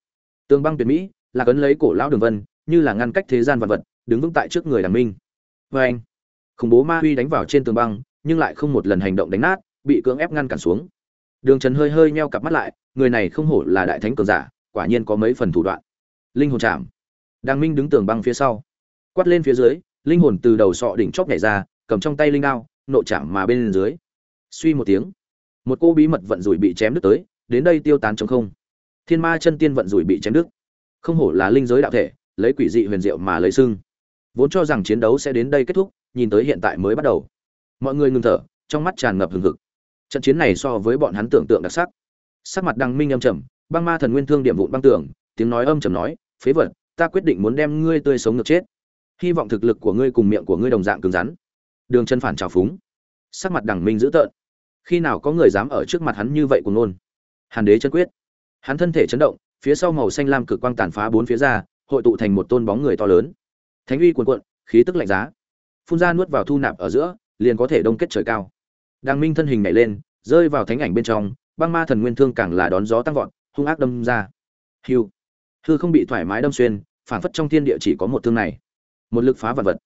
Tường băng tuyệt mỹ, là cấn lấy cổ lão đường vân, như là ngăn cách thế gian vật vật, đứng vững tại trước người đàng minh. Vê anh, khủng bố ma huy đánh vào trên tường băng, nhưng lại không một lần hành động đánh nát, bị cưỡng ép ngăn cản xuống. Đường trần hơi hơi meo cặp mắt lại, người này không hổ là đại thánh cường giả, quả nhiên có mấy phần thủ đoạn. Linh hồn chạm. Đàng minh đứng tường băng phía sau. Quát lên phía dưới, linh hồn từ đầu sọ đỉnh chóp nhảy ra, cầm trong tay linh đao, nộ chạm mà bên dưới. Suy một tiếng một cô bí mật vận rủi bị chém đứt tới, đến đây tiêu tán trong không. Thiên ma chân tiên vận rủi bị chém đứt. Không hổ là linh giới đạo thể, lấy quỷ dị huyền diệu mà lấy xưng. Vốn cho rằng chiến đấu sẽ đến đây kết thúc, nhìn tới hiện tại mới bắt đầu. Mọi người ngừng thở, trong mắt tràn ngập hừng hực. Trận chiến này so với bọn hắn tưởng tượng đặc sắc. Sắc mặt đăng minh âm trầm, băng ma thần nguyên thương điểm vụn băng tưởng tiếng nói âm trầm nói, phế vật, ta quyết định muốn đem ngươi tươi sống ngược chết. Hy vọng thực lực của ngươi cùng miệng của ngươi đồng dạng cứng rắn. Đường chân phản trào phúng. Sắc mặt đằng minh dữ tợn khi nào có người dám ở trước mặt hắn như vậy của ngôn? Hàn đế chân quyết. Hắn thân thể chấn động, phía sau màu xanh lam cực quang tàn phá bốn phía ra, hội tụ thành một tôn bóng người to lớn. Thánh uy cuồn cuộn, khí tức lạnh giá. Phun ra nuốt vào thu nạp ở giữa, liền có thể đông kết trời cao. Đàng minh thân hình nhảy lên, rơi vào thánh ảnh bên trong, băng ma thần nguyên thương càng là đón gió tăng vọt, hung ác đâm ra. Hiu. Hư không bị thoải mái đâm xuyên phản phất trong thiên địa chỉ có một thương này. Một lực phá vật vật.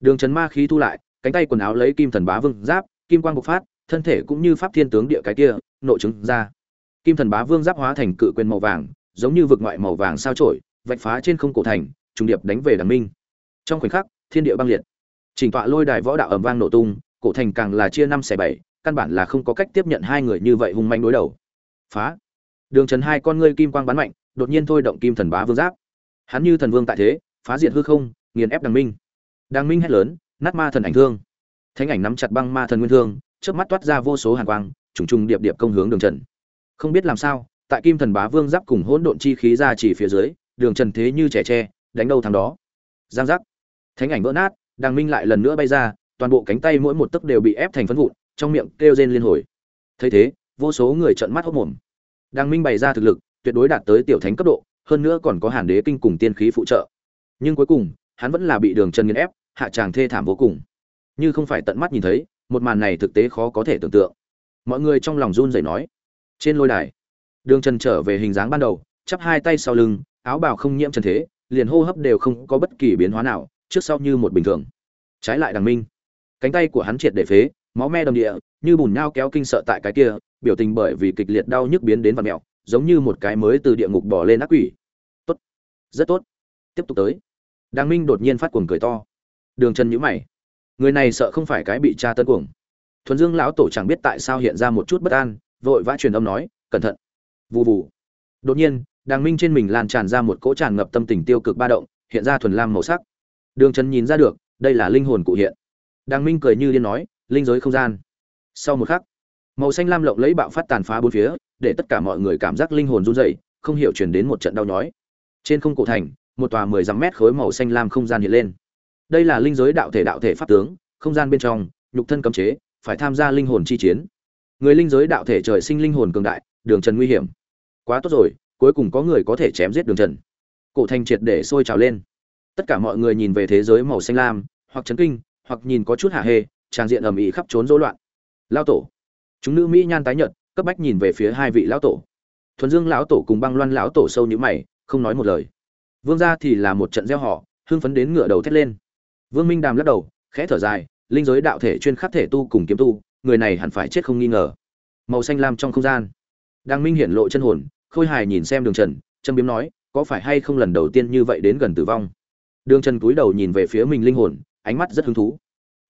Đường trấn ma khí thu lại, cánh tay quần áo lấy kim thần bá vương giáp, kim quang bộc phát thân thể cũng như pháp thiên tướng địa cái kia, nội chứng ra. Kim thần bá vương giáp hóa thành cự quyền màu vàng, giống như vực ngoại màu vàng sao trổi, vạch phá trên không cổ thành, trùng điệp đánh về đằng minh. Trong khoảnh khắc, thiên địa băng liệt. Chỉnh tọa lôi đài võ đạo ầm vang nổ tung, cổ thành càng là chia năm xẻ bảy, căn bản là không có cách tiếp nhận hai người như vậy hung manh đối đầu. Phá. Đường trần hai con ngươi kim quang bắn mạnh, đột nhiên thôi động kim thần bá vương giáp. Hắn như thần vương tại thế, phá diệt hư không, nghiền ép đằng minh. Đằng minh hét lớn, nát ma thần ảnh thương. Thánh ảnh nắm chặt băng ma thần nguyên thương trước mắt toát ra vô số hàn quang, trùng trùng điệp điệp công hướng đường trần. Không biết làm sao, tại kim thần bá vương giáp cùng hỗn độn chi khí ra chỉ phía dưới, đường trần thế như trẻ tre, đánh đâu thằng đó. Giang giác. Thánh ảnh vỡ nát, đàng minh lại lần nữa bay ra, toàn bộ cánh tay mỗi một tấc đều bị ép thành phân vụn, trong miệng kêu rên liên hồi. Thấy thế, vô số người trợn mắt hốc mồm đàng minh bày ra thực lực, tuyệt đối đạt tới tiểu thánh cấp độ, hơn nữa còn có hàn đế kinh cùng tiên khí phụ trợ. Nhưng cuối cùng, hắn vẫn là bị đường trần nghiền ép, hạ tràng thê thảm vô cùng. Như không phải tận mắt nhìn thấy một màn này thực tế khó có thể tưởng tượng. Mọi người trong lòng run rẩy nói, trên lôi đài. Đường trần trở về hình dáng ban đầu, chắp hai tay sau lưng, áo bào không nhiễm trần thế, liền hô hấp đều không có bất kỳ biến hóa nào, trước sau như một bình thường. Trái lại đằng minh, cánh tay của hắn triệt để phế, máu me đầm địa, như bùn nhao kéo kinh sợ tại cái kia, biểu tình bởi vì kịch liệt đau nhức biến đến vạt mẹo giống như một cái mới từ địa ngục bỏ lên ác quỷ. Tốt, rất tốt, tiếp tục tới. Đàng minh đột nhiên phát cuồng cười to. Đường trần nhữ mày người này sợ không phải cái bị tra tân cuồng. Thuần dương lão tổ chẳng biết tại sao hiện ra một chút bất an, vội vã truyền âm nói, cẩn thận. Vụ vụ đột nhiên, đàng minh trên mình lan tràn ra một cỗ tràn ngập tâm tình tiêu cực ba động, hiện ra thuần lam màu sắc. Đường trần nhìn ra được, đây là linh hồn cụ hiện. Đàng minh cười như điên nói, linh giới không gian. Sau một khắc, màu xanh lam lộng lấy bạo phát tàn phá bốn phía, để tất cả mọi người cảm giác linh hồn run rẩy, không hiểu chuyển đến một trận đau nhói. Trên không cổ thành, một tòa mười dặm mét khối màu xanh lam không gian hiện lên đây là linh giới đạo thể đạo thể pháp tướng, không gian bên trong, nhục thân cấm chế, phải tham gia linh hồn chi chiến. Người linh giới đạo thể trời sinh linh hồn cường đại, đường trần nguy hiểm. Quá tốt rồi, cuối cùng có người có thể chém giết đường trần. Cổ thành triệt để sôi trào lên. Tất cả mọi người nhìn về thế giới màu xanh lam, hoặc chấn kinh, hoặc nhìn có chút hạ hê tràng diện ầm ĩ khắp trốn rối loạn. Lao tổ. Chúng nữ mỹ nhan tái nhợt, cấp bách nhìn về phía hai vị lão tổ. Thuần dương lão tổ cùng băng loan lão tổ sâu như mày, không nói một lời. Vương gia thì là một trận gieo họ, hưng phấn đến ngựa đầu thét lên vương minh đàm lắc đầu, khẽ thở dài, linh giới đạo thể chuyên khắc thể tu cùng kiếm tu, người này hẳn phải chết không nghi ngờ. Màu xanh lam trong không gian. Đang minh hiển lộ chân hồn, khôi hài nhìn xem đường trần, châm biếm nói, có phải hay không lần đầu tiên như vậy đến gần tử vong? Đường trần cúi đầu nhìn về phía mình linh hồn, ánh mắt rất hứng thú.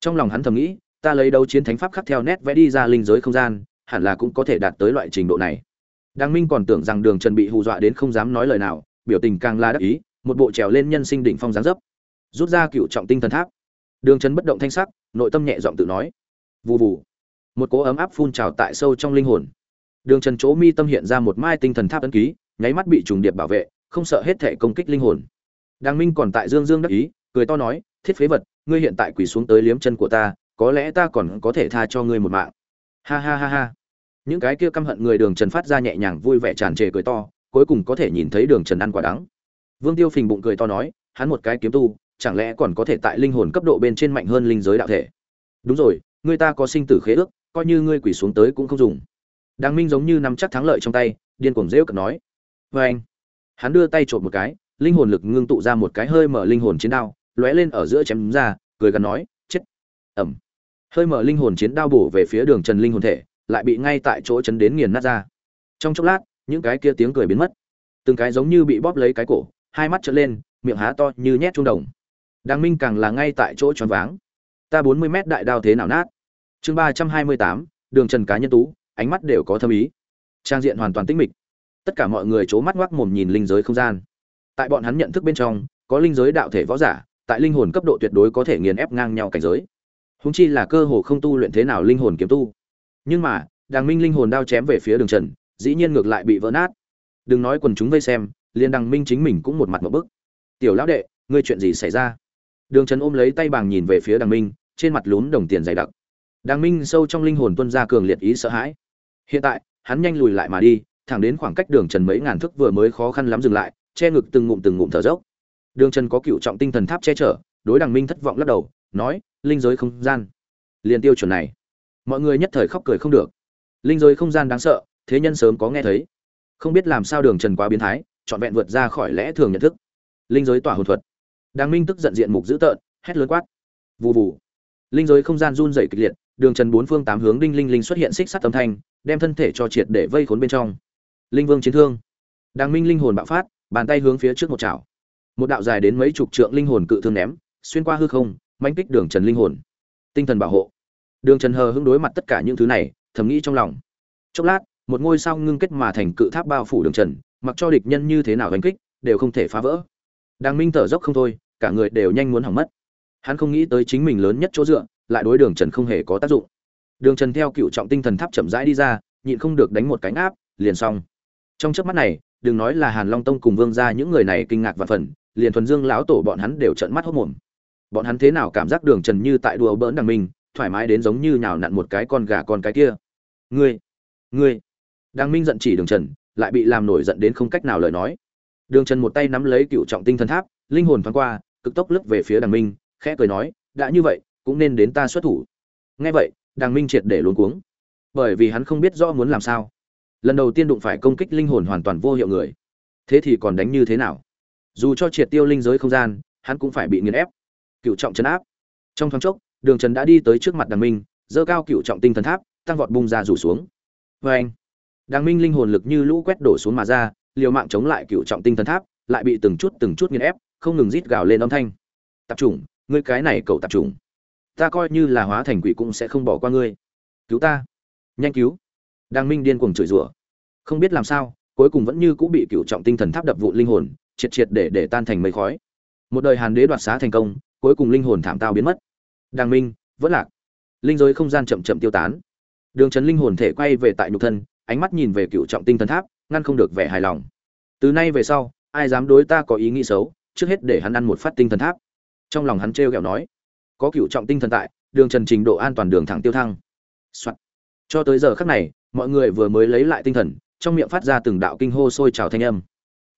Trong lòng hắn thầm nghĩ, ta lấy đấu chiến thánh pháp khắc theo nét vẽ đi ra linh giới không gian, hẳn là cũng có thể đạt tới loại trình độ này. Đang minh còn tưởng rằng đường trần bị hù dọa đến không dám nói lời nào, biểu tình càng la đắc ý, một bộ trèo lên nhân sinh đỉnh phong giáng dấp rút ra cựu trọng tinh thần tháp. Đường trần bất động thanh sắc, nội tâm nhẹ giọng tự nói. Vù vù. Một cỗ ấm áp phun trào tại sâu trong linh hồn. Đường trần chỗ mi tâm hiện ra một mai tinh thần tháp ấn ký, nháy mắt bị trùng điệp bảo vệ, không sợ hết thể công kích linh hồn. Đàng minh còn tại dương dương đắc ý, cười to nói, thiết phế vật, ngươi hiện tại quỳ xuống tới liếm chân của ta, có lẽ ta còn có thể tha cho ngươi một mạng. Ha ha ha ha. Những cái kia căm hận người đường trần phát ra nhẹ nhàng vui vẻ tràn trề cười to, cuối cùng có thể nhìn thấy đường trần ăn quả đắng. Vương tiêu phình bụng cười to nói, hắn một cái kiếm tu chẳng lẽ còn có thể tại linh hồn cấp độ bên trên mạnh hơn linh giới đạo thể? Đúng rồi, người ta có sinh tử khế ước, coi như ngươi quỷ xuống tới cũng không dùng. Đàng minh giống như nắm chắc thắng lợi trong tay, điên cuồng rêu cợt nói. Vê anh, hắn đưa tay trộm một cái, linh hồn lực ngưng tụ ra một cái hơi mở linh hồn chiến đao, lóe lên ở giữa chém ra, cười gắn nói, chết. Ẩm. Hơi mở linh hồn chiến đao bổ về phía đường trần linh hồn thể, lại bị ngay tại chỗ chấn đến nghiền nát ra. Trong chốc lát, những cái kia tiếng cười biến mất. Từng cái giống như bị bóp lấy cái cổ, hai mắt trợn lên, miệng há to như nhét trung đồng đàng minh càng là ngay tại chỗ choáng váng. Ta bốn mươi mét đại đao thế nào nát? Chương ba trăm hai mươi tám, đường trần cá nhân tú, ánh mắt đều có thâm ý. Trang diện hoàn toàn tĩnh mịch. Tất cả mọi người chố mắt ngoác mồm nhìn linh giới không gian. Tại bọn hắn nhận thức bên trong, có linh giới đạo thể võ giả, tại linh hồn cấp độ tuyệt đối có thể nghiền ép ngang nhau cảnh giới. Huống chi là cơ hồ không tu luyện thế nào linh hồn kiếm tu. Nhưng mà, đàng minh linh hồn đao chém về phía đường trần, dĩ nhiên ngược lại bị vỡ nát. Đừng nói quần chúng vây xem, liền Đàng minh chính mình cũng một mặt ngộp bức. Tiểu lão đệ, ngươi chuyện gì xảy ra? Đường trần ôm lấy tay bàng nhìn về phía đằng minh, trên mặt lún đồng tiền dày đặc. Đằng minh sâu trong linh hồn tuân ra cường liệt ý sợ hãi. Hiện tại, hắn nhanh lùi lại mà đi, thẳng đến khoảng cách đường trần mấy ngàn thước vừa mới khó khăn lắm dừng lại, che ngực từng ngụm từng ngụm thở dốc. Đường trần có cựu trọng tinh thần tháp che chở, đối đằng minh thất vọng lắc đầu, nói, linh giới không gian. Liền tiêu chuẩn này. Mọi người nhất thời khóc cười không được. Linh giới không gian đáng sợ, thế nhân sớm có nghe thấy. Không biết làm sao đường trần quá biến thái, trọn vẹn vượt ra khỏi lẽ thường nhận thức. Linh giới tỏa hồn thuật đàng minh tức giận diện mục dữ tợn, hét lớn quát. Vù vù. Linh giới không gian run rẩy kịch liệt, đường trần bốn phương tám hướng đinh linh linh xuất hiện xích sắt âm thanh, đem thân thể cho triệt để vây khốn bên trong. Linh vương chiến thương. Đàng minh linh hồn bạo phát, bàn tay hướng phía trước một chảo. Một đạo dài đến mấy chục trượng linh hồn cự thương ném, xuyên qua hư không, mãnh kích đường trần linh hồn. Tinh thần bảo hộ. Đường trần hờ hững đối mặt tất cả những thứ này, thầm nghĩ trong lòng. Chốc lát, một ngôi sao ngưng kết mà thành cự tháp bao phủ đường trần, mặc cho địch nhân như thế nào đánh kích, đều không thể phá vỡ đang minh thở dốc không thôi, cả người đều nhanh muốn hỏng mất. Hắn không nghĩ tới chính mình lớn nhất chỗ dựa, lại đối đường trần không hề có tác dụng. Đường trần theo cựu trọng tinh thần tháp chậm rãi đi ra, nhịn không được đánh một cánh áp liền xong. Trong chớp mắt này, đừng nói là hàn long tông cùng vương gia những người này kinh ngạc và phần liền thuần dương lão tổ bọn hắn đều trợn mắt hốt mồm bọn hắn thế nào cảm giác đường trần như tại đùa bỡn đằng minh, thoải mái đến giống như nhào nặn một cái con gà con cái kia. Ngươi ngươi. Đang minh giận chỉ đường trần, lại bị làm nổi giận đến không cách nào lời nói đường trần một tay nắm lấy cựu trọng tinh thần tháp, linh hồn thoáng qua, cực tốc lướt về phía đằng minh, khẽ cười nói, đã như vậy, cũng nên đến ta xuất thủ. Nghe vậy, đằng minh triệt để luống cuống. Bởi vì hắn không biết rõ muốn làm sao. Lần đầu tiên đụng phải công kích linh hồn hoàn toàn vô hiệu người. Thế thì còn đánh như thế nào? Dù cho triệt tiêu linh giới không gian, hắn cũng phải bị nghiền ép. Cựu trọng trấn áp. Trong thoáng chốc, đường trần đã đi tới trước mặt đằng minh, giơ cao cựu trọng tinh thần tháp, tăng vọt bung ra rủ xuống. Oeng! Đàng đằng minh linh hồn lực như lũ quét đổ xuống mà ra liều mạng chống lại cựu trọng tinh thần tháp, lại bị từng chút từng chút nghiền ép, không ngừng rít gào lên âm thanh. Tập trung ngươi cái này cậu tập trung ta coi như là hóa thành quỷ cũng sẽ không bỏ qua ngươi. Cứu ta. Nhanh cứu. Đang minh điên cuồng chửi rủa. Không biết làm sao, cuối cùng vẫn như cũng bị cựu trọng tinh thần tháp đập vụn linh hồn, triệt triệt để để tan thành mây khói. Một đời hàn đế đoạt xá thành công, cuối cùng linh hồn thảm tao biến mất. Đàng minh, vẫn lạc. Linh giới không gian chậm chậm tiêu tán. Đường trấn linh hồn thể quay về tại nhục thân, ánh mắt nhìn về cựu trọng tinh thần tháp ngăn không được vẻ hài lòng. Từ nay về sau, ai dám đối ta có ý nghĩ xấu, trước hết để hắn ăn một phát tinh thần tháp. Trong lòng hắn trêu ghẹo nói, có cựu trọng tinh thần tại, đường trần trình độ an toàn đường thẳng tiêu thăng、Soạn. cho tới giờ khắc này, mọi người vừa mới lấy lại tinh thần, trong miệng phát ra từng đạo kinh hô sôi trào thanh âm.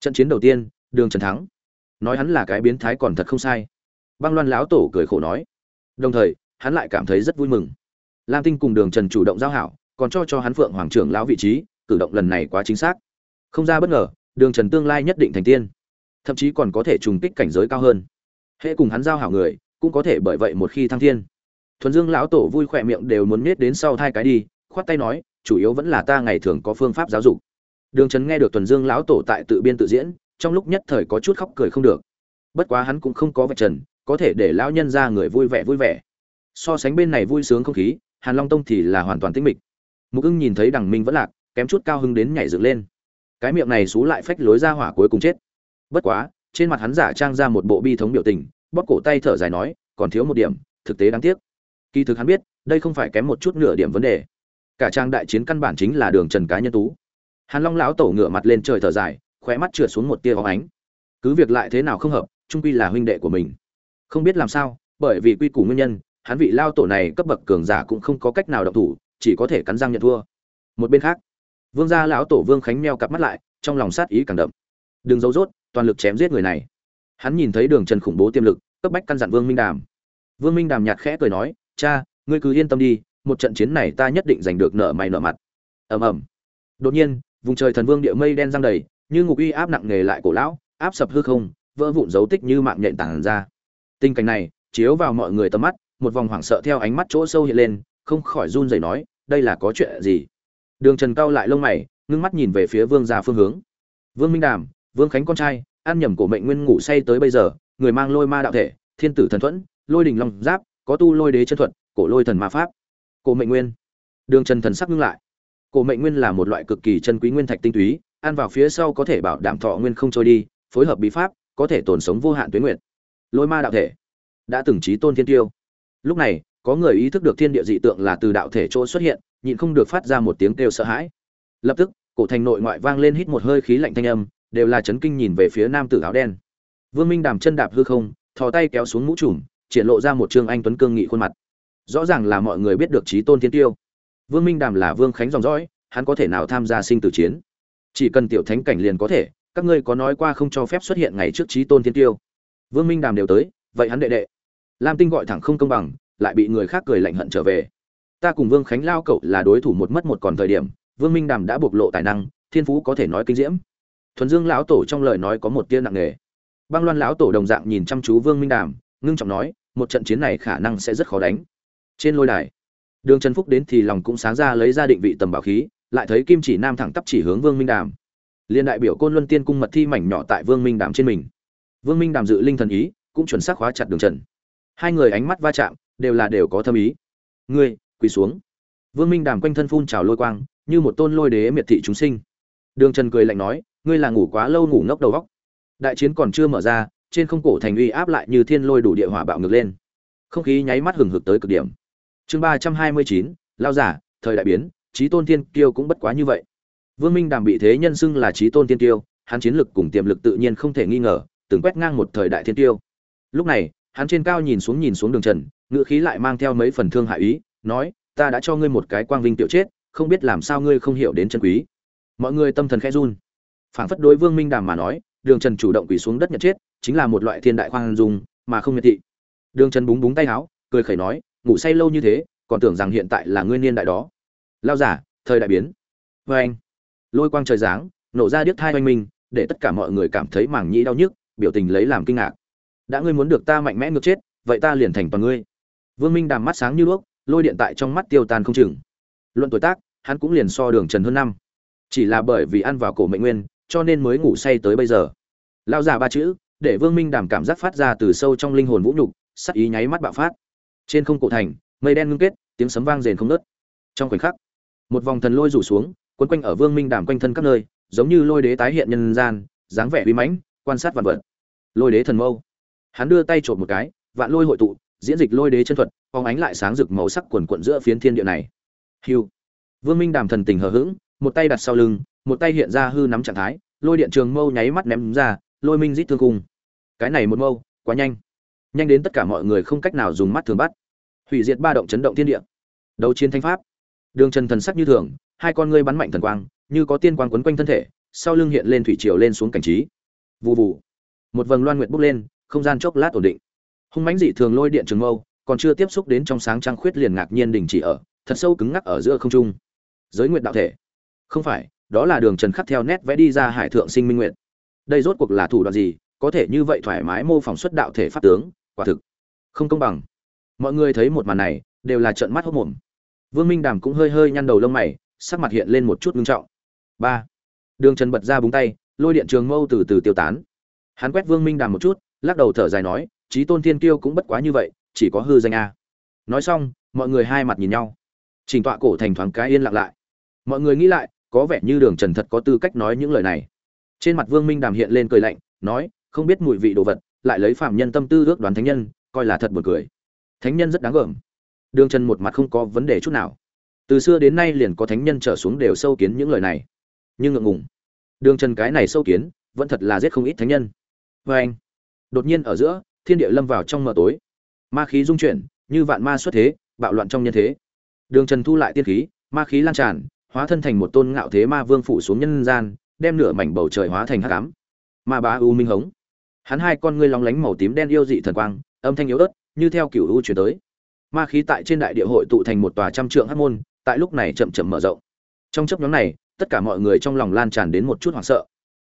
Trận chiến đầu tiên, đường trần thắng. Nói hắn là cái biến thái còn thật không sai. Băng loan lão tổ cười khổ nói. Đồng thời, hắn lại cảm thấy rất vui mừng. Lam tinh cùng đường trần chủ động giao hảo, còn cho cho hắn phượng hoàng trưởng lão vị trí cử động lần này quá chính xác. Không ra bất ngờ, đường trần tương lai nhất định thành tiên. Thậm chí còn có thể trùng kích cảnh giới cao hơn. Hễ cùng hắn giao hảo người, cũng có thể bởi vậy một khi thăng thiên. Thuần dương lão tổ vui khỏe miệng đều muốn nết đến sau hai cái đi, khoát tay nói, chủ yếu vẫn là ta ngày thường có phương pháp giáo dục. Đường trần nghe được thuần dương lão tổ tại tự biên tự diễn, trong lúc nhất thời có chút khóc cười không được. Bất quá hắn cũng không có vạch trần, có thể để lão nhân ra người vui vẻ vui vẻ. So sánh bên này vui sướng không khí, hàn long tông thì là hoàn toàn tĩnh mịch. Mục ưng nhìn thấy đằng minh vẫn lạc kém chút cao hứng đến nhảy dựng lên. Cái miệng này xú lại phách lối ra hỏa cuối cùng chết. Bất quá, trên mặt hắn giả trang ra một bộ bi thống biểu tình, bóp cổ tay thở dài nói, còn thiếu một điểm, thực tế đáng tiếc. Kỳ thực hắn biết, đây không phải kém một chút nửa điểm vấn đề. Cả trang đại chiến căn bản chính là đường trần cá nhân tú. Hàn long lão tổ ngựa mặt lên trời thở dài, khóe mắt trượt xuống một tia hóng ánh. Cứ việc lại thế nào không hợp trung quy là huynh đệ của mình. Không biết làm sao, bởi vì quy củ nguyên nhân, hắn vị lao tổ này cấp bậc cường giả cũng không có cách nào độc thủ, chỉ có thể cắn răng nhận thua. Một bên khác vương gia lão tổ vương khánh meo cặp mắt lại, trong lòng sát ý càng đậm. Đừng giấu rốt, toàn lực chém giết người này. Hắn nhìn thấy đường trần khủng bố tiềm lực, cấp bách căn dặn vương minh đàm. Vương minh đàm nhạt khẽ cười nói, cha, ngươi cứ yên tâm đi, một trận chiến này ta nhất định giành được nợ mày nợ mặt. Ầm ầm. Đột nhiên, vùng trời thần vương địa mây đen giăng đầy, như ngục uy áp nặng nề lại cổ lão, áp sập hư không, vỡ vụn dấu tích như mạng nhện tản ra. Tình cảnh này, chiếu vào mọi người tầm mắt, một vòng hoảng sợ theo ánh mắt chỗ sâu hiện lên, không khỏi run rẩy nói, đây là có chuyện gì? Đường trần cao lại lông mày, ngưng mắt nhìn về phía vương gia phương hướng. Vương minh đàm, vương khánh con trai, ăn nhầm cổ mệnh nguyên ngủ say tới bây giờ, người mang lôi ma đạo thể, thiên tử thần thuẫn, lôi đình long giáp, có tu lôi đế chân thuật, cổ lôi thần ma pháp. Cổ mệnh nguyên. Đường trần thần sắc ngưng lại. Cổ mệnh nguyên là một loại cực kỳ chân quý nguyên thạch tinh túy, ăn vào phía sau có thể bảo đảm thọ nguyên không trôi đi, phối hợp bí pháp, có thể tồn sống vô hạn tuế nguyện lôi ma đạo thể. Đã từng chí tôn thiên tiêu. Lúc này, có người ý thức được thiên địa dị tượng là từ đạo thể chỗ xuất hiện nhịn không được phát ra một tiếng kêu sợ hãi. Lập tức, cổ thành nội ngoại vang lên hít một hơi khí lạnh thanh âm, đều là chấn kinh nhìn về phía nam tử áo đen. Vương minh đàm chân đạp hư không, thò tay kéo xuống mũ trùm, triển lộ ra một trương anh tuấn cương nghị khuôn mặt. Rõ ràng là mọi người biết được trí tôn thiên tiêu. Vương minh đàm là vương khánh dòng dõi, hắn có thể nào tham gia sinh tử chiến? Chỉ cần tiểu thánh cảnh liền có thể, các ngươi có nói qua không cho phép xuất hiện ngày trước trí tôn thiên tiêu. Vương minh đàm đều tới, vậy hắn đệ đệ. Lam tinh gọi thẳng không công bằng, lại bị người khác cười lạnh hận trở về ta cùng vương khánh lao cậu là đối thủ một mất một còn thời điểm, vương minh đàm đã bộc lộ tài năng, thiên phú có thể nói kinh diễm. Thuần dương lão tổ trong lời nói có một tia nặng nề. Băng loan lão tổ đồng dạng nhìn chăm chú vương minh đàm, ngưng trọng nói, một trận chiến này khả năng sẽ rất khó đánh. Trên lôi đài, đường trần phúc đến thì lòng cũng sáng ra lấy ra định vị tầm bảo khí, lại thấy kim chỉ nam thẳng tắp chỉ hướng vương minh đàm. Liên đại biểu côn luân tiên cung mật thi mảnh nhỏ tại vương minh đàm trên mình. Vương minh đàm dự linh thần ý, cũng chuẩn xác khóa chặt đường trần. Hai người ánh mắt va chạm, đều là đều có thâm ý. Ngươi quỳ xuống. Vương minh đàm quanh thân phun trào lôi quang, như một tôn lôi đế miệt thị chúng sinh. Đường trần cười lạnh nói, ngươi là ngủ quá lâu ngủ ngốc đầu góc đại chiến còn chưa mở ra, trên không cổ thành uy áp lại như thiên lôi đủ địa hỏa bạo ngược lên. Không khí nháy mắt hừng hực tới cực điểm. Chương ba trăm hai mươi chín, lao giả, thời đại biến trí tôn thiên kiêu cũng bất quá như vậy. Vương minh đàm bị thế nhân xưng là trí tôn thiên kiêu, hắn chiến lực cùng tiềm lực tự nhiên không thể nghi ngờ, từng quét ngang một thời đại thiên tiêu. Lúc này, hắn trên cao nhìn xuống nhìn xuống đường trần, ngữ khí lại mang theo mấy phần thương hại ý nói, ta đã cho ngươi một cái quang vinh tiểu chết, không biết làm sao ngươi không hiểu đến chân quý. Mọi người tâm thần khẽ run. Phảng phất đối vương minh đàm mà nói, đường trần chủ động quỳ xuống đất nhận chết, chính là một loại thiên đại khoan dung, mà không miệt thị. Đường trần búng búng tay áo cười khẩy nói, ngủ say lâu như thế, còn tưởng rằng hiện tại là ngươi niên đại đó. Lao giả, thời đại biến. Vê anh. Lôi quang trời giáng, nổ ra điếc thai oanh minh, để tất cả mọi người cảm thấy mảng nhĩ đau nhức, biểu tình lấy làm kinh ngạc. Đã ngươi muốn được ta mạnh mẽ ngược chết, vậy ta liền thành toàn ngươi. Vương minh đàm mắt sáng như đuốc lôi điện tại trong mắt tiêu tan không chừng. Luận tuổi tác, hắn cũng liền so đường trần hơn năm. Chỉ là bởi vì ăn vào cổ mệnh nguyên, cho nên mới ngủ say tới bây giờ. Lao già ba chữ, để vương minh đàm cảm giác phát ra từ sâu trong linh hồn vũ nhục, sắc ý nháy mắt bạo phát. Trên không cổ thành, mây đen ngưng kết, tiếng sấm vang rền không nớt trong khoảnh khắc, một vòng thần lôi rủ xuống, quấn quanh ở vương minh đàm quanh thân các nơi, giống như lôi đế tái hiện nhân gian, dáng vẻ uy mãnh, quan sát vạn vật. Lôi đế thần mâu. Hắn đưa tay trộm một cái, vạn lôi hội tụ diễn dịch lôi đế chân thuật, phóng ánh lại sáng rực màu sắc quần quận giữa phiến thiên địa này. Hiu vương minh đàm thần tình hờ hững, một tay đặt sau lưng, một tay hiện ra hư nắm trạng thái, lôi điện trường mâu nháy mắt ném ra, lôi minh rít thương cung. Cái này một mâu, quá nhanh. Nhanh đến tất cả mọi người không cách nào dùng mắt thường bắt. Hủy diệt ba động chấn động thiên địa. Đấu chiến thanh pháp. Đường trần thần sắc như thường, hai con ngươi bắn mạnh thần quang, như có tiên quang quấn quanh thân thể, sau lưng hiện lên thủy triều lên xuống cảnh trí. Vụ vụ một vầng loan nguyệt bốc lên, không gian chốc lát ổn định hung mãnh dị thường lôi điện trường mâu, còn chưa tiếp xúc đến trong sáng trăng khuyết liền ngạc nhiên đình chỉ ở, thật sâu cứng ngắc ở giữa không trung. Giới nguyện đạo thể. Không phải, đó là đường trần khắc theo nét vẽ đi ra hải thượng sinh minh nguyện đây rốt cuộc là thủ đoạn gì, có thể như vậy thoải mái mô phỏng xuất đạo thể pháp tướng, quả thực không công bằng. Mọi người thấy một màn này, đều là trợn mắt hốc mồm. Vương minh đàm cũng hơi hơi nhăn đầu lông mày, sắc mặt hiện lên một chút ngưng trọng. Ba. Đường trần bật ra búng tay, lôi điện trường mâu từ từ tiêu tán. Hắn quét vương minh đàm một chút, lắc đầu thở dài nói trí tôn thiên kiêu cũng bất quá như vậy, chỉ có hư danh a. Nói xong, mọi người hai mặt nhìn nhau. Trình tọa cổ thành thoáng cái yên lặng lại. Mọi người nghĩ lại, có vẻ như đường trần thật có tư cách nói những lời này. Trên mặt vương minh đàm hiện lên cười lạnh, nói, không biết mùi vị đồ vật, lại lấy phạm nhân tâm tư ước đoán thánh nhân, coi là thật buồn cười. Thánh nhân rất đáng gờm. Đường trần một mặt không có vấn đề chút nào. Từ xưa đến nay liền có thánh nhân trở xuống đều sâu kiến những lời này. Nhưng ngượng ngùng. Đường trần cái này sâu kiến, vẫn thật là giết không ít thánh nhân. Vê anh, đột nhiên ở giữa thiên địa lâm vào trong mờ tối. Ma khí dung chuyển, như vạn ma xuất thế, bạo loạn trong nhân thế. Đường trần thu lại tiên khí, ma khí lan tràn, hóa thân thành một tôn ngạo thế ma vương phủ xuống nhân gian, đem nửa mảnh bầu trời hóa thành hắc ám. Ma bá u minh hống. Hắn hai con ngươi lóng lánh màu tím đen yêu dị thần quang, âm thanh yếu ớt, như theo kiểu u chuyển tới. Ma khí tại trên đại địa hội tụ thành một tòa trăm trượng hắc môn, tại lúc này chậm chậm mở rộng. Trong chấp nhóm này, tất cả mọi người trong lòng lan tràn đến một chút hoảng sợ.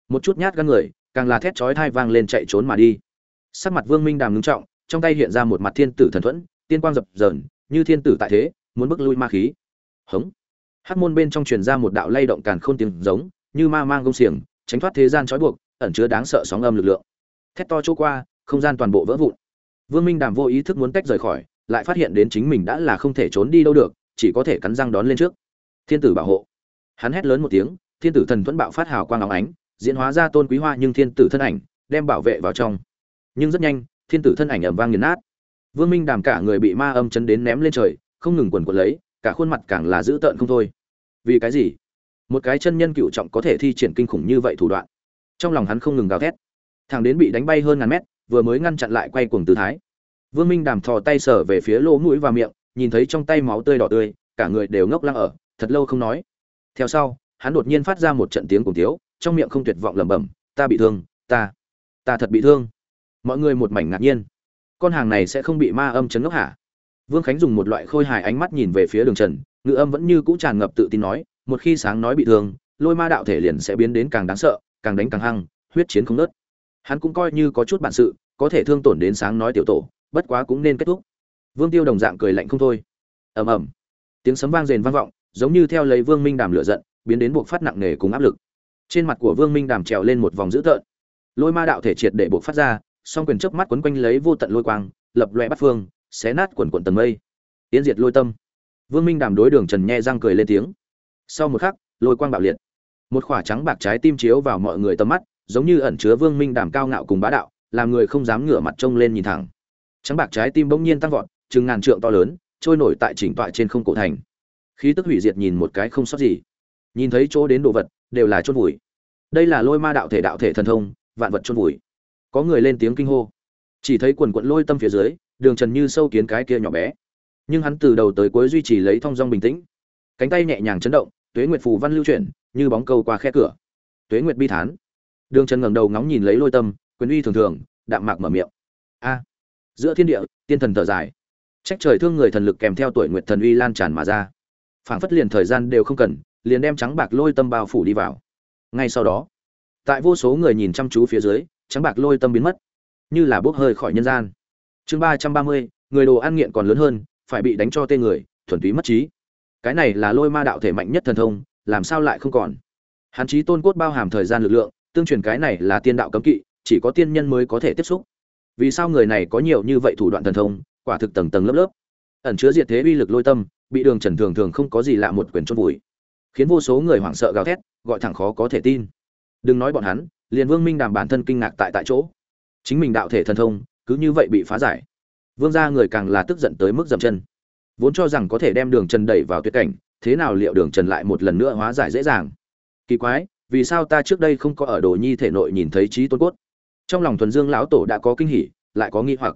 Một chút nhát gan người, càng là thét chói thai vang lên chạy trốn mà đi sắc mặt vương minh đàm ngưng trọng, trong tay hiện ra một mặt thiên tử thần thuẫn, tiên quang dập dờn, như thiên tử tại thế, muốn bước lui ma khí. Hống. Hắc môn bên trong truyền ra một đạo lay động càn khôn tiếng giống, như ma mang gông xiềng, tránh thoát thế gian trói buộc, ẩn chứa đáng sợ sóng âm lực lượng. Thét to chỗ qua, không gian toàn bộ vỡ vụn. Vương minh đàm vô ý thức muốn tách rời khỏi, lại phát hiện đến chính mình đã là không thể trốn đi đâu được, chỉ có thể cắn răng đón lên trước. Thiên tử bảo hộ. Hắn hét lớn một tiếng, thiên tử thần thuẫn bạo phát hào quang óng ánh, diễn hóa ra tôn quý hoa nhưng thiên tử thân ảnh, đem bảo vệ vào trong nhưng rất nhanh, thiên tử thân ảnh ầm vang nghiền nát. Vương minh đàm cả người bị ma âm chấn đến ném lên trời, không ngừng quần quật lấy, cả khuôn mặt càng là dữ tợn không thôi. Vì cái gì? Một cái chân nhân cựu trọng có thể thi triển kinh khủng như vậy thủ đoạn. Trong lòng hắn không ngừng gào thét. Thằng đến bị đánh bay hơn ngàn mét, vừa mới ngăn chặn lại quay cuồng tư thái. Vương minh đàm thò tay sở về phía lỗ mũi và miệng, nhìn thấy trong tay máu tươi đỏ tươi, cả người đều ngốc lăng ở, thật lâu không nói. Theo sau, hắn đột nhiên phát ra một trận tiếng cùng tiếu, trong miệng không tuyệt vọng lẩm bẩm, ta bị thương, ta ta thật bị thương mọi người một mảnh ngạc nhiên. Con hàng này sẽ không bị ma âm chấn ngốc hả? Vương khánh dùng một loại khôi hài ánh mắt nhìn về phía đường trần ngự âm vẫn như cũ tràn ngập tự tin nói, một khi sáng nói bị thương, lôi ma đạo thể liền sẽ biến đến càng đáng sợ, càng đánh càng hăng, huyết chiến không nớt hắn cũng coi như có chút bản sự, có thể thương tổn đến sáng nói tiểu tổ, bất quá cũng nên kết thúc. Vương tiêu đồng dạng cười lạnh không thôi. Ầm ầm. Tiếng sấm vang rền vang vọng, giống như theo lấy vương minh đàm lửa giận, biến đến buộc phát nặng nề cùng áp lực. Trên mặt của vương minh đàm trèo lên một vòng dữ tợn. Lôi ma đạo thể triệt để buộc phát ra song quyền chớp mắt quấn quanh lấy vô tận lôi quang, lập loe bắt phương, xé nát quần quần tầng mây. Tiến diệt lôi tâm. Vương minh đàm đối đường trần nhe răng cười lên tiếng. Sau một khắc, lôi quang bạo liệt. Một khỏa trắng bạc trái tim chiếu vào mọi người tầm mắt, giống như ẩn chứa vương minh đàm cao ngạo cùng bá đạo, làm người không dám ngửa mặt trông lên nhìn thẳng. Trắng bạc trái tim bỗng nhiên tăng vọt, chừng ngàn trượng to lớn, trôi nổi tại chỉnh tọa trên không cổ thành. Khí tức hủy diệt nhìn một cái không sót gì. Nhìn thấy chỗ đến đồ vật, đều là chôn vùi. Đây là lôi ma đạo thể đạo thể thần thông, vạn vật chôn vùi có người lên tiếng kinh hô. Chỉ thấy quần quận lôi tâm phía dưới, đường trần như sâu kiến cái kia nhỏ bé. Nhưng hắn từ đầu tới cuối duy trì lấy thong dong bình tĩnh. Cánh tay nhẹ nhàng chấn động, tuế nguyệt phù văn lưu chuyển, như bóng câu qua khe cửa. Tuế nguyệt bi thán. Đường trần ngẩng đầu ngóng nhìn lấy lôi tâm, quyền uy thường thường, đạm mạc mở miệng. A. Giữa thiên địa, tiên thần thở dài. Trách trời thương người thần lực kèm theo tuổi nguyệt thần uy lan tràn mà ra. Phảng phất liền thời gian đều không cần, liền đem trắng bạc lôi tâm bao phủ đi vào. Ngay sau đó, tại vô số người nhìn chăm chú phía dưới trắng bạc lôi tâm biến mất. Như là bốc hơi khỏi nhân gian. Chương ba trăm ba mươi, người đồ ăn nghiện còn lớn hơn, phải bị đánh cho tên người, thuần túy mất trí. Cái này là lôi ma đạo thể mạnh nhất thần thông, làm sao lại không còn? Hắn chí tôn cốt bao hàm thời gian lực lượng, tương truyền cái này là tiên đạo cấm kỵ, chỉ có tiên nhân mới có thể tiếp xúc. Vì sao người này có nhiều như vậy thủ đoạn thần thông, quả thực tầng tầng lớp lớp. Ẩn chứa diệt thế uy lực lôi tâm, bị đường trần thường thường không có gì lạ một quyền chôn vùi. Khiến vô số người hoảng sợ gào thét, gọi thẳng khó có thể tin. Đừng nói bọn hắn liền vương minh đàm bản thân kinh ngạc tại tại chỗ. Chính mình đạo thể thần thông, cứ như vậy bị phá giải. Vương gia người càng là tức giận tới mức dậm chân. Vốn cho rằng có thể đem đường trần đẩy vào tuyệt cảnh, thế nào liệu đường trần lại một lần nữa hóa giải dễ dàng? Kỳ quái, vì sao ta trước đây không có ở đồ nhi thể nội nhìn thấy trí tôn cốt? Trong lòng thuần dương lão tổ đã có kinh hỉ, lại có nghi hoặc.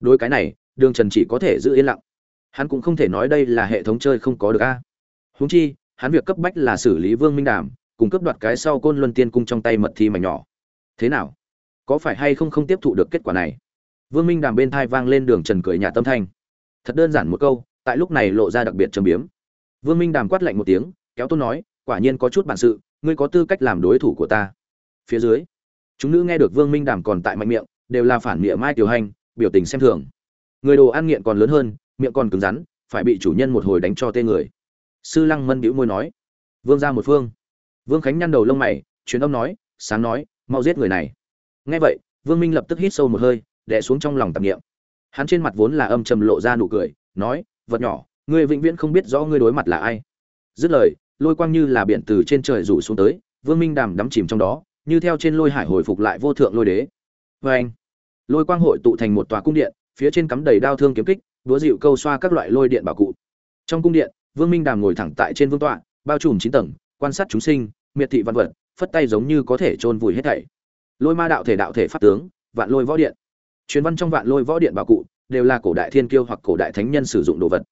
Đối cái này, đường trần chỉ có thể giữ yên lặng. Hắn cũng không thể nói đây là hệ thống chơi không có được a. À. húng chi, hắn việc cấp bách là xử lý vương minh đàm cùng cấp đoạt cái sau côn luân tiên cung trong tay mật thi mảnh nhỏ. Thế nào? Có phải hay không không tiếp thụ được kết quả này? Vương minh đàm bên thai vang lên đường trần cười nhà tâm thanh. Thật đơn giản một câu, tại lúc này lộ ra đặc biệt trầm biếm. Vương minh đàm quát lạnh một tiếng, kéo tôn nói, quả nhiên có chút bản sự, ngươi có tư cách làm đối thủ của ta. Phía dưới, chúng nữ nghe được vương minh đàm còn tại mạnh miệng, đều là phản miệng mai tiểu hành, biểu tình xem thường. Người đồ ăn nghiện còn lớn hơn, miệng còn cứng rắn, phải bị chủ nhân một hồi đánh cho tê người. Sư lăng mân bĩu môi nói, vương ra một phương vương khánh nhăn đầu lông mày, truyền âm nói, sáng nói, mau giết người này. Nghe vậy, vương minh lập tức hít sâu một hơi, đè xuống trong lòng tạp niệm. Hắn trên mặt vốn là âm trầm lộ ra nụ cười, nói, vật nhỏ, ngươi vĩnh viễn không biết rõ ngươi đối mặt là ai. Dứt lời, lôi quang như là biển từ trên trời rủ xuống tới, vương minh đàm đắm chìm trong đó, như theo trên lôi hải hồi phục lại vô thượng lôi đế. Vê anh lôi quang hội tụ thành một tòa cung điện, phía trên cắm đầy đao thương kiếm kích đũa dịu câu xoa các loại lôi điện bảo cụ. Trong cung điện, vương minh đàm ngồi thẳng tại trên vương tọa, bao trùm chín tầng quan sát chúng sinh, miệt thị văn vật, phất tay giống như có thể chôn vùi hết thảy. Lôi ma đạo thể đạo thể pháp tướng, vạn lôi võ điện. Truyền văn trong vạn lôi võ điện bảo cụ đều là cổ đại thiên kiêu hoặc cổ đại thánh nhân sử dụng đồ vật.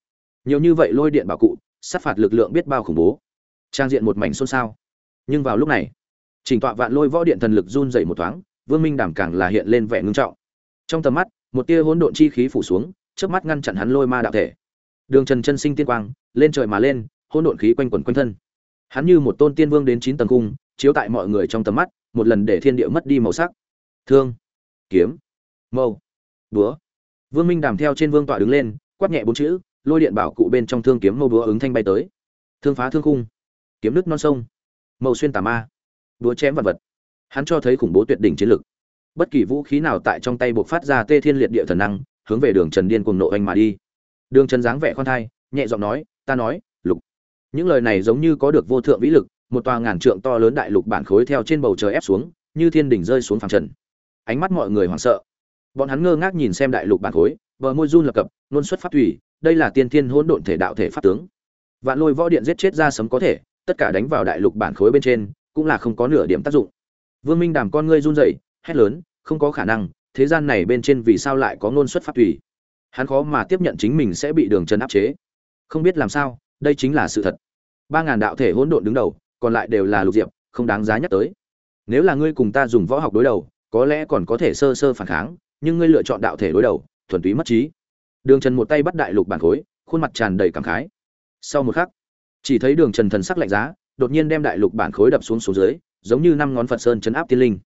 Nhiều như vậy lôi điện bảo cụ, sát phạt lực lượng biết bao khủng bố. Trang diện một mảnh xôn xao. Nhưng vào lúc này, chỉnh tọa vạn lôi võ điện thần lực run rẩy một thoáng, vương minh đàm càng là hiện lên vẻ ngưng trọng. Trong tầm mắt, một tia hỗn độn chi khí phủ xuống trước mắt ngăn chặn hắn lôi ma đạo thể. Đường trần chân sinh tiên quang, lên trời mà lên, hỗn độn khí quanh quẩn quanh thân hắn như một tôn tiên vương đến chín tầng cung chiếu tại mọi người trong tầm mắt, một lần để thiên địa mất đi màu sắc. Thương, kiếm, mâu, búa. Vương minh đàm theo trên vương tọa đứng lên, quát nhẹ bốn chữ, lôi điện bảo cụ bên trong thương kiếm mâu búa ứng thanh bay tới. Thương phá thương khung, kiếm nước non sông mâu xuyên tà ma, búa chém vật vật. Hắn cho thấy khủng bố tuyệt đỉnh chiến lực. Bất kỳ vũ khí nào tại trong tay buộc phát ra tê thiên liệt địa thần năng, hướng về đường trần điên cuồng nộ anh mà đi. Đường trần dáng vẻ khoan thai, nhẹ giọng nói, ta nói những lời này giống như có được vô thượng vĩ lực, một tòa ngàn trượng to lớn đại lục bản khối theo trên bầu trời ép xuống, như thiên đỉnh rơi xuống phẳng trần. Ánh mắt mọi người hoảng sợ. Bọn hắn ngơ ngác nhìn xem đại lục bản khối, bờ môi run lập cập luôn xuất phát thủy, đây là tiên thiên hỗn độn thể đạo thể pháp tướng. Vạn lôi võ điện giết chết ra sấm có thể, tất cả đánh vào đại lục bản khối bên trên, cũng là không có nửa điểm tác dụng. Vương minh đàm con ngươi run rẩy, hét lớn, không có khả năng, thế gian này bên trên vì sao lại có ngôn xuất pháp thủy? Hắn khó mà tiếp nhận chính mình sẽ bị đường trần áp chế. Không biết làm sao đây chính là sự thật. Ba ngàn đạo thể hỗn độn đứng đầu, còn lại đều là lục diệp, không đáng giá nhắc tới. Nếu là ngươi cùng ta dùng võ học đối đầu, có lẽ còn có thể sơ sơ phản kháng, nhưng ngươi lựa chọn đạo thể đối đầu, thuần túy mất trí. Đường trần một tay bắt đại lục bản khối, khuôn mặt tràn đầy cảm khái. Sau một khắc, chỉ thấy đường trần thần sắc lạnh giá, đột nhiên đem đại lục bản khối đập xuống xuống dưới, giống như năm ngón phật sơn chấn áp tiên linh.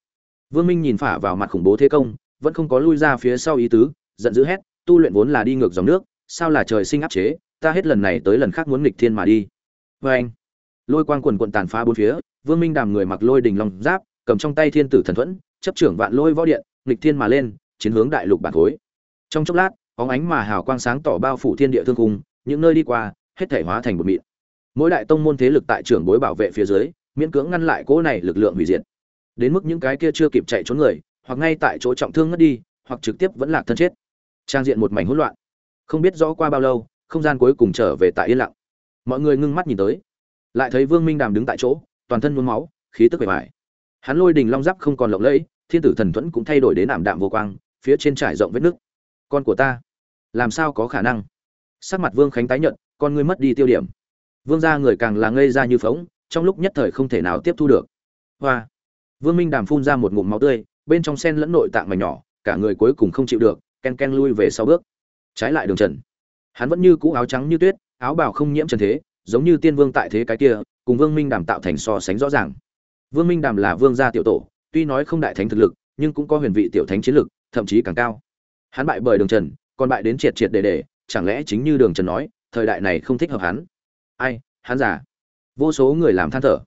Vương minh nhìn phả vào mặt khủng bố thế công, vẫn không có lui ra phía sau ý tứ, giận dữ hét, tu luyện vốn là đi ngược dòng nước, sao là trời sinh áp chế? Ta hết lần này tới lần khác muốn nghịch thiên mà đi. Vê anh, lôi quang quần quận tàn phá bốn phía, vương minh đàm người mặc lôi đình long giáp, cầm trong tay thiên tử thần thuẫn, chấp trưởng vạn lôi võ điện, nghịch thiên mà lên, chiến hướng đại lục bản khối trong chốc lát, bóng ánh mà hào quang sáng tỏ bao phủ thiên địa thương cung những nơi đi qua, hết thể hóa thành một mịn. Mỗi đại tông môn thế lực tại trưởng bối bảo vệ phía dưới, miễn cưỡng ngăn lại cỗ này lực lượng hủy diệt. Đến mức những cái kia chưa kịp chạy trốn người, hoặc ngay tại chỗ trọng thương ngất đi, hoặc trực tiếp vẫn lạc thân chết. Trang diện một mảnh hỗn loạn. Không biết rõ qua bao lâu không gian cuối cùng trở về tại yên lặng. Mọi người ngưng mắt nhìn tới. Lại thấy vương minh đàm đứng tại chỗ, toàn thân nhuốm máu, khí tức bề bài hắn lôi đình long giáp không còn lộng lẫy, thiên tử thần thuẫn cũng thay đổi đến ảm đạm vô quang, phía trên trải rộng vết nước con của ta, làm sao có khả năng? Sắc mặt vương khánh tái nhận con ngươi mất đi tiêu điểm. Vương gia người càng là ngây ra như phóng trong lúc nhất thời không thể nào tiếp thu được. Hoa! Vương minh đàm phun ra một ngụm máu tươi, bên trong sen lẫn nội tạng mảnh nhỏ, cả người cuối cùng không chịu được, ken ken lui về sau bước. Trái lại đường trần hắn vẫn như cũ áo trắng như tuyết, áo bào không nhiễm trần thế, giống như tiên vương tại thế cái kia, cùng vương minh đàm tạo thành so sánh rõ ràng. Vương minh đàm là vương gia tiểu tổ, tuy nói không đại thánh thực lực, nhưng cũng có huyền vị tiểu thánh chiến lực, thậm chí càng cao. Hắn bại bởi đường trần, còn bại đến triệt triệt để để, chẳng lẽ chính như đường trần nói, thời đại này không thích hợp hắn? Ai, hắn giả vô số người làm than thở.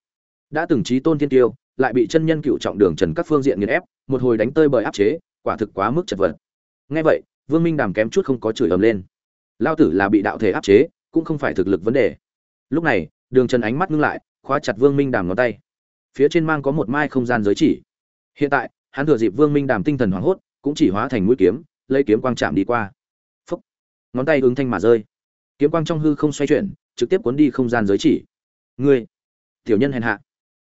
Đã từng trí tôn thiên tiêu, lại bị chân nhân cựu trọng đường trần các phương diện nghiền ép, một hồi đánh tơi bởi áp chế, quả thực quá mức chật vật. Ngay vậy, vương minh đàm kém chút không có chửi ầm lên lao tử là bị đạo thể áp chế, cũng không phải thực lực vấn đề. Lúc này, đường trần ánh mắt ngưng lại, khóa chặt vương minh đàm ngón tay. Phía trên mang có một mai không gian giới chỉ. Hiện tại, hắn thừa dịp vương minh đàm tinh thần hoảng hốt, cũng chỉ hóa thành mũi kiếm, lấy kiếm quang chạm đi qua. Phúc. Ngón tay ứng thanh mà rơi. Kiếm quang trong hư không xoay chuyển, trực tiếp cuốn đi không gian giới chỉ. Ngươi, tiểu nhân hèn hạ.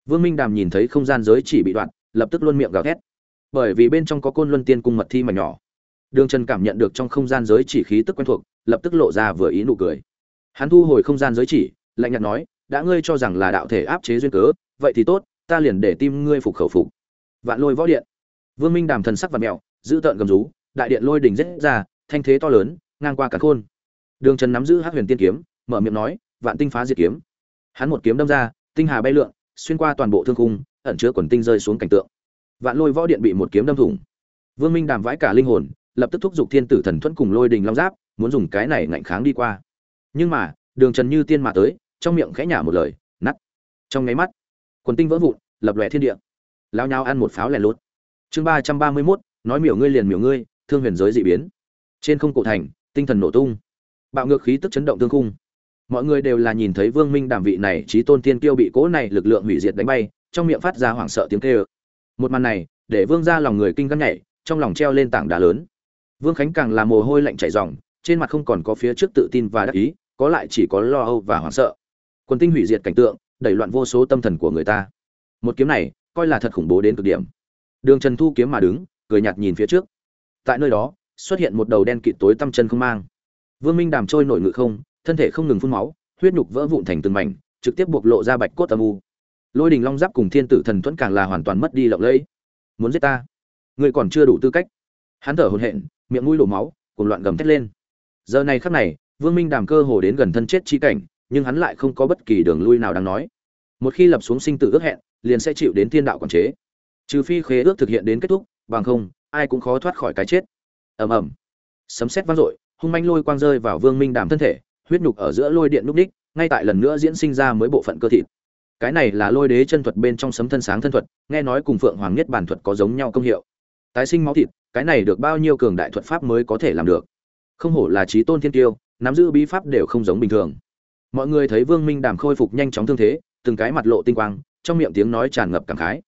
Vương minh đàm nhìn thấy không gian giới chỉ bị đoạn, lập tức luôn miệng gào thét. Bởi vì bên trong có côn luân tiên cung mật thi mà nhỏ. Đường trần cảm nhận được trong không gian giới chỉ khí tức quen thuộc lập tức lộ ra vừa ý nụ cười. Hắn thu hồi không gian giới chỉ, lạnh nhạt nói, đã ngươi cho rằng là đạo thể áp chế duyên cớ, vậy thì tốt, ta liền để tim ngươi phục khẩu phục. Vạn lôi võ điện. Vương minh đàm thần sắc và mẹo giữ tợn gầm rú, đại điện lôi đỉnh rết ra, thanh thế to lớn, ngang qua cả khôn. Đường trần nắm giữ hát huyền tiên kiếm, mở miệng nói, vạn tinh phá diệt kiếm. Hắn một kiếm đâm ra, tinh hà bay lượn, xuyên qua toàn bộ thương khung, ẩn chứa quần tinh rơi xuống cảnh tượng. Vạn lôi võ điện bị một kiếm đâm thủng. Vương minh đàm vãi cả linh hồn, lập tức thúc giục thiên tử thần thuẫn cùng lôi đình long giáp muốn dùng cái này ngạnh kháng đi qua. Nhưng mà, đường trần như tiên mà tới, trong miệng khẽ nhả một lời nắt trong nháy mắt, quần tinh vỡ vụn, lập lòe thiên địa. Lao nhau ăn một pháo lẻ lốt chương ba trăm ba mươi mốt, nói miểu ngươi liền miểu ngươi, thương huyền giới dị biến. Trên không cổ thành, tinh thần nổ tung. Bạo ngược khí tức chấn động thương khung. Mọi người đều là nhìn thấy vương minh đàm vị này trí tôn tiên kiêu bị cỗ này lực lượng hủy diệt đánh bay, trong miệng phát ra hoảng sợ tiếng kêu. Một màn này, để vương ra lòng người kinh gắn nhảy, trong lòng treo lên tảng đá lớn. Vương khánh càng là mồ hôi lạnh chảy ròng trên mặt không còn có phía trước tự tin và đắc ý, có lại chỉ có lo âu và hoảng sợ. Quần tinh hủy diệt cảnh tượng, đẩy loạn vô số tâm thần của người ta. Một kiếm này, coi là thật khủng bố đến cực điểm. Đường trần thu kiếm mà đứng, cười nhạt nhìn phía trước. Tại nơi đó, xuất hiện một đầu đen kịt tối tăm chân không mang. Vương minh đàm trôi nổi ngự không, thân thể không ngừng phun máu, huyết nhục vỡ vụn thành từng mảnh, trực tiếp bộc lộ ra bạch cốt âm u. Lôi đình long giáp cùng thiên tử thần thuẫn càng là hoàn toàn mất đi lộng lẫy. Muốn giết ta? Ngươi còn chưa đủ tư cách. Hắn thở hổn hển, miệng mũi đổ máu cùng loạn gầm thét lên giờ này khắc này, vương minh đàm cơ hồ đến gần thân chết chi cảnh, nhưng hắn lại không có bất kỳ đường lui nào đáng nói. Một khi lập xuống sinh tử ước hẹn, liền sẽ chịu đến thiên đạo quản chế. Trừ phi khế ước thực hiện đến kết thúc, bằng không, ai cũng khó thoát khỏi cái chết. Ầm ầm. Sấm sét vang dội, hung manh lôi quang rơi vào vương minh đàm thân thể, huyết nhục ở giữa lôi điện núp ních, ngay tại lần nữa diễn sinh ra mới bộ phận cơ thịt cái này là lôi đế chân thuật bên trong sấm thân sáng thân thuật, nghe nói cùng phượng hoàng nhất bản thuật có giống nhau công hiệu. Tái sinh máu thịt, cái này được bao nhiêu cường đại thuật pháp mới có thể làm được? Không hổ là trí tôn thiên tiêu nắm giữ bí pháp đều không giống bình thường. Mọi người thấy vương minh đàm khôi phục nhanh chóng thương thế, từng cái mặt lộ tinh quang, trong miệng tiếng nói tràn ngập cảm khái.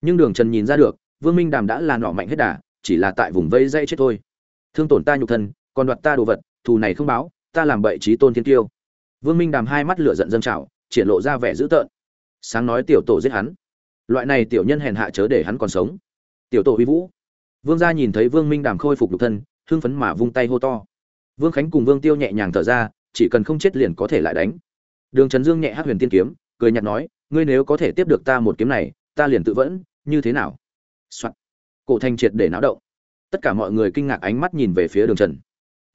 Nhưng đường trần nhìn ra được, vương minh đàm đã là nọ mạnh hết đà, chỉ là tại vùng vây dây chết thôi. Thương tổn ta nhục thân, còn đoạt ta đồ vật, thù này không báo, ta làm bậy trí tôn thiên tiêu vương minh đàm hai mắt lửa giận dâng trào, triển lộ ra vẻ dữ tợn. Sáng nói tiểu tổ giết hắn. Loại này tiểu nhân hèn hạ chớ để hắn còn sống. Tiểu tổ huy vũ. Vương gia nhìn thấy vương minh đàm khôi phục nhục thân, hưng phấn mà vung tay hô to vương khánh cùng vương tiêu nhẹ nhàng thở ra, chỉ cần không chết liền có thể lại đánh. Đường trần dương nhẹ hắc huyền tiên kiếm, cười nhạt nói, ngươi nếu có thể tiếp được ta một kiếm này, ta liền tự vẫn, như thế nào、Soạn. cổ thành triệt để náo động. Tất cả mọi người kinh ngạc ánh mắt nhìn về phía đường trần.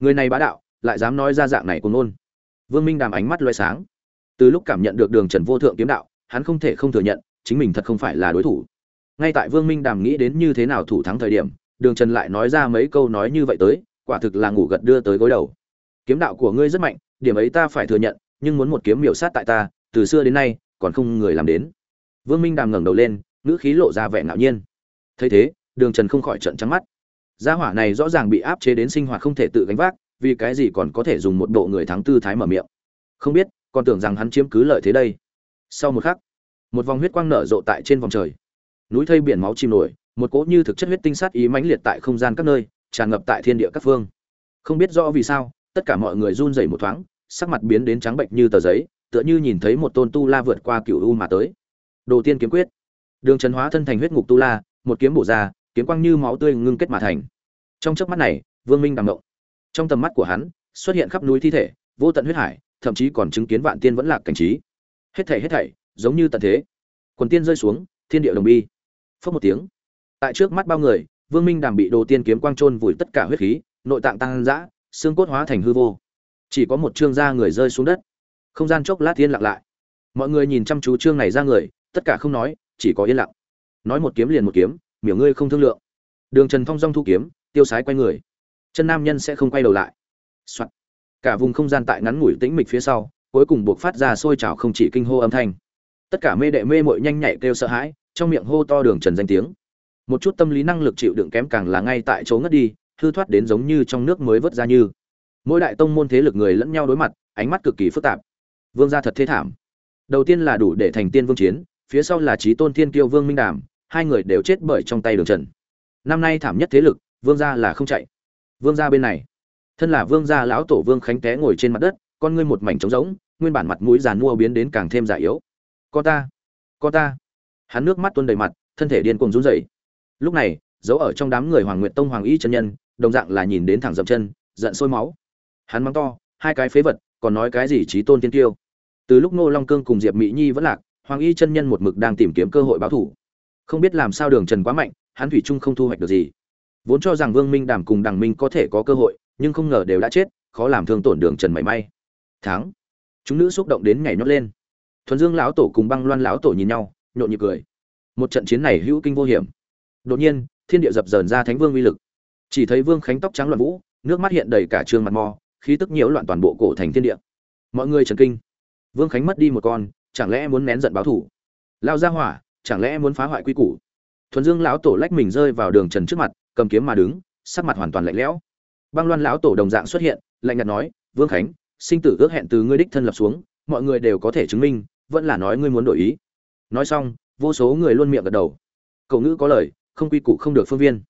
Người này bá đạo, lại dám nói ra dạng này của nôn vương minh đàm ánh mắt lóe sáng. Từ lúc cảm nhận được đường trần vô thượng kiếm đạo, hắn không thể không thừa nhận, chính mình thật không phải là đối thủ. Ngay tại vương minh đàm nghĩ đến như thế nào thủ thắng thời điểm, đường trần lại nói ra mấy câu nói như vậy tới quả thực là ngủ gật đưa tới gối đầu. Kiếm đạo của ngươi rất mạnh, điểm ấy ta phải thừa nhận, nhưng muốn một kiếm miểu sát tại ta, từ xưa đến nay, còn không người làm đến. Vương minh đàm ngẩng đầu lên, ngữ khí lộ ra vẻ ngạo nhiên. Thấy thế, đường trần không khỏi trận trắng mắt. Gia hỏa này rõ ràng bị áp chế đến sinh hoạt không thể tự gánh vác, vì cái gì còn có thể dùng một bộ người thắng tư thái mở miệng? Không biết, còn tưởng rằng hắn chiếm cứ lợi thế đây. Sau một khắc, một vòng huyết quang nở rộ tại trên vòng trời. Núi thây biển máu chìm nổi, một cỗ như thực chất huyết tinh sát ý mãnh liệt tại không gian các nơi tràn ngập tại thiên địa các phương. Không biết rõ vì sao, tất cả mọi người run rẩy một thoáng, sắc mặt biến đến trắng bệnh như tờ giấy, tựa như nhìn thấy một tôn tu la vượt qua cựu u mà tới. Đồ tiên kiếm quyết. Đường trần hóa thân thành huyết ngục tu la, một kiếm bổ ra, kiếm quang như máu tươi ngưng kết mà thành. Trong chớp mắt này, vương minh đằng động. Trong tầm mắt của hắn, xuất hiện khắp núi thi thể, vô tận huyết hải, thậm chí còn chứng kiến vạn tiên vẫn lạc cảnh trí. Hết thảy hết thảy, giống như tận thế. Quần tiên rơi xuống, thiên địa đồng bi. Phất một tiếng. Tại trước mắt bao người vương minh đàm bị đồ tiên kiếm quang chôn vùi tất cả huyết khí, nội tạng tăng dã, xương cốt hóa thành hư vô. Chỉ có một trương da người rơi xuống đất. Không gian chốc lát yên lặng lại. Mọi người nhìn chăm chú trương này ra người, tất cả không nói, chỉ có yên lặng. Nói một kiếm liền một kiếm, miểu ngươi không thương lượng. Đường trần phong dong thu kiếm, tiêu sái quay người. Chân nam nhân sẽ không quay đầu lại、Soạn. cả vùng không gian tại ngắn ngủi tĩnh mịch phía sau, cuối cùng buộc phát ra sôi trào không chỉ kinh hô âm thanh. Tất cả mê đệ mê muội nhanh nhạy kêu sợ hãi, trong miệng hô to đường trần danh tiếng một chút tâm lý năng lực chịu đựng kém càng là ngay tại chỗ ngất đi, hư thoát đến giống như trong nước mới vớt ra như. Mỗi đại tông môn thế lực người lẫn nhau đối mặt, ánh mắt cực kỳ phức tạp. Vương gia thật thế thảm. Đầu tiên là đủ để thành tiên vương chiến, phía sau là trí tôn thiên kiêu vương minh đàm, hai người đều chết bởi trong tay đường trần. Năm nay thảm nhất thế lực, vương gia là không chạy. Vương gia bên này, thân là vương gia lão tổ vương khánh té ngồi trên mặt đất, con ngươi một mảnh trống rỗng, nguyên bản mặt mũi giàn mua biến đến càng thêm già yếu. Có ta có ta. Hắn nước mắt tuôn đầy mặt, thân thể điên cuồng run rẩy lúc này, giấu ở trong đám người hoàng nguyệt tông hoàng y chân nhân, đồng dạng là nhìn đến thẳng dậm chân, giận sôi máu. Hắn mắng to, hai cái phế vật, còn nói cái gì trí tôn tiên tiêu. Từ lúc ngô long cương cùng diệp mỹ nhi vẫn lạc, hoàng y chân nhân một mực đang tìm kiếm cơ hội báo thủ. Không biết làm sao đường trần quá mạnh, hắn thủy trung không thu hoạch được gì. Vốn cho rằng vương minh đàm cùng đằng minh có thể có cơ hội, nhưng không ngờ đều đã chết, khó làm thương tổn đường trần mảy may. Thắng. Chúng nữ xúc động đến nhảy nhót lên. Thuần dương lão tổ cùng băng loan lão tổ nhìn nhau, nhộn nhịp cười. Một trận chiến này hữu kinh vô hiểm đột nhiên, thiên địa dập dờn ra thánh vương uy lực. Chỉ thấy vương khánh tóc trắng loạn vũ, nước mắt hiện đầy cả trường mặt mò, khí tức nhiễu loạn toàn bộ cổ thành thiên địa. Mọi người trần kinh. Vương khánh mất đi một con, chẳng lẽ muốn nén giận báo thủ lao ra hỏa, chẳng lẽ muốn phá hoại quy củ? Thuần dương lão tổ lách mình rơi vào đường trần trước mặt, cầm kiếm mà đứng, sắc mặt hoàn toàn lạnh lẽo. Băng loan lão tổ đồng dạng xuất hiện, lạnh nhạt nói, vương khánh, sinh tử ước hẹn từ ngươi đích thân lập xuống, mọi người đều có thể chứng minh, vẫn là nói ngươi muốn đổi ý. Nói xong, vô số người luôn miệng gật đầu. Cậu ngữ có lời không quy củ không được phương viên.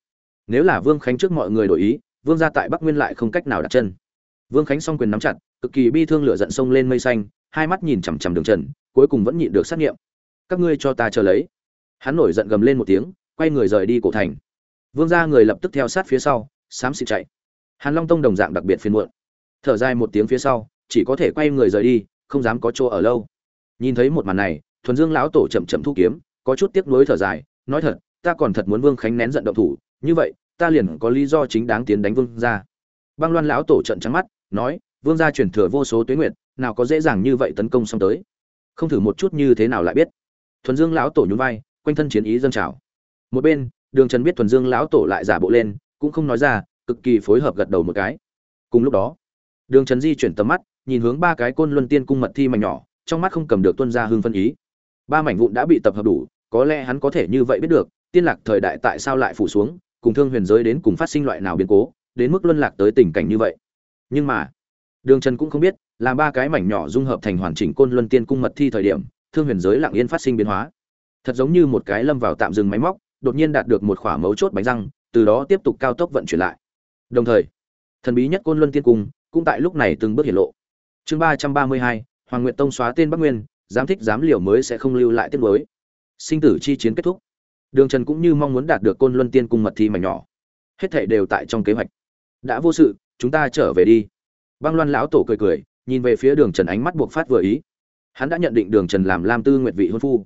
Nếu là vương khánh trước mọi người đổi ý, vương gia tại bắc nguyên lại không cách nào đặt chân. Vương khánh song quyền nắm chặt, cực kỳ bi thương lửa giận sông lên mây xanh, hai mắt nhìn chằm chằm đường trần, cuối cùng vẫn nhịn được xác nghiệm. Các ngươi cho ta chờ lấy. Hắn nổi giận gầm lên một tiếng, quay người rời đi cổ thành. Vương gia người lập tức theo sát phía sau, xám xịt chạy. Hàn long tông đồng dạng đặc biệt phiền muộn. Thở dài một tiếng phía sau, chỉ có thể quay người rời đi, không dám có chỗ ở lâu. Nhìn thấy một màn này, thuần dương lão tổ chậm chậm thu kiếm, có chút tiếc nuối thở dài, nói thật ta còn thật muốn vương khánh nén giận động thủ, như vậy, ta liền có lý do chính đáng tiến đánh vương gia. Băng loan lão tổ trận trắng mắt, nói, vương gia truyền thừa vô số tuyết nguyệt, nào có dễ dàng như vậy tấn công xong tới. Không thử một chút như thế nào lại biết. Thuần dương lão tổ nhún vai, quanh thân chiến ý dâng trào. Một bên, đường trần biết thuần dương lão tổ lại giả bộ lên, cũng không nói ra, cực kỳ phối hợp gật đầu một cái. Cùng lúc đó, đường trần di chuyển tầm mắt, nhìn hướng ba cái côn luân tiên cung mật thi mảnh nhỏ, trong mắt không cầm được tuân ra hương phân ý. Ba mảnh vụn đã bị tập hợp đủ, có lẽ hắn có thể như vậy biết được tiên lạc thời đại tại sao lại phủ xuống, cùng thương huyền giới đến cùng phát sinh loại nào biến cố, đến mức luân lạc tới tình cảnh như vậy. Nhưng mà, đường trần cũng không biết, là ba cái mảnh nhỏ dung hợp thành hoàn chỉnh côn luân tiên cung mật thi thời điểm, thương huyền giới lặng yên phát sinh biến hóa. Thật giống như một cái lâm vào tạm dừng máy móc, đột nhiên đạt được một khỏa mấu chốt bánh răng, từ đó tiếp tục cao tốc vận chuyển lại. Đồng thời, thần bí nhất côn luân tiên cung cũng tại lúc này từng bước hiển lộ. Chương ba trăm ba mươi hai, hoàng nguyện tông xóa tên bắc nguyên, giám thích giám liều mới sẽ không lưu lại tiết mới sinh tử chi chiến kết thúc đường trần cũng như mong muốn đạt được côn luân tiên cung mật thi mảnh nhỏ. Hết thảy đều tại trong kế hoạch. Đã vô sự, chúng ta trở về đi. Băng loan lão tổ cười cười, nhìn về phía đường trần ánh mắt buộc phát vừa ý. Hắn đã nhận định đường trần làm lam tư nguyệt vị hôn phu.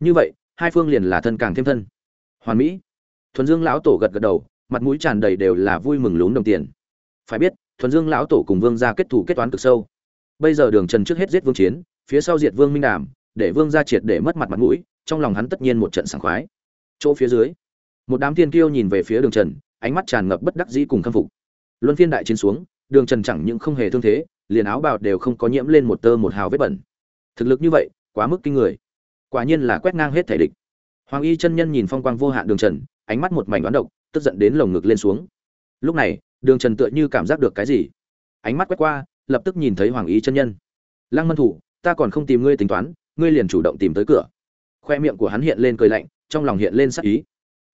Như vậy, hai phương liền là thân càng thêm thân. Hoàn mỹ. Thuần dương lão tổ gật gật đầu, mặt mũi tràn đầy đều là vui mừng lún đồng tiền. Phải biết, thuần dương lão tổ cùng vương gia kết thủ kết toán cực sâu. Bây giờ đường trần trước hết giết vương chiến, phía sau diệt vương minh đàm, để vương gia triệt để mất mặt mặt mũi, trong lòng hắn tất nhiên một trận sảng khoái chỗ phía dưới, một đám thiên kiêu nhìn về phía đường trần, ánh mắt tràn ngập bất đắc dĩ cùng khâm phục. Luân phiên đại chiến xuống, đường trần chẳng những không hề thương thế, liền áo bào đều không có nhiễm lên một tơ một hào vết bẩn. Thực lực như vậy, quá mức kinh người. Quả nhiên là quét ngang hết thể địch. Hoàng y chân nhân nhìn phong quang vô hạn đường trần, ánh mắt một mảnh đoán độc, tức giận đến lồng ngực lên xuống. Lúc này, đường trần tựa như cảm giác được cái gì. Ánh mắt quét qua, lập tức nhìn thấy hoàng y chân nhân. Lăng mân thủ, ta còn không tìm ngươi tính toán, ngươi liền chủ động tìm tới cửa khoe miệng của hắn hiện lên cười lạnh, trong lòng hiện lên sắc ý.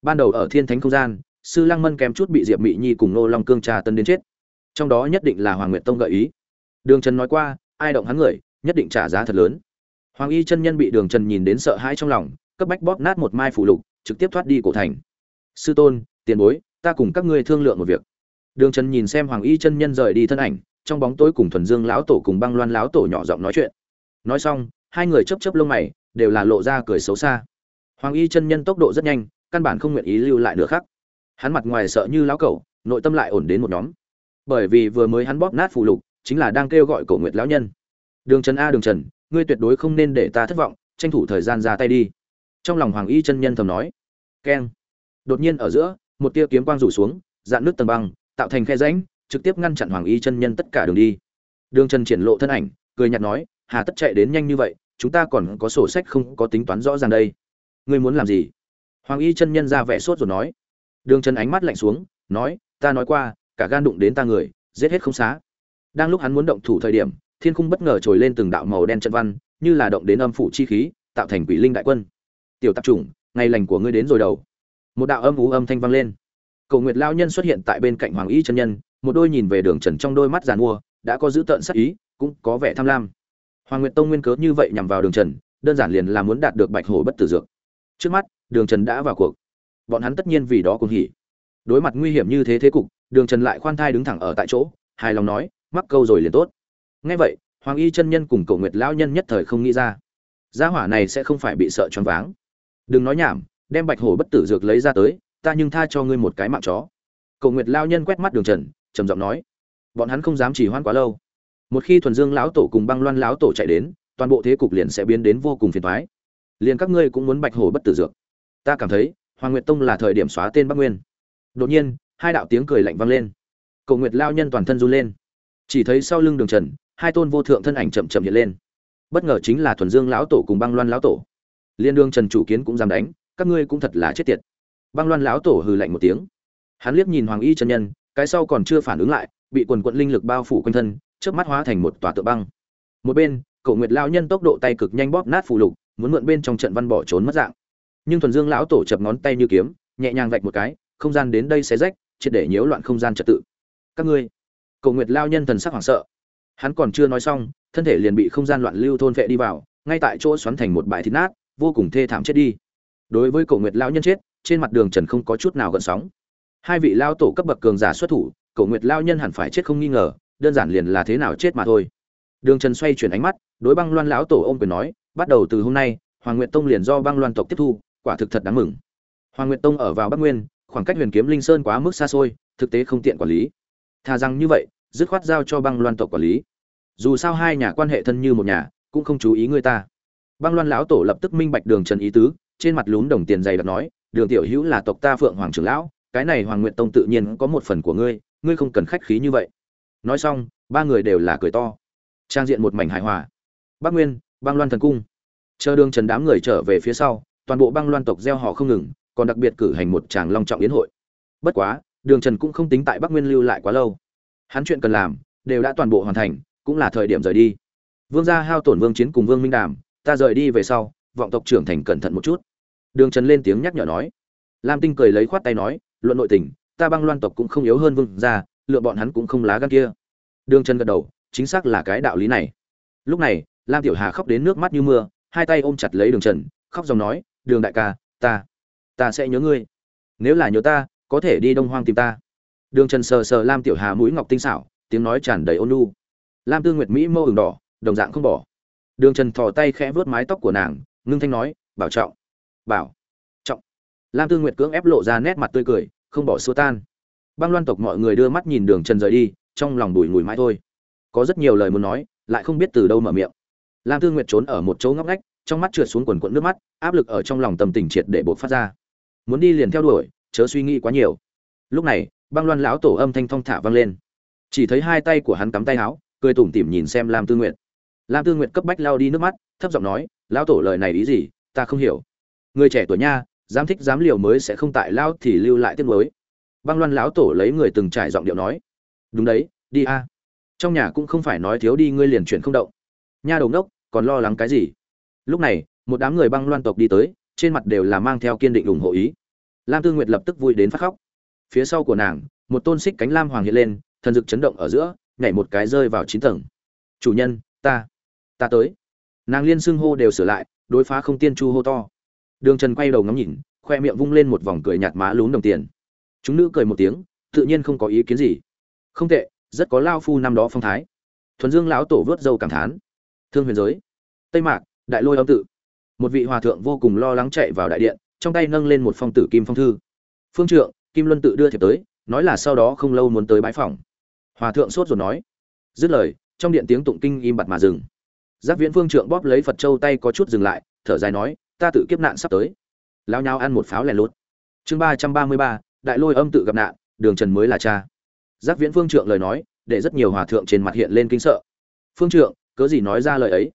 Ban đầu ở thiên thánh không gian, sư lăng mân kém chút bị diệp mị nhi cùng nô long cương trà tân đến chết. Trong đó nhất định là hoàng nguyệt tông gợi ý. Đường trần nói qua, ai động hắn người, nhất định trả giá thật lớn. Hoàng y chân nhân bị đường trần nhìn đến sợ hãi trong lòng, cấp bách bóp nát một mai phủ lục, trực tiếp thoát đi cổ thành. Sư tôn, tiền bối, ta cùng các ngươi thương lượng một việc. Đường trần nhìn xem hoàng y chân nhân rời đi thân ảnh, trong bóng tối cùng thuần dương lão tổ cùng băng loan lão tổ nhỏ giọng nói chuyện. Nói xong, hai người chấp chấp lông mày đều là lộ ra cười xấu xa. Hoàng y chân nhân tốc độ rất nhanh, căn bản không nguyện ý lưu lại nữa khác hắn mặt ngoài sợ như lão cẩu, nội tâm lại ổn đến một nhóm. Bởi vì vừa mới hắn bóp nát phù lục, chính là đang kêu gọi cổ nguyệt lão nhân. Đường trần a, đường trần, ngươi tuyệt đối không nên để ta thất vọng, tranh thủ thời gian ra tay đi. Trong lòng hoàng y chân nhân thầm nói. Keng. Đột nhiên ở giữa, một tia kiếm quang rủ xuống, dạn nước tầng băng, tạo thành khe rãnh, trực tiếp ngăn chặn hoàng y chân nhân tất cả đường đi. Đường trần triển lộ thân ảnh, cười nhạt nói, hà tất chạy đến nhanh như vậy chúng ta còn có sổ sách không có tính toán rõ ràng đây. Ngươi muốn làm gì? Hoàng y chân nhân ra vẻ sốt rồi nói. Đường trần ánh mắt lạnh xuống, nói, ta nói qua, cả gan đụng đến ta người, giết hết không xá. Đang lúc hắn muốn động thủ thời điểm, thiên khung bất ngờ trồi lên từng đạo màu đen trận văn, như là động đến âm phủ chi khí, tạo thành quỷ linh đại quân. Tiểu tạp chủng, ngày lành của ngươi đến rồi đầu. Một đạo âm ú âm thanh vang lên. Cầu nguyệt lao nhân xuất hiện tại bên cạnh hoàng y chân nhân, một đôi nhìn về đường trần trong đôi mắt giàn mua, đã có dữ tợn sắc ý, cũng có vẻ tham lam hoàng nguyệt tông nguyên cớ như vậy nhằm vào đường trần, đơn giản liền là muốn đạt được bạch hổ bất tử dược. Trước mắt, đường trần đã vào cuộc. Bọn hắn tất nhiên vì đó cũng hỉ. Đối mặt nguy hiểm như thế thế cục, đường trần lại khoan thai đứng thẳng ở tại chỗ, hài lòng nói, mắc câu rồi liền tốt. Nghe vậy, hoàng y chân nhân cùng Cổ nguyệt lão nhân nhất thời không nghĩ ra. Gia hỏa này sẽ không phải bị sợ choáng váng. Đừng nói nhảm, đem bạch hổ bất tử dược lấy ra tới, ta nhưng tha cho ngươi một cái mạng chó. Cổ nguyệt Lão nhân quét mắt đường trần, trầm giọng nói. Bọn hắn không dám chỉ hoãn quá lâu một khi thuần dương lão tổ cùng băng loan lão tổ chạy đến, toàn bộ thế cục liền sẽ biến đến vô cùng phiền thoái liền các ngươi cũng muốn bạch hổ bất tử dược. Ta cảm thấy, hoàng nguyệt tông là thời điểm xóa tên bắc nguyên. Đột nhiên, hai đạo tiếng cười lạnh vang lên. Cầu nguyệt lao nhân toàn thân run lên. Chỉ thấy sau lưng đường trần, hai tôn vô thượng thân ảnh chậm chậm hiện lên. Bất ngờ chính là thuần dương lão tổ cùng băng loan lão tổ. Liên đương trần chủ kiến cũng dám đánh, các ngươi cũng thật là chết tiệt. Băng loan lão tổ hừ lạnh một tiếng. Hắn liếc nhìn hoàng y chân nhân, cái sau còn chưa phản ứng lại, bị quần quận linh lực bao phủ quanh thân chớp mắt hóa thành một tòa tượng băng. Một bên, cổ nguyệt Lão nhân tốc độ tay cực nhanh bóp nát phù lục, muốn mượn bên trong trận văn bỏ trốn mất dạng. Nhưng thuần dương lão tổ chập ngón tay như kiếm, nhẹ nhàng vạch một cái, không gian đến đây xé rách, triệt để nhiễu loạn không gian trật tự. Các ngươi, Cổ nguyệt Lão nhân thần sắc hoảng sợ. Hắn còn chưa nói xong, thân thể liền bị không gian loạn lưu thôn vệ đi vào, ngay tại chỗ xoắn thành một bãi thịt nát, vô cùng thê thảm chết đi. Đối với Cổ nguyệt Lão nhân chết, trên mặt đường trần không có chút nào gợn sóng. Hai vị Lão tổ cấp bậc cường giả xuất thủ, Cổ nguyệt Lão nhân hẳn phải chết không nghi ngờ đơn giản liền là thế nào chết mà thôi. Đường trần xoay chuyển ánh mắt, đối băng loan lão tổ ô m quyền nói, bắt đầu từ hôm nay, hoàng nguyệt tông liền do băng loan tộc tiếp thu, quả thực thật đáng mừng. Hoàng nguyệt tông ở vào bắc nguyên, khoảng cách huyền kiếm linh sơn quá mức xa xôi, thực tế không tiện quản lý. Thà rằng như vậy, dứt khoát giao cho băng loan tộc quản lý. Dù sao hai nhà quan hệ thân như một nhà, cũng không chú ý người ta. Băng loan lão tổ lập tức minh bạch đường trần ý tứ, trên mặt lún đồng tiền dày đặc nói, đường tiểu hữu là tộc ta phượng hoàng trưởng lão, cái này hoàng nguyện tông tự nhiên có một phần của ngươi ngươi không cần khách khí như vậy nói xong, ba người đều là cười to. Trang diện một mảnh hài hòa. Bắc nguyên, băng loan thần cung. Chờ đường trần đám người trở về phía sau, toàn bộ băng loan tộc gieo họ không ngừng, còn đặc biệt cử hành một tràng long trọng yến hội. Bất quá, đường trần cũng không tính tại bắc nguyên lưu lại quá lâu. Hắn chuyện cần làm, đều đã toàn bộ hoàn thành, cũng là thời điểm rời đi. Vương gia hao tổn vương chiến cùng vương minh đàm, ta rời đi về sau, vọng tộc trưởng thành cẩn thận một chút. Đường trần lên tiếng nhắc nhở nói. Lam tinh cười lấy khoát tay nói, luận nội tình, ta băng loan tộc cũng không yếu hơn vương gia lựa bọn hắn cũng không lá gan kia. Đường trần gật đầu, chính xác là cái đạo lý này. Lúc này, lam tiểu hà khóc đến nước mắt như mưa, hai tay ôm chặt lấy đường trần, khóc dòng nói, đường đại ca, ta ta sẽ nhớ ngươi. Nếu là nhớ ta, có thể đi đông hoang tìm ta. Đường trần sờ sờ lam tiểu hà mũi ngọc tinh xảo, tiếng nói tràn đầy ôn lu lam tư nguyệt mỹ mâu ửng đỏ, đồng dạng không bỏ. Đường trần thò tay khẽ vớt mái tóc của nàng, ngưng thanh nói, bảo trọng bảo trọng. Lam tư nguyệt cưỡng ép lộ ra nét mặt tươi cười, không bỏ xua tan băng loan tộc mọi người đưa mắt nhìn đường trần rời đi, trong lòng đùi ngùi mãi thôi. Có rất nhiều lời muốn nói, lại không biết từ đâu mở miệng. Lam tư nguyệt trốn ở một chỗ ngóc ngách, trong mắt trượt xuống quần quận nước mắt, áp lực ở trong lòng tầm tình triệt để buộc phát ra. Muốn đi liền theo đuổi, chớ suy nghĩ quá nhiều. Lúc này, băng loan lão tổ âm thanh thong thả vang lên. Chỉ thấy hai tay của hắn cắm tay áo, cười tủm tỉm nhìn xem lam tư nguyệt. Lam tư nguyệt cấp bách lao đi nước mắt, thấp giọng nói, lão tổ lời này ý gì? Ta không hiểu. Người trẻ tuổi nha, dám thích dám liều mới sẽ không tại lao thì lưu lại tiếc mới băng loan lão tổ lấy người từng trải giọng điệu nói. Đúng đấy, đi a. Trong nhà cũng không phải nói thiếu đi ngươi liền chuyển không động. Nha đầu ngốc, còn lo lắng cái gì? Lúc này, một đám người băng loan tộc đi tới, trên mặt đều là mang theo kiên định ủng hộ ý. Lam tư nguyệt lập tức vui đến phát khóc. Phía sau của nàng, một tôn xích cánh lam hoàng hiện lên, thần dực chấn động ở giữa, nhảy một cái rơi vào chín tầng. Chủ nhân, ta ta tới. Nàng liên xưng hô đều sửa lại, đối phá không tiên chu hô to. Đường trần quay đầu ngắm nhìn, khoe miệng vung lên một vòng cười nhạt má lún đồng tiền chúng nữ cười một tiếng, tự nhiên không có ý kiến gì. Không tệ, rất có lao phu năm đó phong thái. Thuần dương lão tổ vớt dâu cảm thán. Thương huyền giới. Tây mạc, đại lôi âm tự. Một vị hòa thượng vô cùng lo lắng chạy vào đại điện, trong tay nâng lên một phong tử kim phong thư. Phương trượng, kim luân tự đưa thiệp tới, nói là sau đó không lâu muốn tới bãi phòng hòa thượng sốt rồi nói. Dứt lời, trong điện tiếng tụng kinh im bặt mà dừng. Giác viễn phương trượng bóp lấy phật châu tay có chút dừng lại, thở dài nói, ta tự kiếp nạn sắp tới. Lao nhau ăn một pháo lèn lốt chương ba trăm ba mươi ba đại lôi âm tự gặp nạn, đường trần mới là cha. Giác viễn phương trượng lời nói, để rất nhiều hòa thượng trên mặt hiện lên kinh sợ. Phương trượng, cớ gì nói ra lời ấy?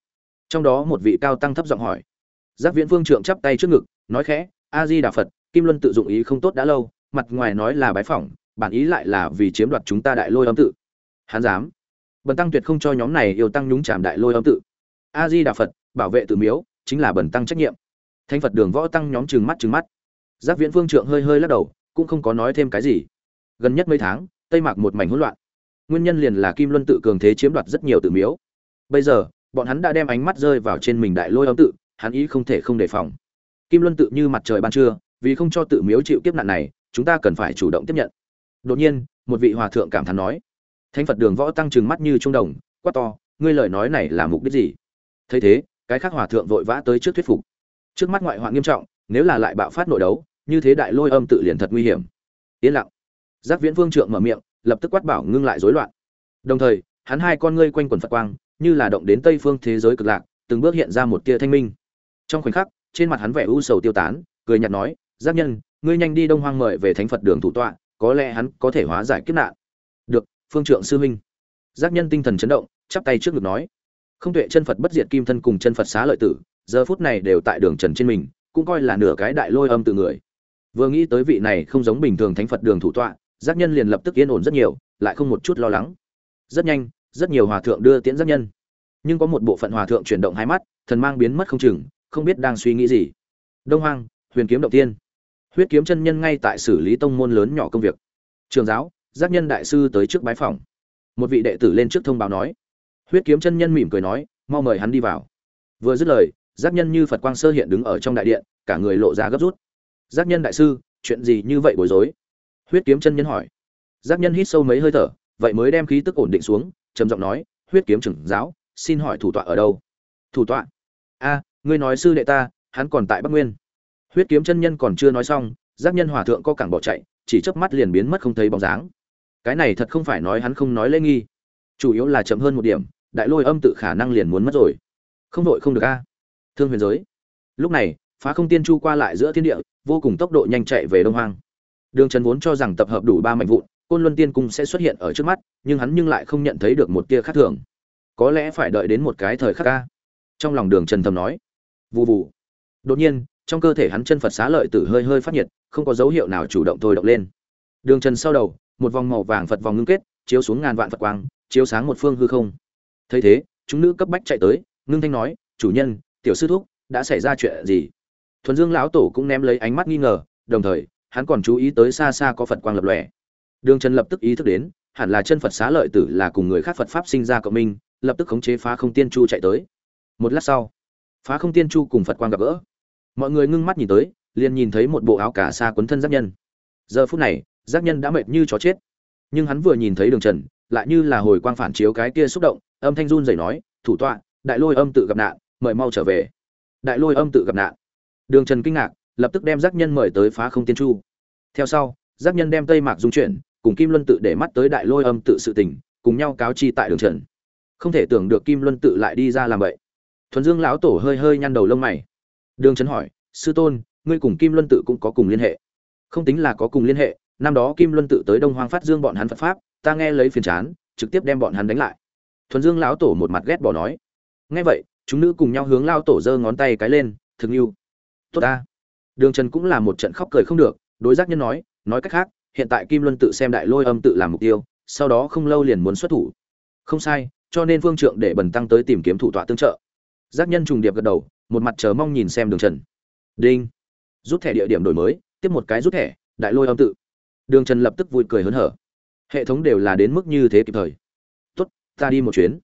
Trong đó một vị cao tăng thấp giọng hỏi. Giác viễn phương trượng chắp tay trước ngực, nói khẽ, a di đà phật, kim luân tự dụng ý không tốt đã lâu, mặt ngoài nói là bái phỏng, bản ý lại là vì chiếm đoạt chúng ta đại lôi âm tự. Hán dám. Bần tăng tuyệt không cho nhóm này yêu tăng nhúng chạm đại lôi âm tự. A di đà phật, bảo vệ tự miếu, chính là bần tăng trách nhiệm. Thanh phật đường võ tăng nhóm trừng mắt trừng mắt. Giác viễn phương trượng hơi hơi lắc đầu cũng không có nói thêm cái gì. Gần nhất mấy tháng, tây mạc một mảnh hỗn loạn. Nguyên nhân liền là kim luân tự cường thế chiếm đoạt rất nhiều tự miếu. Bây giờ, bọn hắn đã đem ánh mắt rơi vào trên mình đại lôi âm tự, hắn ý không thể không đề phòng. Kim luân tự như mặt trời ban trưa, vì không cho tự miếu chịu kiếp nạn này, chúng ta cần phải chủ động tiếp nhận. Đột nhiên, một vị hòa thượng cảm thán nói. Thánh phật đường võ tăng trừng mắt như trung đồng, quát to, ngươi lời nói này là mục đích gì? Thấy thế, cái khác hòa thượng vội vã tới trước thuyết phục. Trước mắt ngoại hoạn nghiêm trọng, nếu là lại bạo phát nội đấu như thế đại lôi âm tự liền thật nguy hiểm. Yên lặng. Giác viễn vương trượng mở miệng, lập tức quát bảo ngưng lại rối loạn. Đồng thời, hắn hai con ngươi quanh quần phật quang, như là động đến tây phương thế giới cực lạc, từng bước hiện ra một tia thanh minh. Trong khoảnh khắc, trên mặt hắn vẻ u sầu tiêu tán, cười nhạt nói, giác nhân, ngươi nhanh đi đông hoang mời về thánh phật đường thủ tọa, có lẽ hắn có thể hóa giải kiếp nạn. Được, phương trượng sư huynh. Giác nhân tinh thần chấn động, chắp tay trước ngực nói, không tuệ chân phật bất diệt kim thân cùng chân phật xá lợi tử, giờ phút này đều tại đường trần trên mình, cũng coi là nửa cái đại lôi âm từ người vừa nghĩ tới vị này không giống bình thường thánh phật đường thủ tọa, giác nhân liền lập tức yên ổn rất nhiều, lại không một chút lo lắng. Rất nhanh, rất nhiều hòa thượng đưa tiễn giác nhân. Nhưng có một bộ phận hòa thượng chuyển động hai mắt, thần mang biến mất không chừng, không biết đang suy nghĩ gì. Đông hoang, huyền kiếm động tiên. Huyết kiếm chân nhân ngay tại xử lý tông môn lớn nhỏ công việc. Trường giáo, giác nhân đại sư tới trước bái phòng. Một vị đệ tử lên trước thông báo nói. Huyết kiếm chân nhân mỉm cười nói, mau mời hắn đi vào. Vừa dứt lời, giác nhân như phật quang sơ hiện đứng ở trong đại điện, cả người lộ ra gấp rút giác nhân đại sư, chuyện gì như vậy bối rối? Huyết kiếm chân nhân hỏi. Giác nhân hít sâu mấy hơi thở, vậy mới đem khí tức ổn định xuống, trầm giọng nói, huyết kiếm trưởng giáo, xin hỏi thủ tọa ở đâu? Thủ tọa? A, ngươi nói sư đệ ta, hắn còn tại bắc nguyên. Huyết kiếm chân nhân còn chưa nói xong, giác nhân hòa thượng có cẳng bỏ chạy, chỉ chớp mắt liền biến mất không thấy bóng dáng. Cái này thật không phải nói hắn không nói lễ nghi. Chủ yếu là chậm hơn một điểm, đại lôi âm tự khả năng liền muốn mất rồi. Không đội không được a. Thương huyền giới. Lúc này phá không tiên chu qua lại giữa thiên địa, vô cùng tốc độ nhanh chạy về đông hoang. Đường trần vốn cho rằng tập hợp đủ ba mạnh vụn, côn luân tiên cung sẽ xuất hiện ở trước mắt, nhưng hắn nhưng lại không nhận thấy được một tia khác thường. Có lẽ phải đợi đến một cái thời khắc ca. Trong lòng đường trần thầm nói. Vụ vụ đột nhiên, trong cơ thể hắn chân phật xá lợi tử hơi hơi phát nhiệt, không có dấu hiệu nào chủ động thôi động lên. Đường trần sau đầu, một vòng màu vàng phật vòng ngưng kết, chiếu xuống ngàn vạn phật quang, chiếu sáng một phương hư không. Thấy thế, chúng nữ cấp bách chạy tới, ngưng thanh nói, chủ nhân, tiểu sư thúc, đã xảy ra chuyện gì? Thuần dương lão tổ cũng ném lấy ánh mắt nghi ngờ, đồng thời, hắn còn chú ý tới xa xa có phật quang lập lòe. Đường trần lập tức ý thức đến, hẳn là chân phật xá lợi tử là cùng người khác phật pháp sinh ra cộng minh, lập tức khống chế phá không tiên chu chạy tới. Một lát sau, phá không tiên chu cùng phật quang gặp gỡ. Mọi người ngưng mắt nhìn tới, liền nhìn thấy một bộ áo cà sa quấn thân giác nhân. Giờ phút này giác nhân đã mệt như chó chết. Nhưng hắn vừa nhìn thấy đường trần, lại như là hồi quang phản chiếu cái kia xúc động, âm thanh run rẩy nói, thủ tọa, đại lôi âm tự gặp nạn, mời mau trở về. Đại lôi âm tự gặp nạn đường trần kinh ngạc, lập tức đem giác nhân mời tới phá không tiên chu. Theo sau, giác nhân đem tây mạc dung chuyển, cùng kim luân tự để mắt tới đại lôi âm tự sự tình, cùng nhau cáo chi tại đường trần. Không thể tưởng được kim luân tự lại đi ra làm vậy. Thuần dương lão tổ hơi hơi nhăn đầu lông mày. Đường trần hỏi, sư tôn, ngươi cùng kim luân tự cũng có cùng liên hệ? Không tính là có cùng liên hệ, năm đó kim luân tự tới đông hoang phát dương bọn hắn phật pháp, ta nghe lấy phiền chán, trực tiếp đem bọn hắn đánh lại. Thuần dương lão tổ một mặt ghét bỏ nói. Nghe vậy, chúng nữ cùng nhau hướng lao tổ giơ ngón tay cái lên, thực yêu tốt ta. Đường trần cũng là một trận khóc cười không được, đối giác nhân nói nói cách khác, hiện tại kim luân tự xem đại lôi âm tự làm mục tiêu, sau đó không lâu liền muốn xuất thủ. Không sai, cho nên phương trượng để bần tăng tới tìm kiếm thủ tọa tương trợ. Giác nhân trùng điệp gật đầu, một mặt chờ mong nhìn xem đường trần. Đinh. Rút thẻ địa điểm đổi mới, tiếp một cái rút thẻ, đại lôi âm tự. Đường trần lập tức vui cười hớn hở. Hệ thống đều là đến mức như thế kịp thời. Tốt, ta đi một chuyến.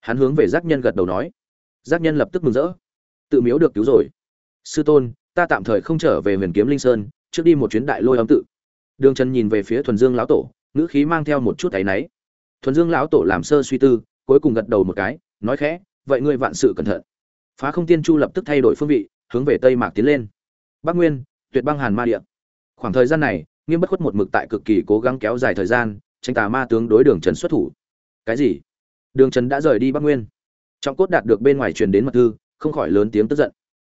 Hắn hướng về giác nhân gật đầu nói. Giác nhân lập tức mừng rỡ. Tự miếu được cứu rồi sư tôn, ta tạm thời không trở về huyền kiếm linh sơn, trước đi một chuyến đại lôi âm tự. Đường trần nhìn về phía thuần dương lão tổ, ngữ khí mang theo một chút áy náy. Thuần dương lão tổ làm sơ suy tư, cuối cùng gật đầu một cái, nói khẽ, vậy ngươi vạn sự cẩn thận. Phá không tiên chu lập tức thay đổi phương vị, hướng về tây mạc tiến lên. Bắc nguyên, tuyệt băng hàn ma địa. Khoảng thời gian này, nghiêm bất khuất một mực tại cực kỳ cố gắng kéo dài thời gian tranh tà ma tướng đối đường trần xuất thủ. Cái gì? Đường trần đã rời đi bắc nguyên. Trọng cốt đạt được bên ngoài truyền đến mật thư, không khỏi lớn tiếng tức giận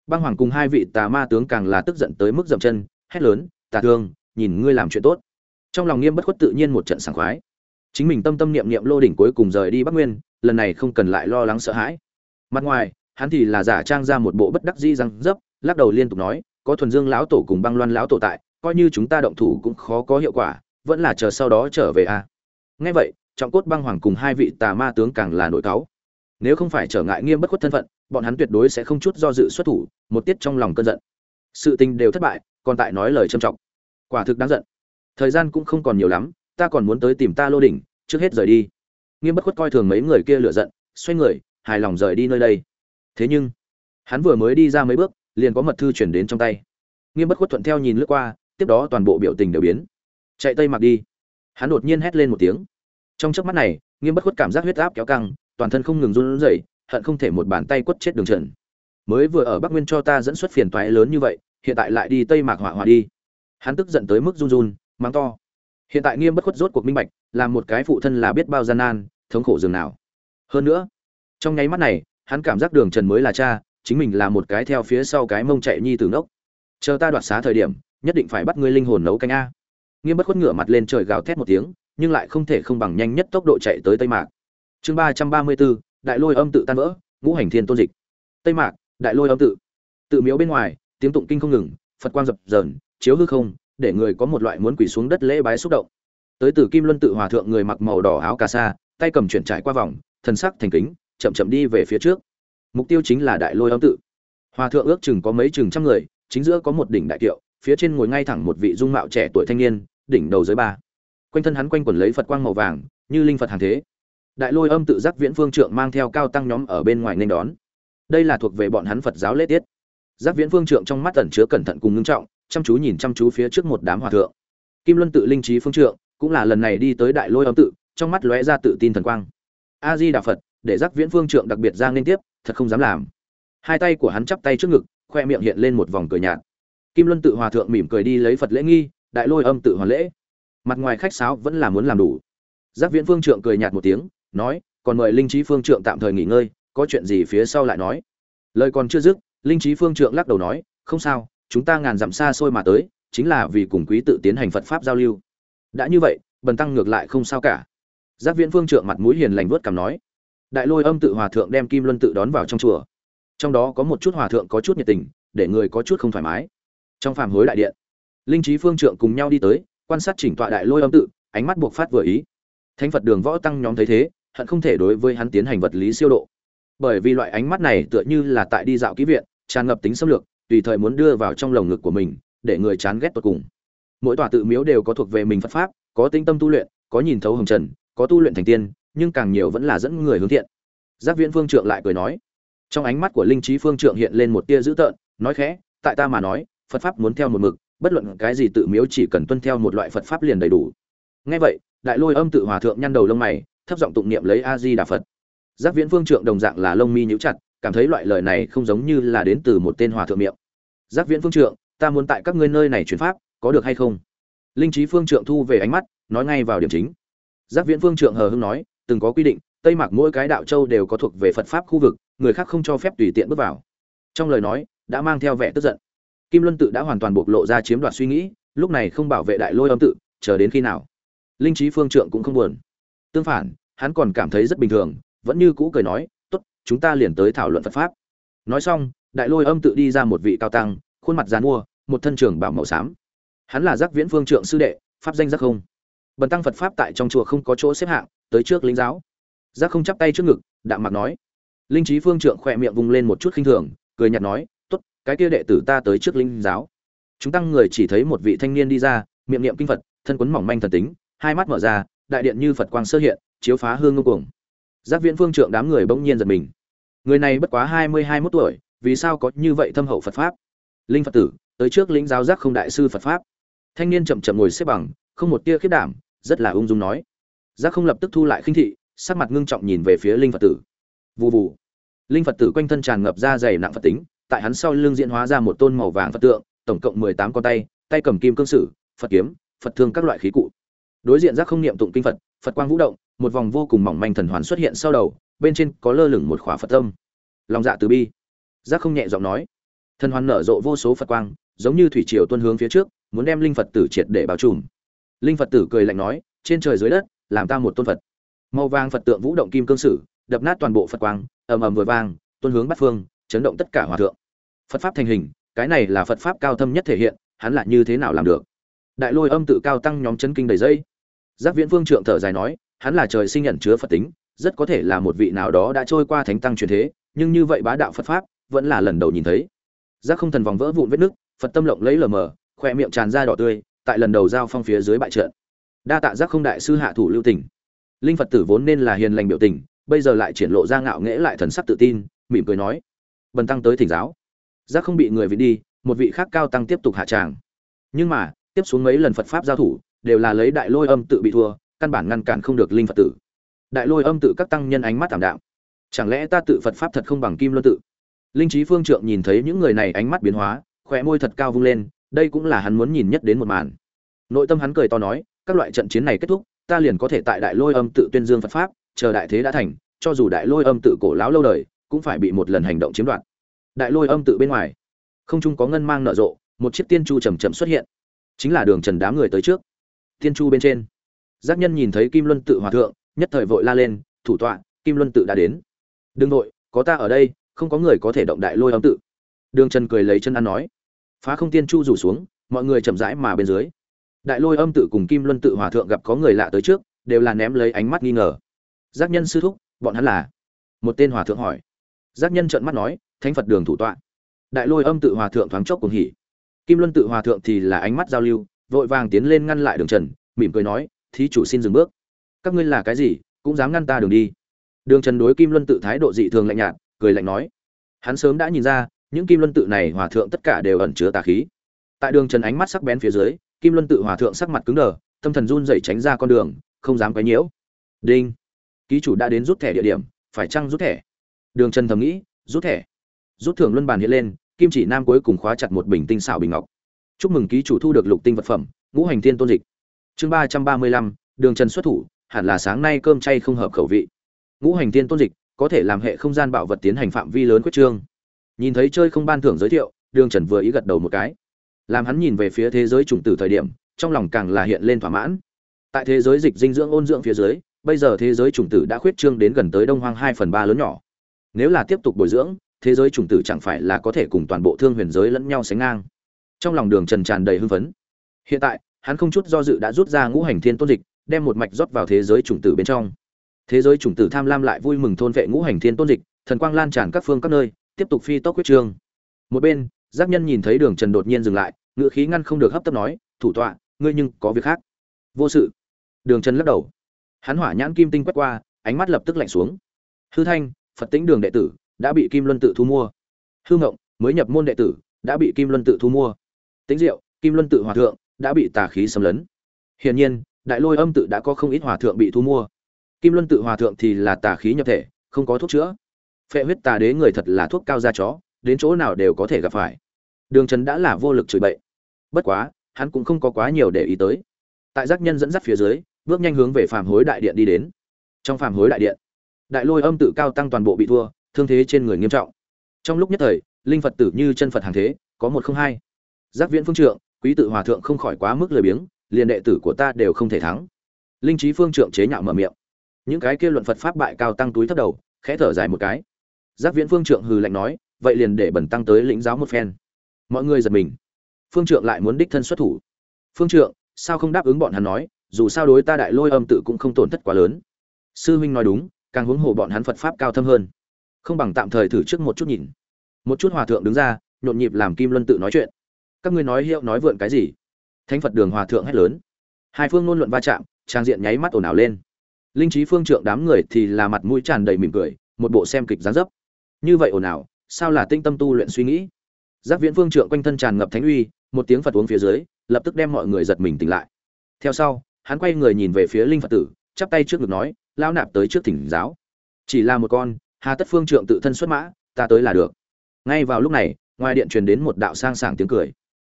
băng hoàng cùng hai vị tà ma tướng càng là tức giận tới mức dậm chân, hét lớn, tà thương, nhìn ngươi làm chuyện tốt. Trong lòng nghiêm bất khuất tự nhiên một trận sảng khoái. Chính mình tâm tâm niệm niệm lô đỉnh cuối cùng rời đi bắc nguyên, lần này không cần lại lo lắng sợ hãi. Mặt ngoài, hắn thì là giả trang ra một bộ bất đắc di răng dấp, lắc đầu liên tục nói, có thuần dương lão tổ cùng băng loan lão tổ tại, coi như chúng ta động thủ cũng khó có hiệu quả, vẫn là chờ sau đó trở về a. À. ngay vậy, trọng cốt băng hoàng cùng hai vị tà ma tướng càng là nổi cáu. Nếu không phải trở ngại nghiêm bất khuất thân phận bọn hắn tuyệt đối sẽ không chút do dự xuất thủ, một tiết trong lòng cơn giận. Sự tình đều thất bại, còn tại nói lời trầm trọng. Quả thực đáng giận. Thời gian cũng không còn nhiều lắm, ta còn muốn tới tìm ta lô đỉnh, trước hết rời đi. Nghiêm bất khuất coi thường mấy người kia lựa giận, xoay người, hài lòng rời đi nơi đây. Thế nhưng, hắn vừa mới đi ra mấy bước, liền có mật thư chuyển đến trong tay. Nghiêm bất khuất thuận theo nhìn lướt qua, tiếp đó toàn bộ biểu tình đều biến. Chạy tây mặc đi. Hắn đột nhiên hét lên một tiếng. Trong chớp mắt này, nghiêm bất khuất cảm giác huyết áp kéo căng, toàn thân không ngừng run rẩy hận không thể một bàn tay quất chết đường trần. Mới vừa ở bắc nguyên cho ta dẫn xuất phiền toái lớn như vậy, hiện tại lại đi tây mạc hỏa hỏa đi. Hắn tức giận tới mức run run, mắng to. Hiện tại nghiêm bất khuất rốt cuộc minh bạch, làm một cái phụ thân là biết bao gian nan, thống khổ dường nào. Hơn nữa, trong nháy mắt này, hắn cảm giác đường trần mới là cha, chính mình là một cái theo phía sau cái mông chạy nhi từ ngốc. Chờ ta đoạt xá thời điểm, nhất định phải bắt ngươi linh hồn nấu canh a. Nghiêm bất khuất ngửa mặt lên trời gào thét một tiếng, nhưng lại không thể không bằng nhanh nhất tốc độ chạy tới tây mạc. Chương ba trăm ba mươi bốn đại lôi âm tự tan vỡ, ngũ hành thiên tôn dịch. Tây mạc, đại lôi âm tự. Tự miếu bên ngoài, tiếng tụng kinh không ngừng, phật quang dập dờn, chiếu hư không, để người có một loại muốn quỳ xuống đất lễ bái xúc động. Tới từ kim luân tự hòa thượng người mặc màu đỏ áo cà sa, tay cầm chuyển trải qua vòng, thần sắc thành kính, chậm chậm đi về phía trước. Mục tiêu chính là đại lôi âm tự. Hòa thượng ước chừng có mấy chừng trăm người, chính giữa có một đỉnh đại kiệu, phía trên ngồi ngay thẳng một vị dung mạo trẻ tuổi thanh niên, đỉnh đầu giới ba. Quanh thân hắn quanh quẩn lấy phật quang màu vàng, như linh phật hàng thế đại lôi âm tự giác viễn phương trượng mang theo cao tăng nhóm ở bên ngoài nên đón. Đây là thuộc về bọn hắn phật giáo lễ tiết. Giác viễn phương trượng trong mắt ẩn chứa cẩn thận cùng ngưng trọng, chăm chú nhìn chăm chú phía trước một đám hòa thượng. Kim luân tự linh trí phương trượng, cũng là lần này đi tới đại lôi âm tự, trong mắt lóe ra tự tin thần quang. A di đà phật, để giác viễn phương trượng đặc biệt ra liên tiếp, thật không dám làm. Hai tay của hắn chắp tay trước ngực, khoe miệng hiện lên một vòng cười nhạt. Kim luân tự hòa thượng mỉm cười đi lấy phật lễ nghi, đại lôi âm tự hoàn lễ. Mặt ngoài khách sáo vẫn là muốn làm đủ. Giác viễn phương trượng cười nhạt một tiếng nói, còn mời linh trí phương trượng tạm thời nghỉ ngơi, có chuyện gì phía sau lại nói. Lời còn chưa dứt, linh trí phương trượng lắc đầu nói, không sao, chúng ta ngàn dặm xa xôi mà tới, chính là vì cùng quý tự tiến hành phật pháp giao lưu. Đã như vậy, bần tăng ngược lại không sao cả. Giác viễn phương trượng mặt mũi hiền lành vuốt cằm nói, đại lôi âm tự hòa thượng đem kim luân tự đón vào trong chùa. Trong đó có một chút hòa thượng có chút nhiệt tình, để người có chút không thoải mái. Trong phàm hối đại điện, linh trí phương trượng cùng nhau đi tới, quan sát chỉnh tọa đại lôi âm tự, ánh mắt buộc phát vừa ý. Thánh phật đường võ tăng nhóm thấy thế hận không thể đối với hắn tiến hành vật lý siêu độ. Bởi vì loại ánh mắt này tựa như là tại đi dạo ký viện, tràn ngập tính xâm lược, tùy thời muốn đưa vào trong lồng ngực của mình, để người chán ghét tột cùng. Mỗi tòa tự miếu đều có thuộc về mình phật pháp, có tinh tâm tu luyện, có nhìn thấu hồng trần, có tu luyện thành tiên, nhưng càng nhiều vẫn là dẫn người hướng thiện. Giác viễn phương trượng lại cười nói, trong ánh mắt của linh trí phương trượng hiện lên một tia dữ tợn, nói khẽ, tại ta mà nói, phật pháp muốn theo một mực, bất luận cái gì tự miếu chỉ cần tuân theo một loại phật pháp liền đầy đủ. Ngay vậy, đại lôi âm tự hòa thượng nhăn đầu lông mày thấp giọng tụng niệm lấy a di đà phật. Giác viễn phương trượng đồng dạng là lông mi nhíu chặt, cảm thấy loại lời này không giống như là đến từ một tên hòa thượng miệng. Giác viễn phương trượng, ta muốn tại các ngươi nơi này truyền pháp, có được hay không? Linh trí phương trượng thu về ánh mắt, nói ngay vào điểm chính. Giác viễn phương trượng hờ hưng nói, từng có quy định, tây mạc mỗi cái đạo châu đều có thuộc về phật pháp khu vực, người khác không cho phép tùy tiện bước vào. Trong lời nói, đã mang theo vẻ tức giận. Kim luân tự đã hoàn toàn bộc lộ ra chiếm đoạt suy nghĩ, lúc này không bảo vệ đại lôi âm tự, chờ đến khi nào? Linh trí phương trượng cũng không buồn. Tương phản hắn còn cảm thấy rất bình thường, vẫn như cũ cười nói, tốt, chúng ta liền tới thảo luận phật pháp. Nói xong, đại lôi âm tự đi ra một vị cao tăng, khuôn mặt dàn mua, một thân trường bảo màu xám. Hắn là giác viễn phương trượng sư đệ, pháp danh giác không. Bần tăng phật pháp tại trong chùa không có chỗ xếp hạng, tới trước lính giáo. Giác không chắp tay trước ngực, đạm mặt nói. Linh trí phương trượng khỏe miệng vung lên một chút khinh thường, cười nhạt nói, tốt, cái kia đệ tử ta tới trước linh giáo. Chúng tăng người chỉ thấy một vị thanh niên đi ra, miệng niệm kinh phật, thân quấn mỏng manh thần tính, hai mắt mở ra đại điện như phật quang sơ hiện, chiếu phá hương ngô cuồng. Giác viễn phương trượng đám người bỗng nhiên giật mình. Người này bất quá hai mươi hai mốt tuổi, vì sao có như vậy thâm hậu phật pháp? Linh phật tử, tới trước lĩnh giáo giác không đại sư phật pháp. Thanh niên chậm chậm ngồi xếp bằng, không một tia khiết đảm, rất là ung dung nói. Giác không lập tức thu lại khinh thị, sắc mặt ngưng trọng nhìn về phía linh phật tử. Vụ vụ linh phật tử quanh thân tràn ngập ra dày nặng phật tính, tại hắn sau lưng diễn hóa ra một tôn màu vàng phật tượng, tổng cộng mười tám con tay tay cầm kim cương sử, phật kiếm, phật thương các loại khí cụ đối diện giác không niệm tụng kinh phật phật quang vũ động, một vòng vô cùng mỏng manh thần hoàn xuất hiện sau đầu, bên trên có lơ lửng một khỏa phật tâm. Lòng dạ từ bi. Giác không nhẹ giọng nói. Thần hoàn nở rộ vô số phật quang, giống như thủy triều tuân hướng phía trước, muốn đem linh phật tử triệt để bao trùm. Linh phật tử cười lạnh nói, trên trời dưới đất, làm ta một tôn phật. Màu vàng phật tượng vũ động kim cương sử, đập nát toàn bộ phật quang, ầm ầm vừa vang tuân hướng bắt phương, chấn động tất cả hòa thượng. Phật pháp thành hình, cái này là phật pháp cao thâm nhất thể hiện, hắn lại như thế nào làm được? Đại lôi âm tự cao tăng nhóm chấn kinh đầy dây giác viễn phương trượng thở dài nói, hắn là trời sinh nhận chứa phật tính, rất có thể là một vị nào đó đã trôi qua thánh tăng truyền thế, nhưng như vậy bá đạo phật pháp, vẫn là lần đầu nhìn thấy. Giác không thần vòng vỡ vụn vết nứt, phật tâm lộng lấy lờ mờ, khoe miệng tràn ra đỏ tươi, tại lần đầu giao phong phía dưới bại trận. Đa tạ giác không đại sư hạ thủ lưu tình linh phật tử vốn nên là hiền lành biểu tình, bây giờ lại triển lộ ra ngạo nghễ lại thần sắc tự tin, mỉm cười nói, bần tăng tới thỉnh giáo. Giác không bị người vị đi, một vị khác cao tăng tiếp tục hạ tràng. Nhưng mà, tiếp xuống mấy lần phật pháp giao thủ đều là lấy đại lôi âm tự bị thua, căn bản ngăn cản không được linh phật tử. Đại lôi âm tự các tăng nhân ánh mắt thảm đạm. Chẳng lẽ ta tự phật pháp thật không bằng kim luân tự? Linh trí phương trượng nhìn thấy những người này ánh mắt biến hóa khỏe môi thật cao vung lên, đây cũng là hắn muốn nhìn nhất đến một màn. Nội tâm hắn cười to nói, các loại trận chiến này kết thúc, ta liền có thể tại đại lôi âm tự tuyên dương phật pháp, chờ đại thế đã thành, cho dù đại lôi âm tự cổ lão lâu đời, cũng phải bị một lần hành động chiếm đoạt. Đại lôi âm tự bên ngoài, không trung có ngân mang nở rộ, một chiếc tiên chu chầm chậm xuất hiện. Chính là đường trần đám người tới trước tiên chu bên trên. Giác nhân nhìn thấy kim luân tự hòa thượng, nhất thời vội la lên, thủ tọa, kim luân tự đã đến. Đừng vội, có ta ở đây, không có người có thể động đại lôi âm tự. Đường trần cười lấy chân ăn nói. Phá không tiên chu rủ xuống, mọi người chậm rãi mà bên dưới. Đại lôi âm tự cùng kim luân tự hòa thượng gặp có người lạ tới trước, đều là ném lấy ánh mắt nghi ngờ. Giác nhân sư thúc, bọn hắn là? Một tên hòa thượng hỏi. Giác nhân trợn mắt nói, thánh phật đường thủ tọa. Đại lôi âm tự hòa thượng thoáng chốc cùng hỉ. Kim luân tự hòa thượng thì là ánh mắt giao lưu vội vàng tiến lên ngăn lại đường trần, mỉm cười nói, thí chủ xin dừng bước. Các ngươi là cái gì, cũng dám ngăn ta đường đi. Đường trần đối kim luân tự thái độ dị thường lạnh nhạt, cười lạnh nói, hắn sớm đã nhìn ra, những kim luân tự này hòa thượng tất cả đều ẩn chứa tà khí. Tại đường trần ánh mắt sắc bén phía dưới, kim luân tự hòa thượng sắc mặt cứng đờ, tâm thần run dậy tránh ra con đường, không dám quấy nhiễu. Đinh, ký chủ đã đến rút thẻ địa điểm, phải chăng rút thẻ? Đường trần thầm nghĩ, rút thẻ. Rút thưởng luân bàn hiện lên, kim chỉ nam cuối cùng khóa chặt một bình tinh xảo bình ngọc chúc mừng ký chủ thu được lục tinh vật phẩm, ngũ hành thiên tôn dịch. Chương ba trăm ba mươi lăm, đường trần xuất thủ, hẳn là sáng nay cơm chay không hợp khẩu vị. Ngũ hành thiên tôn dịch, có thể làm hệ không gian bạo vật tiến hành phạm vi lớn quyết trương. Nhìn thấy chơi không ban thưởng giới thiệu, đường trần vừa ý gật đầu một cái. Làm hắn nhìn về phía thế giới chủng tử thời điểm, trong lòng càng là hiện lên thỏa mãn. Tại thế giới dịch dinh dưỡng ôn dưỡng phía dưới, bây giờ thế giới chủng tử đã khuyết trương đến gần tới đông hoang hai phần ba lớn nhỏ. Nếu là tiếp tục bồi dưỡng, thế giới chủng tử chẳng phải là có thể cùng toàn bộ thương huyền giới lẫn nhau sánh ngang trong lòng đường trần tràn đầy hưng phấn. Hiện tại, hắn không chút do dự đã rút ra ngũ hành thiên tôn dịch, đem một mạch rót vào thế giới chủng tử bên trong. Thế giới chủng tử tham lam lại vui mừng thôn vệ ngũ hành thiên tôn dịch, thần quang lan tràn các phương các nơi, tiếp tục phi tốc quyết trương. Một bên, giác nhân nhìn thấy đường trần đột nhiên dừng lại ngựa khí ngăn không được hấp tấp nói, thủ tọa, ngươi nhưng có việc khác. Vô sự. Đường trần lắc đầu. Hắn hỏa nhãn kim tinh quét qua, ánh mắt lập tức lạnh xuống. Hư thanh, phật tĩnh đường đệ tử, đã bị kim luân tự thu mua. Hư ngộng, mới nhập môn đệ tử, đã bị kim luân tự thu mua tĩnh diệu, kim luân tự hòa thượng, đã bị tà khí xâm lấn. Hiển nhiên, đại lôi âm tự đã có không ít hòa thượng bị thu mua. Kim luân tự hòa thượng thì là tà khí nhập thể, không có thuốc chữa. Phệ huyết tà đế người thật là thuốc cao da chó, đến chỗ nào đều có thể gặp phải. Đường trần đã là vô lực chửi bậy. Bất quá, hắn cũng không có quá nhiều để ý tới. Tại giác nhân dẫn dắt phía dưới, bước nhanh hướng về phàm hối đại điện đi đến. Trong phàm hối đại điện, đại lôi âm tự cao tăng toàn bộ bị thua, thương thế trên người nghiêm trọng. Trong lúc nhất thời, linh phật tử như chân phật hàng thế, có một không hai giác viễn phương trượng, quý tự hòa thượng không khỏi quá mức lười biếng, liền đệ tử của ta đều không thể thắng. Linh trí phương trượng chế nhạo mở miệng. Những cái kia luận phật pháp bại cao tăng túi thấp đầu, khẽ thở dài một cái. Giác viễn phương trượng hừ lạnh nói, vậy liền để bẩn tăng tới lĩnh giáo một phen. Mọi người giật mình. Phương trượng lại muốn đích thân xuất thủ. Phương trượng, sao không đáp ứng bọn hắn nói, dù sao đối ta đại lôi âm tự cũng không tổn thất quá lớn. Sư huynh nói đúng, càng huống hồ bọn hắn phật pháp cao thâm hơn. Không bằng tạm thời thử trước một chút nhìn. Một chút hòa thượng đứng ra, nhộn nhịp làm kim luân tự nói chuyện các ngươi nói hiệu nói vượn cái gì? Thánh phật đường hòa thượng hét lớn. Hai phương ngôn luận va chạm, trang diện nháy mắt ồn ào lên. Linh trí phương trượng đám người thì là mặt mũi tràn đầy mỉm cười, một bộ xem kịch gián dấp. Như vậy ồn ào, sao là tinh tâm tu luyện suy nghĩ? Giác viễn phương trượng quanh thân tràn ngập thánh uy, một tiếng phật uống phía dưới, lập tức đem mọi người giật mình tỉnh lại. Theo sau, hắn quay người nhìn về phía linh phật tử, chắp tay trước ngực nói lao nạp tới trước thỉnh giáo. Chỉ là một con, hà tất phương trượng tự thân xuất mã, ta tới là được. Ngay vào lúc này, ngoài điện truyền đến một đạo sang sảng tiếng cười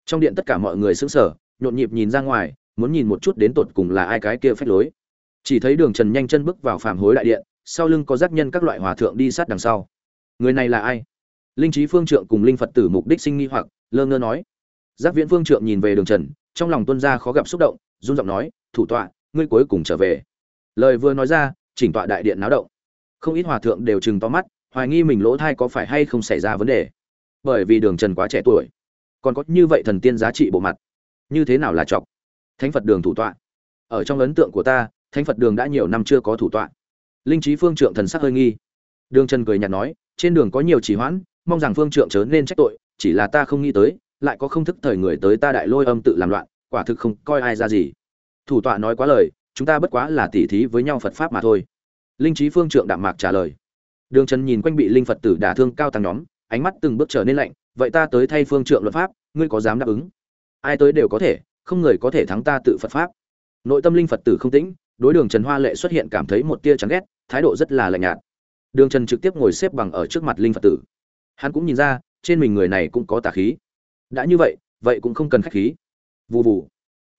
trong điện tất cả mọi người sững sờ, nhộn nhịp nhìn ra ngoài, muốn nhìn một chút đến tột cùng là ai cái kia phách lối. Chỉ thấy đường trần nhanh chân bước vào phàm hối đại điện, sau lưng có giác nhân các loại hòa thượng đi sát đằng sau. Người này là ai? Linh trí phương trượng cùng linh phật tử mục đích sinh nghi hoặc, lơ ngơ nói. Giác viễn phương trượng nhìn về đường trần, trong lòng tuân ra khó gặp xúc động, run giọng nói, thủ tọa, ngươi cuối cùng trở về. Lời vừa nói ra, chỉnh tọa đại điện náo động. Không ít hòa thượng đều chừng to mắt, hoài nghi mình lỗ thai có phải hay không xảy ra vấn đề. Bởi vì đường trần quá trẻ tuổi còn có như vậy thần tiên giá trị bộ mặt. Như thế nào là chọc? Thánh phật đường thủ tọa. Ở trong ấn tượng của ta, thánh phật đường đã nhiều năm chưa có thủ tọa. Linh trí phương trượng thần sắc hơi nghi. Đường trần cười nhạt nói, trên đường có nhiều trì hoãn, mong rằng phương trượng chớ nên trách tội, chỉ là ta không nghĩ tới, lại có không thức thời người tới ta đại lôi âm tự làm loạn, quả thực không coi ai ra gì. Thủ tọa nói quá lời, chúng ta bất quá là tỉ thí với nhau phật pháp mà thôi. Linh trí phương trượng đạm mạc trả lời. Đường trần nhìn quanh bị linh phật tử đả thương cao tăng nhóm, ánh mắt từng bước trở nên lạnh vậy ta tới thay phương trượng luật pháp, ngươi có dám đáp ứng? Ai tới đều có thể, không người có thể thắng ta tự phật pháp. Nội tâm linh phật tử không tĩnh, đối đường trần hoa lệ xuất hiện cảm thấy một tia chán ghét, thái độ rất là lạnh nhạt. Đường trần trực tiếp ngồi xếp bằng ở trước mặt linh phật tử. Hắn cũng nhìn ra, trên mình người này cũng có tà khí. Đã như vậy vậy cũng không cần khách khí. Vụ vụ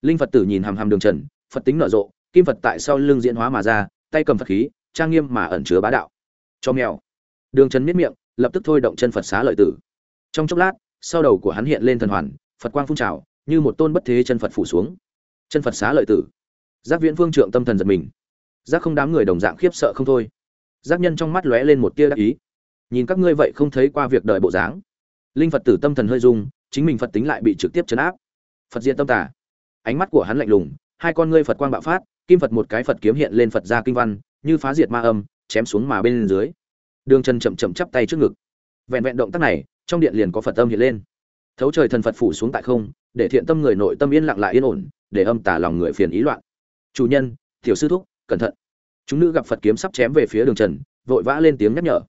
linh phật tử nhìn hàm hàm đường trần, phật tính nở rộ, kim phật tại sau lưng diễn hóa mà ra, tay cầm phật khí, trang nghiêm mà ẩn chứa bá đạo. Cho mèo. Đường trần miết miệng, lập tức thôi động chân phật xá lợi tử trong chốc lát, sau đầu của hắn hiện lên thần hoàn, phật quang phun trào, như một tôn bất thế chân phật phủ xuống. Chân phật xá lợi tử. Giác viễn phương trượng tâm thần giật mình. Giác không đám người đồng dạng khiếp sợ không thôi. Giác nhân trong mắt lóe lên một tia đắc ý. Nhìn các ngươi vậy không thấy qua việc đợi bộ dáng. Linh phật tử tâm thần hơi dung chính mình phật tính lại bị trực tiếp chấn áp. Phật diện tâm tả ánh mắt của hắn lạnh lùng, hai con ngươi phật quang bạo phát, kim phật một cái phật kiếm hiện lên phật ra kinh văn, như phá diệt ma âm, chém xuống mà bên dưới. Đường trần chậm chậm chắp tay trước ngực vẹn vẹn động tác này, trong điện liền có phật tâm hiện lên. Thấu trời thần phật phủ xuống tại không, để thiện tâm người nội tâm yên lặng lại yên ổn, để âm tả lòng người phiền ý loạn. Chủ nhân, tiểu sư thúc, cẩn thận. Chúng nữ gặp phật kiếm sắp chém về phía đường trần, vội vã lên tiếng nhắc nhở.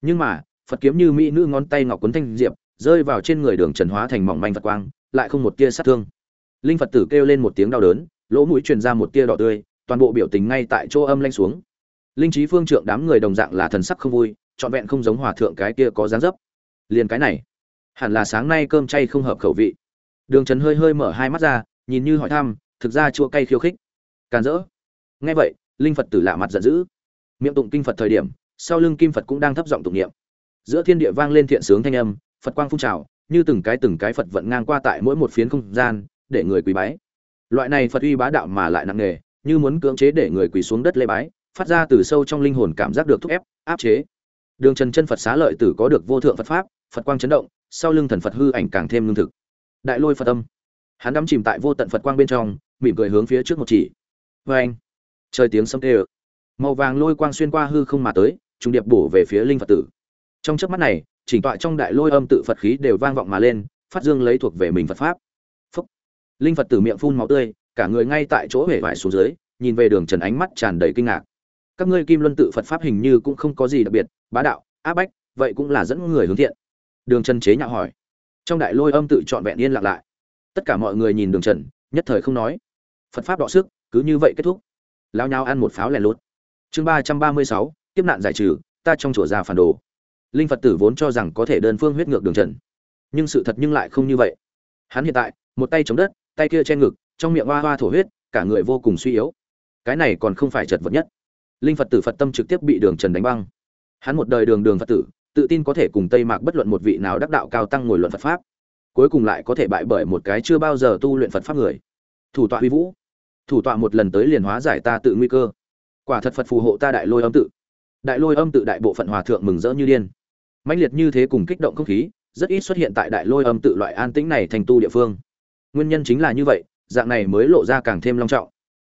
Nhưng mà, phật kiếm như mỹ nữ ngón tay ngọc quấn thanh diệp, rơi vào trên người đường trần hóa thành mỏng manh phật quang, lại không một tia sát thương. Linh phật tử kêu lên một tiếng đau đớn, lỗ mũi truyền ra một tia đỏ tươi, toàn bộ biểu tình ngay tại chỗ âm lanh xuống. Linh trí phương trượng đám người đồng dạng là thần sắc không vui trọn vẹn không giống hòa thượng cái kia có dáng dấp. Liền cái này, hẳn là sáng nay cơm chay không hợp khẩu vị. Đường trần hơi hơi mở hai mắt ra, nhìn như hỏi thăm, thực ra chua cay khiêu khích. Càn rỡ. Nghe vậy, linh phật tử lạ mặt giận dữ. Miệng tụng kinh phật thời điểm, sau lưng kim phật cũng đang thấp giọng tụng niệm. Giữa thiên địa vang lên thiện sướng thanh âm, phật quang phun trào, như từng cái từng cái phật vận ngang qua tại mỗi một phiến không gian, để người quý bái. Loại này phật uy bá đạo mà lại nặng nề, như muốn cưỡng chế để người quỳ xuống đất lê bái, phát ra từ sâu trong linh hồn cảm giác được thúc ép, áp chế đường trần chân phật xá lợi tử có được vô thượng phật pháp, phật quang chấn động, sau lưng thần phật hư ảnh càng thêm lương thực. Đại lôi phật âm. Hắn đắm chìm tại vô tận phật quang bên trong, mỉm cười hướng phía trước một chỉ. Vê anh, trời tiếng sấm tê ự màu vàng lôi quang xuyên qua hư không mà tới trung điệp bổ về phía linh phật tử. Trong chớp mắt này, chỉnh tọa trong đại lôi âm tự phật khí đều vang vọng mà lên, phát dương lấy thuộc về mình phật pháp. Phúc. linh phật tử miệng phun máu tươi, cả người ngay tại chỗ hể vải xuống dưới, nhìn về đường trần ánh mắt tràn đầy kinh ngạc các ngươi kim luân tự phật pháp hình như cũng không có gì đặc biệt, bá đạo áp bách, vậy cũng là dẫn người hướng thiện. Đường trần chế nhạo hỏi. Trong đại lôi âm tự trọn vẹn yên lặng lại. Tất cả mọi người nhìn đường trần, nhất thời không nói. Phật pháp đọ sức, cứ như vậy kết thúc. Lao nhau ăn một pháo lẻ lốt chương ba trăm ba mươi sáu tiếp nạn giải trừ, ta trong chùa già phản đồ. Linh phật tử vốn cho rằng có thể đơn phương huyết ngược đường trần. Nhưng sự thật nhưng lại không như vậy. Hắn hiện tại, một tay chống đất, tay kia che ngực, trong miệng hoa hoa thổ huyết, cả người vô cùng suy yếu. Cái này còn không phải chật vật nhất linh phật tử phật tâm trực tiếp bị đường trần đánh băng. Hắn một đời đường đường phật tử, tự tin có thể cùng tây mạc bất luận một vị nào đắc đạo cao tăng ngồi luận phật pháp. Cuối cùng lại có thể bại bởi một cái chưa bao giờ tu luyện phật pháp người. Thủ tọa huy vũ. Thủ tọa một lần tới liền hóa giải ta tự nguy cơ. Quả thật phật phù hộ ta đại lôi âm tự. Đại lôi âm tự đại bộ phận hòa thượng mừng rỡ như điên. Mãnh liệt như thế cùng kích động không khí, rất ít xuất hiện tại đại lôi âm tự loại an tĩnh này thành tu địa phương. Nguyên nhân chính là như vậy, dạng này mới lộ ra càng thêm long trọng.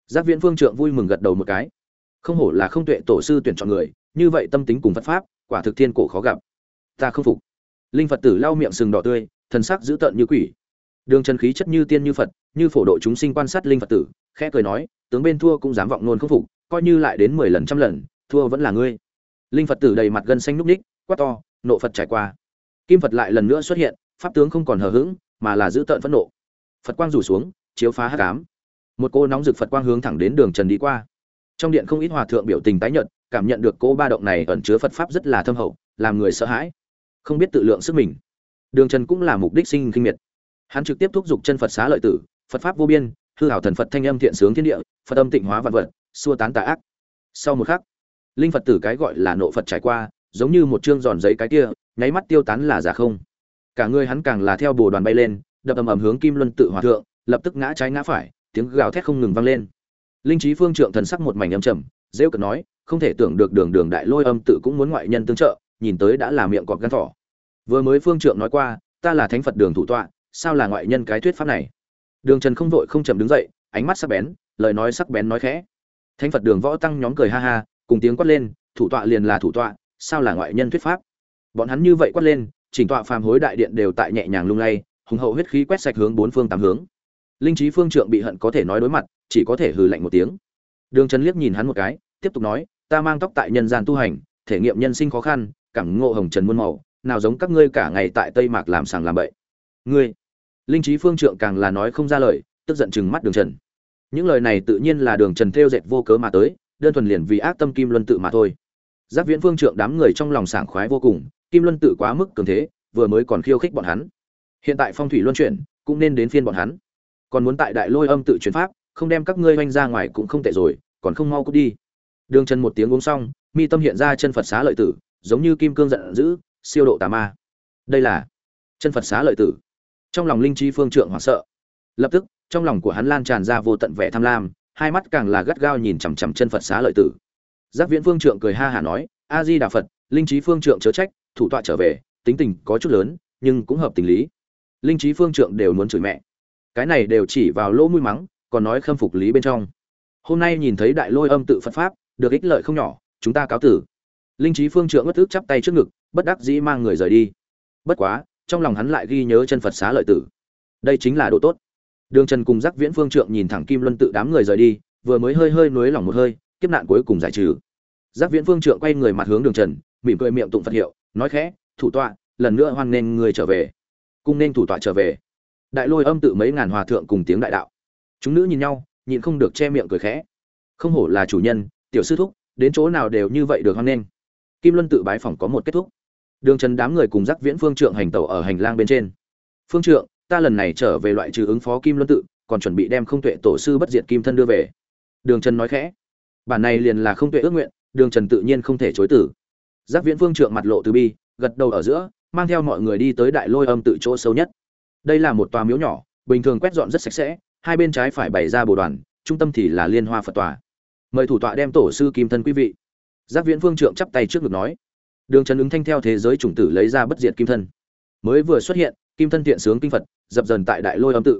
Giác viễn phương trượng vui mừng gật đầu một cái không hổ là không tuệ tổ sư tuyển chọn người, như vậy tâm tính cùng phật pháp, quả thực thiên cổ khó gặp. Ta không phục. Linh phật tử lau miệng sừng đỏ tươi, thần sắc dữ tợn như quỷ. Đường trần khí chất như tiên như phật, như phổ độ chúng sinh quan sát linh phật tử, khẽ cười nói, tướng bên thua cũng dám vọng nôn không phục, coi như lại đến mười lần trăm lần, thua vẫn là ngươi. Linh phật tử đầy mặt gân xanh núc ních, quát to, nộ phật trải qua. Kim phật lại lần nữa xuất hiện, pháp tướng không còn hờ hững, mà là dữ tợn phẫn nộ. Phật quang rủ xuống, chiếu phá hắc ám. Một cô nóng rực phật quang hướng thẳng đến đường trần đi qua trong điện không ít hòa thượng biểu tình tái nhợt, cảm nhận được cô ba động này ẩn chứa phật pháp rất là thâm hậu, làm người sợ hãi. Không biết tự lượng sức mình. Đường trần cũng là mục đích sinh kinh miệt. Hắn trực tiếp thúc giục chân phật xá lợi tử, phật pháp vô biên, hư hảo thần phật thanh âm thiện sướng thiên địa, phật âm tịnh hóa vạn vật, xua tán tà ác. Sau một khắc, linh phật tử cái gọi là nộ phật trải qua, giống như một chương giòn giấy cái kia, nháy mắt tiêu tán là giả không. Cả người hắn càng là theo bồ đoàn bay lên, đập ầm ầm hướng kim luân tự hòa thượng, lập tức ngã trái ngã phải, tiếng gào thét không ngừng vang lên linh trí phương trượng thần sắc một mảnh âm trầm, rêu cợt nói, không thể tưởng được đường đường đại lôi âm tự cũng muốn ngoại nhân tương trợ, nhìn tới đã là miệng cọp gan thỏ. Vừa mới phương trượng nói qua, ta là thánh phật đường thủ tọa, sao là ngoại nhân cái thuyết pháp này? Đường trần không vội không chậm đứng dậy, ánh mắt sắc bén, lời nói sắc bén nói khẽ. Thánh phật đường võ tăng nhóm cười ha ha, cùng tiếng quát lên, thủ tọa liền là thủ tọa, sao là ngoại nhân thuyết pháp? Bọn hắn như vậy quát lên, chỉnh tọa phàm hối đại điện đều tại nhẹ nhàng lung lay, hùng hậu huyết khí quét sạch hướng bốn phương tám hướng. Linh trí phương trượng bị hận có thể nói đối mặt chỉ có thể hừ lạnh một tiếng. Đường trần liếc nhìn hắn một cái, tiếp tục nói, ta mang tóc tại nhân gian tu hành, thể nghiệm nhân sinh khó khăn, cảm ngộ hồng trần muôn màu, nào giống các ngươi cả ngày tại tây mạc làm sàng làm bậy. Ngươi? Linh trí phương trượng càng là nói không ra lời, tức giận chừng mắt đường trần. Những lời này tự nhiên là đường trần theo dệt vô cớ mà tới, đơn thuần liền vì ác tâm kim luân tự mà thôi. Giáp viễn phương trượng đám người trong lòng sảng khoái vô cùng, kim luân tự quá mức cường thế, vừa mới còn khiêu khích bọn hắn. Hiện tại phong thủy luân chuyển, cũng nên đến phiên bọn hắn. Còn muốn tại đại lôi âm tự chuyển pháp không đem các ngươi oanh ra ngoài cũng không tệ rồi, còn không mau cút đi. Đường trần một tiếng uống xong, mi tâm hiện ra chân phật xá lợi tử, giống như kim cương giận dữ, siêu độ tà ma. Đây là chân phật xá lợi tử. Trong lòng linh chi phương trượng hoảng sợ. Lập tức, trong lòng của hắn lan tràn ra vô tận vẻ tham lam, hai mắt càng là gắt gao nhìn chằm chằm chân phật xá lợi tử. Giác viễn phương trượng cười ha hả nói, a di đà phật, linh trí phương trượng chớ trách, thủ tọa trở về, tính tình có chút lớn, nhưng cũng hợp tình lý. Linh trí phương trượng đều muốn chửi mẹ. Cái này đều chỉ vào lỗ mũi mắng còn nói khâm phục lý bên trong. Hôm nay nhìn thấy đại lôi âm tự phật pháp, được ích lợi không nhỏ, chúng ta cáo tử. Linh trí phương trượng bất ức chắp tay trước ngực, bất đắc dĩ mang người rời đi. Bất quá, trong lòng hắn lại ghi nhớ chân phật xá lợi tử. Đây chính là độ tốt. Đường trần cùng giác viễn phương trượng nhìn thẳng kim luân tự đám người rời đi, vừa mới hơi hơi nuối lòng một hơi, kiếp nạn cuối cùng giải trừ. Giác viễn phương trượng quay người mặt hướng đường trần, mỉm cười miệng tụng phật hiệu, nói khẽ, thủ tọa, lần nữa hoan nghênh người trở về. Cung nên thủ tọa trở về. Đại lôi âm tự mấy ngàn hòa thượng cùng tiếng đại đạo chúng nữ nhìn nhau, nhịn không được che miệng cười khẽ. Không hổ là chủ nhân, tiểu sư thúc, đến chỗ nào đều như vậy được hoan nghênh. Kim luân tự bái phỏng có một kết thúc. Đường trần đám người cùng giác viễn phương trượng hành tẩu ở hành lang bên trên. Phương trượng, ta lần này trở về loại trừ ứng phó kim luân tự, còn chuẩn bị đem không tuệ tổ sư bất diệt kim thân đưa về. Đường trần nói khẽ. Bản này liền là không tuệ ước nguyện, đường trần tự nhiên không thể chối tử giác viễn phương trượng mặt lộ từ bi, gật đầu ở giữa, mang theo mọi người đi tới đại lôi âm tự chỗ sâu nhất. Đây là một tòa miếu nhỏ, bình thường quét dọn rất sạch sẽ hai bên trái phải bày ra bồ đoàn, trung tâm thì là liên hoa phật tòa. Mời thủ tọa đem tổ sư kim thân quý vị. Giác viễn phương trượng chắp tay trước ngực nói. Đường trần ứng thanh theo thế giới chủng tử lấy ra bất diệt kim thân. Mới vừa xuất hiện, kim thân thiện sướng kinh phật, dập dần tại đại lôi âm tự.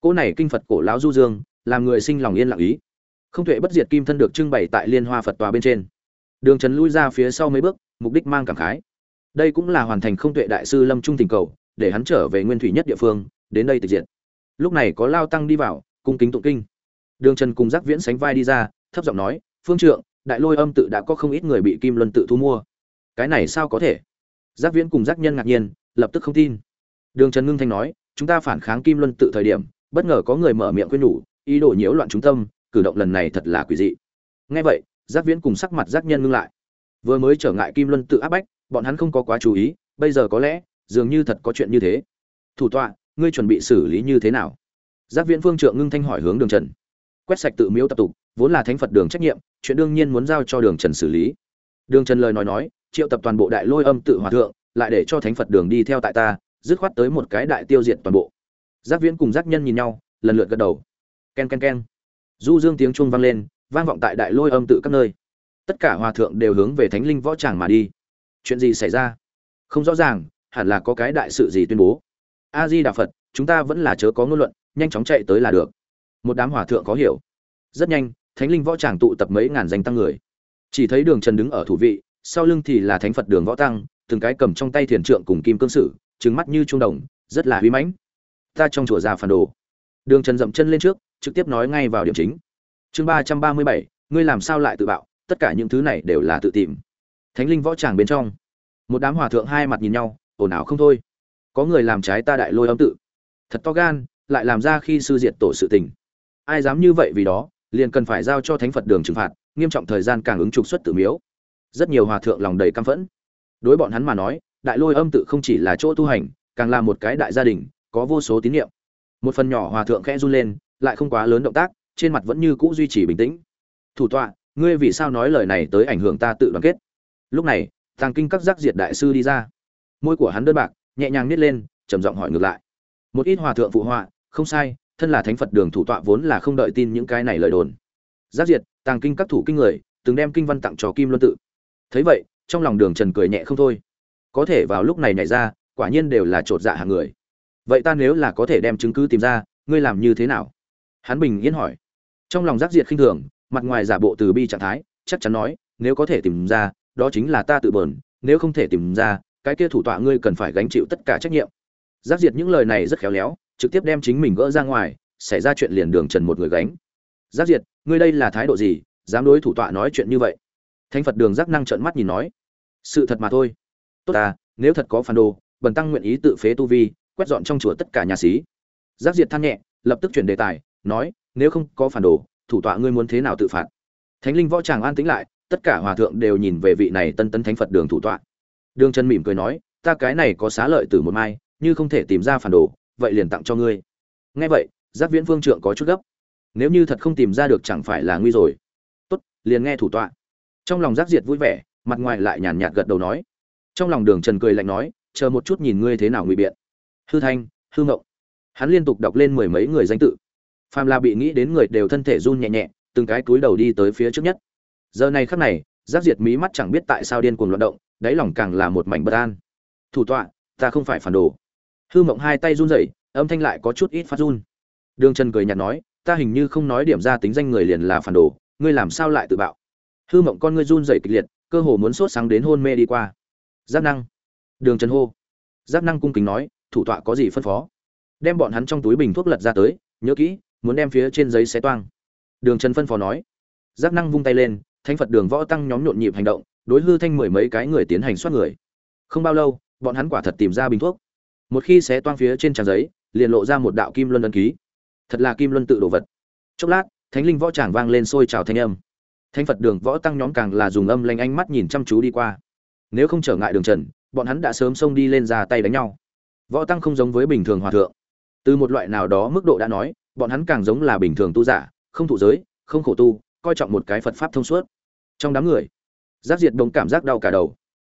Cỗ này kinh phật cổ lão du dương, làm người sinh lòng yên lặng ý. Không thể bất diệt kim thân được trưng bày tại liên hoa phật tòa bên trên. Đường trần lui ra phía sau mấy bước, mục đích mang cảm khái. Đây cũng là hoàn thành không tuệ đại sư lâm trung tình cầu, để hắn trở về nguyên thủy nhất địa phương, đến đây tịch diệt lúc này có lao tăng đi vào, cung kính tụng kinh. Đường trần cùng giác viễn sánh vai đi ra, thấp giọng nói, phương trượng, đại lôi âm tự đã có không ít người bị kim luân tự thu mua. Cái này sao có thể? Giác viễn cùng giác nhân ngạc nhiên, lập tức không tin. Đường trần ngưng thanh nói, chúng ta phản kháng kim luân tự thời điểm, bất ngờ có người mở miệng khuyên nhủ, ý đồ nhiễu loạn chúng tâm, cử động lần này thật là quỷ dị. Ngay vậy, giác viễn cùng sắc mặt giác nhân ngưng lại. Vừa mới trở ngại kim luân tự áp bách, bọn hắn không có quá chú ý, bây giờ có lẽ, dường như thật có chuyện như thế. Thủ tọa ngươi chuẩn bị xử lý như thế nào? Giác viễn phương trượng ngưng thanh hỏi hướng đường trần. Quét sạch tự miếu tập tục, vốn là thánh phật đường trách nhiệm, chuyện đương nhiên muốn giao cho đường trần xử lý. Đường trần lời nói nói, triệu tập toàn bộ đại lôi âm tự hòa thượng, lại để cho thánh phật đường đi theo tại ta, dứt khoát tới một cái đại tiêu diệt toàn bộ. Giác viễn cùng giác nhân nhìn nhau, lần lượt gật đầu. K e n k e n k e n du dương tiếng chuông vang lên, vang vọng tại đại lôi âm tự các nơi. Tất cả hòa thượng đều hướng về thánh linh võ tràng mà đi. Chuyện gì xảy ra? Không rõ ràng, hẳn là có cái đại sự gì tuyên bố a di đà phật, chúng ta vẫn là chớ có ngôn luận, nhanh chóng chạy tới là được. Một đám hòa thượng có hiểu. Rất nhanh, thánh linh võ tràng tụ tập mấy ngàn danh tăng người. Chỉ thấy đường trần đứng ở thủ vị, sau lưng thì là thánh phật đường võ tăng, từng cái cầm trong tay thiền trượng cùng kim cương sử trứng mắt như trung đồng, rất là huy mãnh. Ta trong chùa già phản đồ. Đường trần dậm chân lên trước, trực tiếp nói ngay vào điểm chính. Chương ba trăm ba mươi bảy, ngươi làm sao lại tự bạo? Tất cả những thứ này đều là tự tìm. Thánh linh võ tràng bên trong. Một đám hòa thượng hai mặt nhìn nhau, ồn ào không thôi có người làm trái ta đại lôi âm tự. Thật to gan, lại làm ra khi sư diệt tổ sự tình. Ai dám như vậy vì đó, liền cần phải giao cho thánh phật đường trừng phạt, nghiêm trọng thời gian càng ứng trục xuất tự miếu. Rất nhiều hòa thượng lòng đầy căm phẫn. Đối bọn hắn mà nói, đại lôi âm tự không chỉ là chỗ tu hành, càng là một cái đại gia đình, có vô số tín nhiệm một phần nhỏ hòa thượng khẽ run lên, lại không quá lớn động tác, trên mặt vẫn như cũ duy trì bình tĩnh. Thủ tọa, ngươi vì sao nói lời này tới ảnh hưởng ta tự đoàn kết? Lúc này, tàng kinh các giác diệt đại sư đi ra. Môi của hắn đơn bạc nhẹ nhàng nít lên, trầm giọng hỏi ngược lại. Một ít hòa thượng phụ họa, không sai, thân là thánh phật đường thủ tọa vốn là không đợi tin những cái này lời đồn. Giác diệt, tàng kinh các thủ kinh người, từng đem kinh văn tặng cho kim luân tự. Thấy vậy, trong lòng đường trần cười nhẹ không thôi. Có thể vào lúc này nhảy ra, quả nhiên đều là chột dạ hàng người. Vậy ta nếu là có thể đem chứng cứ tìm ra, ngươi làm như thế nào? Hắn bình yên hỏi. Trong lòng giác diệt khinh thường, mặt ngoài giả bộ từ bi trạng thái, chắc chắn nói, nếu có thể tìm ra, đó chính là ta tự bờn, nếu không thể tìm ra cái kia thủ tọa ngươi cần phải gánh chịu tất cả trách nhiệm. Giác diệt những lời này rất khéo léo, trực tiếp đem chính mình gỡ ra ngoài, xảy ra chuyện liền đường trần một người gánh. Giác diệt, ngươi đây là thái độ gì, dám đối thủ tọa nói chuyện như vậy? Thánh phật đường giác năng trợn mắt nhìn nói. Sự thật mà thôi. Tốt ta, nếu thật có phản đồ, bần tăng nguyện ý tự phế tu vi, quét dọn trong chùa tất cả nhà sĩ giác diệt than nhẹ, lập tức chuyển đề tài, nói, nếu không có phản đồ, thủ tọa ngươi muốn thế nào tự phạt? Thánh linh võ tràng an tĩnh lại, tất cả hòa thượng đều nhìn về vị này tân tân thánh phật đường thủ tọa đường trần mỉm cười nói, ta cái này có xá lợi từ một mai, như không thể tìm ra phản đồ, vậy liền tặng cho ngươi. Nghe vậy, giác viễn vương trưởng có chút gấp. Nếu như thật không tìm ra được chẳng phải là nguy rồi. Tốt, liền nghe thủ tọa. Trong lòng giác diệt vui vẻ, mặt ngoài lại nhàn nhạt gật đầu nói. Trong lòng đường trần cười lạnh nói, chờ một chút nhìn ngươi thế nào ngụy biện. Hư thanh, hư ngộng hắn liên tục đọc lên mười mấy người danh tự. Phàm là bị nghĩ đến người đều thân thể run nhẹ nhẹ, từng cái túi đầu đi tới phía trước nhất. Giờ này khắc này giác diệt mí mắt chẳng biết tại sao điên cuồng loạn động, đáy lòng càng là một mảnh bất an. Thủ tọa, ta không phải phản đồ. Hư mộng hai tay run rẩy, âm thanh lại có chút ít phát run. Đường trần cười nhạt nói, ta hình như không nói điểm ra tính danh người liền là phản đồ, ngươi làm sao lại tự bạo? Hư mộng con ngươi run rẩy kịch liệt, cơ hồ muốn sốt sáng đến hôn mê đi qua. Giáp năng. Đường trần hô. Giáp năng cung kính nói, thủ tọa có gì phân phó? Đem bọn hắn trong túi bình thuốc lật ra tới, nhớ kỹ, muốn đem phía trên giấy xé toang. Đường trần phân phó nói. Giáp năng vung tay lên thánh phật đường võ tăng nhóm nhộn nhịp hành động, đối hư thanh mười mấy cái người tiến hành soát người. Không bao lâu, bọn hắn quả thật tìm ra bình thuốc. Một khi xé toang phía trên trang giấy, liền lộ ra một đạo kim luân ấn ký. Thật là kim luân tự đồ vật. Chốc lát, thánh linh võ tràng vang lên sôi trào thanh âm. Thánh phật đường võ tăng nhóm càng là dùng âm lanh ánh mắt nhìn chăm chú đi qua. Nếu không trở ngại đường trần, bọn hắn đã sớm xông đi lên ra tay đánh nhau. Võ tăng không giống với bình thường hòa thượng. Từ một loại nào đó mức độ đã nói, bọn hắn càng giống là bình thường tu giả, không thụ giới, không khổ tu, coi trọng một cái phật pháp thông suốt trong đám người giáp diệt đồng cảm giác đau cả đầu.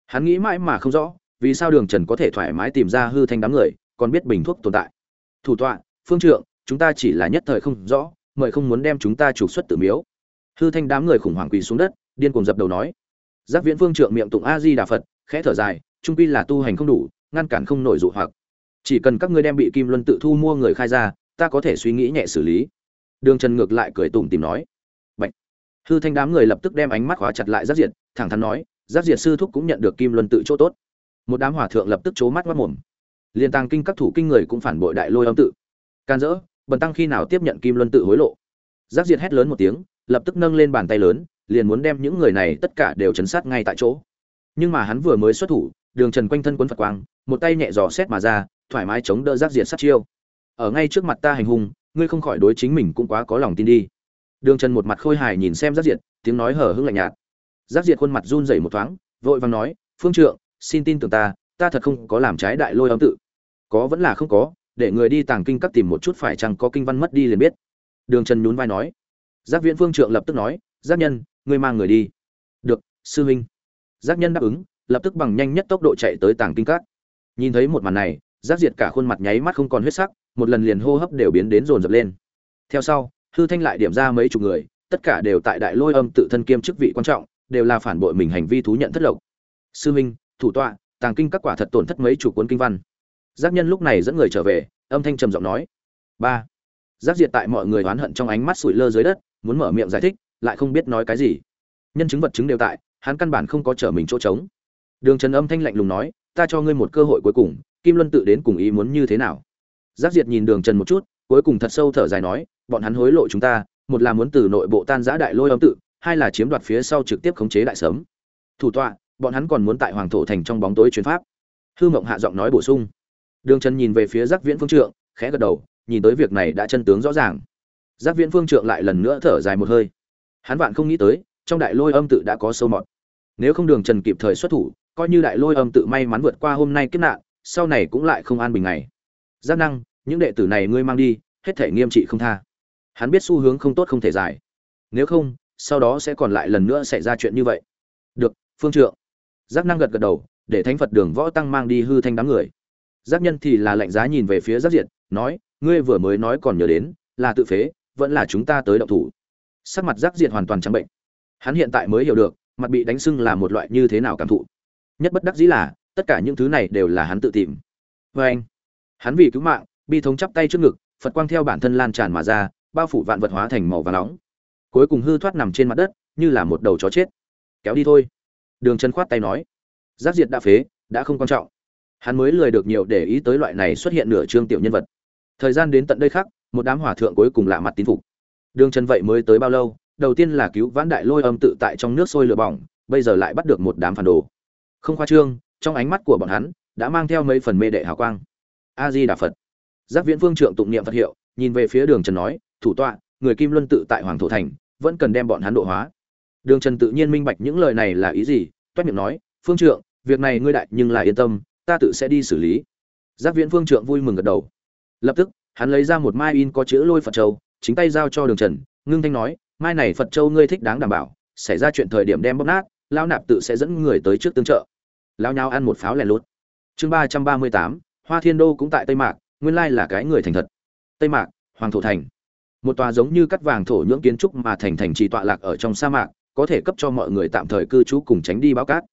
Hắn nghĩ mãi mà không rõ, vì sao đường trần có thể thoải mái tìm ra hư thanh đám người, còn biết bình thuốc tồn tại. Thủ tọa, phương trượng, chúng ta chỉ là nhất thời không rõ, mời không muốn đem chúng ta trục xuất tử miếu. Hư thanh đám người khủng hoảng quỳ xuống đất, điên cuồng dập đầu nói. Giác viễn phương trượng miệng tụng a di đà phật, khẽ thở dài, trung pi là tu hành không đủ, ngăn cản không nổi dụ hoặc. Chỉ cần các ngươi đem bị kim luân tự thu mua người khai ra, ta có thể suy nghĩ nhẹ xử lý. Đường trần ngược lại cười tủm tìm nói hư thanh đám người lập tức đem ánh mắt khóa chặt lại giác diệt, thẳng thắn nói giác diệt sư thúc cũng nhận được kim luân tự chỗ tốt. Một đám hòa thượng lập tức c mắt mất mồm. Liên tàng kinh các thủ kinh người cũng phản bội đại lôi âm tự. Can dỡ, bần tăng khi nào tiếp nhận kim luân tự hối lộ? Giác diệt hét lớn một tiếng, lập tức nâng lên bàn tay lớn, liền muốn đem những người này tất cả đều chấn sát ngay tại chỗ. Nhưng mà hắn vừa mới xuất thủ, đường trần quanh thân quấn phật quang, một tay nhẹ dò xét mà ra, thoải mái chống đỡ giác diệt sát chiêu. Ở ngay trước mặt ta hành hung, ngươi không khỏi đối chính mình cũng quá có lòng tin đi đường trần một mặt khôi hài nhìn xem giác diệt, tiếng nói hở hững lạnh nhạt. Giác diệt khuôn mặt run rẩy một thoáng, vội vàng nói, phương trượng, xin tin tưởng ta ta thật không có làm trái đại lôi âm tự. Có vẫn là không có, để người đi tàng kinh các tìm một chút phải chăng có kinh văn mất đi liền biết. Đường trần nhún vai nói. Giác viễn phương trượng lập tức nói, giác nhân, ngươi mang người đi. Được, sư huynh. Giác nhân đáp ứng, lập tức bằng nhanh nhất tốc độ chạy tới tàng kinh các. Nhìn thấy một màn này, giác diệt cả khuôn mặt nháy mắt không còn huyết sắc, một lần liền hô hấp đều biến đến rồn rập lên. Theo sau hư thanh lại điểm ra mấy chục người, tất cả đều tại đại lôi âm tự thân kiêm chức vị quan trọng, đều là phản bội mình hành vi thú nhận thất lộc. Sư minh, thủ tọa, tàng kinh các quả thật tổn thất mấy chủ cuốn kinh văn. Giác nhân lúc này dẫn người trở về, âm thanh trầm giọng nói. Ba. Giác diệt tại mọi người oán hận trong ánh mắt sủi lơ dưới đất, muốn mở miệng giải thích, lại không biết nói cái gì. Nhân chứng vật chứng đều tại, hắn căn bản không có trở mình chỗ trống. Đường trần âm thanh lạnh lùng nói, ta cho ngươi một cơ hội cuối cùng, kim luân tự đến cùng ý muốn như thế nào? Giác diệt nhìn đường trần một chút cuối cùng thật sâu thở dài nói, bọn hắn hối lộ chúng ta, một là muốn từ nội bộ tan giã đại lôi âm tự, hai là chiếm đoạt phía sau trực tiếp khống chế đại sớm thủ tọa, bọn hắn còn muốn tại hoàng thổ thành trong bóng tối chuyến pháp. Hư mộng hạ giọng nói bổ sung. Đường trần nhìn về phía giác viễn phương trượng, khẽ gật đầu, nhìn tới việc này đã chân tướng rõ ràng. Giác viễn phương trượng lại lần nữa thở dài một hơi. Hắn vạn không nghĩ tới, trong đại lôi âm tự đã có sâu mọt. Nếu không đường trần kịp thời xuất thủ, coi như đại lôi âm tự may mắn vượt qua hôm nay kiếp nạn, sau này cũng lại không an bình ngày. Giác năng những đệ tử này ngươi mang đi, hết thể nghiêm trị không tha. Hắn biết xu hướng không tốt không thể giải. Nếu không, sau đó sẽ còn lại lần nữa xảy ra chuyện như vậy. Được, phương trượng. Giác năng gật gật đầu, để thánh phật đường võ tăng mang đi hư thanh đám người. Giác nhân thì là lạnh giá nhìn về phía giác diệt, nói, ngươi vừa mới nói còn nhớ đến, là tự phế, vẫn là chúng ta tới động thủ. Sắc mặt giác diệt hoàn toàn trắng bệnh. Hắn hiện tại mới hiểu được, mặt bị đánh sưng là một loại như thế nào cảm thụ. Nhất bất đắc dĩ là, tất cả những thứ này đều là hắn tự tìm. Vê anh hắn vì cứu mạng bi thống chắp tay trước ngực, phật quang theo bản thân lan tràn mà ra, bao phủ vạn vật hóa thành màu và nóng. Cuối cùng hư thoát nằm trên mặt đất, như là một đầu chó chết. Kéo đi thôi. Đường chân khoát tay nói, giác diệt đã phế, đã không quan trọng. Hắn mới lười được nhiều để ý tới loại này xuất hiện nửa trương tiểu nhân vật. Thời gian đến tận đây khác một đám hỏa thượng cuối cùng lạ mặt tín phục. Đường chân vậy mới tới bao lâu, đầu tiên là cứu vãn đại lôi âm tự tại trong nước sôi lửa bỏng, bây giờ lại bắt được một đám phản đồ. Không khoa trương, trong ánh mắt của bọn hắn, đã mang theo mấy phần mê đệ hào quang. A di đà phật giác viễn phương trượng tụng niệm phật hiệu, nhìn về phía đường trần nói, thủ tọa, người kim luân tự tại hoàng thổ thành, vẫn cần đem bọn hắn độ hóa. Đường trần tự nhiên minh bạch những lời này là ý gì, toét miệng nói, phương trượng, việc này ngươi đại nhưng là yên tâm, ta tự sẽ đi xử lý. Giác viễn phương trượng vui mừng gật đầu. Lập tức, hắn lấy ra một mai in có chữ lôi phật châu, chính tay giao cho đường trần, ngưng thanh nói, mai này phật châu ngươi thích đáng đảm bảo, xảy ra chuyện thời điểm đem bóp nát lao nạp tự sẽ dẫn người tới trước tương trợ. Lao nhau ăn một pháo lẻ lút. Chương ba trăm ba mươi tám, hoa thiên đô cũng tại tây mạc nguyên lai là cái người thành thật. Tây mạc, hoàng thổ thành. Một tòa giống như cắt vàng thổ nhưỡng kiến trúc mà thành thành trì tọa lạc ở trong sa mạc, có thể cấp cho mọi người tạm thời cư trú cùng tránh đi báo cát.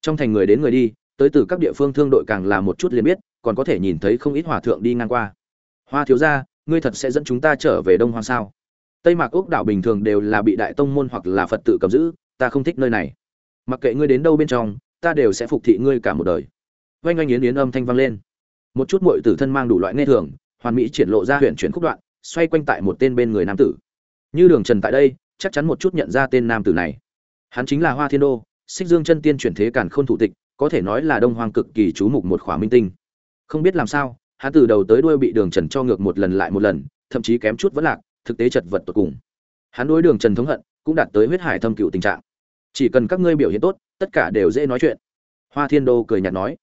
Trong thành người đến người đi, tới từ các địa phương thương đội càng là một chút liền biết, còn có thể nhìn thấy không ít hòa thượng đi ngang qua. Hoa thiếu gia, ngươi thật sẽ dẫn chúng ta trở về đông hoang sao? Tây mạc ốc đảo bình thường đều là bị đại tông môn hoặc là phật tự cầm giữ, ta không thích nơi này. Mặc kệ ngươi đến đâu bên trong, ta đều sẽ phục thị ngươi cả một đời. Oanh oanh yến yến âm thanh vang lên một chút muội tử thân mang đủ loại nghe thường, hoàn mỹ triển lộ ra huyện chuyển khúc đoạn, xoay quanh tại một tên bên người nam tử. Như đường trần tại đây, chắc chắn một chút nhận ra tên nam tử này. Hắn chính là hoa thiên đô, xích dương chân tiên chuyển thế cản khôn thủ tịch, có thể nói là đông hoàng cực kỳ chú mục một khỏa minh tinh. Không biết làm sao, hắn từ đầu tới đuôi bị đường trần cho ngược một lần lại một lần, thậm chí kém chút vẫn lạc, thực tế chật vật tột cùng. Hắn đối đường trần thống hận, cũng đạt tới huyết hải thâm cựu tình trạng. Chỉ cần các ngươi biểu hiện tốt, tất cả đều dễ nói chuyện. Hoa thiên đô cười nhạt nói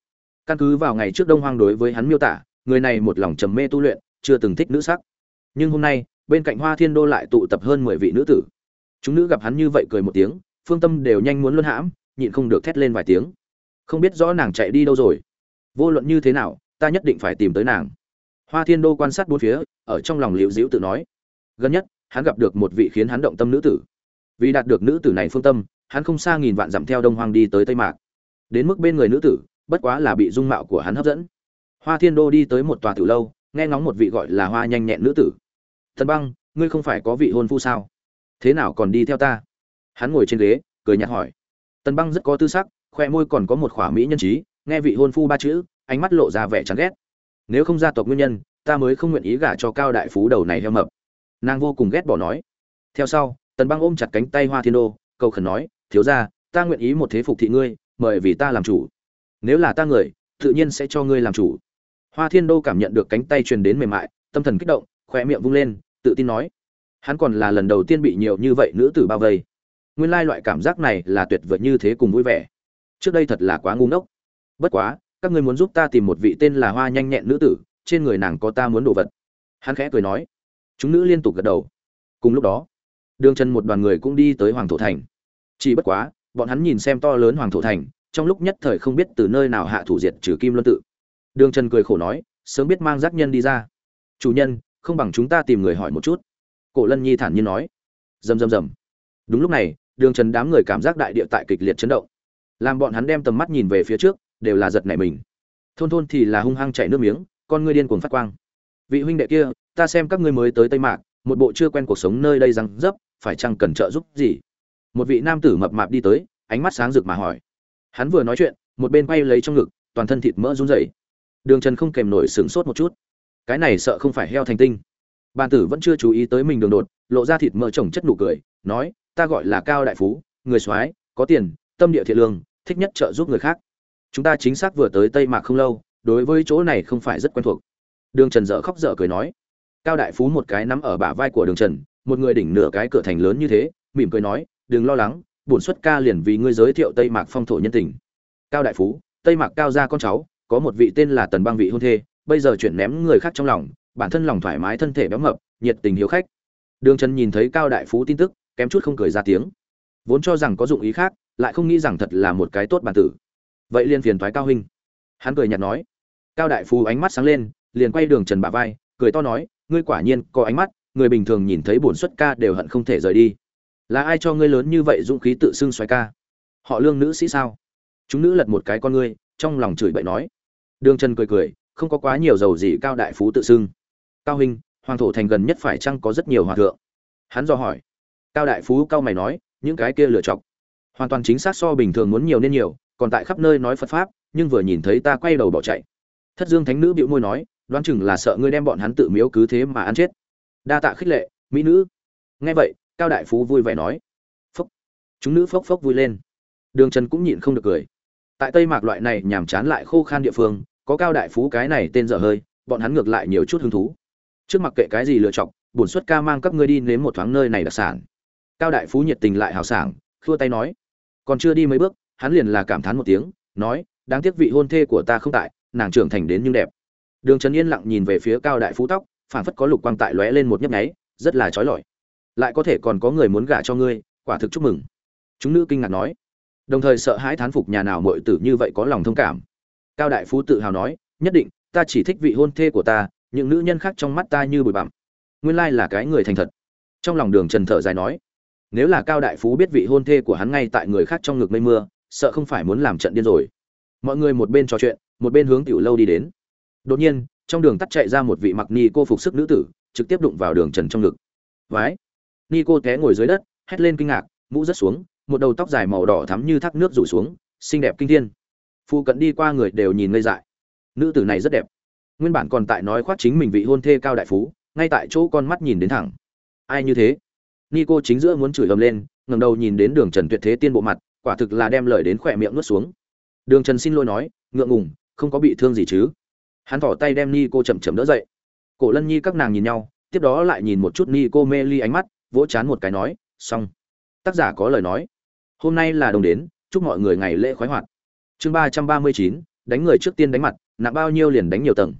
căn cứ vào ngày trước đông hoang đối với hắn miêu tả, người này một lòng trầm mê tu luyện, chưa từng thích nữ sắc. Nhưng hôm nay, bên cạnh hoa thiên đô lại tụ tập hơn mười vị nữ tử. Chúng nữ gặp hắn như vậy cười một tiếng, phương tâm đều nhanh muốn luân hãm, nhịn không được thét lên vài tiếng. Không biết rõ nàng chạy đi đâu rồi. Vô luận như thế nào, ta nhất định phải tìm tới nàng. Hoa thiên đô quan sát bốn phía, ở trong lòng liễu dĩu tự nói. Gần nhất, hắn gặp được một vị khiến hắn động tâm nữ tử. Vì đạt được nữ tử này phương tâm, hắn không xa nghìn vạn dặm theo đông hoang đi tới tây mạc. Đến mức bên người nữ tử bất quá là bị dung mạo của hắn hấp dẫn. Hoa thiên đô đi tới một tòa tử lâu, nghe ngóng một vị gọi là hoa nhanh nhẹn nữ tử. Thần băng, ngươi không phải có vị hôn phu sao? Thế nào còn đi theo ta? Hắn ngồi trên ghế, cười nhạt hỏi. Tần băng rất có tư sắc, khoe môi còn có một khỏa mỹ nhân trí, nghe vị hôn phu ba chữ, ánh mắt lộ ra vẻ chán ghét. Nếu không gia tộc nguyên nhân, ta mới không nguyện ý gả cho cao đại phú đầu này heo mập. Nàng vô cùng ghét bỏ nói. Theo sau, tần băng ôm chặt cánh tay hoa thiên đô, cầu khẩn nói, thiếu ra ta nguyện ý một thế phục thị ngươi, mời vì ta làm chủ nếu là ta người, tự nhiên sẽ cho ngươi làm chủ. Hoa thiên đô cảm nhận được cánh tay truyền đến mềm mại, tâm thần kích động khoe miệng vung lên, tự tin nói, hắn còn là lần đầu tiên bị nhiều như vậy nữ tử bao vây. Nguyên lai loại cảm giác này là tuyệt vời như thế cùng vui vẻ. Trước đây thật là quá ngu ngốc. Bất quá, các ngươi muốn giúp ta tìm một vị tên là hoa nhanh nhẹn nữ tử, trên người nàng có ta muốn đồ vật. Hắn khẽ cười nói. Chúng nữ liên tục gật đầu. Cùng lúc đó, đường chân một đoàn người cũng đi tới hoàng thổ thành. Chỉ bất quá, bọn hắn nhìn xem to lớn hoàng thổ thành trong lúc nhất thời không biết từ nơi nào hạ thủ diệt trừ kim luân tự. Đường trần cười khổ nói, sớm biết mang giác nhân đi ra. Chủ nhân, không bằng chúng ta tìm người hỏi một chút. Cổ lân nhi thản nhiên nói. Rầm rầm rầm đúng lúc này, đường trần đám người cảm giác đại địa tại kịch liệt chấn động. Làm bọn hắn đem tầm mắt nhìn về phía trước, đều là giật nảy mình. Thôn thôn thì là hung hăng chảy nước miếng, con ngươi điên cuồng phát quang. Vị huynh đệ kia, ta xem các ngươi mới tới tây mạc, một bộ chưa quen cuộc sống nơi đây răng dấp, phải chăng cần trợ giúp gì? Một vị nam tử mập mạp đi tới, ánh mắt sáng rực mà hỏi hắn vừa nói chuyện, một bên quay lấy trong ngực, toàn thân thịt mỡ run rẩy. Đường trần không kèm nổi sửng sốt một chút. Cái này sợ không phải heo thành tinh. Bàn tử vẫn chưa chú ý tới mình đường đột, lộ ra thịt mỡ trồng chất nụ cười, nói, ta gọi là cao đại phú, người soái, có tiền, tâm địa thiện lương, thích nhất trợ giúp người khác. Chúng ta chính xác vừa tới tây mạc không lâu, đối với chỗ này không phải rất quen thuộc. Đường trần dở khóc dở cười nói. Cao đại phú một cái nắm ở bả vai của đường trần, một người đỉnh nửa cái cửa thành lớn như thế, mỉm cười nói, đừng lo lắng bổn xuất ca liền vì ngươi giới thiệu tây mạc phong thổ nhân tình. Cao đại phú, tây mạc cao gia con cháu, có một vị tên là tần bang vị hôn thê, bây giờ chuyển ném người khác trong lòng, bản thân lòng thoải mái thân thể béo mập, nhiệt tình hiếu khách. Đường trần nhìn thấy cao đại phú tin tức, kém chút không cười ra tiếng. Vốn cho rằng có dụng ý khác, lại không nghĩ rằng thật là một cái tốt bản tử. Vậy liền phiền thoái cao huynh. Hắn cười nhạt nói. Cao đại phú ánh mắt sáng lên, liền quay đường trần bả vai, cười to nói, ngươi quả nhiên có ánh mắt, người bình thường nhìn thấy bổn xuất ca đều hận không thể rời đi là ai cho ngươi lớn như vậy dũng khí tự xưng xoáy ca? Họ lương nữ sĩ sao? Chúng nữ lật một cái con ngươi, trong lòng chửi bậy nói. Đường trần cười cười, không có quá nhiều dầu gì cao đại phú tự xưng. Cao huynh, hoàng thổ thành gần nhất phải chăng có rất nhiều hòa thượng? Hắn do hỏi. Cao đại phú cao mày nói, những cái kia lựa chọc hoàn toàn chính xác so bình thường muốn nhiều nên nhiều, còn tại khắp nơi nói phật pháp, nhưng vừa nhìn thấy ta quay đầu bỏ chạy. Thất dương thánh nữ bịu môi nói, đoán chừng là sợ ngươi đem bọn hắn tự miếu cứ thế mà ăn chết. Đa tạ khích lệ, mỹ nữ. Nghe vậy cao đại phú vui vẻ nói. Phốc. Chúng nữ phốc phốc vui lên. Đường trần cũng nhịn không được cười. Tại tây mạc loại này nhàm chán lại khô khan địa phương, có cao đại phú cái này tên dở hơi, bọn hắn ngược lại nhiều chút hứng thú. Trước mặc kệ cái gì lựa chọc, bổn xuất ca mang các ngươi đi nếm một thoáng nơi này đặc sản. Cao đại phú nhiệt tình lại hào sảng, khua tay nói. Còn chưa đi mấy bước, hắn liền là cảm thán một tiếng, nói, đáng tiếc vị hôn thê của ta không tại, nàng trưởng thành đến nhưng đẹp. Đường trần yên lặng nhìn về phía cao đại phú tóc phản phất có lục quang tại lóe lên một nhấp nháy, rất là trói lọi lại có thể còn có người muốn gả cho ngươi, quả thực chúc mừng. Chúng nữ kinh ngạc nói. Đồng thời sợ hãi thán phục nhà nào muội tử như vậy có lòng thông cảm. Cao đại phú tự hào nói, nhất định, ta chỉ thích vị hôn thê của ta, những nữ nhân khác trong mắt ta như bụi bặm. Nguyên lai là cái người thành thật. Trong lòng đường trần thở dài nói, nếu là cao đại phú biết vị hôn thê của hắn ngay tại người khác trong ngực mây mưa, sợ không phải muốn làm trận điên rồi. Mọi người một bên trò chuyện, một bên hướng tiểu lâu đi đến. Đột nhiên, trong đường tắt chạy ra một vị mặc ni cô phục sức nữ tử, trực tiếp đụng vào đường trần trong ngực. Vái Nico té ngồi dưới đất, hét lên kinh ngạc, mũ rất xuống, một đầu tóc dài màu đỏ thắm như thác nước rủ xuống, xinh đẹp kinh thiên. Phụ cận đi qua người đều nhìn ngây dại. Nữ tử này rất đẹp. Nguyên bản còn tại nói khoác chính mình vị hôn thê cao đại phú, ngay tại chỗ con mắt nhìn đến thẳng. Ai như thế? Nico chính giữa muốn chửi ầm lên, ngẩng đầu nhìn đến đường trần tuyệt thế tiên bộ mặt, quả thực là đem lời đến khỏe miệng nuốt xuống. Đường trần xin lỗi nói, ngượng ngùng, không có bị thương gì chứ. Hắn thỏ tay đem Nico chậm chậm đỡ dậy. Cổ lân nhi các nàng nhìn nhau, tiếp đó lại nhìn một chút Nico mê ly ánh mắt vỗ chán một cái nói, xong. Tác giả có lời nói, hôm nay là đồng đến, chúc mọi người ngày lễ khoái hoạt. Chương ba trăm ba mươi chín, đánh người trước tiên đánh mặt, nặng bao nhiêu liền đánh nhiều tầng.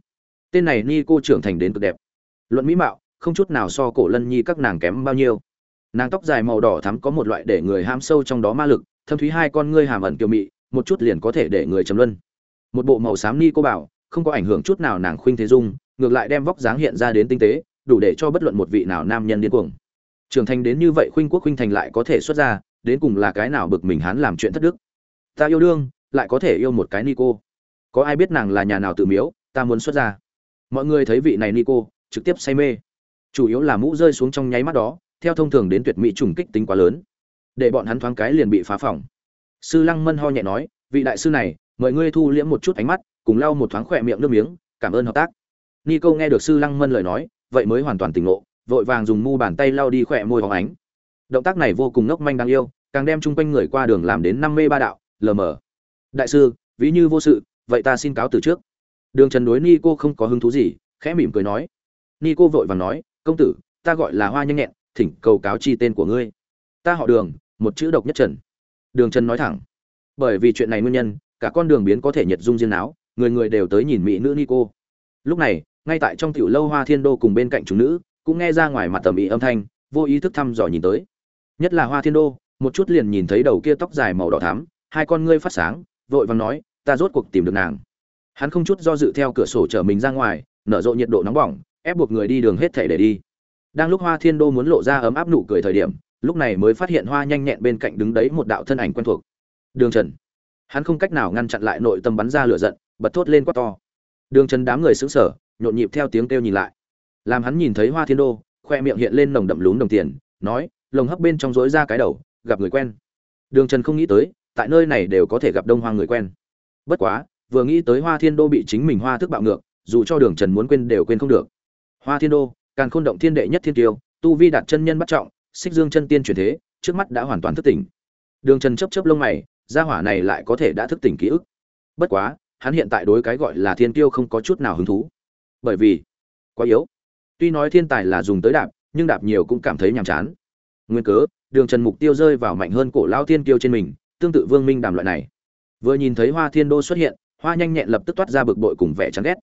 Tên này ni cô trưởng thành đến cực đẹp. Luận mỹ mạo, không chút nào so cổ lân nhi các nàng kém bao nhiêu. Nàng tóc dài màu đỏ thắm có một loại để người ham sâu trong đó ma lực, thâm thúy hai con ngươi hàm ẩn kiều mị, một chút liền có thể để người trầm luân. Một bộ màu xám ni cô bảo, không có ảnh hưởng chút nào nàng khuynh thế dung, ngược lại đem vóc dáng hiện ra đến tinh tế, đủ để cho bất luận một vị nào nam nhân điên cuồng trưởng thành đến như vậy khuynh quốc khuynh thành lại có thể xuất ra đến cùng là cái nào bực mình hắn làm chuyện thất đức? Ta yêu đương lại có thể yêu một cái Nico, có ai biết nàng là nhà nào tự miếu ta muốn xuất ra. Mọi người thấy vị này Nico trực tiếp say mê. Chủ yếu là mũ rơi xuống trong nháy mắt đó theo thông thường đến tuyệt mỹ trùng kích tính quá lớn. Để bọn hắn thoáng cái liền bị phá phỏng sư lăng mân ho nhẹ nói vị đại sư này mời ngươi thu liễm một chút ánh mắt cùng lau một thoáng khỏe miệng nước miếng cảm ơn hợp tác. Nico nghe được sư lăng mân lời nói vậy mới hoàn toàn tỉnh ngộ vội vàng dùng mu bàn tay lau đi khỏe môi hóng ánh. Động tác này vô cùng ngốc manh đáng yêu, càng đem chung quanh người qua đường làm đến năm mê ba đạo, lờ mờ. Đại sư, ví như vô sự, vậy ta xin cáo từ trước. Đường trần đối ni cô không có hứng thú gì, khẽ mỉm cười nói. Ni cô vội vàng nói, công tử, ta gọi là hoa nhanh nhẹn, thỉnh cầu cáo chi tên của ngươi. Ta họ đường, một chữ độc nhất trần. Đường trần nói thẳng. Bởi vì chuyện này nguyên nhân, cả con đường biến có thể nhiệt dung riêng áo người người đều tới nhìn mỹ nữ ni cô lúc này, ngay tại trong tiểu lâu hoa thiên đô cùng bên cạnh chúng nữ cũng nghe ra ngoài mặt tầm ý âm thanh, vô ý thức thăm dò nhìn tới. Nhất là hoa thiên đô, một chút liền nhìn thấy đầu kia tóc dài màu đỏ thắm, hai con ngươi phát sáng, vội vàng nói, ta rốt cuộc tìm được nàng. Hắn không chút do dự theo cửa sổ chở mình ra ngoài, nở rộ nhiệt độ nóng bỏng, ép buộc người đi đường hết thể để đi. Đang lúc hoa thiên đô muốn lộ ra ấm áp nụ cười thời điểm, lúc này mới phát hiện hoa nhanh nhẹn bên cạnh đứng đấy một đạo thân ảnh quen thuộc. Đường trần. Hắn không cách nào ngăn chặn lại nội tâm bắn ra lửa giận, bật thốt lên quát to. Đường trần đám người xứng sở nhộn nhịp theo tiếng kêu nhìn lại làm hắn nhìn thấy hoa thiên đô, khoe miệng hiện lên nồng đậm lún đồng tiền, nói, lồng hấp bên trong rối ra cái đầu, gặp người quen. Đường trần không nghĩ tới, tại nơi này đều có thể gặp đông hoa người quen. Bất quá, vừa nghĩ tới hoa thiên đô bị chính mình hoa thức bạo ngược, dù cho đường trần muốn quên đều quên không được. Hoa thiên đô, càng khôn động thiên đệ nhất thiên tiêu, tu vi đạt chân nhân bắt trọng, xích dương chân tiên truyền thế, trước mắt đã hoàn toàn thức tỉnh. Đường trần chấp chấp lông mày, gia hỏa này lại có thể đã thức tỉnh ký ức. Bất quá, hắn hiện tại đối cái gọi là thiên tiêu không có chút nào hứng thú. Bởi vì, quá yếu tuy nói thiên tài là dùng tới đạp, nhưng đạp nhiều cũng cảm thấy nhàm chán. Nguyên cớ, đường trần mục tiêu rơi vào mạnh hơn cổ lao thiên tiêu trên mình, tương tự vương minh đàm loại này. Vừa nhìn thấy hoa thiên đô xuất hiện, hoa nhanh nhẹn lập tức toát ra bực bội cùng vẻ chán ghét.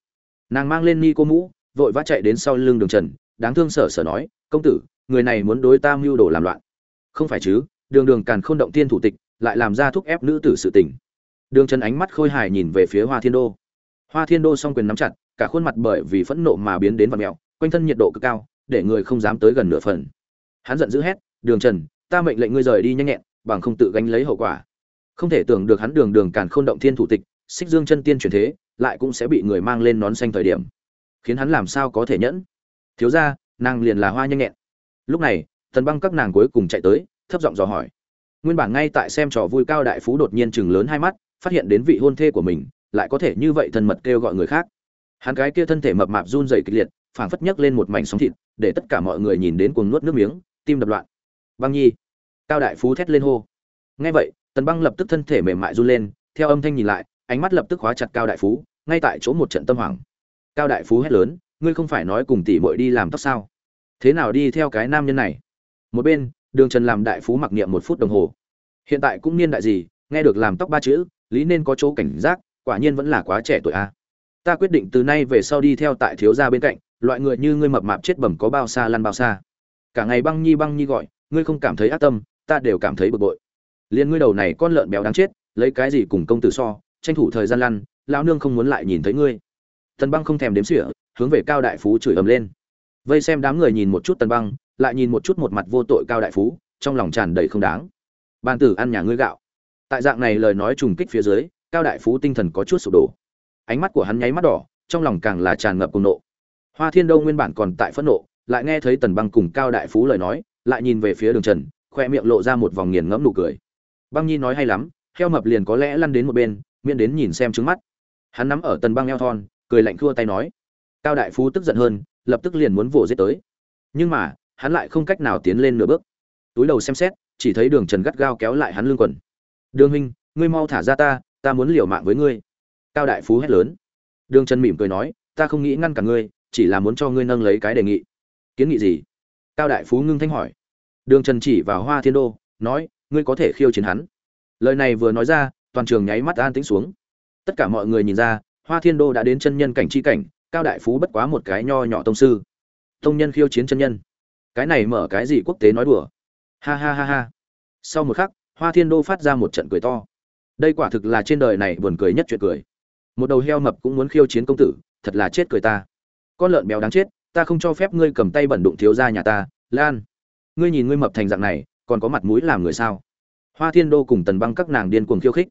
Nàng mang lên ni cô mũ, vội vã chạy đến sau lưng đường trần, đáng thương sở sở nói, công tử, người này muốn đối ta mưu đồ làm loạn. Không phải chứ, đường đường càn khôn động tiên thủ tịch, lại làm ra thúc ép nữ tử sự tình. Đường trần ánh mắt khôi hài nhìn về phía hoa thiên đô. Hoa thiên đô s o n g quyền nắm chặt, cả khuôn mặt bởi vì phẫn nộ mà biến đến vật mẹo quanh thân nhiệt độ cực cao, để người không dám tới gần nửa phần. Hắn giận dữ hét, đường trần, ta mệnh lệnh ngươi rời đi nhanh nhẹn, bằng không tự gánh lấy hậu quả. Không thể tưởng được hắn đường đường càn khôn động thiên thủ tịch, xích dương chân tiên truyền thế, lại cũng sẽ bị người mang lên nón xanh thời điểm. Khiến hắn làm sao có thể nhẫn? Thiếu ra nàng liền là hoa nhanh nhẹn. Lúc này, thần băng các nàng cuối cùng chạy tới, thấp giọng dò hỏi. Nguyên bản ngay tại xem trò vui cao đại phú đột nhiên chừng lớn hai mắt, phát hiện đến vị hôn thê của mình, lại có thể như vậy thân mật kêu gọi người khác. Hắn cái kia thân thể mập mạp run dày kịch liệt phảng phất nhấc lên một mảnh sóng thịt, để tất cả mọi người nhìn đến cuồng nuốt nước miếng, tim đập loạn. Băng nhi. Cao đại phú thét lên hô. Nghe vậy, tần băng lập tức thân thể mềm mại run lên, theo âm thanh nhìn lại, ánh mắt lập tức khóa chặt cao đại phú, ngay tại chỗ một trận tâm hoàng. cao đại phú hét lớn, ngươi không phải nói cùng tỷ muội đi làm tóc sao? Thế nào đi theo cái nam nhân này? Một bên, đường trần làm đại phú mặc niệm một phút đồng hồ. Hiện tại cũng niên đại gì, nghe được làm tóc ba chữ, lý nên có chỗ cảnh giác, quả nhiên vẫn là quá trẻ tuổi a. Ta quyết định từ nay về sau đi theo tại thiếu gia bên cạnh loại người như ngươi mập mạp chết bẩm có bao xa lăn bao xa. Cả ngày băng nhi băng nhi gọi, ngươi không cảm thấy ác tâm, ta đều cảm thấy bực bội. Liền ngươi đầu này con lợn béo đáng chết, lấy cái gì cùng công tử so, tranh thủ thời gian lăn, lão nương không muốn lại nhìn thấy ngươi. Tần băng không thèm đếm xỉa, hướng về cao đại phú chửi ầm lên. Vây xem đám người nhìn một chút tần băng, lại nhìn một chút một mặt vô tội cao đại phú, trong lòng tràn đầy không đáng. Ban tử ăn nhà ngươi gạo. Tại dạng này lời nói trùng kích phía dưới, cao đại phú tinh thần có chút sụp đổ. Ánh mắt của hắn nháy mắt đỏ, trong lòng càng là tràn ngập cùng nộ hoa thiên đâu nguyên bản còn tại phẫn nộ, lại nghe thấy tần băng cùng cao đại phú lời nói, lại nhìn về phía đường trần, khoe miệng lộ ra một vòng nghiền ngẫm nụ cười. Băng nhi nói hay lắm, heo mập liền có lẽ lăn đến một bên, miễn đến nhìn xem trứng mắt. Hắn nắm ở tần băng eo thon, cười lạnh khua tay nói. Cao đại phú tức giận hơn, lập tức liền muốn vồ giết tới. Nhưng mà, hắn lại không cách nào tiến lên nửa bước. Túi đầu xem xét, chỉ thấy đường trần gắt gao kéo lại hắn lưng quần. Đường huynh, ngươi mau thả ra ta ta muốn liều mạng với ngươi. Cao đại phú hét lớn. Đường trần mỉm cười nói, ta không nghĩ ngăn cả ngươi chỉ là muốn cho ngươi nâng lấy cái đề nghị. Kiến nghị gì? Cao đại phú ngưng thanh hỏi. Đường trần chỉ vào hoa thiên đô, nói, ngươi có thể khiêu chiến hắn. Lời này vừa nói ra, toàn trường nháy mắt an tĩnh xuống. Tất cả mọi người nhìn ra, hoa thiên đô đã đến chân nhân cảnh c h i cảnh, cao đại phú bất quá một cái nho nhỏ tông sư. Tông nhân khiêu chiến chân nhân. Cái này mở cái gì quốc tế nói đùa? Ha ha ha ha. Sau một khắc, hoa thiên đô phát ra một trận cười to. Đây quả thực là trên đời này buồn cười nhất chuyện cười. Một đầu heo mập cũng muốn khiêu chiến công tử, thật là chết cười ta con lợn béo đáng chết, ta không cho phép ngươi cầm tay bẩn đụng thiếu ra nhà ta, lan. Ngươi nhìn ngươi mập thành dạng này, còn có mặt mũi làm người sao? Hoa thiên đô cùng tần băng các nàng điên cuồng khiêu khích.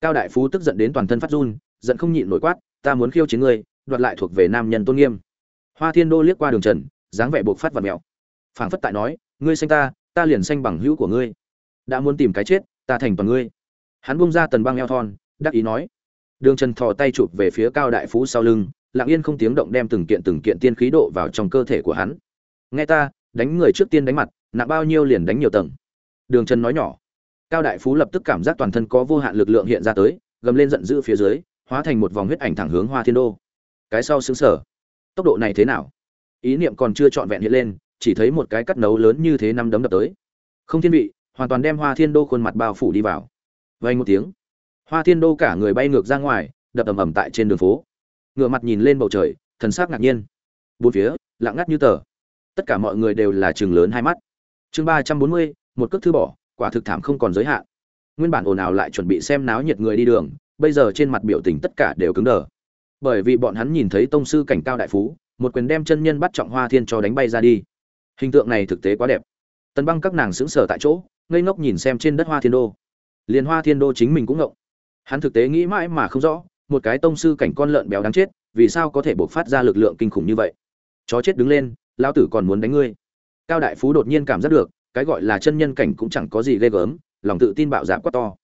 Cao đại phú tức giận đến toàn thân phát run, giận không nhịn nổi quát, ta muốn khiêu chiến ngươi, đoạt lại thuộc về nam nhân tôn nghiêm. Hoa thiên đô liếc qua đường trần, dáng vẻ buộc phát và mèo phảng phất tại nói, ngươi xanh ta ta liền xanh bằng hữu của ngươi. Đã muốn tìm cái chết, ta thành toàn ngươi. Hắn bung ra tần băng eo thon, đắc ý nói. Đường trần thò tay chụp về phía cao đại phú sau lưng lặng yên không tiếng động đem từng kiện từng kiện tiên khí độ vào trong cơ thể của hắn. Nghe ta, đánh người trước tiên đánh mặt, nặng bao nhiêu liền đánh nhiều tầng. Đường trần nói nhỏ. Cao đại phú lập tức cảm giác toàn thân có vô hạn lực lượng hiện ra tới, gầm lên giận dữ phía dưới, hóa thành một vòng huyết ảnh thẳng hướng hoa thiên đô. Cái sau xứng sở tốc độ này thế nào? Ý niệm còn chưa trọn vẹn hiện lên, chỉ thấy một cái cắt nấu lớn như thế năm đấm đập tới. Không thiên vị, hoàn toàn đem hoa thiên đô khuôn mặt bao phủ đi vào. Vay một tiếng. Hoa thiên đô cả người bay ngược ra ngoài, đập ầm ầm tại trên đường phố ngửa mặt nhìn lên bầu trời, thần sắc ngạc nhiên. Bốn phía, lặng ngắt như tờ. Tất cả mọi người đều là chừng lớn hai mắt. Chương ba trăm bốn mươi, một cước thư bỏ, quả thực thảm không còn giới hạn. Nguyên bản ồn ào lại chuẩn bị xem náo nhiệt người đi đường, bây giờ trên mặt biểu tình tất cả đều cứng đờ. Bởi vì bọn hắn nhìn thấy tông sư cảnh cao đại phú, một quyền đem chân nhân bắt trọng hoa thiên cho đánh bay ra đi. Hình tượng này thực tế quá đẹp. Tần băng các nàng sững sờ tại chỗ, ngây ngốc nhìn xem trên đất hoa thiên đô. Liền hoa thiên đô chính mình cũng ngộng. Hắn thực tế nghĩ mãi mà không rõ một cái tông sư cảnh con lợn béo đáng chết, vì sao có thể bộc phát ra lực lượng kinh khủng như vậy? Chó chết đứng lên, lão tử còn muốn đánh ngươi. Cao đại phú đột nhiên cảm giác được, cái gọi là chân nhân cảnh cũng chẳng có gì ghê gớm, lòng tự tin bạo dạp quá to.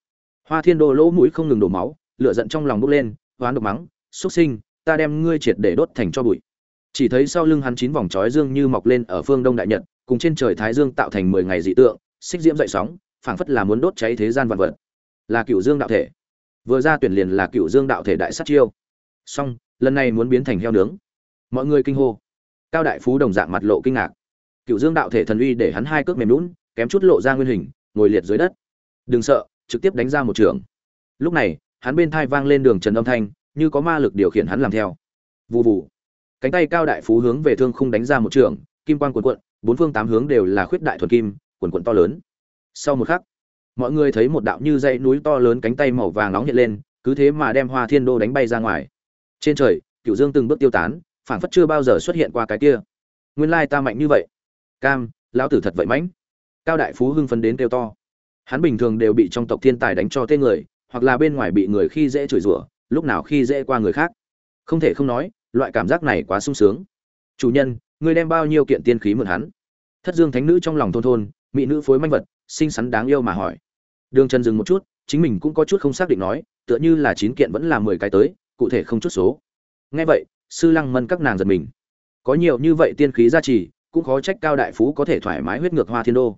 Hoa thiên đô lỗ mũi không ngừng đổ máu, lửa giận trong lòng bốc lên, hoán độc mắng xuất sinh, ta đem ngươi triệt để đốt thành cho bụi. Chỉ thấy sau lưng hắn chín vòng chói dương như mọc lên ở phương đông đại nhật, cùng trên trời thái dương tạo thành mười ngày dị tượng, xích diễm dậy sóng, phảng phất là muốn đốt cháy thế gian vạn vật. Là cựu dương đạo thể vừa ra tuyển liền là cựu dương đạo thể đại sát chiêu. Song lần này muốn biến thành heo nướng. Mọi người kinh hô. Cao đại phú đồng dạng mặt lộ kinh ngạc. Cựu dương đạo thể thần uy để hắn hai cước mềm lún kém chút lộ ra nguyên hình, ngồi liệt dưới đất. Đừng sợ, trực tiếp đánh ra một trường. Lúc này, hắn bên thai vang lên đường trần âm thanh, như có ma lực điều khiển hắn làm theo. Vù vù. Cánh tay cao đại phú hướng về thương khung đánh ra một trường, kim quang cuộn cuộn, bốn phương tám hướng đều là khuyết đại thuần kim, cuộn cuộn to lớn. Sau một khắc mọi người thấy một đạo như dãy núi to lớn cánh tay màu vàng nóng hiện lên, cứ thế mà đem hoa thiên đô đánh bay ra ngoài. Trên trời cựu dương từng bước tiêu tán, phảng phất chưa bao giờ xuất hiện qua cái kia. Nguyên lai ta mạnh như vậy. Cam, lão tử thật vậy mãnh. Cao đại phú hưng phấn đến kêu to. Hắn bình thường đều bị trong tộc thiên tài đánh cho tên người, hoặc là bên ngoài bị người khi dễ chửi rủa, lúc nào khi dễ qua người khác. Không thể không nói, loại cảm giác này quá sung sướng. Chủ nhân, ngươi đem bao nhiêu kiện tiên khí mượn hắn? Thất dương thánh nữ trong lòng thôn thôn, mỹ nữ phối manh vật, xinh xắn đáng yêu mà hỏi đường trần dừng một chút, chính mình cũng có chút không xác định nói, tựa như là chín kiện vẫn là mười cái tới, cụ thể không chút số. Nghe vậy, sư lăng mân các nàng giật mình. Có nhiều như vậy tiên khí gia trì, cũng khó trách cao đại phú có thể thoải mái huyết ngược hoa thiên đô.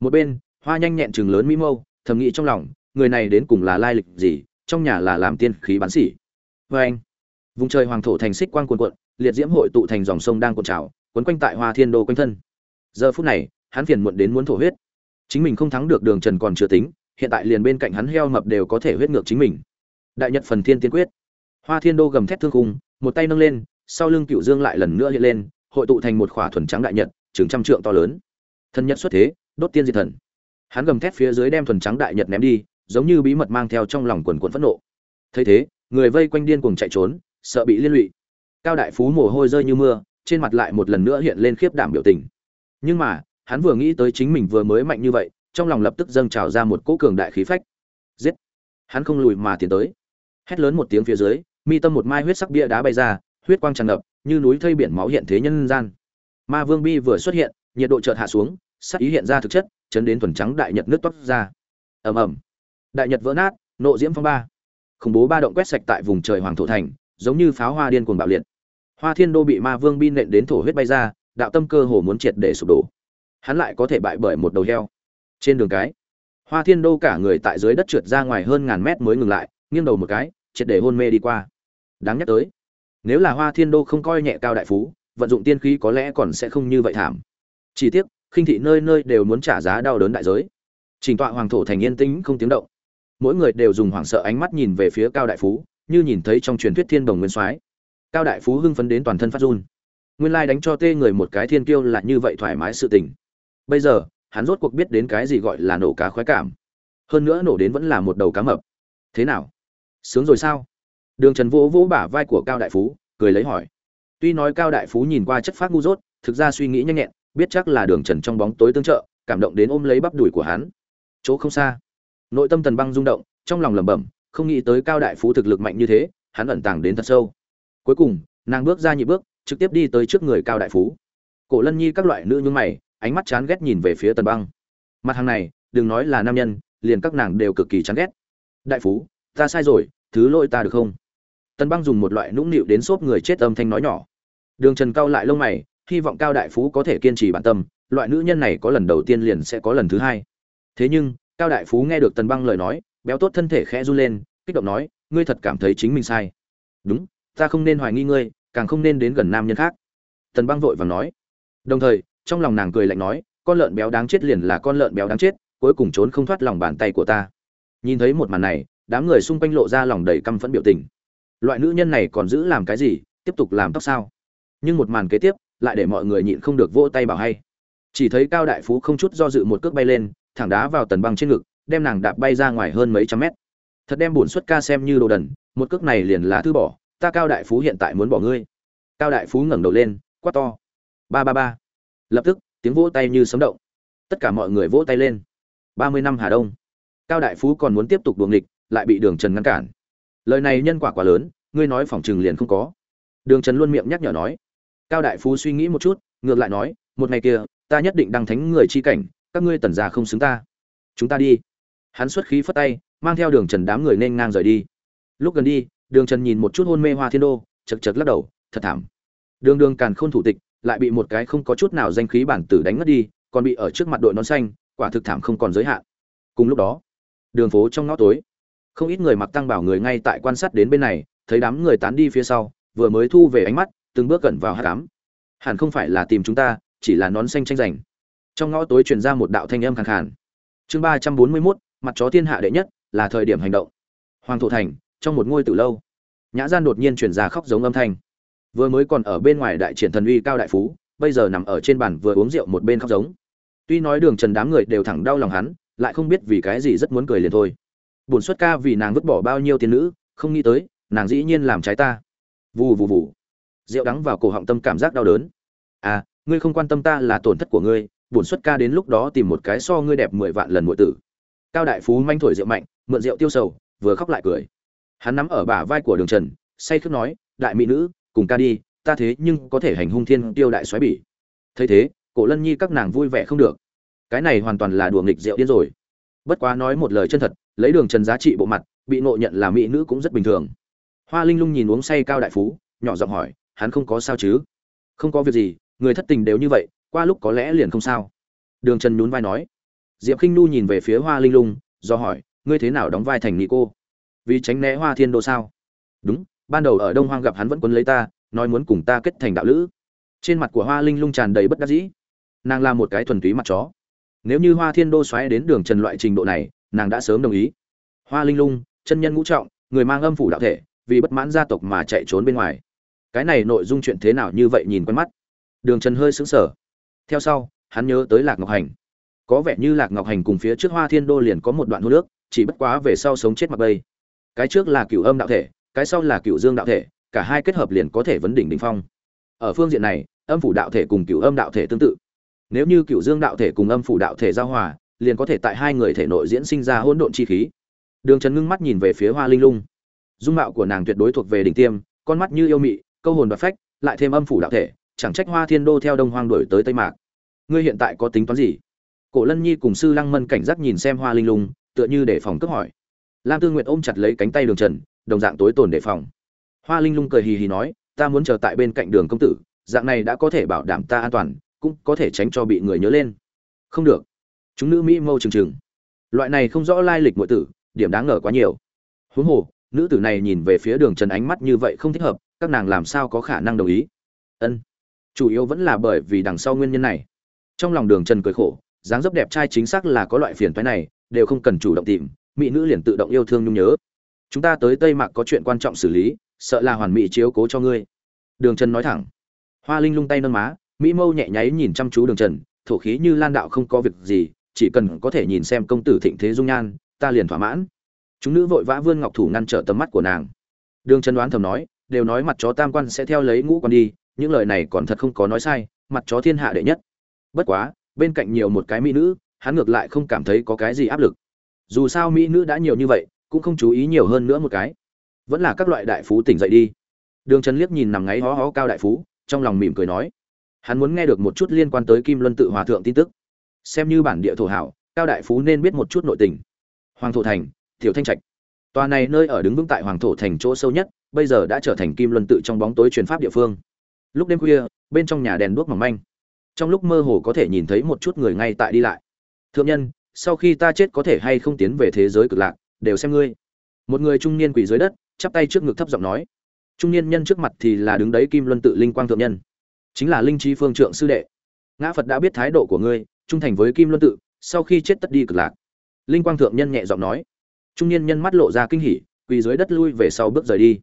Một bên, hoa nhanh nhẹn trừng lớn mỹ mâu, thầm nghĩ trong lòng, người này đến cùng là lai lịch gì, trong nhà là làm tiên khí bán sỉ. vê anh, vùng trời hoàng thổ thành xích quang cuồn cuộn, liệt diễm hội tụ thành dòng sông đang cuộn trào, quấn quanh tại hoa thiên đô quanh thân. Giờ phút này, hắn phiền muộn đến muốn thổ huyết. Chính mình không thắng được đường trần còn chưa tính hiện tại liền bên cạnh hắn heo mập đều có thể huyết ngược chính mình. Đại nhật phần thiên tiên quyết. Hoa thiên đô gầm thét thương khung, một tay nâng lên, sau lưng cựu dương lại lần nữa hiện lên, hội tụ thành một khỏa thuần trắng đại nhật, chừng trăm trượng to lớn. Thân nhật xuất thế, đốt tiên diệt thần. Hắn gầm thét phía dưới đem thuần trắng đại nhật ném đi, giống như bí mật mang theo trong lòng quần quần phẫn nộ. Thấy thế, người vây quanh điên cuồng chạy trốn, sợ bị liên lụy. Cao đại phú mồ hôi rơi như mưa, trên mặt lại một lần nữa hiện lên khiếp đảm biểu tình. Nhưng mà, hắn vừa nghĩ tới chính mình vừa mới mạnh như vậy trong lòng lập tức dâng trào ra một cỗ cường đại khí phách. Giết! Hắn không lùi mà tiến tới. Hét lớn một tiếng phía dưới, mi tâm một mai huyết sắc bia đá bay ra, huyết quang tràn ngập, như núi thây biển máu hiện thế nhân gian. Ma vương bi vừa xuất hiện, nhiệt độ chợt hạ xuống, sắc ý hiện ra thực chất, chấn đến thuần trắng đại nhật nước toát ra. Ầm ầm. Đại nhật vỡ nát, nộ diễm phong ba. Khủng bố ba động quét sạch tại vùng trời hoàng thổ thành, giống như pháo hoa điên cuồng bạo liệt. Hoa thiên đô bị ma vương bi nện đến thổ huyết bay ra, đạo tâm cơ hồ muốn triệt để sụp đổ. Hắn lại có thể bại bởi một đầu heo trên đường cái, hoa thiên đô cả người tại dưới đất trượt ra ngoài hơn ngàn mét mới ngừng lại, nghiêng đầu một cái, triệt để hôn mê đi qua. Đáng nhắc tới, nếu là hoa thiên đô không coi nhẹ cao đại phú, vận dụng tiên khí có lẽ còn sẽ không như vậy thảm. Chỉ tiếc, khinh thị nơi nơi đều muốn trả giá đau đớn đại giới. Trình tọa hoàng thổ thành yên tĩnh không tiếng động. Mỗi người đều dùng hoảng sợ ánh mắt nhìn về phía cao đại phú, như nhìn thấy trong truyền thuyết thiên đồng nguyên soái. Cao đại phú hưng phấn đến toàn thân phát run. Nguyên lai đánh cho tê người một cái thiên kiêu là như vậy thoải mái sự tình. Bây giờ hắn rốt cuộc biết đến cái gì gọi là nổ cá khoái cảm. Hơn nữa nổ đến vẫn là một đầu cá mập. Thế nào? Sướng rồi sao? Đường trần vỗ vỗ bả vai của cao đại phú, cười lấy hỏi. Tuy nói cao đại phú nhìn qua chất phát ngu dốt, thực ra suy nghĩ nhanh nhẹn, biết chắc là đường trần trong bóng tối tương trợ, cảm động đến ôm lấy bắp đùi của hắn. Chỗ không xa. Nội tâm tần băng rung động, trong lòng lẩm bẩm, không nghĩ tới cao đại phú thực lực mạnh như thế, hắn ẩn tàng đến thật sâu. Cuối cùng, nàng bước ra nhị bước, trực tiếp đi tới trước người cao đại phú. Cổ lân nhi các loại nữ nhung mày ánh mắt chán ghét nhìn về phía tần băng. Mặt hàng này, đừng nói là nam nhân, liền các nàng đều cực kỳ chán ghét. Đại phú, ta sai rồi, thứ lỗi ta được không? Tần băng dùng một loại nũng nịu đến xốp người chết âm thanh nói nhỏ. Đường trần cao lại lông mày, hy vọng cao đại phú có thể kiên trì bản tâm, loại nữ nhân này có lần đầu tiên liền sẽ có lần thứ hai. Thế nhưng, cao đại phú nghe được tần băng lời nói, béo tốt thân thể khẽ run lên, kích động nói, ngươi thật cảm thấy chính mình sai. Đúng, ta không nên hoài nghi ngươi, càng không nên đến gần nam nhân khác. Tần băng vội vàng nói. Đồng thời trong lòng nàng cười lạnh nói, con lợn béo đáng chết liền là con lợn béo đáng chết, cuối cùng trốn không thoát lòng bàn tay của ta. Nhìn thấy một màn này, đám người xung quanh lộ ra lòng đầy căm phẫn biểu tình. Loại nữ nhân này còn giữ làm cái gì, tiếp tục làm tóc sao? Nhưng một màn kế tiếp, lại để mọi người nhịn không được vỗ tay bảo hay. Chỉ thấy cao đại phú không chút do dự một cước bay lên, thẳng đá vào tần băng trên ngực, đem nàng đạp bay ra ngoài hơn mấy trăm mét. Thật đem bổn xuất ca xem như đồ đần, một cước này liền là thư bỏ, ta cao đại phú hiện tại muốn bỏ ngươi. Cao đại phú ngẩng đầu lên, quát to. Ba ba ba lập tức, tiếng vỗ tay như sấm động. Tất cả mọi người vỗ tay lên. Ba mươi năm hà đông. Cao đại phú còn muốn tiếp tục đuồng địch lại bị đường trần ngăn cản. Lời này nhân quả quá lớn, ngươi nói phỏng chừng liền không có. Đường trần luôn miệng nhắc nhở nói. Cao đại phú suy nghĩ một chút, ngược lại nói, một ngày kia, ta nhất định đăng thánh người chi cảnh, các ngươi tần già không xứng ta. Chúng ta đi. Hắn xuất khí phất tay, mang theo đường trần đám người nên ngang rời đi. Lúc gần đi, đường trần nhìn một chút hôn mê hoa thiên đô, chật chật lắc đầu, thật thảm. Đường đường càn khôn thủ tịch lại bị một cái không có chút nào danh khí bản tử đánh mất đi, còn bị ở trước mặt đội nón xanh, quả thực thảm không còn giới hạn. Cùng lúc đó, đường phố trong ngõ tối, không ít người mặc tăng bảo người ngay tại quan sát đến bên này, thấy đám người tán đi phía sau, vừa mới thu về ánh mắt, từng bước cẩn vào hát cám hẳn không phải là tìm chúng ta, chỉ là nón xanh tranh giành. Trong ngõ tối truyền ra một đạo thanh âm khàn khàn. Chương ba trăm bốn mươi mốt, mặt chó thiên hạ đệ nhất, là thời điểm hành động. Hoàng thổ thành, trong một ngôi từ lâu, nhã gian đột nhiên truyền ra khóc giống âm thanh vừa mới còn ở bên ngoài đại triển thần uy cao đại phú, bây giờ nằm ở trên bàn vừa uống rượu một bên khóc giống. Tuy nói đường trần đám người đều thẳng đau lòng hắn, lại không biết vì cái gì rất muốn cười liền thôi. Bổn xuất ca vì nàng vứt bỏ bao nhiêu tiền nữ, không nghĩ tới, nàng dĩ nhiên làm trái ta. Vù vù vù. Rượu đắng vào cổ họng tâm cảm giác đau đớn. À ngươi không quan tâm ta là tổn thất của ngươi, bổn xuất ca đến lúc đó tìm một cái so ngươi đẹp mười vạn lần muội tử. Cao đại phú manh thổi rượu mạnh, mượn rượu tiêu sầu, vừa khóc lại cười. Hắn nắm ở bả vai của đường trần, say khước nói, đại mỹ nữ cùng ca đi, ta thế nhưng có thể hành hung thiên tiêu đại xoáy bỉ. Thấy thế, cổ lân nhi các nàng vui vẻ không được. Cái này hoàn toàn là đùa nghịch rượu điên rồi. Bất quá nói một lời chân thật, lấy đường trần giá trị bộ mặt, bị nộ nhận là mỹ nữ cũng rất bình thường. Hoa linh lung nhìn uống say cao đại phú, nhỏ giọng hỏi, hắn không có sao chứ? Không có việc gì, người thất tình đều như vậy, qua lúc có lẽ liền không sao. Đường trần nhún vai nói. Diệp k i n h nu nhìn về phía hoa linh lung, do hỏi, ngươi thế nào đóng vai thành nghị cô? Vì tránh né hoa thiên đô sao? Đúng ban đầu ở đông hoang gặp hắn vẫn quấn lấy ta, nói muốn cùng ta kết thành đạo lữ. Trên mặt của hoa linh lung tràn đầy bất đắc dĩ. Nàng là một cái thuần túy mặt chó. Nếu như hoa thiên đô xoáy đến đường trần loại trình độ này, nàng đã sớm đồng ý. Hoa linh lung, chân nhân ngũ trọng, người mang âm phủ đạo thể, vì bất mãn gia tộc mà chạy trốn bên ngoài. Cái này nội dung chuyện thế nào như vậy nhìn quen mắt. Đường trần hơi sững sờ. Theo sau, hắn nhớ tới lạc ngọc hành. Có vẻ như lạc ngọc hành cùng phía trước hoa thiên đô liền có một đoạn hô nước chỉ bất quá về sau sống chết mặc bây cái trước là cựu âm đạo thể cái sau là cựu dương đạo thể, cả hai kết hợp liền có thể vấn đỉnh đ ỉ n h phong. Ở phương diện này, âm phủ đạo thể cùng cựu âm đạo thể tương tự. Nếu như cựu dương đạo thể cùng âm phủ đạo thể giao hòa, liền có thể tại hai người thể nội diễn sinh ra hỗn độn chi khí. Đường trần ngưng mắt nhìn về phía hoa linh lung. Dung mạo của nàng tuyệt đối thuộc về đỉnh tiêm, con mắt như yêu mị, câu hồn và phách, lại thêm âm phủ đạo thể, chẳng trách hoa thiên đô theo đông hoang đổi tới tây mạc. Ngươi hiện tại có tính toán gì? Cổ lân nhi cùng sư lăng mân cảnh giác nhìn xem hoa linh lung, tựa như để phòng cướp hỏi. Lam tư nguyệt ôm chặt lấy cánh tay đường trần đồng dạng tối tồn đề phòng. Hoa linh lung cười hì hì nói, ta muốn chờ tại bên cạnh đường công tử, dạng này đã có thể bảo đảm ta an toàn, cũng có thể tránh cho bị người nhớ lên. Không được. Chúng nữ mỹ mâu trừng trừng. Loại này không rõ lai lịch nội tử, điểm đáng ngờ quá nhiều. Huống hồ, nữ tử này nhìn về phía đường trần ánh mắt như vậy không thích hợp, các nàng làm sao có khả năng đồng ý? Ân. Chủ yếu vẫn là bởi vì đằng sau nguyên nhân này. Trong lòng đường trần cười khổ, dáng dấp đẹp trai chính xác là có loại phiền thoái này, đều không cần chủ động tìm, mỹ nữ liền tự động yêu thương nhung nhớ chúng ta tới tây mạc có chuyện quan trọng xử lý, sợ là hoàn mỹ chiếu cố cho ngươi. Đường trần nói thẳng. Hoa linh lung tay nâng má, mỹ mâu nhẹ nháy nhìn chăm chú đường trần, thổ khí như lan đạo không có việc gì, chỉ cần có thể nhìn xem công tử thịnh thế dung nhan, ta liền thỏa mãn. Chúng nữ vội vã vươn ngọc thủ ngăn trở tầm mắt của nàng. Đường trần đoán thầm nói, đều nói mặt chó tam quan sẽ theo lấy ngũ quan đi, những lời này còn thật không có nói sai, mặt chó thiên hạ đệ nhất. Bất quá, bên cạnh nhiều một cái mỹ nữ, hắn ngược lại không cảm thấy có cái gì áp lực. Dù sao mỹ nữ đã nhiều như vậy cũng không chú ý nhiều hơn nữa một cái. Vẫn là các loại đại phú tỉnh dậy đi. Đường trần liếc nhìn nằm ngáy hó hó cao đại phú, trong lòng mỉm cười nói, hắn muốn nghe được một chút liên quan tới kim luân tự hòa thượng tin tức. Xem như bản địa thổ hảo, cao đại phú nên biết một chút nội tình. Hoàng thổ thành, tiểu thanh trạch. Tòa này nơi ở đứng vững tại hoàng thổ thành chỗ sâu nhất, bây giờ đã trở thành kim luân tự trong bóng tối truyền pháp địa phương. Lúc đêm khuya, bên trong nhà đèn đuốc mỏng manh. Trong lúc mơ hồ có thể nhìn thấy một chút người ngay tại đi lại. Thượng nhân, sau khi ta chết có thể hay không tiến về thế giới cực lạc? Đều xem ngươi. Một người trung niên quỳ dưới đất, chắp tay trước ngực thấp giọng nói. Trung niên nhân trước mặt thì là đứng đấy kim luân tự linh quang thượng nhân. Chính là linh trí phương trượng sư đệ. Ngã phật đã biết thái độ của ngươi, trung thành với kim luân tự, sau khi chết tất đi cực lạc. Linh quang thượng nhân nhẹ giọng nói. Trung niên nhân mắt lộ ra kinh hỉ, quỳ dưới đất lui về sau bước rời đi.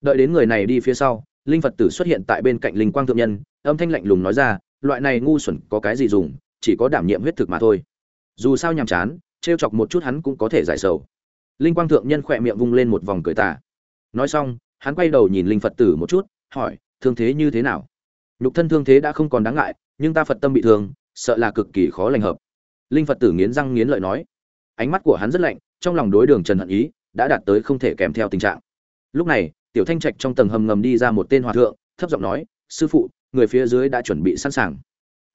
Đợi đến người này đi phía sau, linh phật tử xuất hiện tại bên cạnh linh quang thượng nhân, âm thanh lạnh lùng nói ra, loại này ngu xuẩn có cái gì dùng, chỉ có đảm nhiệm huyết thực mà thôi. Dù sao nhàm chán, trêu chọc một chút hắn cũng có thể giải sầu linh quang thượng nhân khỏe miệng vung lên một vòng cười tà. Nói xong, hắn quay đầu nhìn linh phật tử một chút, hỏi, thương thế như thế nào? Nhục thân thương thế đã không còn đáng ngại, nhưng ta phật tâm bị thương, sợ là cực kỳ khó lành hợp. Linh phật tử nghiến răng nghiến lợi nói. Ánh mắt của hắn rất lạnh, trong lòng đối đường trần hận ý đã đạt tới không thể kèm theo tình trạng. Lúc này, tiểu thanh trạch trong tầng hầm ngầm đi ra một tên hòa thượng, thấp giọng nói, sư phụ, người phía dưới đã chuẩn bị sẵn sàng.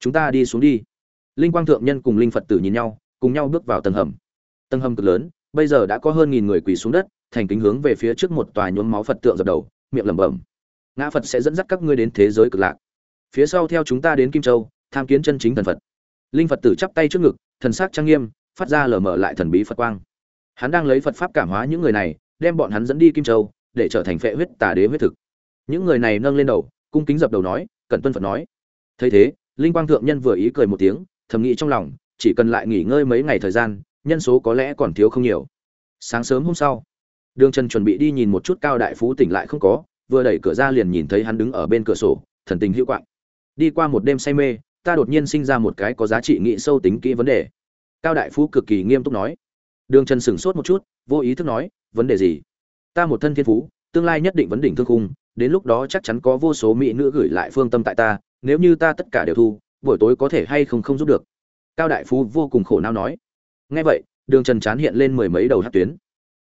Chúng ta đi xuống đi. Linh quang thượng nhân cùng linh phật tử nhìn nhau, cùng nhau bước vào tầng hầm. Tầng hầm cực lớn bây giờ đã có hơn nghìn người quỳ xuống đất, thành kính hướng về phía trước một tòa nhuốm máu phật tượng dập đầu, miệng lẩm bẩm. Ngã phật sẽ dẫn dắt các ngươi đến thế giới cực lạc. Phía sau theo chúng ta đến kim châu, tham kiến chân chính thần phật. Linh phật tử chắp tay trước ngực, thần sắc trang nghiêm, phát ra lờ mờ lại thần bí phật quang. Hắn đang lấy phật pháp cảm hóa những người này, đem bọn hắn dẫn đi kim châu, để trở thành phệ huyết tà đế huyết thực. Những người này nâng lên đầu, cung kính dập đầu nói, cẩn tuân phật nói. Thấy thế, linh quang thượng nhân vừa ý cười một tiếng, thầm nghĩ trong lòng, chỉ cần lại nghỉ ngơi mấy ngày thời gian nhân số có lẽ còn thiếu không nhiều. Sáng sớm hôm sau, đường trần chuẩn bị đi nhìn một chút cao đại phú tỉnh lại không có, vừa đẩy cửa ra liền nhìn thấy hắn đứng ở bên cửa sổ, thần tình hữu quạng. Đi qua một đêm say mê, ta đột nhiên sinh ra một cái có giá trị nghĩ sâu tính kỹ vấn đề. Cao đại phú cực kỳ nghiêm túc nói. Đường trần sửng sốt một chút, vô ý thức nói, vấn đề gì? Ta một thân thiên phú, tương lai nhất định vấn đỉnh thương khung, đến lúc đó chắc chắn có vô số mỹ nữ gửi lại phương tâm tại ta, nếu như ta tất cả đều thu, buổi tối có thể hay không không giúp được. Cao đại phú vô cùng khổ não nói nghe vậy, đường trần chán hiện lên mười mấy đầu hát tuyến.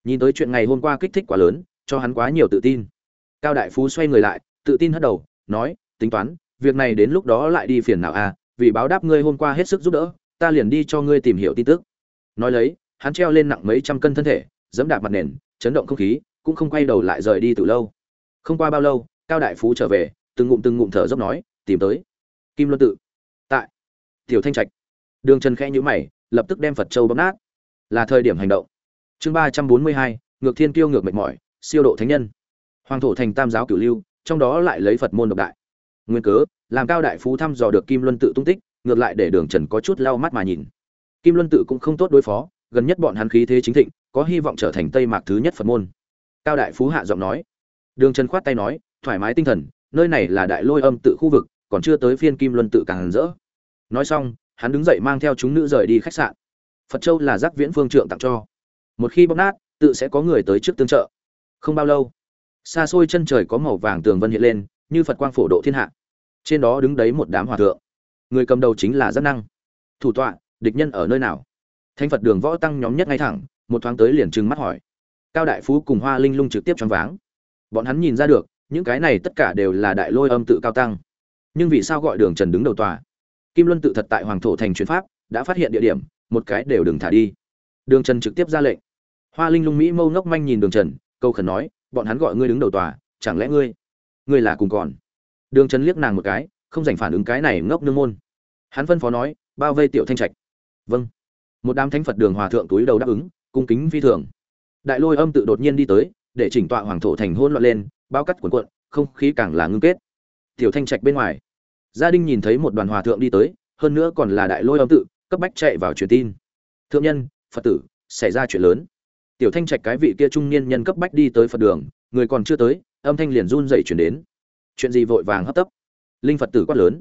Nhìn tới chuyện ngày hôm qua kích thích quá lớn, cho hắn quá nhiều tự tin. Cao đại phú xoay người lại, tự tin hất đầu, nói, tính toán, việc này đến lúc đó lại đi phiền nào à vì báo đáp ngươi hôm qua hết sức giúp đỡ, ta liền đi cho ngươi tìm hiểu tin tức. Nói lấy, hắn treo lên nặng mấy trăm cân thân thể dẫm đạp mặt nền, chấn động không khí, cũng không quay đầu lại rời đi từ lâu. Không qua bao lâu, cao đại phú trở về, từng ngụm từng ngụm thở dốc nói, tìm tới, kim luân tự. Tại, tiểu thanh trạch. Đường trần khẽ nhíu mày lập tức đem phật châu bóp nát. Là thời điểm hành động. Chương ba trăm bốn mươi hai, ngược thiên kiêu ngược mệt mỏi, siêu độ thánh nhân. Hoàng thổ thành tam giáo cửu lưu, trong đó lại lấy phật môn độc đại. Nguyên cớ, làm cao đại phú thăm dò được kim luân tự tung tích, ngược lại để đường trần có chút lau mắt mà nhìn. Kim luân tự cũng không tốt đối phó, gần nhất bọn hắn khí thế chính thịnh, có hy vọng trở thành tây mạc thứ nhất phật môn. Cao đại phú hạ giọng nói. Đường trần khoát tay nói, thoải mái tinh thần, nơi này là đại lôi âm tự khu vực, còn chưa tới phiên kim luân tự càng rỡ. Nói xong hắn đứng dậy mang theo chúng nữ rời đi khách sạn. Phật châu là giác viễn phương trượng tặng cho. Một khi bóc nát, tự sẽ có người tới trước tương trợ. Không bao lâu, xa xôi chân trời có màu vàng tường vân hiện lên, như phật quang phổ độ thiên hạ. Trên đó đứng đấy một đám hòa thượng. Người cầm đầu chính là giác năng. Thủ tọa, địch nhân ở nơi nào? Thanh phật đường võ tăng nhóm nhất ngay thẳng, một thoáng tới liền trừng mắt hỏi. Cao đại phú cùng hoa linh lung trực tiếp choáng váng. Bọn hắn nhìn ra được, những cái này tất cả đều là đại lôi âm tự cao tăng. Nhưng vì sao gọi đường trần đứng đầu tòa? Kim luân tự thật tại hoàng thổ thành chuyến pháp, đã phát hiện địa điểm, một cái đều đừng thả đi. Đường trần trực tiếp ra lệnh. Hoa linh lung mỹ mâu ngốc manh nhìn đường trần câu khẩn nói, bọn hắn gọi ngươi đứng đầu tòa, chẳng lẽ ngươi ngươi là cùng còn? Đường trần liếc nàng một cái, không dành phản ứng cái này ngốc nương môn. Hắn phân phó nói, bao vây tiểu thanh trạch. Vâng. Một đám thánh phật đường hòa thượng túi đầu đáp ứng, cung kính phi thường. Đại lôi âm tự đột nhiên đi tới, để chỉnh tọa hoàng thổ thành hôn loạn lên, bao cắt cuộn cuộn, không khí càng là ngưng kết. Tiểu thanh trạch bên ngoài gia đình nhìn thấy một đoàn hòa thượng đi tới, hơn nữa còn là đại lôi âm tự, cấp bách chạy vào truyền tin. Thượng nhân, phật tử, xảy ra chuyện lớn. Tiểu thanh trạch cái vị kia trung niên nhân cấp bách đi tới phật đường, người còn chưa tới, âm thanh liền run dậy chuyển đến. Chuyện gì vội vàng hấp tấp? Linh phật tử quát lớn.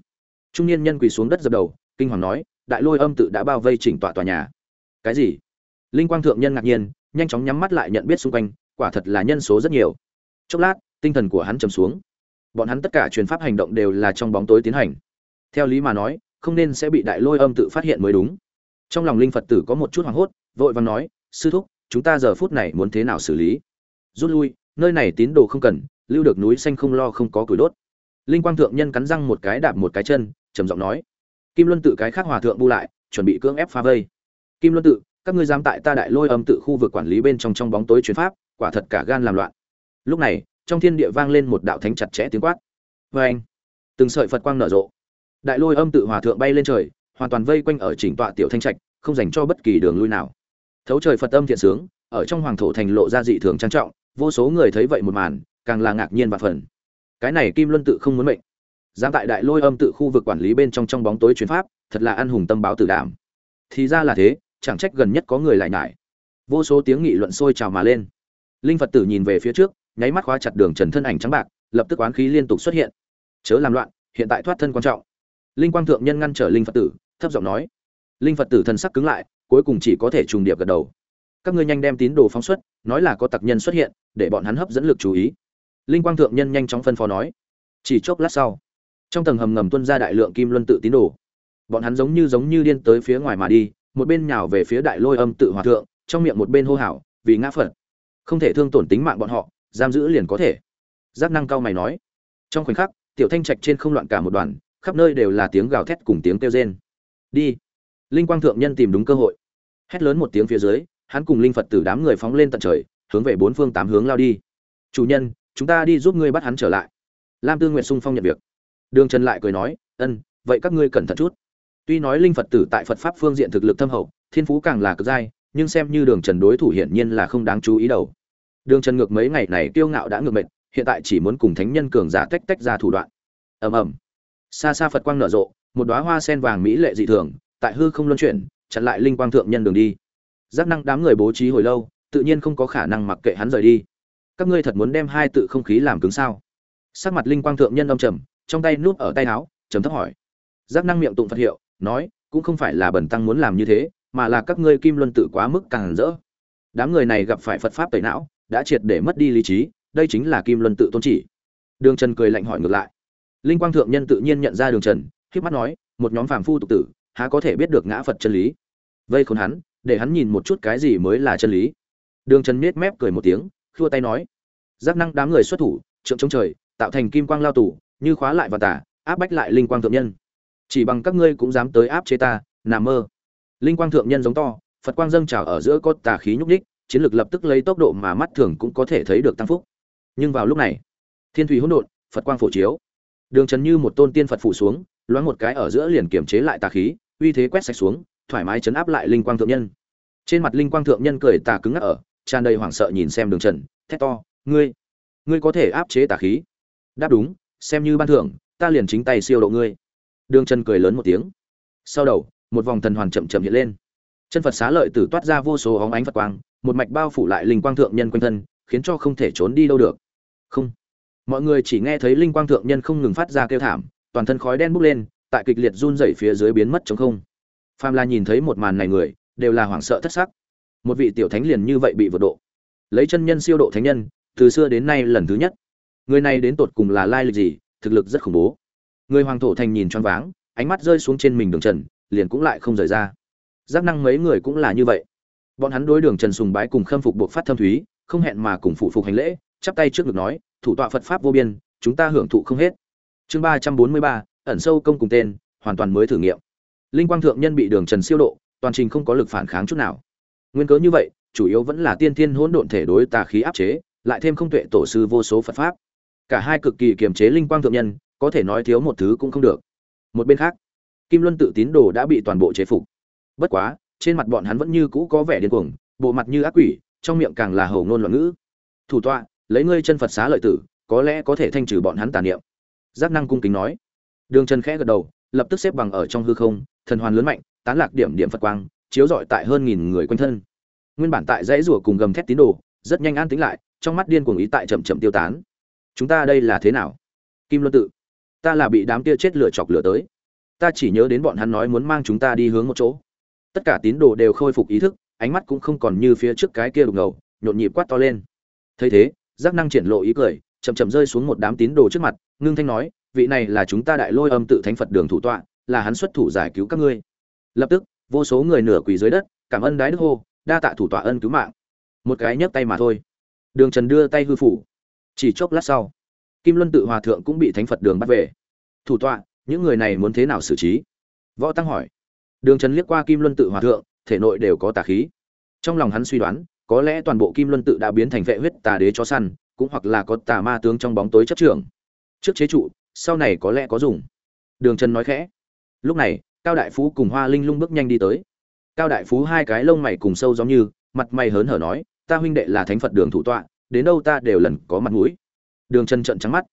Trung niên nhân quỳ xuống đất dập đầu, kinh hoàng nói, đại lôi âm tự đã bao vây chỉnh tọa tòa nhà. Cái gì? Linh quang thượng nhân ngạc nhiên, nhanh chóng nhắm mắt lại nhận biết xung quanh, quả thật là nhân số rất nhiều. Chốc lát, tinh thần của hắn trầm xuống bọn hắn tất cả truyền pháp hành động đều là trong bóng tối tiến hành. Theo lý mà nói, không nên sẽ bị đại lôi âm tự phát hiện mới đúng. Trong lòng linh phật tử có một chút hoảng hốt, vội vàng nói, sư thúc, chúng ta giờ phút này muốn thế nào xử lý? Rút lui, nơi này tín đồ không cần, lưu được núi xanh không lo không có củi đốt. Linh quang thượng nhân cắn răng một cái đạp một cái chân, trầm giọng nói, kim luân tự cái khác hòa thượng bu lại, chuẩn bị cưỡng ép phá vây. Kim luân tự, các ngươi dám tại ta đại lôi âm tự khu vực quản lý bên trong trong bóng tối truyền pháp, quả thật cả gan làm loạn. Lúc này trong thiên địa vang lên một đạo thánh chặt chẽ tiếng quát. Vê anh, từng sợi phật quang nở rộ. Đại lôi âm tự hòa thượng bay lên trời, hoàn toàn vây quanh ở chỉnh tọa tiểu thanh trạch, không dành cho bất kỳ đường lui nào. Thấu trời phật âm thiện sướng, ở trong hoàng thổ thành lộ ra dị thường trang trọng, vô số người thấy vậy một màn, càng là ngạc nhiên và phần cái này kim luân tự không muốn mệnh. Dám tại đại lôi âm tự khu vực quản lý bên trong trong bóng tối chuyến pháp, thật là an hùng tâm báo tử đảm thì ra là thế, chẳng trách gần nhất có người lại nhải. Vô số tiếng nghị luận sôi trào mà lên. Linh phật tử nhìn về phía trước nháy mắt khóa chặt đường trần thân ảnh trắng bạc, lập tức oán khí liên tục xuất hiện. Chớ làm loạn, hiện tại thoát thân quan trọng. Linh quang thượng nhân ngăn trở linh phật tử, thấp giọng nói. Linh phật tử thần sắc cứng lại, cuối cùng chỉ có thể trùng điệp gật đầu. Các ngươi nhanh đem tín đồ phóng xuất, nói là có tặc nhân xuất hiện, để bọn hắn hấp dẫn lực chú ý. Linh quang thượng nhân nhanh chóng phân phó nói. Chỉ chốc lát sau, trong tầng hầm ngầm tuân ra đại lượng kim luân tự tín đồ. Bọn hắn giống như giống như điên tới phía ngoài mà đi, một bên nhào về phía đại lôi âm tự hòa thượng, trong miệng một bên hô hào, vì ngã phật. Không thể thương tổn tính mạng bọn họ giam giữ liền có thể. Giác năng cao mày nói. Trong khoảnh khắc, tiểu thanh trạch trên không loạn cả một đoàn, khắp nơi đều là tiếng gào thét cùng tiếng kêu rên. Đi. Linh quang thượng nhân tìm đúng cơ hội. Hét lớn một tiếng phía dưới, hắn cùng linh phật tử đám người phóng lên tận trời, hướng về bốn phương tám hướng lao đi. Chủ nhân, chúng ta đi giúp ngươi bắt hắn trở lại. Lam tư nguyện sung phong nhận việc. Đường trần lại cười nói, ân, vậy các ngươi cẩn thận chút. Tuy nói linh phật tử tại phật pháp phương diện thực lực thâm hậu, thiên phú càng là cực giai, nhưng xem như đường trần đối thủ hiển nhiên là không đáng chú ý đầu đường trần ngược mấy ngày này kiêu ngạo đã ngược mệt, hiện tại chỉ muốn cùng thánh nhân cường giả tách tách ra thủ đoạn. Ầm ầm. Xa xa phật quang nở rộ, một đóa hoa sen vàng mỹ lệ dị thường, tại hư không luân chuyển, chặn lại linh quang thượng nhân đường đi. Giác năng đám người bố trí hồi lâu, tự nhiên không có khả năng mặc kệ hắn rời đi. Các ngươi thật muốn đem hai tự không khí làm cứng sao? Sắc mặt linh quang thượng nhân âm trầm, trong tay núp ở tay áo, trầm thấp hỏi. Giác năng miệng tụng phật hiệu, nói, cũng không phải là bần tăng muốn làm như thế, mà là các ngươi kim luân tự quá mức càng rỡ. Đám người này gặp phải phật pháp tẩy não đã triệt để mất đi lý trí, đây chính là kim luân tự tôn chỉ. Đường trần cười lạnh hỏi ngược lại. Linh quang thượng nhân tự nhiên nhận ra đường trần k mắt nói, một nhóm phàm phu tục tử, há có thể biết được ngã phật chân lý? Vây khốn hắn, để hắn nhìn một chút cái gì mới là chân lý. Đường trần nết mép cười một tiếng, khua tay nói, giác năng đám người xuất thủ, trượng trống trời, tạo thành kim quang lao tù, như khóa lại và tả áp bách lại linh quang thượng nhân. Chỉ bằng các ngươi cũng dám tới áp chế ta, nà mơ. Linh quang thượng nhân giống to, phật quang dâng trào ở giữa có tà khí nhúc ních chiến lược lập tức lấy tốc độ mà mắt thường cũng có thể thấy được tăng phúc. Nhưng vào lúc này, thiên thủy hỗn độn, phật quang phổ chiếu. Đường trần như một tôn tiên phật phủ xuống, loáng một cái ở giữa liền kiểm chế lại tà khí, uy thế quét sạch xuống, thoải mái chấn áp lại linh quang thượng nhân. Trên mặt linh quang thượng nhân cười tà cứng ngắc ở, tràn đầy hoảng sợ nhìn xem đường trần, thét to, ngươi ngươi có thể áp chế tà khí? Đáp đúng, xem như ban thưởng, ta liền chính tay siêu độ ngươi. Đường trần cười lớn một tiếng. Sau đầu, một vòng thần hoàn chậm chậm hiện lên. Chân phật xá lợi tử toát ra vô số óng ánh phật quang một mạch bao phủ lại linh quang thượng nhân quanh thân, khiến cho không thể trốn đi đâu được. Không. Mọi người chỉ nghe thấy linh quang thượng nhân không ngừng phát ra kêu thảm, toàn thân khói đen bốc lên, tại kịch liệt run rẩy phía dưới biến mất chống không. Phàm là nhìn thấy một màn này người, đều là hoảng sợ thất sắc. Một vị tiểu thánh liền như vậy bị vượt độ. Lấy chân nhân siêu độ thánh nhân, từ xưa đến nay lần thứ nhất. Người này đến tột cùng là lai lịch gì, thực lực rất khủng bố. Người hoàng thổ thành nhìn choáng váng, ánh mắt rơi xuống trên mình đường trần, liền cũng lại không rời ra. Giác năng mấy người cũng là như vậy bọn hắn đối đường trần sùng bái cùng khâm phục buộc phát thâm thúy, không hẹn mà cùng phụ phục hành lễ, chắp tay trước ngực nói, thủ tọa phật pháp vô biên, chúng ta hưởng thụ không hết. Chương ba trăm bốn mươi ba, ẩn sâu công cùng tên, hoàn toàn mới thử nghiệm. Linh quang thượng nhân bị đường trần siêu độ, toàn trình không có lực phản kháng chút nào. Nguyên cớ như vậy, chủ yếu vẫn là tiên thiên hỗn độn thể đối tà khí áp chế, lại thêm không tuệ tổ sư vô số phật pháp. Cả hai cực kỳ kiềm chế linh quang thượng nhân, có thể nói thiếu một thứ cũng không được. Một bên khác, kim luân tự tín đồ đã bị toàn bộ chế phục. Bất quá trên mặt bọn hắn vẫn như cũ có vẻ điên cuồng, bộ mặt như ác quỷ, trong miệng càng là hầu ngôn loạn ngữ. Thủ tọa, lấy ngươi chân phật xá lợi tử, có lẽ có thể thanh trừ bọn hắn tàn niệm. Giác năng cung kính nói. Đường trần khẽ gật đầu, lập tức xếp bằng ở trong hư không, thần hoàn lớn mạnh, tán lạc điểm điểm phật quang, chiếu rọi tại hơn nghìn người quanh thân. Nguyên bản tại dãy rủa cùng gầm thét tín đồ, rất nhanh an tính lại, trong mắt điên cuồng ý tại chậm chậm tiêu tán. Chúng ta đây là thế nào? Kim luân tự, ta là bị đám kia chết lửa chọc lửa tới. Ta chỉ nhớ đến bọn hắn nói muốn mang chúng ta đi hướng một chỗ tất cả tín đồ đều khôi phục ý thức, ánh mắt cũng không còn như phía trước cái kia đục ngầu, nhộn nhịp quát to lên. Thấy thế, giác năng triển lộ ý cười, chậm chậm rơi xuống một đám tín đồ trước mặt, ngưng thanh nói, vị này là chúng ta đại lôi âm tự thánh phật đường thủ tọa, là hắn xuất thủ giải cứu các ngươi. Lập tức, vô số người nửa quỳ dưới đất, cảm ơn đái đức hô, đa tạ thủ tọa ân cứu mạng. Một cái nhấc tay mà thôi. Đường trần đưa tay hư phủ. Chỉ chốc lát sau, kim luân tự hòa thượng cũng bị thánh phật đường bắt về. Thủ tọa, những người này muốn thế nào xử trí? Võ tăng hỏi đường trần liếc qua kim luân tự hòa thượng, thể nội đều có tà khí. Trong lòng hắn suy đoán, có lẽ toàn bộ kim luân tự đã biến thành vệ huyết tà đế chó săn, cũng hoặc là có tà ma tướng trong bóng tối chấp trưởng. Trước chế trụ, sau này có lẽ có dùng. Đường trần nói khẽ. Lúc này, cao đại phú cùng hoa linh lung bước nhanh đi tới. Cao đại phú hai cái lông mày cùng sâu giống như, mặt mày hớn hở nói, ta huynh đệ là thánh phật đường thủ tọa, đến đâu ta đều lần có mặt mũi. Đường trần trợn trắng mắt.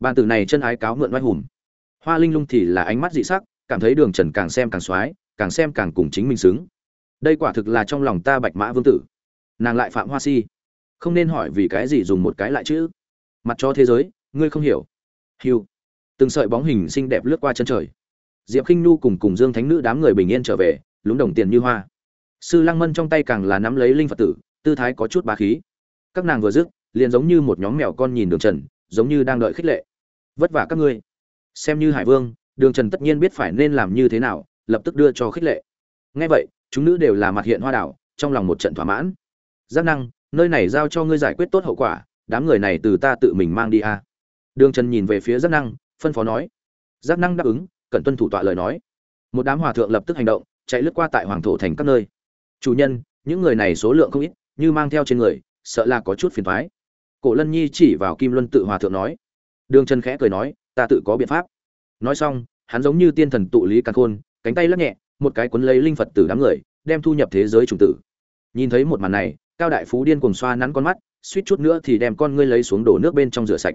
Bàn tử này chân ái cáo mượn oai hùm hoa linh lung thì là ánh mắt dị sắc, cảm thấy đường trần càng xem càng xoái càng xem càng cùng chính mình xứng. Đây quả thực là trong lòng ta bạch mã vương tử. Nàng lại phạm hoa si. Không nên hỏi vì cái gì dùng một cái lại chữ. Mặt cho thế giới, ngươi không hiểu. Hiu từng sợi bóng hình xinh đẹp lướt qua chân trời. Diệp khinh nhu cùng cùng dương thánh nữ đám người bình yên trở về, lúng đồng tiền như hoa. Sư lăng mân trong tay càng là nắm lấy linh phật tử, tư thái có chút bá khí. Các nàng vừa dứt, liền giống như một nhóm mèo con nhìn đường trần, giống như đang đợi khích lệ. Vất vả các ngươi. Xem như hải vương, đường trần tất nhiên biết phải nên làm như thế nào lập tức đưa cho khích lệ. Ngay vậy, chúng nữ đều là mặt hiện hoa đảo, trong lòng một trận thỏa mãn. Giác năng, nơi này giao cho ngươi giải quyết tốt hậu quả, đám người này từ ta tự mình mang đi a đường trần nhìn về phía giác năng, phân phó nói. Giác năng đáp ứng cần tuân thủ tọa lời nói. Một đám hòa thượng lập tức hành động, chạy lướt qua tại hoàng thổ thành các nơi. Chủ nhân, những người này số lượng không ít, như mang theo trên người, sợ là có chút phiền thoái cổ lân nhi chỉ vào kim luân tự hòa thượng nói. Đường trần khẽ cười nói, ta tự có biện pháp. Nói xong, hắn giống như tiên thần tụ lý càn khôn cánh tay lắc nhẹ, một cái cuốn lấy linh phật tử đám người, đem thu nhập thế giới trùng tử. Nhìn thấy một màn này, cao đại phú điên cùng xoa nắn con mắt, suýt chút nữa thì đem con ngươi lấy xuống đổ nước bên trong rửa sạch.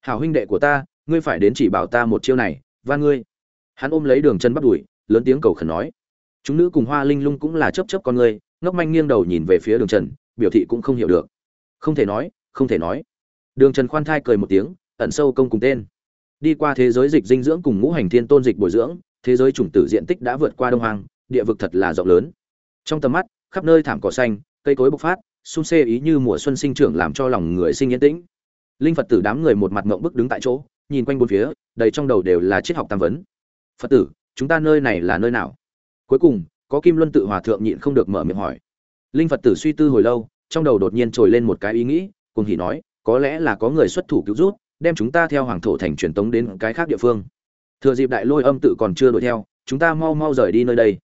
Hảo huynh đệ của ta, ngươi phải đến chỉ bảo ta một chiêu này, và ngươi. Hắn ôm lấy đường chân bắt đùi lớn tiếng cầu khẩn nói. Chúng nữ cùng hoa linh lung cũng là chớp chớp con ngươi, ngốc manh nghiêng đầu nhìn về phía đường trần biểu thị cũng không hiểu được. Không thể nói, không thể nói. Đường trần khoan thai cười một tiếng, ẩn sâu công cùng tên. Đi qua thế giới dịch dinh dưỡng cùng ngũ hành thiên tôn dịch bồi dưỡng thế giới chủng tử diện tích đã vượt qua đông hoàng địa vực thật là rộng lớn. Trong tầm mắt, khắp nơi thảm cỏ xanh, cây cối bộc phát, xung xê ý như mùa xuân sinh trưởng làm cho lòng người sinh yên tĩnh. Linh phật tử đám người một mặt ngộng bức đứng tại chỗ, nhìn quanh bốn phía, đầy trong đầu đều là triết học tam vấn. Phật tử, chúng ta nơi này là nơi nào? Cuối cùng, có kim luân tự hòa thượng nhịn không được mở miệng hỏi. Linh phật tử suy tư hồi lâu, trong đầu đột nhiên trồi lên một cái ý nghĩ, cùng hỉ nói, có lẽ là có người xuất thủ cứu rút đem chúng ta theo hoàng thổ thành truyền tống đến cái khác địa phương thừa dịp đại lôi âm tự còn chưa đuổi theo, chúng ta mau mau rời đi nơi đây.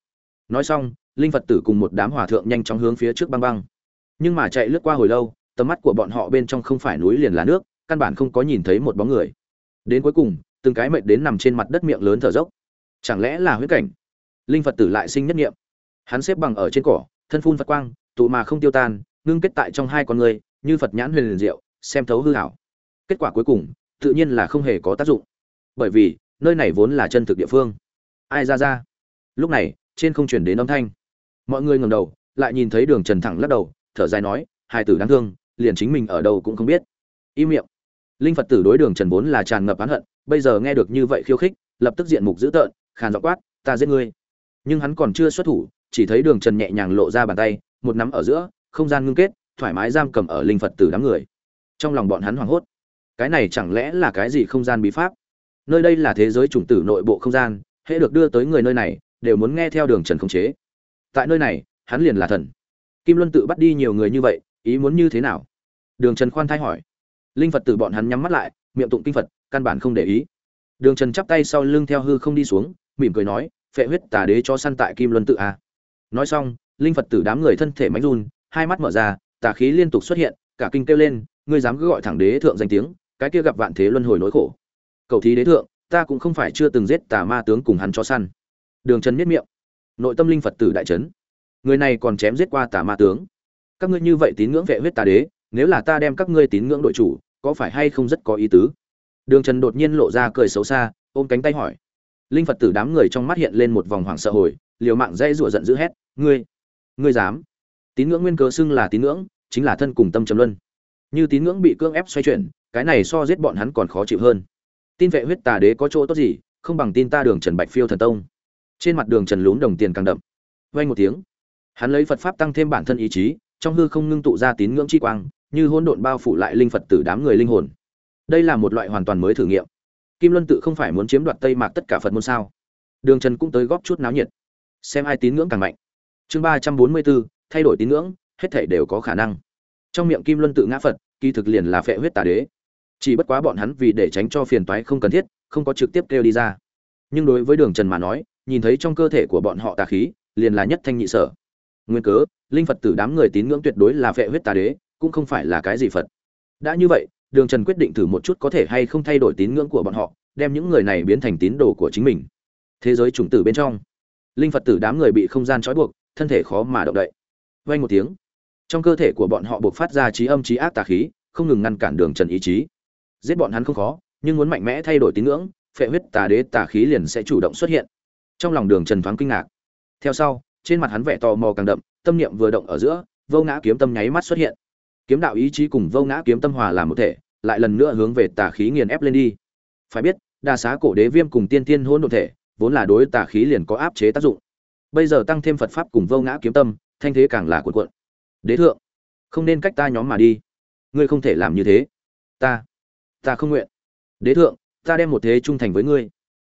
Nói xong, linh phật tử cùng một đám hòa thượng nhanh chóng hướng phía trước băng băng. Nhưng mà chạy lướt qua hồi lâu, tầm mắt của bọn họ bên trong không phải núi liền là nước, căn bản không có nhìn thấy một bóng người. Đến cuối cùng, từng cái mệt đến nằm trên mặt đất miệng lớn thở dốc. Chẳng lẽ là huyết cảnh? Linh phật tử lại sinh nhất nghiệm hắn xếp bằng ở trên cỏ, thân phun phật quang, tụ mà không tiêu tan, ngưng kết tại trong hai con người, như phật nhãn huyền liền diệu, xem thấu hư hảo kết quả cuối cùng, tự nhiên là không hề có tác dụng. Bởi vì nơi này vốn là chân thực địa phương. Ai ra ra? Lúc này, trên không chuyển đến âm thanh. Mọi người ngầm đầu, lại nhìn thấy đường trần thẳng lắc đầu, thở dài nói, hai tử đáng thương, liền chính mình ở đâu cũng không biết. Im miệng. Linh phật tử đối đường trần vốn là tràn ngập oán hận, bây giờ nghe được như vậy khiêu khích, lập tức diện mục dữ tợn, khàn giọng quát, ta giết ngươi. Nhưng hắn còn chưa xuất thủ, chỉ thấy đường trần nhẹ nhàng lộ ra bàn tay, một nắm ở giữa, không gian ngưng kết, thoải mái giam cầm ở linh phật tử đám người. Trong lòng bọn hắn hoảng hốt. Cái này chẳng lẽ là cái gì không gian bí pháp? Nơi đây là thế giới chủng tử nội bộ không gian, hễ được đưa tới người nơi này, đều muốn nghe theo đường trần khống chế. Tại nơi này, hắn liền là thần. Kim luân tự bắt đi nhiều người như vậy, ý muốn như thế nào? Đường trần khoan thai hỏi. Linh phật tử bọn hắn nhắm mắt lại, miệng tụng kinh phật, căn bản không để ý. Đường trần chắp tay sau lưng theo hư không đi xuống, mỉm cười nói, phệ huyết tà đế cho săn tại kim luân tự a. À. nói xong, linh phật tử đám người thân thể mánh run, hai mắt mở ra, tà khí liên tục xuất hiện, cả kinh kêu lên, ngươi dám cứ gọi thẳng đế thượng danh tiếng, cái kia gặp vạn thế luân hồi nỗi khổ cầu thí đế thượng, ta cũng không phải chưa từng giết tà ma tướng cùng hắn cho săn. Đường trần miết miệng. Nội tâm linh phật tử đại trấn người này còn chém giết qua tà ma tướng. Các ngươi như vậy tín ngưỡng vệ huyết tà đế, nếu là ta đem các ngươi tín ngưỡng đội chủ, có phải hay không rất có ý tứ? Đường trần đột nhiên lộ ra cười xấu xa, ôm cánh tay hỏi. Linh phật tử đám người trong mắt hiện lên một vòng hoảng sợ hồi, liều mạng dây rủa giận dữ hét, ngươi ngươi dám? Tín ngưỡng nguyên cớ xưng là tín ngưỡng, chính là thân cùng tâm trầm luân. Như tín ngưỡng bị cưỡng ép xoay chuyển, cái này so giết bọn hắn còn khó chịu hơn tin vệ huyết tà đế có chỗ tốt gì, không bằng tin ta đường trần bạch phiêu thần tông. Trên mặt đường trần lún đồng tiền càng đậm. Vay một tiếng, hắn lấy phật pháp tăng thêm bản thân ý chí, trong hư không ngưng tụ ra tín ngưỡng chi quang, như hỗn độn bao phủ lại linh phật tử đám người linh hồn. Đây là một loại hoàn toàn mới thử nghiệm. Kim luân tự không phải muốn chiếm đoạt tây mạc tất cả phật môn sao? Đường trần cũng tới góp chút náo nhiệt. Xem ai tín ngưỡng càng mạnh. Chương ba trăm bốn mươi bốn, thay đổi tín ngưỡng, hết thể đều có khả năng. Trong miệng kim luân tự ngã phật, kỳ thực liền là phệ huyết tà đế chỉ bất quá bọn hắn vì để tránh cho phiền toái không cần thiết, không có trực tiếp kêu đi ra. Nhưng đối với đường trần mà nói, nhìn thấy trong cơ thể của bọn họ tà khí, liền là nhất thanh nhị sở. Nguyên cớ, linh phật tử đám người tín ngưỡng tuyệt đối là phệ huyết tà đế, cũng không phải là cái gì phật. Đã như vậy, đường trần quyết định thử một chút có thể hay không thay đổi tín ngưỡng của bọn họ, đem những người này biến thành tín đồ của chính mình. Thế giới chủng tử bên trong, linh phật tử đám người bị không gian trói buộc, thân thể khó mà động đậy. Vay một tiếng, trong cơ thể của bọn họ buộc phát ra trí âm trí ác tà khí, không ngừng ngăn cản đường trần ý chí giết bọn hắn không khó, nhưng muốn mạnh mẽ thay đổi tín ngưỡng, phệ huyết tà đế tà khí liền sẽ chủ động xuất hiện. Trong lòng đường trần thoáng kinh ngạc. Theo sau, trên mặt hắn vẻ tò mò càng đậm, tâm niệm vừa động ở giữa, vô ngã kiếm tâm nháy mắt xuất hiện. Kiếm đạo ý chí cùng vô ngã kiếm tâm hòa làm một thể, lại lần nữa hướng về tà khí nghiền ép lên đi. Phải biết, đa xá cổ đế viêm cùng tiên tiên hôn đ ộ thể, vốn là đối tà khí liền có áp chế tác dụng. Bây giờ tăng thêm phật pháp cùng vô ngã kiếm tâm, thanh thế càng là cuộn cuộn. Đế thượng, không nên cách ta nhóm mà đi. Ngươi không thể làm như thế. Ta ta không nguyện. Đế thượng, ta đem một thế trung thành với ngươi.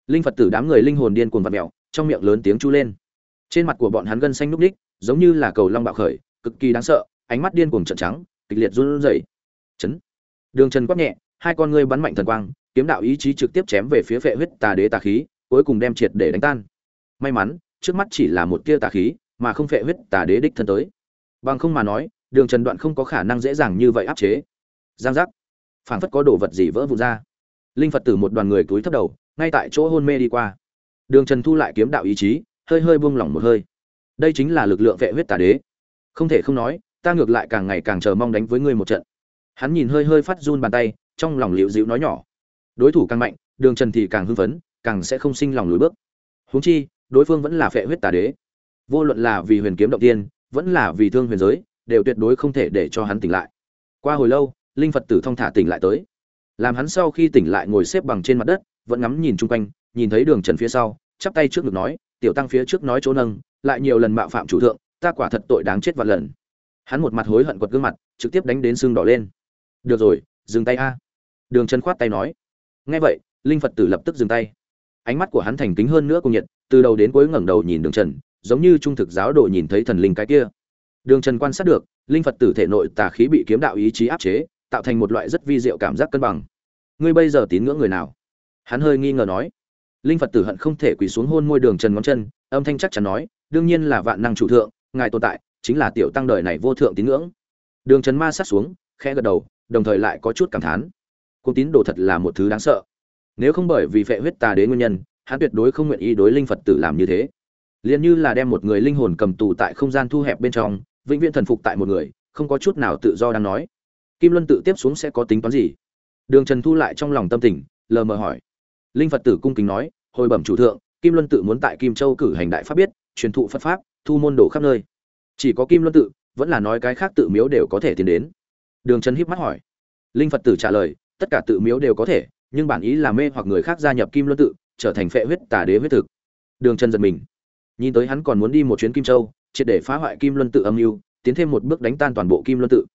Linh phật tử đám người linh hồn điên cuồng vặt mẹo trong miệng lớn tiếng chu lên. Trên mặt của bọn hắn gân xanh núc đích giống như là cầu long bạo khởi, cực kỳ đáng sợ, ánh mắt điên cuồng trận trắng, kịch liệt run rẩy. Chấn. Đường trần quát nhẹ, hai con ngươi bắn mạnh thần quang, kiếm đạo ý chí trực tiếp chém về phía phệ huyết tà đế tà khí, cuối cùng đem triệt để đánh tan. May mắn, trước mắt chỉ là một tia tà khí, mà không phệ huyết tà đế đích thân tới. Bằng không mà nói, đường trần đoạn không có khả năng dễ dàng như vậy áp chế. Giang giác phảng phất có đồ vật gì vỡ vụn ra. Linh phật tử một đoàn người túi thấp đầu, ngay tại chỗ hôn mê đi qua. Đường trần thu lại kiếm đạo ý chí, hơi hơi buông lỏng một hơi. Đây chính là lực lượng vệ huyết tà đế. Không thể không nói, ta ngược lại càng ngày càng chờ mong đánh với ngươi một trận. Hắn nhìn hơi hơi phát run bàn tay, trong lòng liễu dịu nói nhỏ. Đối thủ càng mạnh, đường trần thì càng hưng phấn, càng sẽ không sinh lòng lùi bước. Huống chi, đối phương vẫn là phệ huyết tà đế. Vô luận là vì huyền kiếm động tiên, vẫn là vì thương huyền giới, đều tuyệt đối không thể để cho hắn tỉnh lại. Qua hồi lâu linh phật tử thong thả tỉnh lại tới. Làm hắn sau khi tỉnh lại ngồi xếp bằng trên mặt đất, vẫn ngắm nhìn chung quanh, nhìn thấy đường trần phía sau, chắp tay trước ngực nói, tiểu tăng phía trước nói chỗ nâng, lại nhiều lần mạo phạm chủ thượng, ta quả thật tội đáng chết vạn lần. Hắn một mặt hối hận quật gương mặt, trực tiếp đánh đến xương đỏ lên. Được rồi, dừng tay a. Đường trần khoát tay nói. Nghe vậy, linh phật tử lập tức dừng tay. Ánh mắt của hắn thành kính hơn nữa cùng nhiệt, từ đầu đến cuối ngẩng đầu nhìn đường trần, giống như trung thực giáo đồ nhìn thấy thần linh cái kia. Đường trần quan sát được, linh phật tử thể nội tà khí bị kiếm đạo ý chí áp chế tạo thành một loại rất vi diệu cảm giác cân bằng. Ngươi bây giờ tín ngưỡng người nào? Hắn hơi nghi ngờ nói. Linh phật tử hận không thể quỳ xuống hôn môi đường trần ngón chân, âm thanh chắc chắn nói, đương nhiên là vạn năng chủ thượng, ngài tồn tại, chính là tiểu tăng đời này vô thượng tín ngưỡng. Đường trần ma sát xuống, khẽ gật đầu, đồng thời lại có chút cảm thán. Cung tín đồ thật là một thứ đáng sợ. Nếu không bởi vì phệ huyết tà đế nguyên nhân, hắn tuyệt đối không nguyện ý đối linh phật tử làm như thế. Liền như là đem một người linh hồn cầm tù tại không gian thu hẹp bên trong, vĩnh viễn thần phục tại một người, không có chút nào tự do đang nói kim luân tự tiếp xuống sẽ có tính toán gì? Đường trần thu lại trong lòng tâm tình, lờ mờ hỏi. Linh phật tử cung kính nói, hồi bẩm chủ thượng, kim luân tự muốn tại kim châu cử hành đại pháp biết, truyền thụ phật pháp, thu môn đồ khắp nơi. Chỉ có kim luân tự, vẫn là nói cái khác tự miếu đều có thể tiến đến. Đường trần híp mắt hỏi. Linh phật tử trả lời, tất cả tự miếu đều có thể, nhưng bản ý là mê hoặc người khác gia nhập kim luân tự, trở thành phệ huyết, tà đế huyết thực. Đường trần giật mình. Nhìn tới hắn còn muốn đi một chuyến kim châu, triệt để phá hoại kim luân tự âm mưu, tiến thêm một bước đánh tan toàn bộ kim luân tự.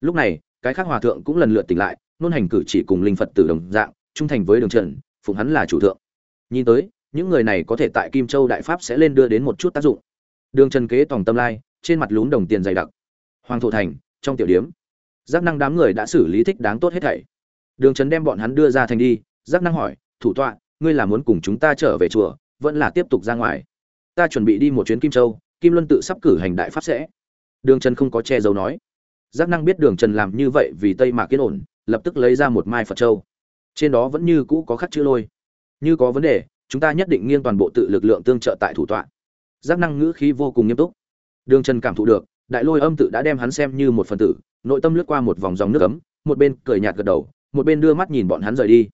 Lúc này cái khác hòa thượng cũng lần lượt tỉnh lại, nôn hành cử chỉ cùng linh phật tử đồng dạng, trung thành với đường trần, phụng hắn là chủ thượng. Nhìn tới, những người này có thể tại kim châu đại pháp sẽ lên đưa đến một chút tác dụng. Đường trần kế tòng tâm lai, trên mặt lún đồng tiền dày đặc. Hoàng thổ thành, trong tiểu điếm. Giác năng đám người đã xử lý thích đáng tốt hết thảy. Đường trần đem bọn hắn đưa ra thành đi, giác năng hỏi, thủ tọa, ngươi là muốn cùng chúng ta trở về chùa, vẫn là tiếp tục ra ngoài? Ta chuẩn bị đi một chuyến kim châu, kim luân tự sắp cử hành đại pháp sẽ. Đường trần không có che giấu nói giác năng biết đường trần làm như vậy vì tây mạc yên ổn, lập tức lấy ra một mai phật châu. Trên đó vẫn như cũ có khắc chữ lôi. Như có vấn đề, chúng ta nhất định nghiêng toàn bộ tự lực lượng tương trợ tại thủ tọa. Giác năng ngữ khí vô cùng nghiêm túc. Đường trần cảm thụ được, đại lôi âm tự đã đem hắn xem như một phần tử, nội tâm lướt qua một vòng dòng nước ấm, một bên cười nhạt gật đầu, một bên đưa mắt nhìn bọn hắn rời đi.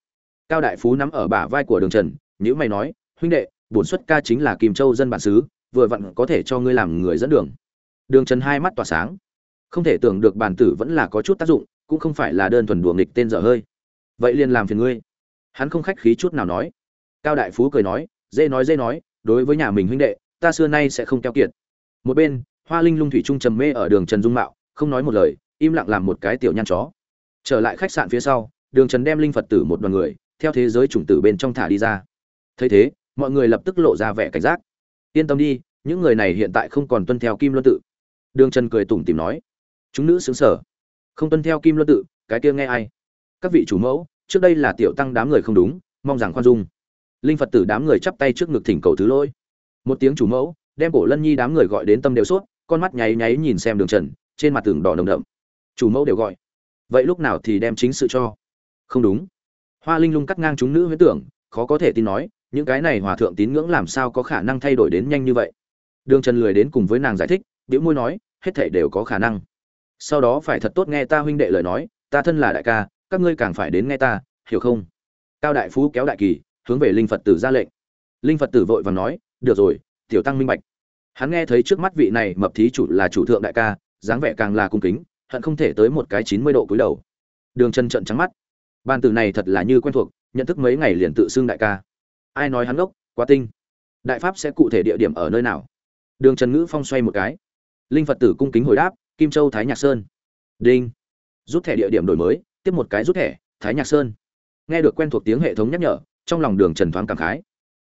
Cao đại phú nắm ở bả vai của đường trần nhữ mày nói, huynh đệ, bổn xuất ca chính là kim châu dân bản xứ, vừa vặn có thể cho ngươi làm người dẫn đường. Đường trần hai mắt tỏa sáng không thể tưởng được bản tử vẫn là có chút tác dụng, cũng không phải là đơn thuần đùa nghịch tên dở hơi. Vậy liền làm phiền ngươi. Hắn không khách khí chút nào nói. Cao đại phú cười nói, dễ nói dễ nói, đối với nhà mình huynh đệ, ta xưa nay sẽ không keo kiệt. Một bên, hoa linh lung thủy trung trầm mê ở đường trần dung mạo, không nói một lời, im lặng làm một cái tiểu nhăn chó. Trở lại khách sạn phía sau, đường trần đem linh phật tử một đoàn người, theo thế giới chủng tử bên trong thả đi ra. Thấy thế, mọi người lập tức lộ ra vẻ cảnh giác. Yên tâm đi, những người này hiện tại không còn tuân theo kim luân tự. Đường trần cười tủm tìm nói chúng nữ xứng sở. Không tuân theo kim luân tự, cái kia nghe ai? Các vị chủ mẫu, trước đây là tiểu tăng đám người không đúng, mong rằng khoan dung. Linh phật tử đám người chắp tay trước ngực thỉnh cầu thứ lỗi. Một tiếng chủ mẫu, đem cổ lân nhi đám người gọi đến tâm đều suốt con mắt nháy nháy nhìn xem đường trần, trên mặt tường đỏ nồng đậm. Chủ mẫu đều gọi. Vậy lúc nào thì đem chính sự cho? Không đúng. Hoa linh lung cắt ngang chúng nữ huyễn tưởng, khó có thể tin nói, những cái này hòa thượng tín ngưỡng làm sao có khả năng thay đổi đến nhanh như vậy? Đường trần lười đến cùng với nàng giải thích biễu môi nói, hết thể đều có khả năng sau đó phải thật tốt nghe ta huynh đệ lời nói, ta thân là đại ca, các ngươi càng phải đến nghe ta, hiểu không? Cao đại phú kéo đại kỳ, hướng về linh phật tử ra lệnh. Linh phật tử vội và nói, được rồi, tiểu tăng minh bạch. Hắn nghe thấy trước mắt vị này mập thí chủ là chủ thượng đại ca, dáng vẻ càng là cung kính, hận không thể tới một cái chín mươi độ cúi đầu. Đường chân trận trắng mắt. Ban từ này thật là như quen thuộc, nhận thức mấy ngày liền tự xưng đại ca. Ai nói hắn ngốc, quá tinh. Đại pháp sẽ cụ thể địa điểm ở nơi nào? Đường trần ngữ phong xoay một cái. Linh phật tử cung kính hồi đáp kim châu, thái nhạc sơn. Đinh. Rút thẻ địa điểm đổi mới, tiếp một cái rút thẻ, thái nhạc sơn. Nghe được quen thuộc tiếng hệ thống nhắc nhở, trong lòng đường trần thoáng cảm khái.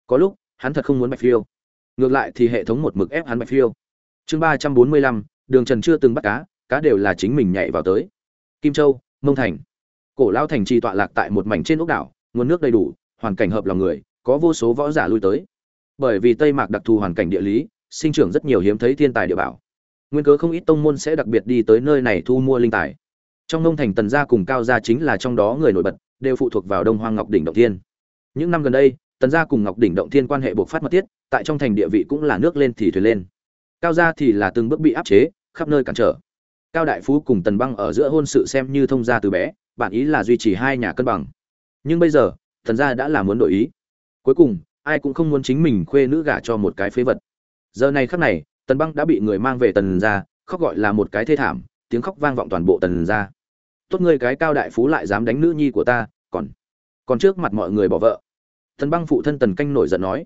Có lúc, hắn thật không muốn bạch phiêu. Ngược lại thì hệ thống một mực ép hắn bạch phiêu. Chương ba trăm bốn mươi lăm, đường trần chưa từng bắt cá cá đều là chính mình nhảy vào tới. Kim châu, mông thành. Cổ lao thành trì tọa lạc tại một mảnh trên ốc đảo, nguồn nước đầy đủ, hoàn cảnh hợp lòng người, có vô số võ giả lui tới. Bởi vì tây mạc đặc thù hoàn cảnh địa lý, sinh trưởng rất nhiều hiếm thấy thiên tài địa bảo nguyên cớ không ít tông môn sẽ đặc biệt đi tới nơi này thu mua linh tài. Trong nông thành tần gia cùng cao gia chính là trong đó người nổi bật, đều phụ thuộc vào đông hoang ngọc đỉnh động thiên. Những năm gần đây, tần gia cùng ngọc đỉnh động thiên quan hệ buộc phát mật thiết, tại trong thành địa vị cũng là nước lên thì thuyền lên. Cao gia thì là từng bước bị áp chế, khắp nơi cản trở. Cao đại phú cùng tần băng ở giữa hôn sự xem như thông gia từ bé, bản ý là duy trì hai nhà cân bằng. Nhưng bây giờ, tần gia đã là muốn đổi ý. Cuối cùng, ai cũng không muốn chính mình khuê nữ gả cho một cái phế vật. Giờ này khắc này tần băng đã bị người mang về tần gia, khóc gọi là một cái thê thảm, tiếng khóc vang vọng toàn bộ tần gia. Tốt ngươi cái cao đại phú lại dám đánh nữ nhi của ta, còn còn trước mặt mọi người bỏ vợ. Tần băng phụ thân tần canh nổi giận nói.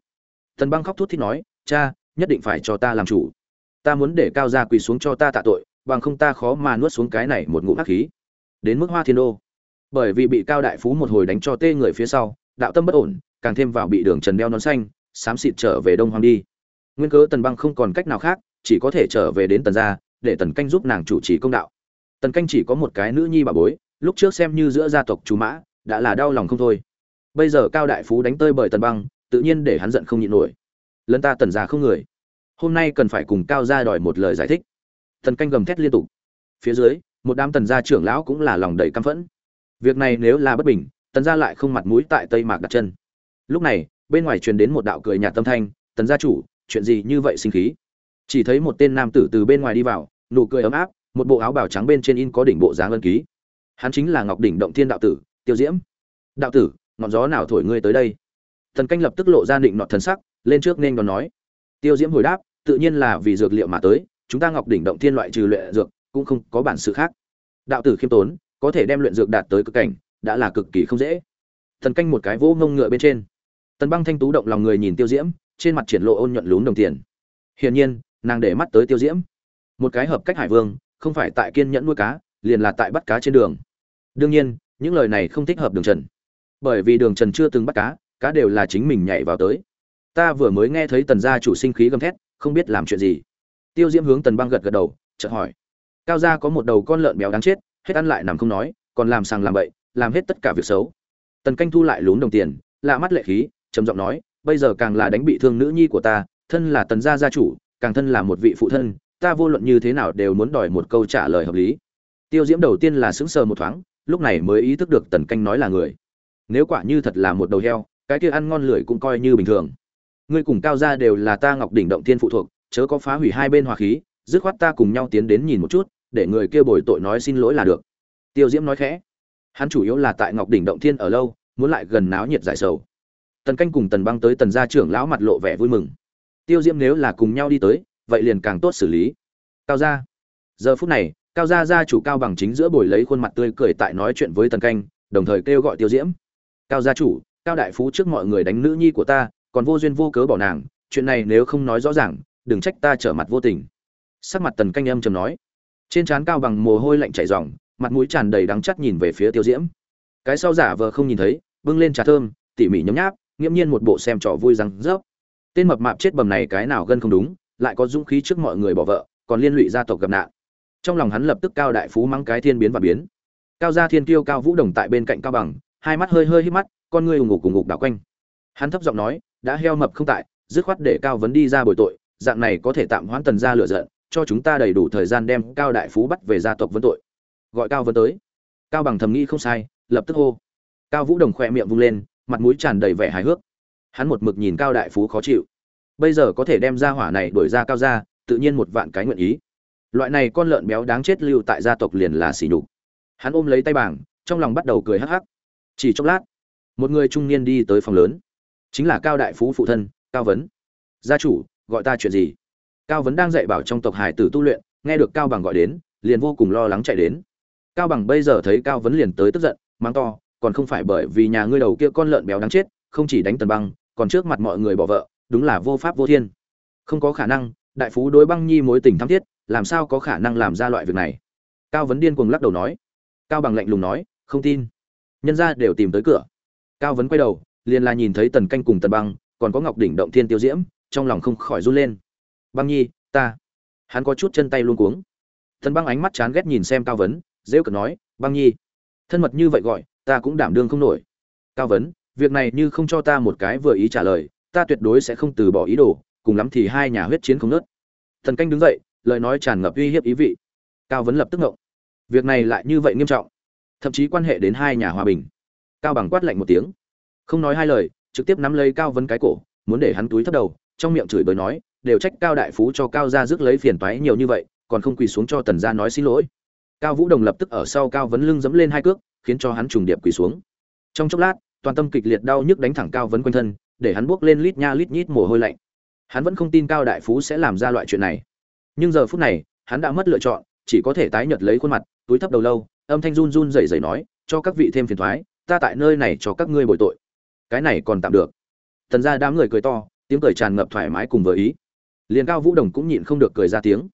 Tần băng khóc thút thít nói, cha, nhất định phải cho ta làm chủ. Ta muốn để cao gia quỳ xuống cho ta tạ tội, bằng không ta khó mà nuốt xuống cái này một ngụm hắc khí. Đến mức hoa thiên đô. Bởi vì bị cao đại phú một hồi đánh cho tê người phía sau, đạo tâm bất ổn, càng thêm vào bị đường trần đeo nón xanh, xám xịt trở về đông hoàng đi nguyên cớ tần băng không còn cách nào khác, chỉ có thể trở về đến tần gia, để tần canh giúp nàng chủ trì công đạo. Tần canh chỉ có một cái nữ nhi bà bối, lúc trước xem như giữa gia tộc chú mã, đã là đau lòng không thôi. Bây giờ cao đại phú đánh tơi bởi tần băng, tự nhiên để hắn giận không nhịn nổi. Lân ta tần gia không người. Hôm nay cần phải cùng cao gia đòi một lời giải thích. Tần canh gầm thét liên tục. Phía dưới, một đám tần gia trưởng lão cũng là lòng đầy căm phẫn. Việc này nếu là bất bình, tần gia lại không mặt mũi tại tây mạc đặt chân. Lúc này, bên ngoài truyền đến một đạo cười nhạt tâm thanh, tần gia chủ chuyện gì như vậy sinh khí? Chỉ thấy một tên nam tử từ bên ngoài đi vào, nụ cười ấm áp, một bộ áo bào trắng bên trên in có đỉnh bộ dáng ân ký. Hắn chính là ngọc đỉnh động thiên đạo tử, tiêu diễm. Đạo tử, ngọn gió nào thổi ngươi tới đây? Thần canh lập tức lộ ra định nọ thần sắc, lên trước nên còn nói. Tiêu diễm hồi đáp, tự nhiên là vì dược liệu mà tới, chúng ta ngọc đỉnh động thiên loại trừ luyện dược, cũng không có bản sự khác. Đạo tử khiêm tốn, có thể đem luyện dược đạt tới cực cảnh, đã là cực kỳ không dễ. Thần canh một cái vỗ ngông ngựa bên trên. Tần băng thanh tú động lòng người nhìn tiêu diễm trên mặt triển lộ ôn nhuận lún đồng tiền. Hiển nhiên, nàng để mắt tới tiêu diễm. Một cái hợp cách hải vương, không phải tại kiên nhẫn nuôi cá, liền là tại bắt cá trên đường. Đương nhiên, những lời này không thích hợp đường trần. Bởi vì đường trần chưa từng bắt cá cá đều là chính mình nhảy vào tới. Ta vừa mới nghe thấy tần gia chủ sinh khí gầm thét, không biết làm chuyện gì. Tiêu diễm hướng tần băng gật gật đầu, chợt hỏi. Cao gia có một đầu con lợn béo đáng chết, hết ăn lại nằm không nói, còn làm sàng làm bậy, làm hết tất cả việc xấu. Tần canh thu lại lún đồng tiền, lạ mắt lệ khí, trầm giọng nói bây giờ càng là đánh bị thương nữ nhi của ta, thân là tần gia gia chủ, càng thân là một vị phụ thân, ta vô luận như thế nào đều muốn đòi một câu trả lời hợp lý. Tiêu diễm đầu tiên là sững sờ một thoáng, lúc này mới ý thức được tần canh nói là người. Nếu quả như thật là một đầu heo, cái kia ăn ngon lười cũng coi như bình thường. Ngươi cùng cao gia đều là ta ngọc đỉnh động thiên phụ thuộc, chớ có phá hủy hai bên hòa khí, dứt khoát ta cùng nhau tiến đến nhìn một chút, để người kia bồi tội nói xin lỗi là được. Tiêu diễm nói khẽ. Hắn chủ yếu là tại ngọc đỉnh động thiên ở lâu, muốn lại gần náo nhiệt giải sầu tần canh cùng tần băng tới tần gia trưởng lão mặt lộ vẻ vui mừng. Tiêu diễm nếu là cùng nhau đi tới, vậy liền càng tốt xử lý. Cao gia. Giờ phút này, cao gia gia chủ cao bằng chính giữa buổi lấy khuôn mặt tươi cười tại nói chuyện với tần canh, đồng thời kêu gọi tiêu diễm. Cao gia chủ, cao đại phú trước mọi người đánh nữ nhi của ta, còn vô duyên vô cớ bỏ nàng, chuyện này nếu không nói rõ ràng, đừng trách ta trở mặt vô tình. Sắc mặt tần canh âm trầm nói. Trên trán cao bằng mồ hôi lạnh chảy ròng, mặt mũi tràn đầy đắng chắt nhìn về phía tiêu diễm. Cái sau giả vờ không nhìn thấy, bưng lên trà thơm, tỉ mỉ nhấm nháp nghiễm nhiên một bộ xem trò vui răng rớp. Tên mập mạp chết bầm này cái nào gân không đúng, lại có dũng khí trước mọi người bỏ vợ, còn liên lụy gia tộc gặp nạn. Trong lòng hắn lập tức cao đại phú mắng cái thiên biến và biến. Cao gia thiên kiêu cao vũ đồng tại bên cạnh cao bằng, hai mắt hơi hơi hít mắt, con ngươi ủng ngục cùng ngục đảo quanh. Hắn thấp giọng nói, đã heo mập không tại, dứt khoát để cao vấn đi ra bồi tội, dạng này có thể tạm hoãn tần gia lựa giận, cho chúng ta đầy đủ thời gian đem cao đại phú bắt về gia tộc vấn tội. Gọi cao vấn tới. Cao bằng thầm nghĩ không sai, lập tức hô. Cao vũ đồng khoe miệng vung lên mặt mũi tràn đầy vẻ hài hước. Hắn một mực nhìn cao đại phú khó chịu. Bây giờ có thể đem ra hỏa này đuổi ra cao ra tự nhiên một vạn cái nguyện ý. Loại này con lợn béo đáng chết lưu tại gia tộc liền là xỉ nhục. Hắn ôm lấy tay bảng, trong lòng bắt đầu cười hắc hắc. Chỉ chốc lát, một người trung niên đi tới phòng lớn. Chính là cao đại phú phụ thân, cao vấn. Gia chủ, gọi ta chuyện gì? Cao vấn đang dạy bảo trong tộc hải tử tu luyện, nghe được cao bằng gọi đến, liền vô cùng lo lắng chạy đến. Cao bằng bây giờ thấy cao vấn liền tới tức giận, mắng to còn không phải bởi vì nhà ngươi đầu kia con lợn béo đáng chết, không chỉ đánh tần băng, còn trước mặt mọi người bỏ vợ, đúng là vô pháp vô thiên. Không có khả năng, đại phú đối băng nhi mối tình thắm thiết, làm sao có khả năng làm ra loại việc này? Cao vấn điên cuồng lắc đầu nói. Cao bằng lạnh lùng nói, không tin. Nhân ra đều tìm tới cửa. Cao vấn quay đầu, liền là nhìn thấy tần canh cùng tần băng, còn có ngọc đỉnh động thiên tiêu diễm, trong lòng không khỏi run lên. Băng nhi, ta. Hắn có chút chân tay luôn cuống. Tần băng ánh mắt chán ghét nhìn xem cao vấn, rêu cợt nói, băng nhi. Thân mật như vậy gọi ta cũng đảm đương không nổi. Cao vấn, việc này như không cho ta một cái vừa ý trả lời, ta tuyệt đối sẽ không từ bỏ ý đồ, cùng lắm thì hai nhà huyết chiến không nớt thần canh đứng dậy, lời nói tràn ngập uy hiếp ý vị. Cao vấn lập tức ngộng. Việc này lại như vậy nghiêm trọng. Thậm chí quan hệ đến hai nhà hòa bình. Cao bằng quát lạnh một tiếng. Không nói hai lời, trực tiếp nắm lấy cao vấn cái cổ, muốn để hắn túi thấp đầu, trong miệng chửi bới nói, đều trách cao đại phú cho cao gia rước lấy phiền toái nhiều như vậy, còn không quỳ xuống cho tần gia nói xin lỗi. Cao vũ đồng lập tức ở sau cao vấn lưng dẫm lên hai cước khiến cho hắn trùng điệp quỳ xuống. Trong chốc lát, toàn tâm kịch liệt đau nhức đánh thẳng cao vấn quanh thân, để hắn buốc lên lít nha lít nhít mồ hôi lạnh. Hắn vẫn không tin cao đại phú sẽ làm ra loại chuyện này. Nhưng giờ phút này, hắn đã mất lựa chọn, chỉ có thể tái nhợt lấy khuôn mặt, túi thấp đầu lâu, âm thanh run run rẩy rẩy nói, cho các vị thêm phiền thoái, ta tại nơi này cho các ngươi bồi tội. Cái này còn tạm được. Tần ra đám người cười to, tiếng cười tràn ngập thoải mái cùng với ý. Liền cao vũ đồng cũng nhịn không được cười ra tiếng.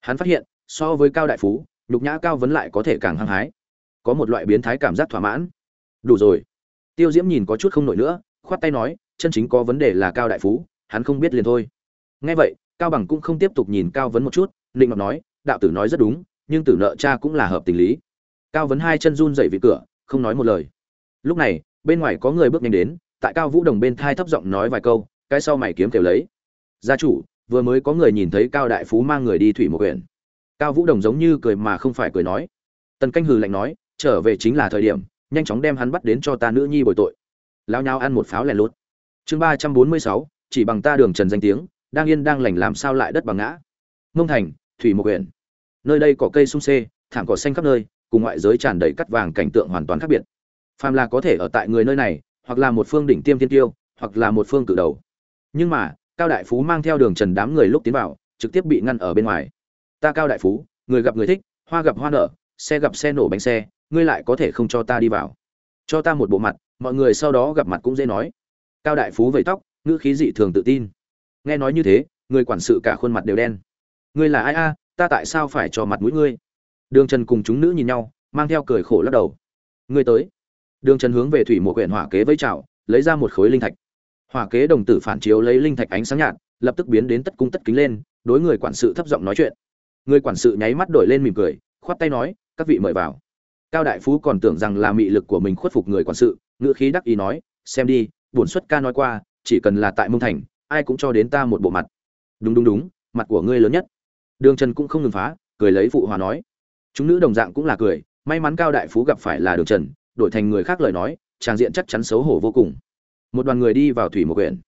Hắn phát hiện, so với cao đại phú, nhục nhã cao vấn lại có thể càng hăng hái có một loại biến thái cảm giác thỏa mãn. Đủ rồi. Tiêu diễm nhìn có chút không nổi nữa, khoát tay nói, chân chính có vấn đề là cao đại phú, hắn không biết liền thôi. Nghe vậy, cao bằng cũng không tiếp tục nhìn cao vấn một chút định ngọc nói, đạo tử nói rất đúng, nhưng tử nợ cha cũng là hợp tình lý. Cao vấn hai chân run dậy vị cửa, không nói một lời. Lúc này, bên ngoài có người bước nhanh đến, tại cao vũ đồng bên thai thấp giọng nói vài câu, cái sau mày kiếm kêu lấy. Gia chủ, vừa mới có người nhìn thấy cao đại phú mang người đi thủy một huyện. Cao vũ đồng giống như cười mà không phải cười nói. Tần canh hừ lạnh nói trở về chính là thời điểm, nhanh chóng đem hắn bắt đến cho ta nữ nhi bồi tội. Lao nhau ăn một pháo lẻ lốt chương ba trăm bốn mươi sáu, chỉ bằng ta đường trần danh tiếng, đang yên đang lành làm sao lại đất bằng ngã. Mông thành, thủy một huyện nơi đây có cây sung xê, thảm cỏ xanh khắp nơi, cùng ngoại giới tràn đầy cắt vàng cảnh tượng hoàn toàn khác biệt. Phàm là có thể ở tại người nơi này, hoặc là một phương đỉnh tiêm thiên tiêu, hoặc là một phương cử đầu. Nhưng mà, cao đại phú mang theo đường trần đám người lúc tiến vào, trực tiếp bị ngăn ở bên ngoài. Ta cao đại phú, người gặp người thích, hoa gặp hoa nở, xe gặp xe nổ bánh xe ngươi lại có thể không cho ta đi vào. Cho ta một bộ mặt, mọi người sau đó gặp mặt cũng dễ nói. Cao đại phú vẫy tóc, ngữ khí dị thường tự tin. Nghe nói như thế, người quản sự cả khuôn mặt đều đen. Ngươi là ai a? Ta tại sao phải cho mặt mũi ngươi? Đường trần cùng chúng nữ nhìn nhau, mang theo cười khổ lắc đầu. Ngươi tới. Đường trần hướng về thủy một quyển hỏa kế với chảo lấy ra một khối linh thạch. Hỏa kế đồng tử phản chiếu lấy linh thạch ánh sáng nhạt, lập tức biến đến tất cung tất kính lên, đối người quản sự thấp giọng nói chuyện. Người quản sự nháy mắt đổi lên mỉm cười, khoát tay nói, các vị mời vào cao đại phú còn tưởng rằng là mị lực của mình khuất phục người quản sự, ngữ khí đắc ý nói, xem đi, bổn xuất ca nói qua, chỉ cần là tại mông thành, ai cũng cho đến ta một bộ mặt. Đúng đúng đúng, mặt của ngươi lớn nhất. Đường trần cũng không ngừng phá, cười lấy phụ hòa nói. Chúng nữ đồng dạng cũng là cười, may mắn cao đại phú gặp phải là đường trần, đổi thành người khác lời nói, tràng diện chắc chắn xấu hổ vô cùng. Một đoàn người đi vào thủy một quyển.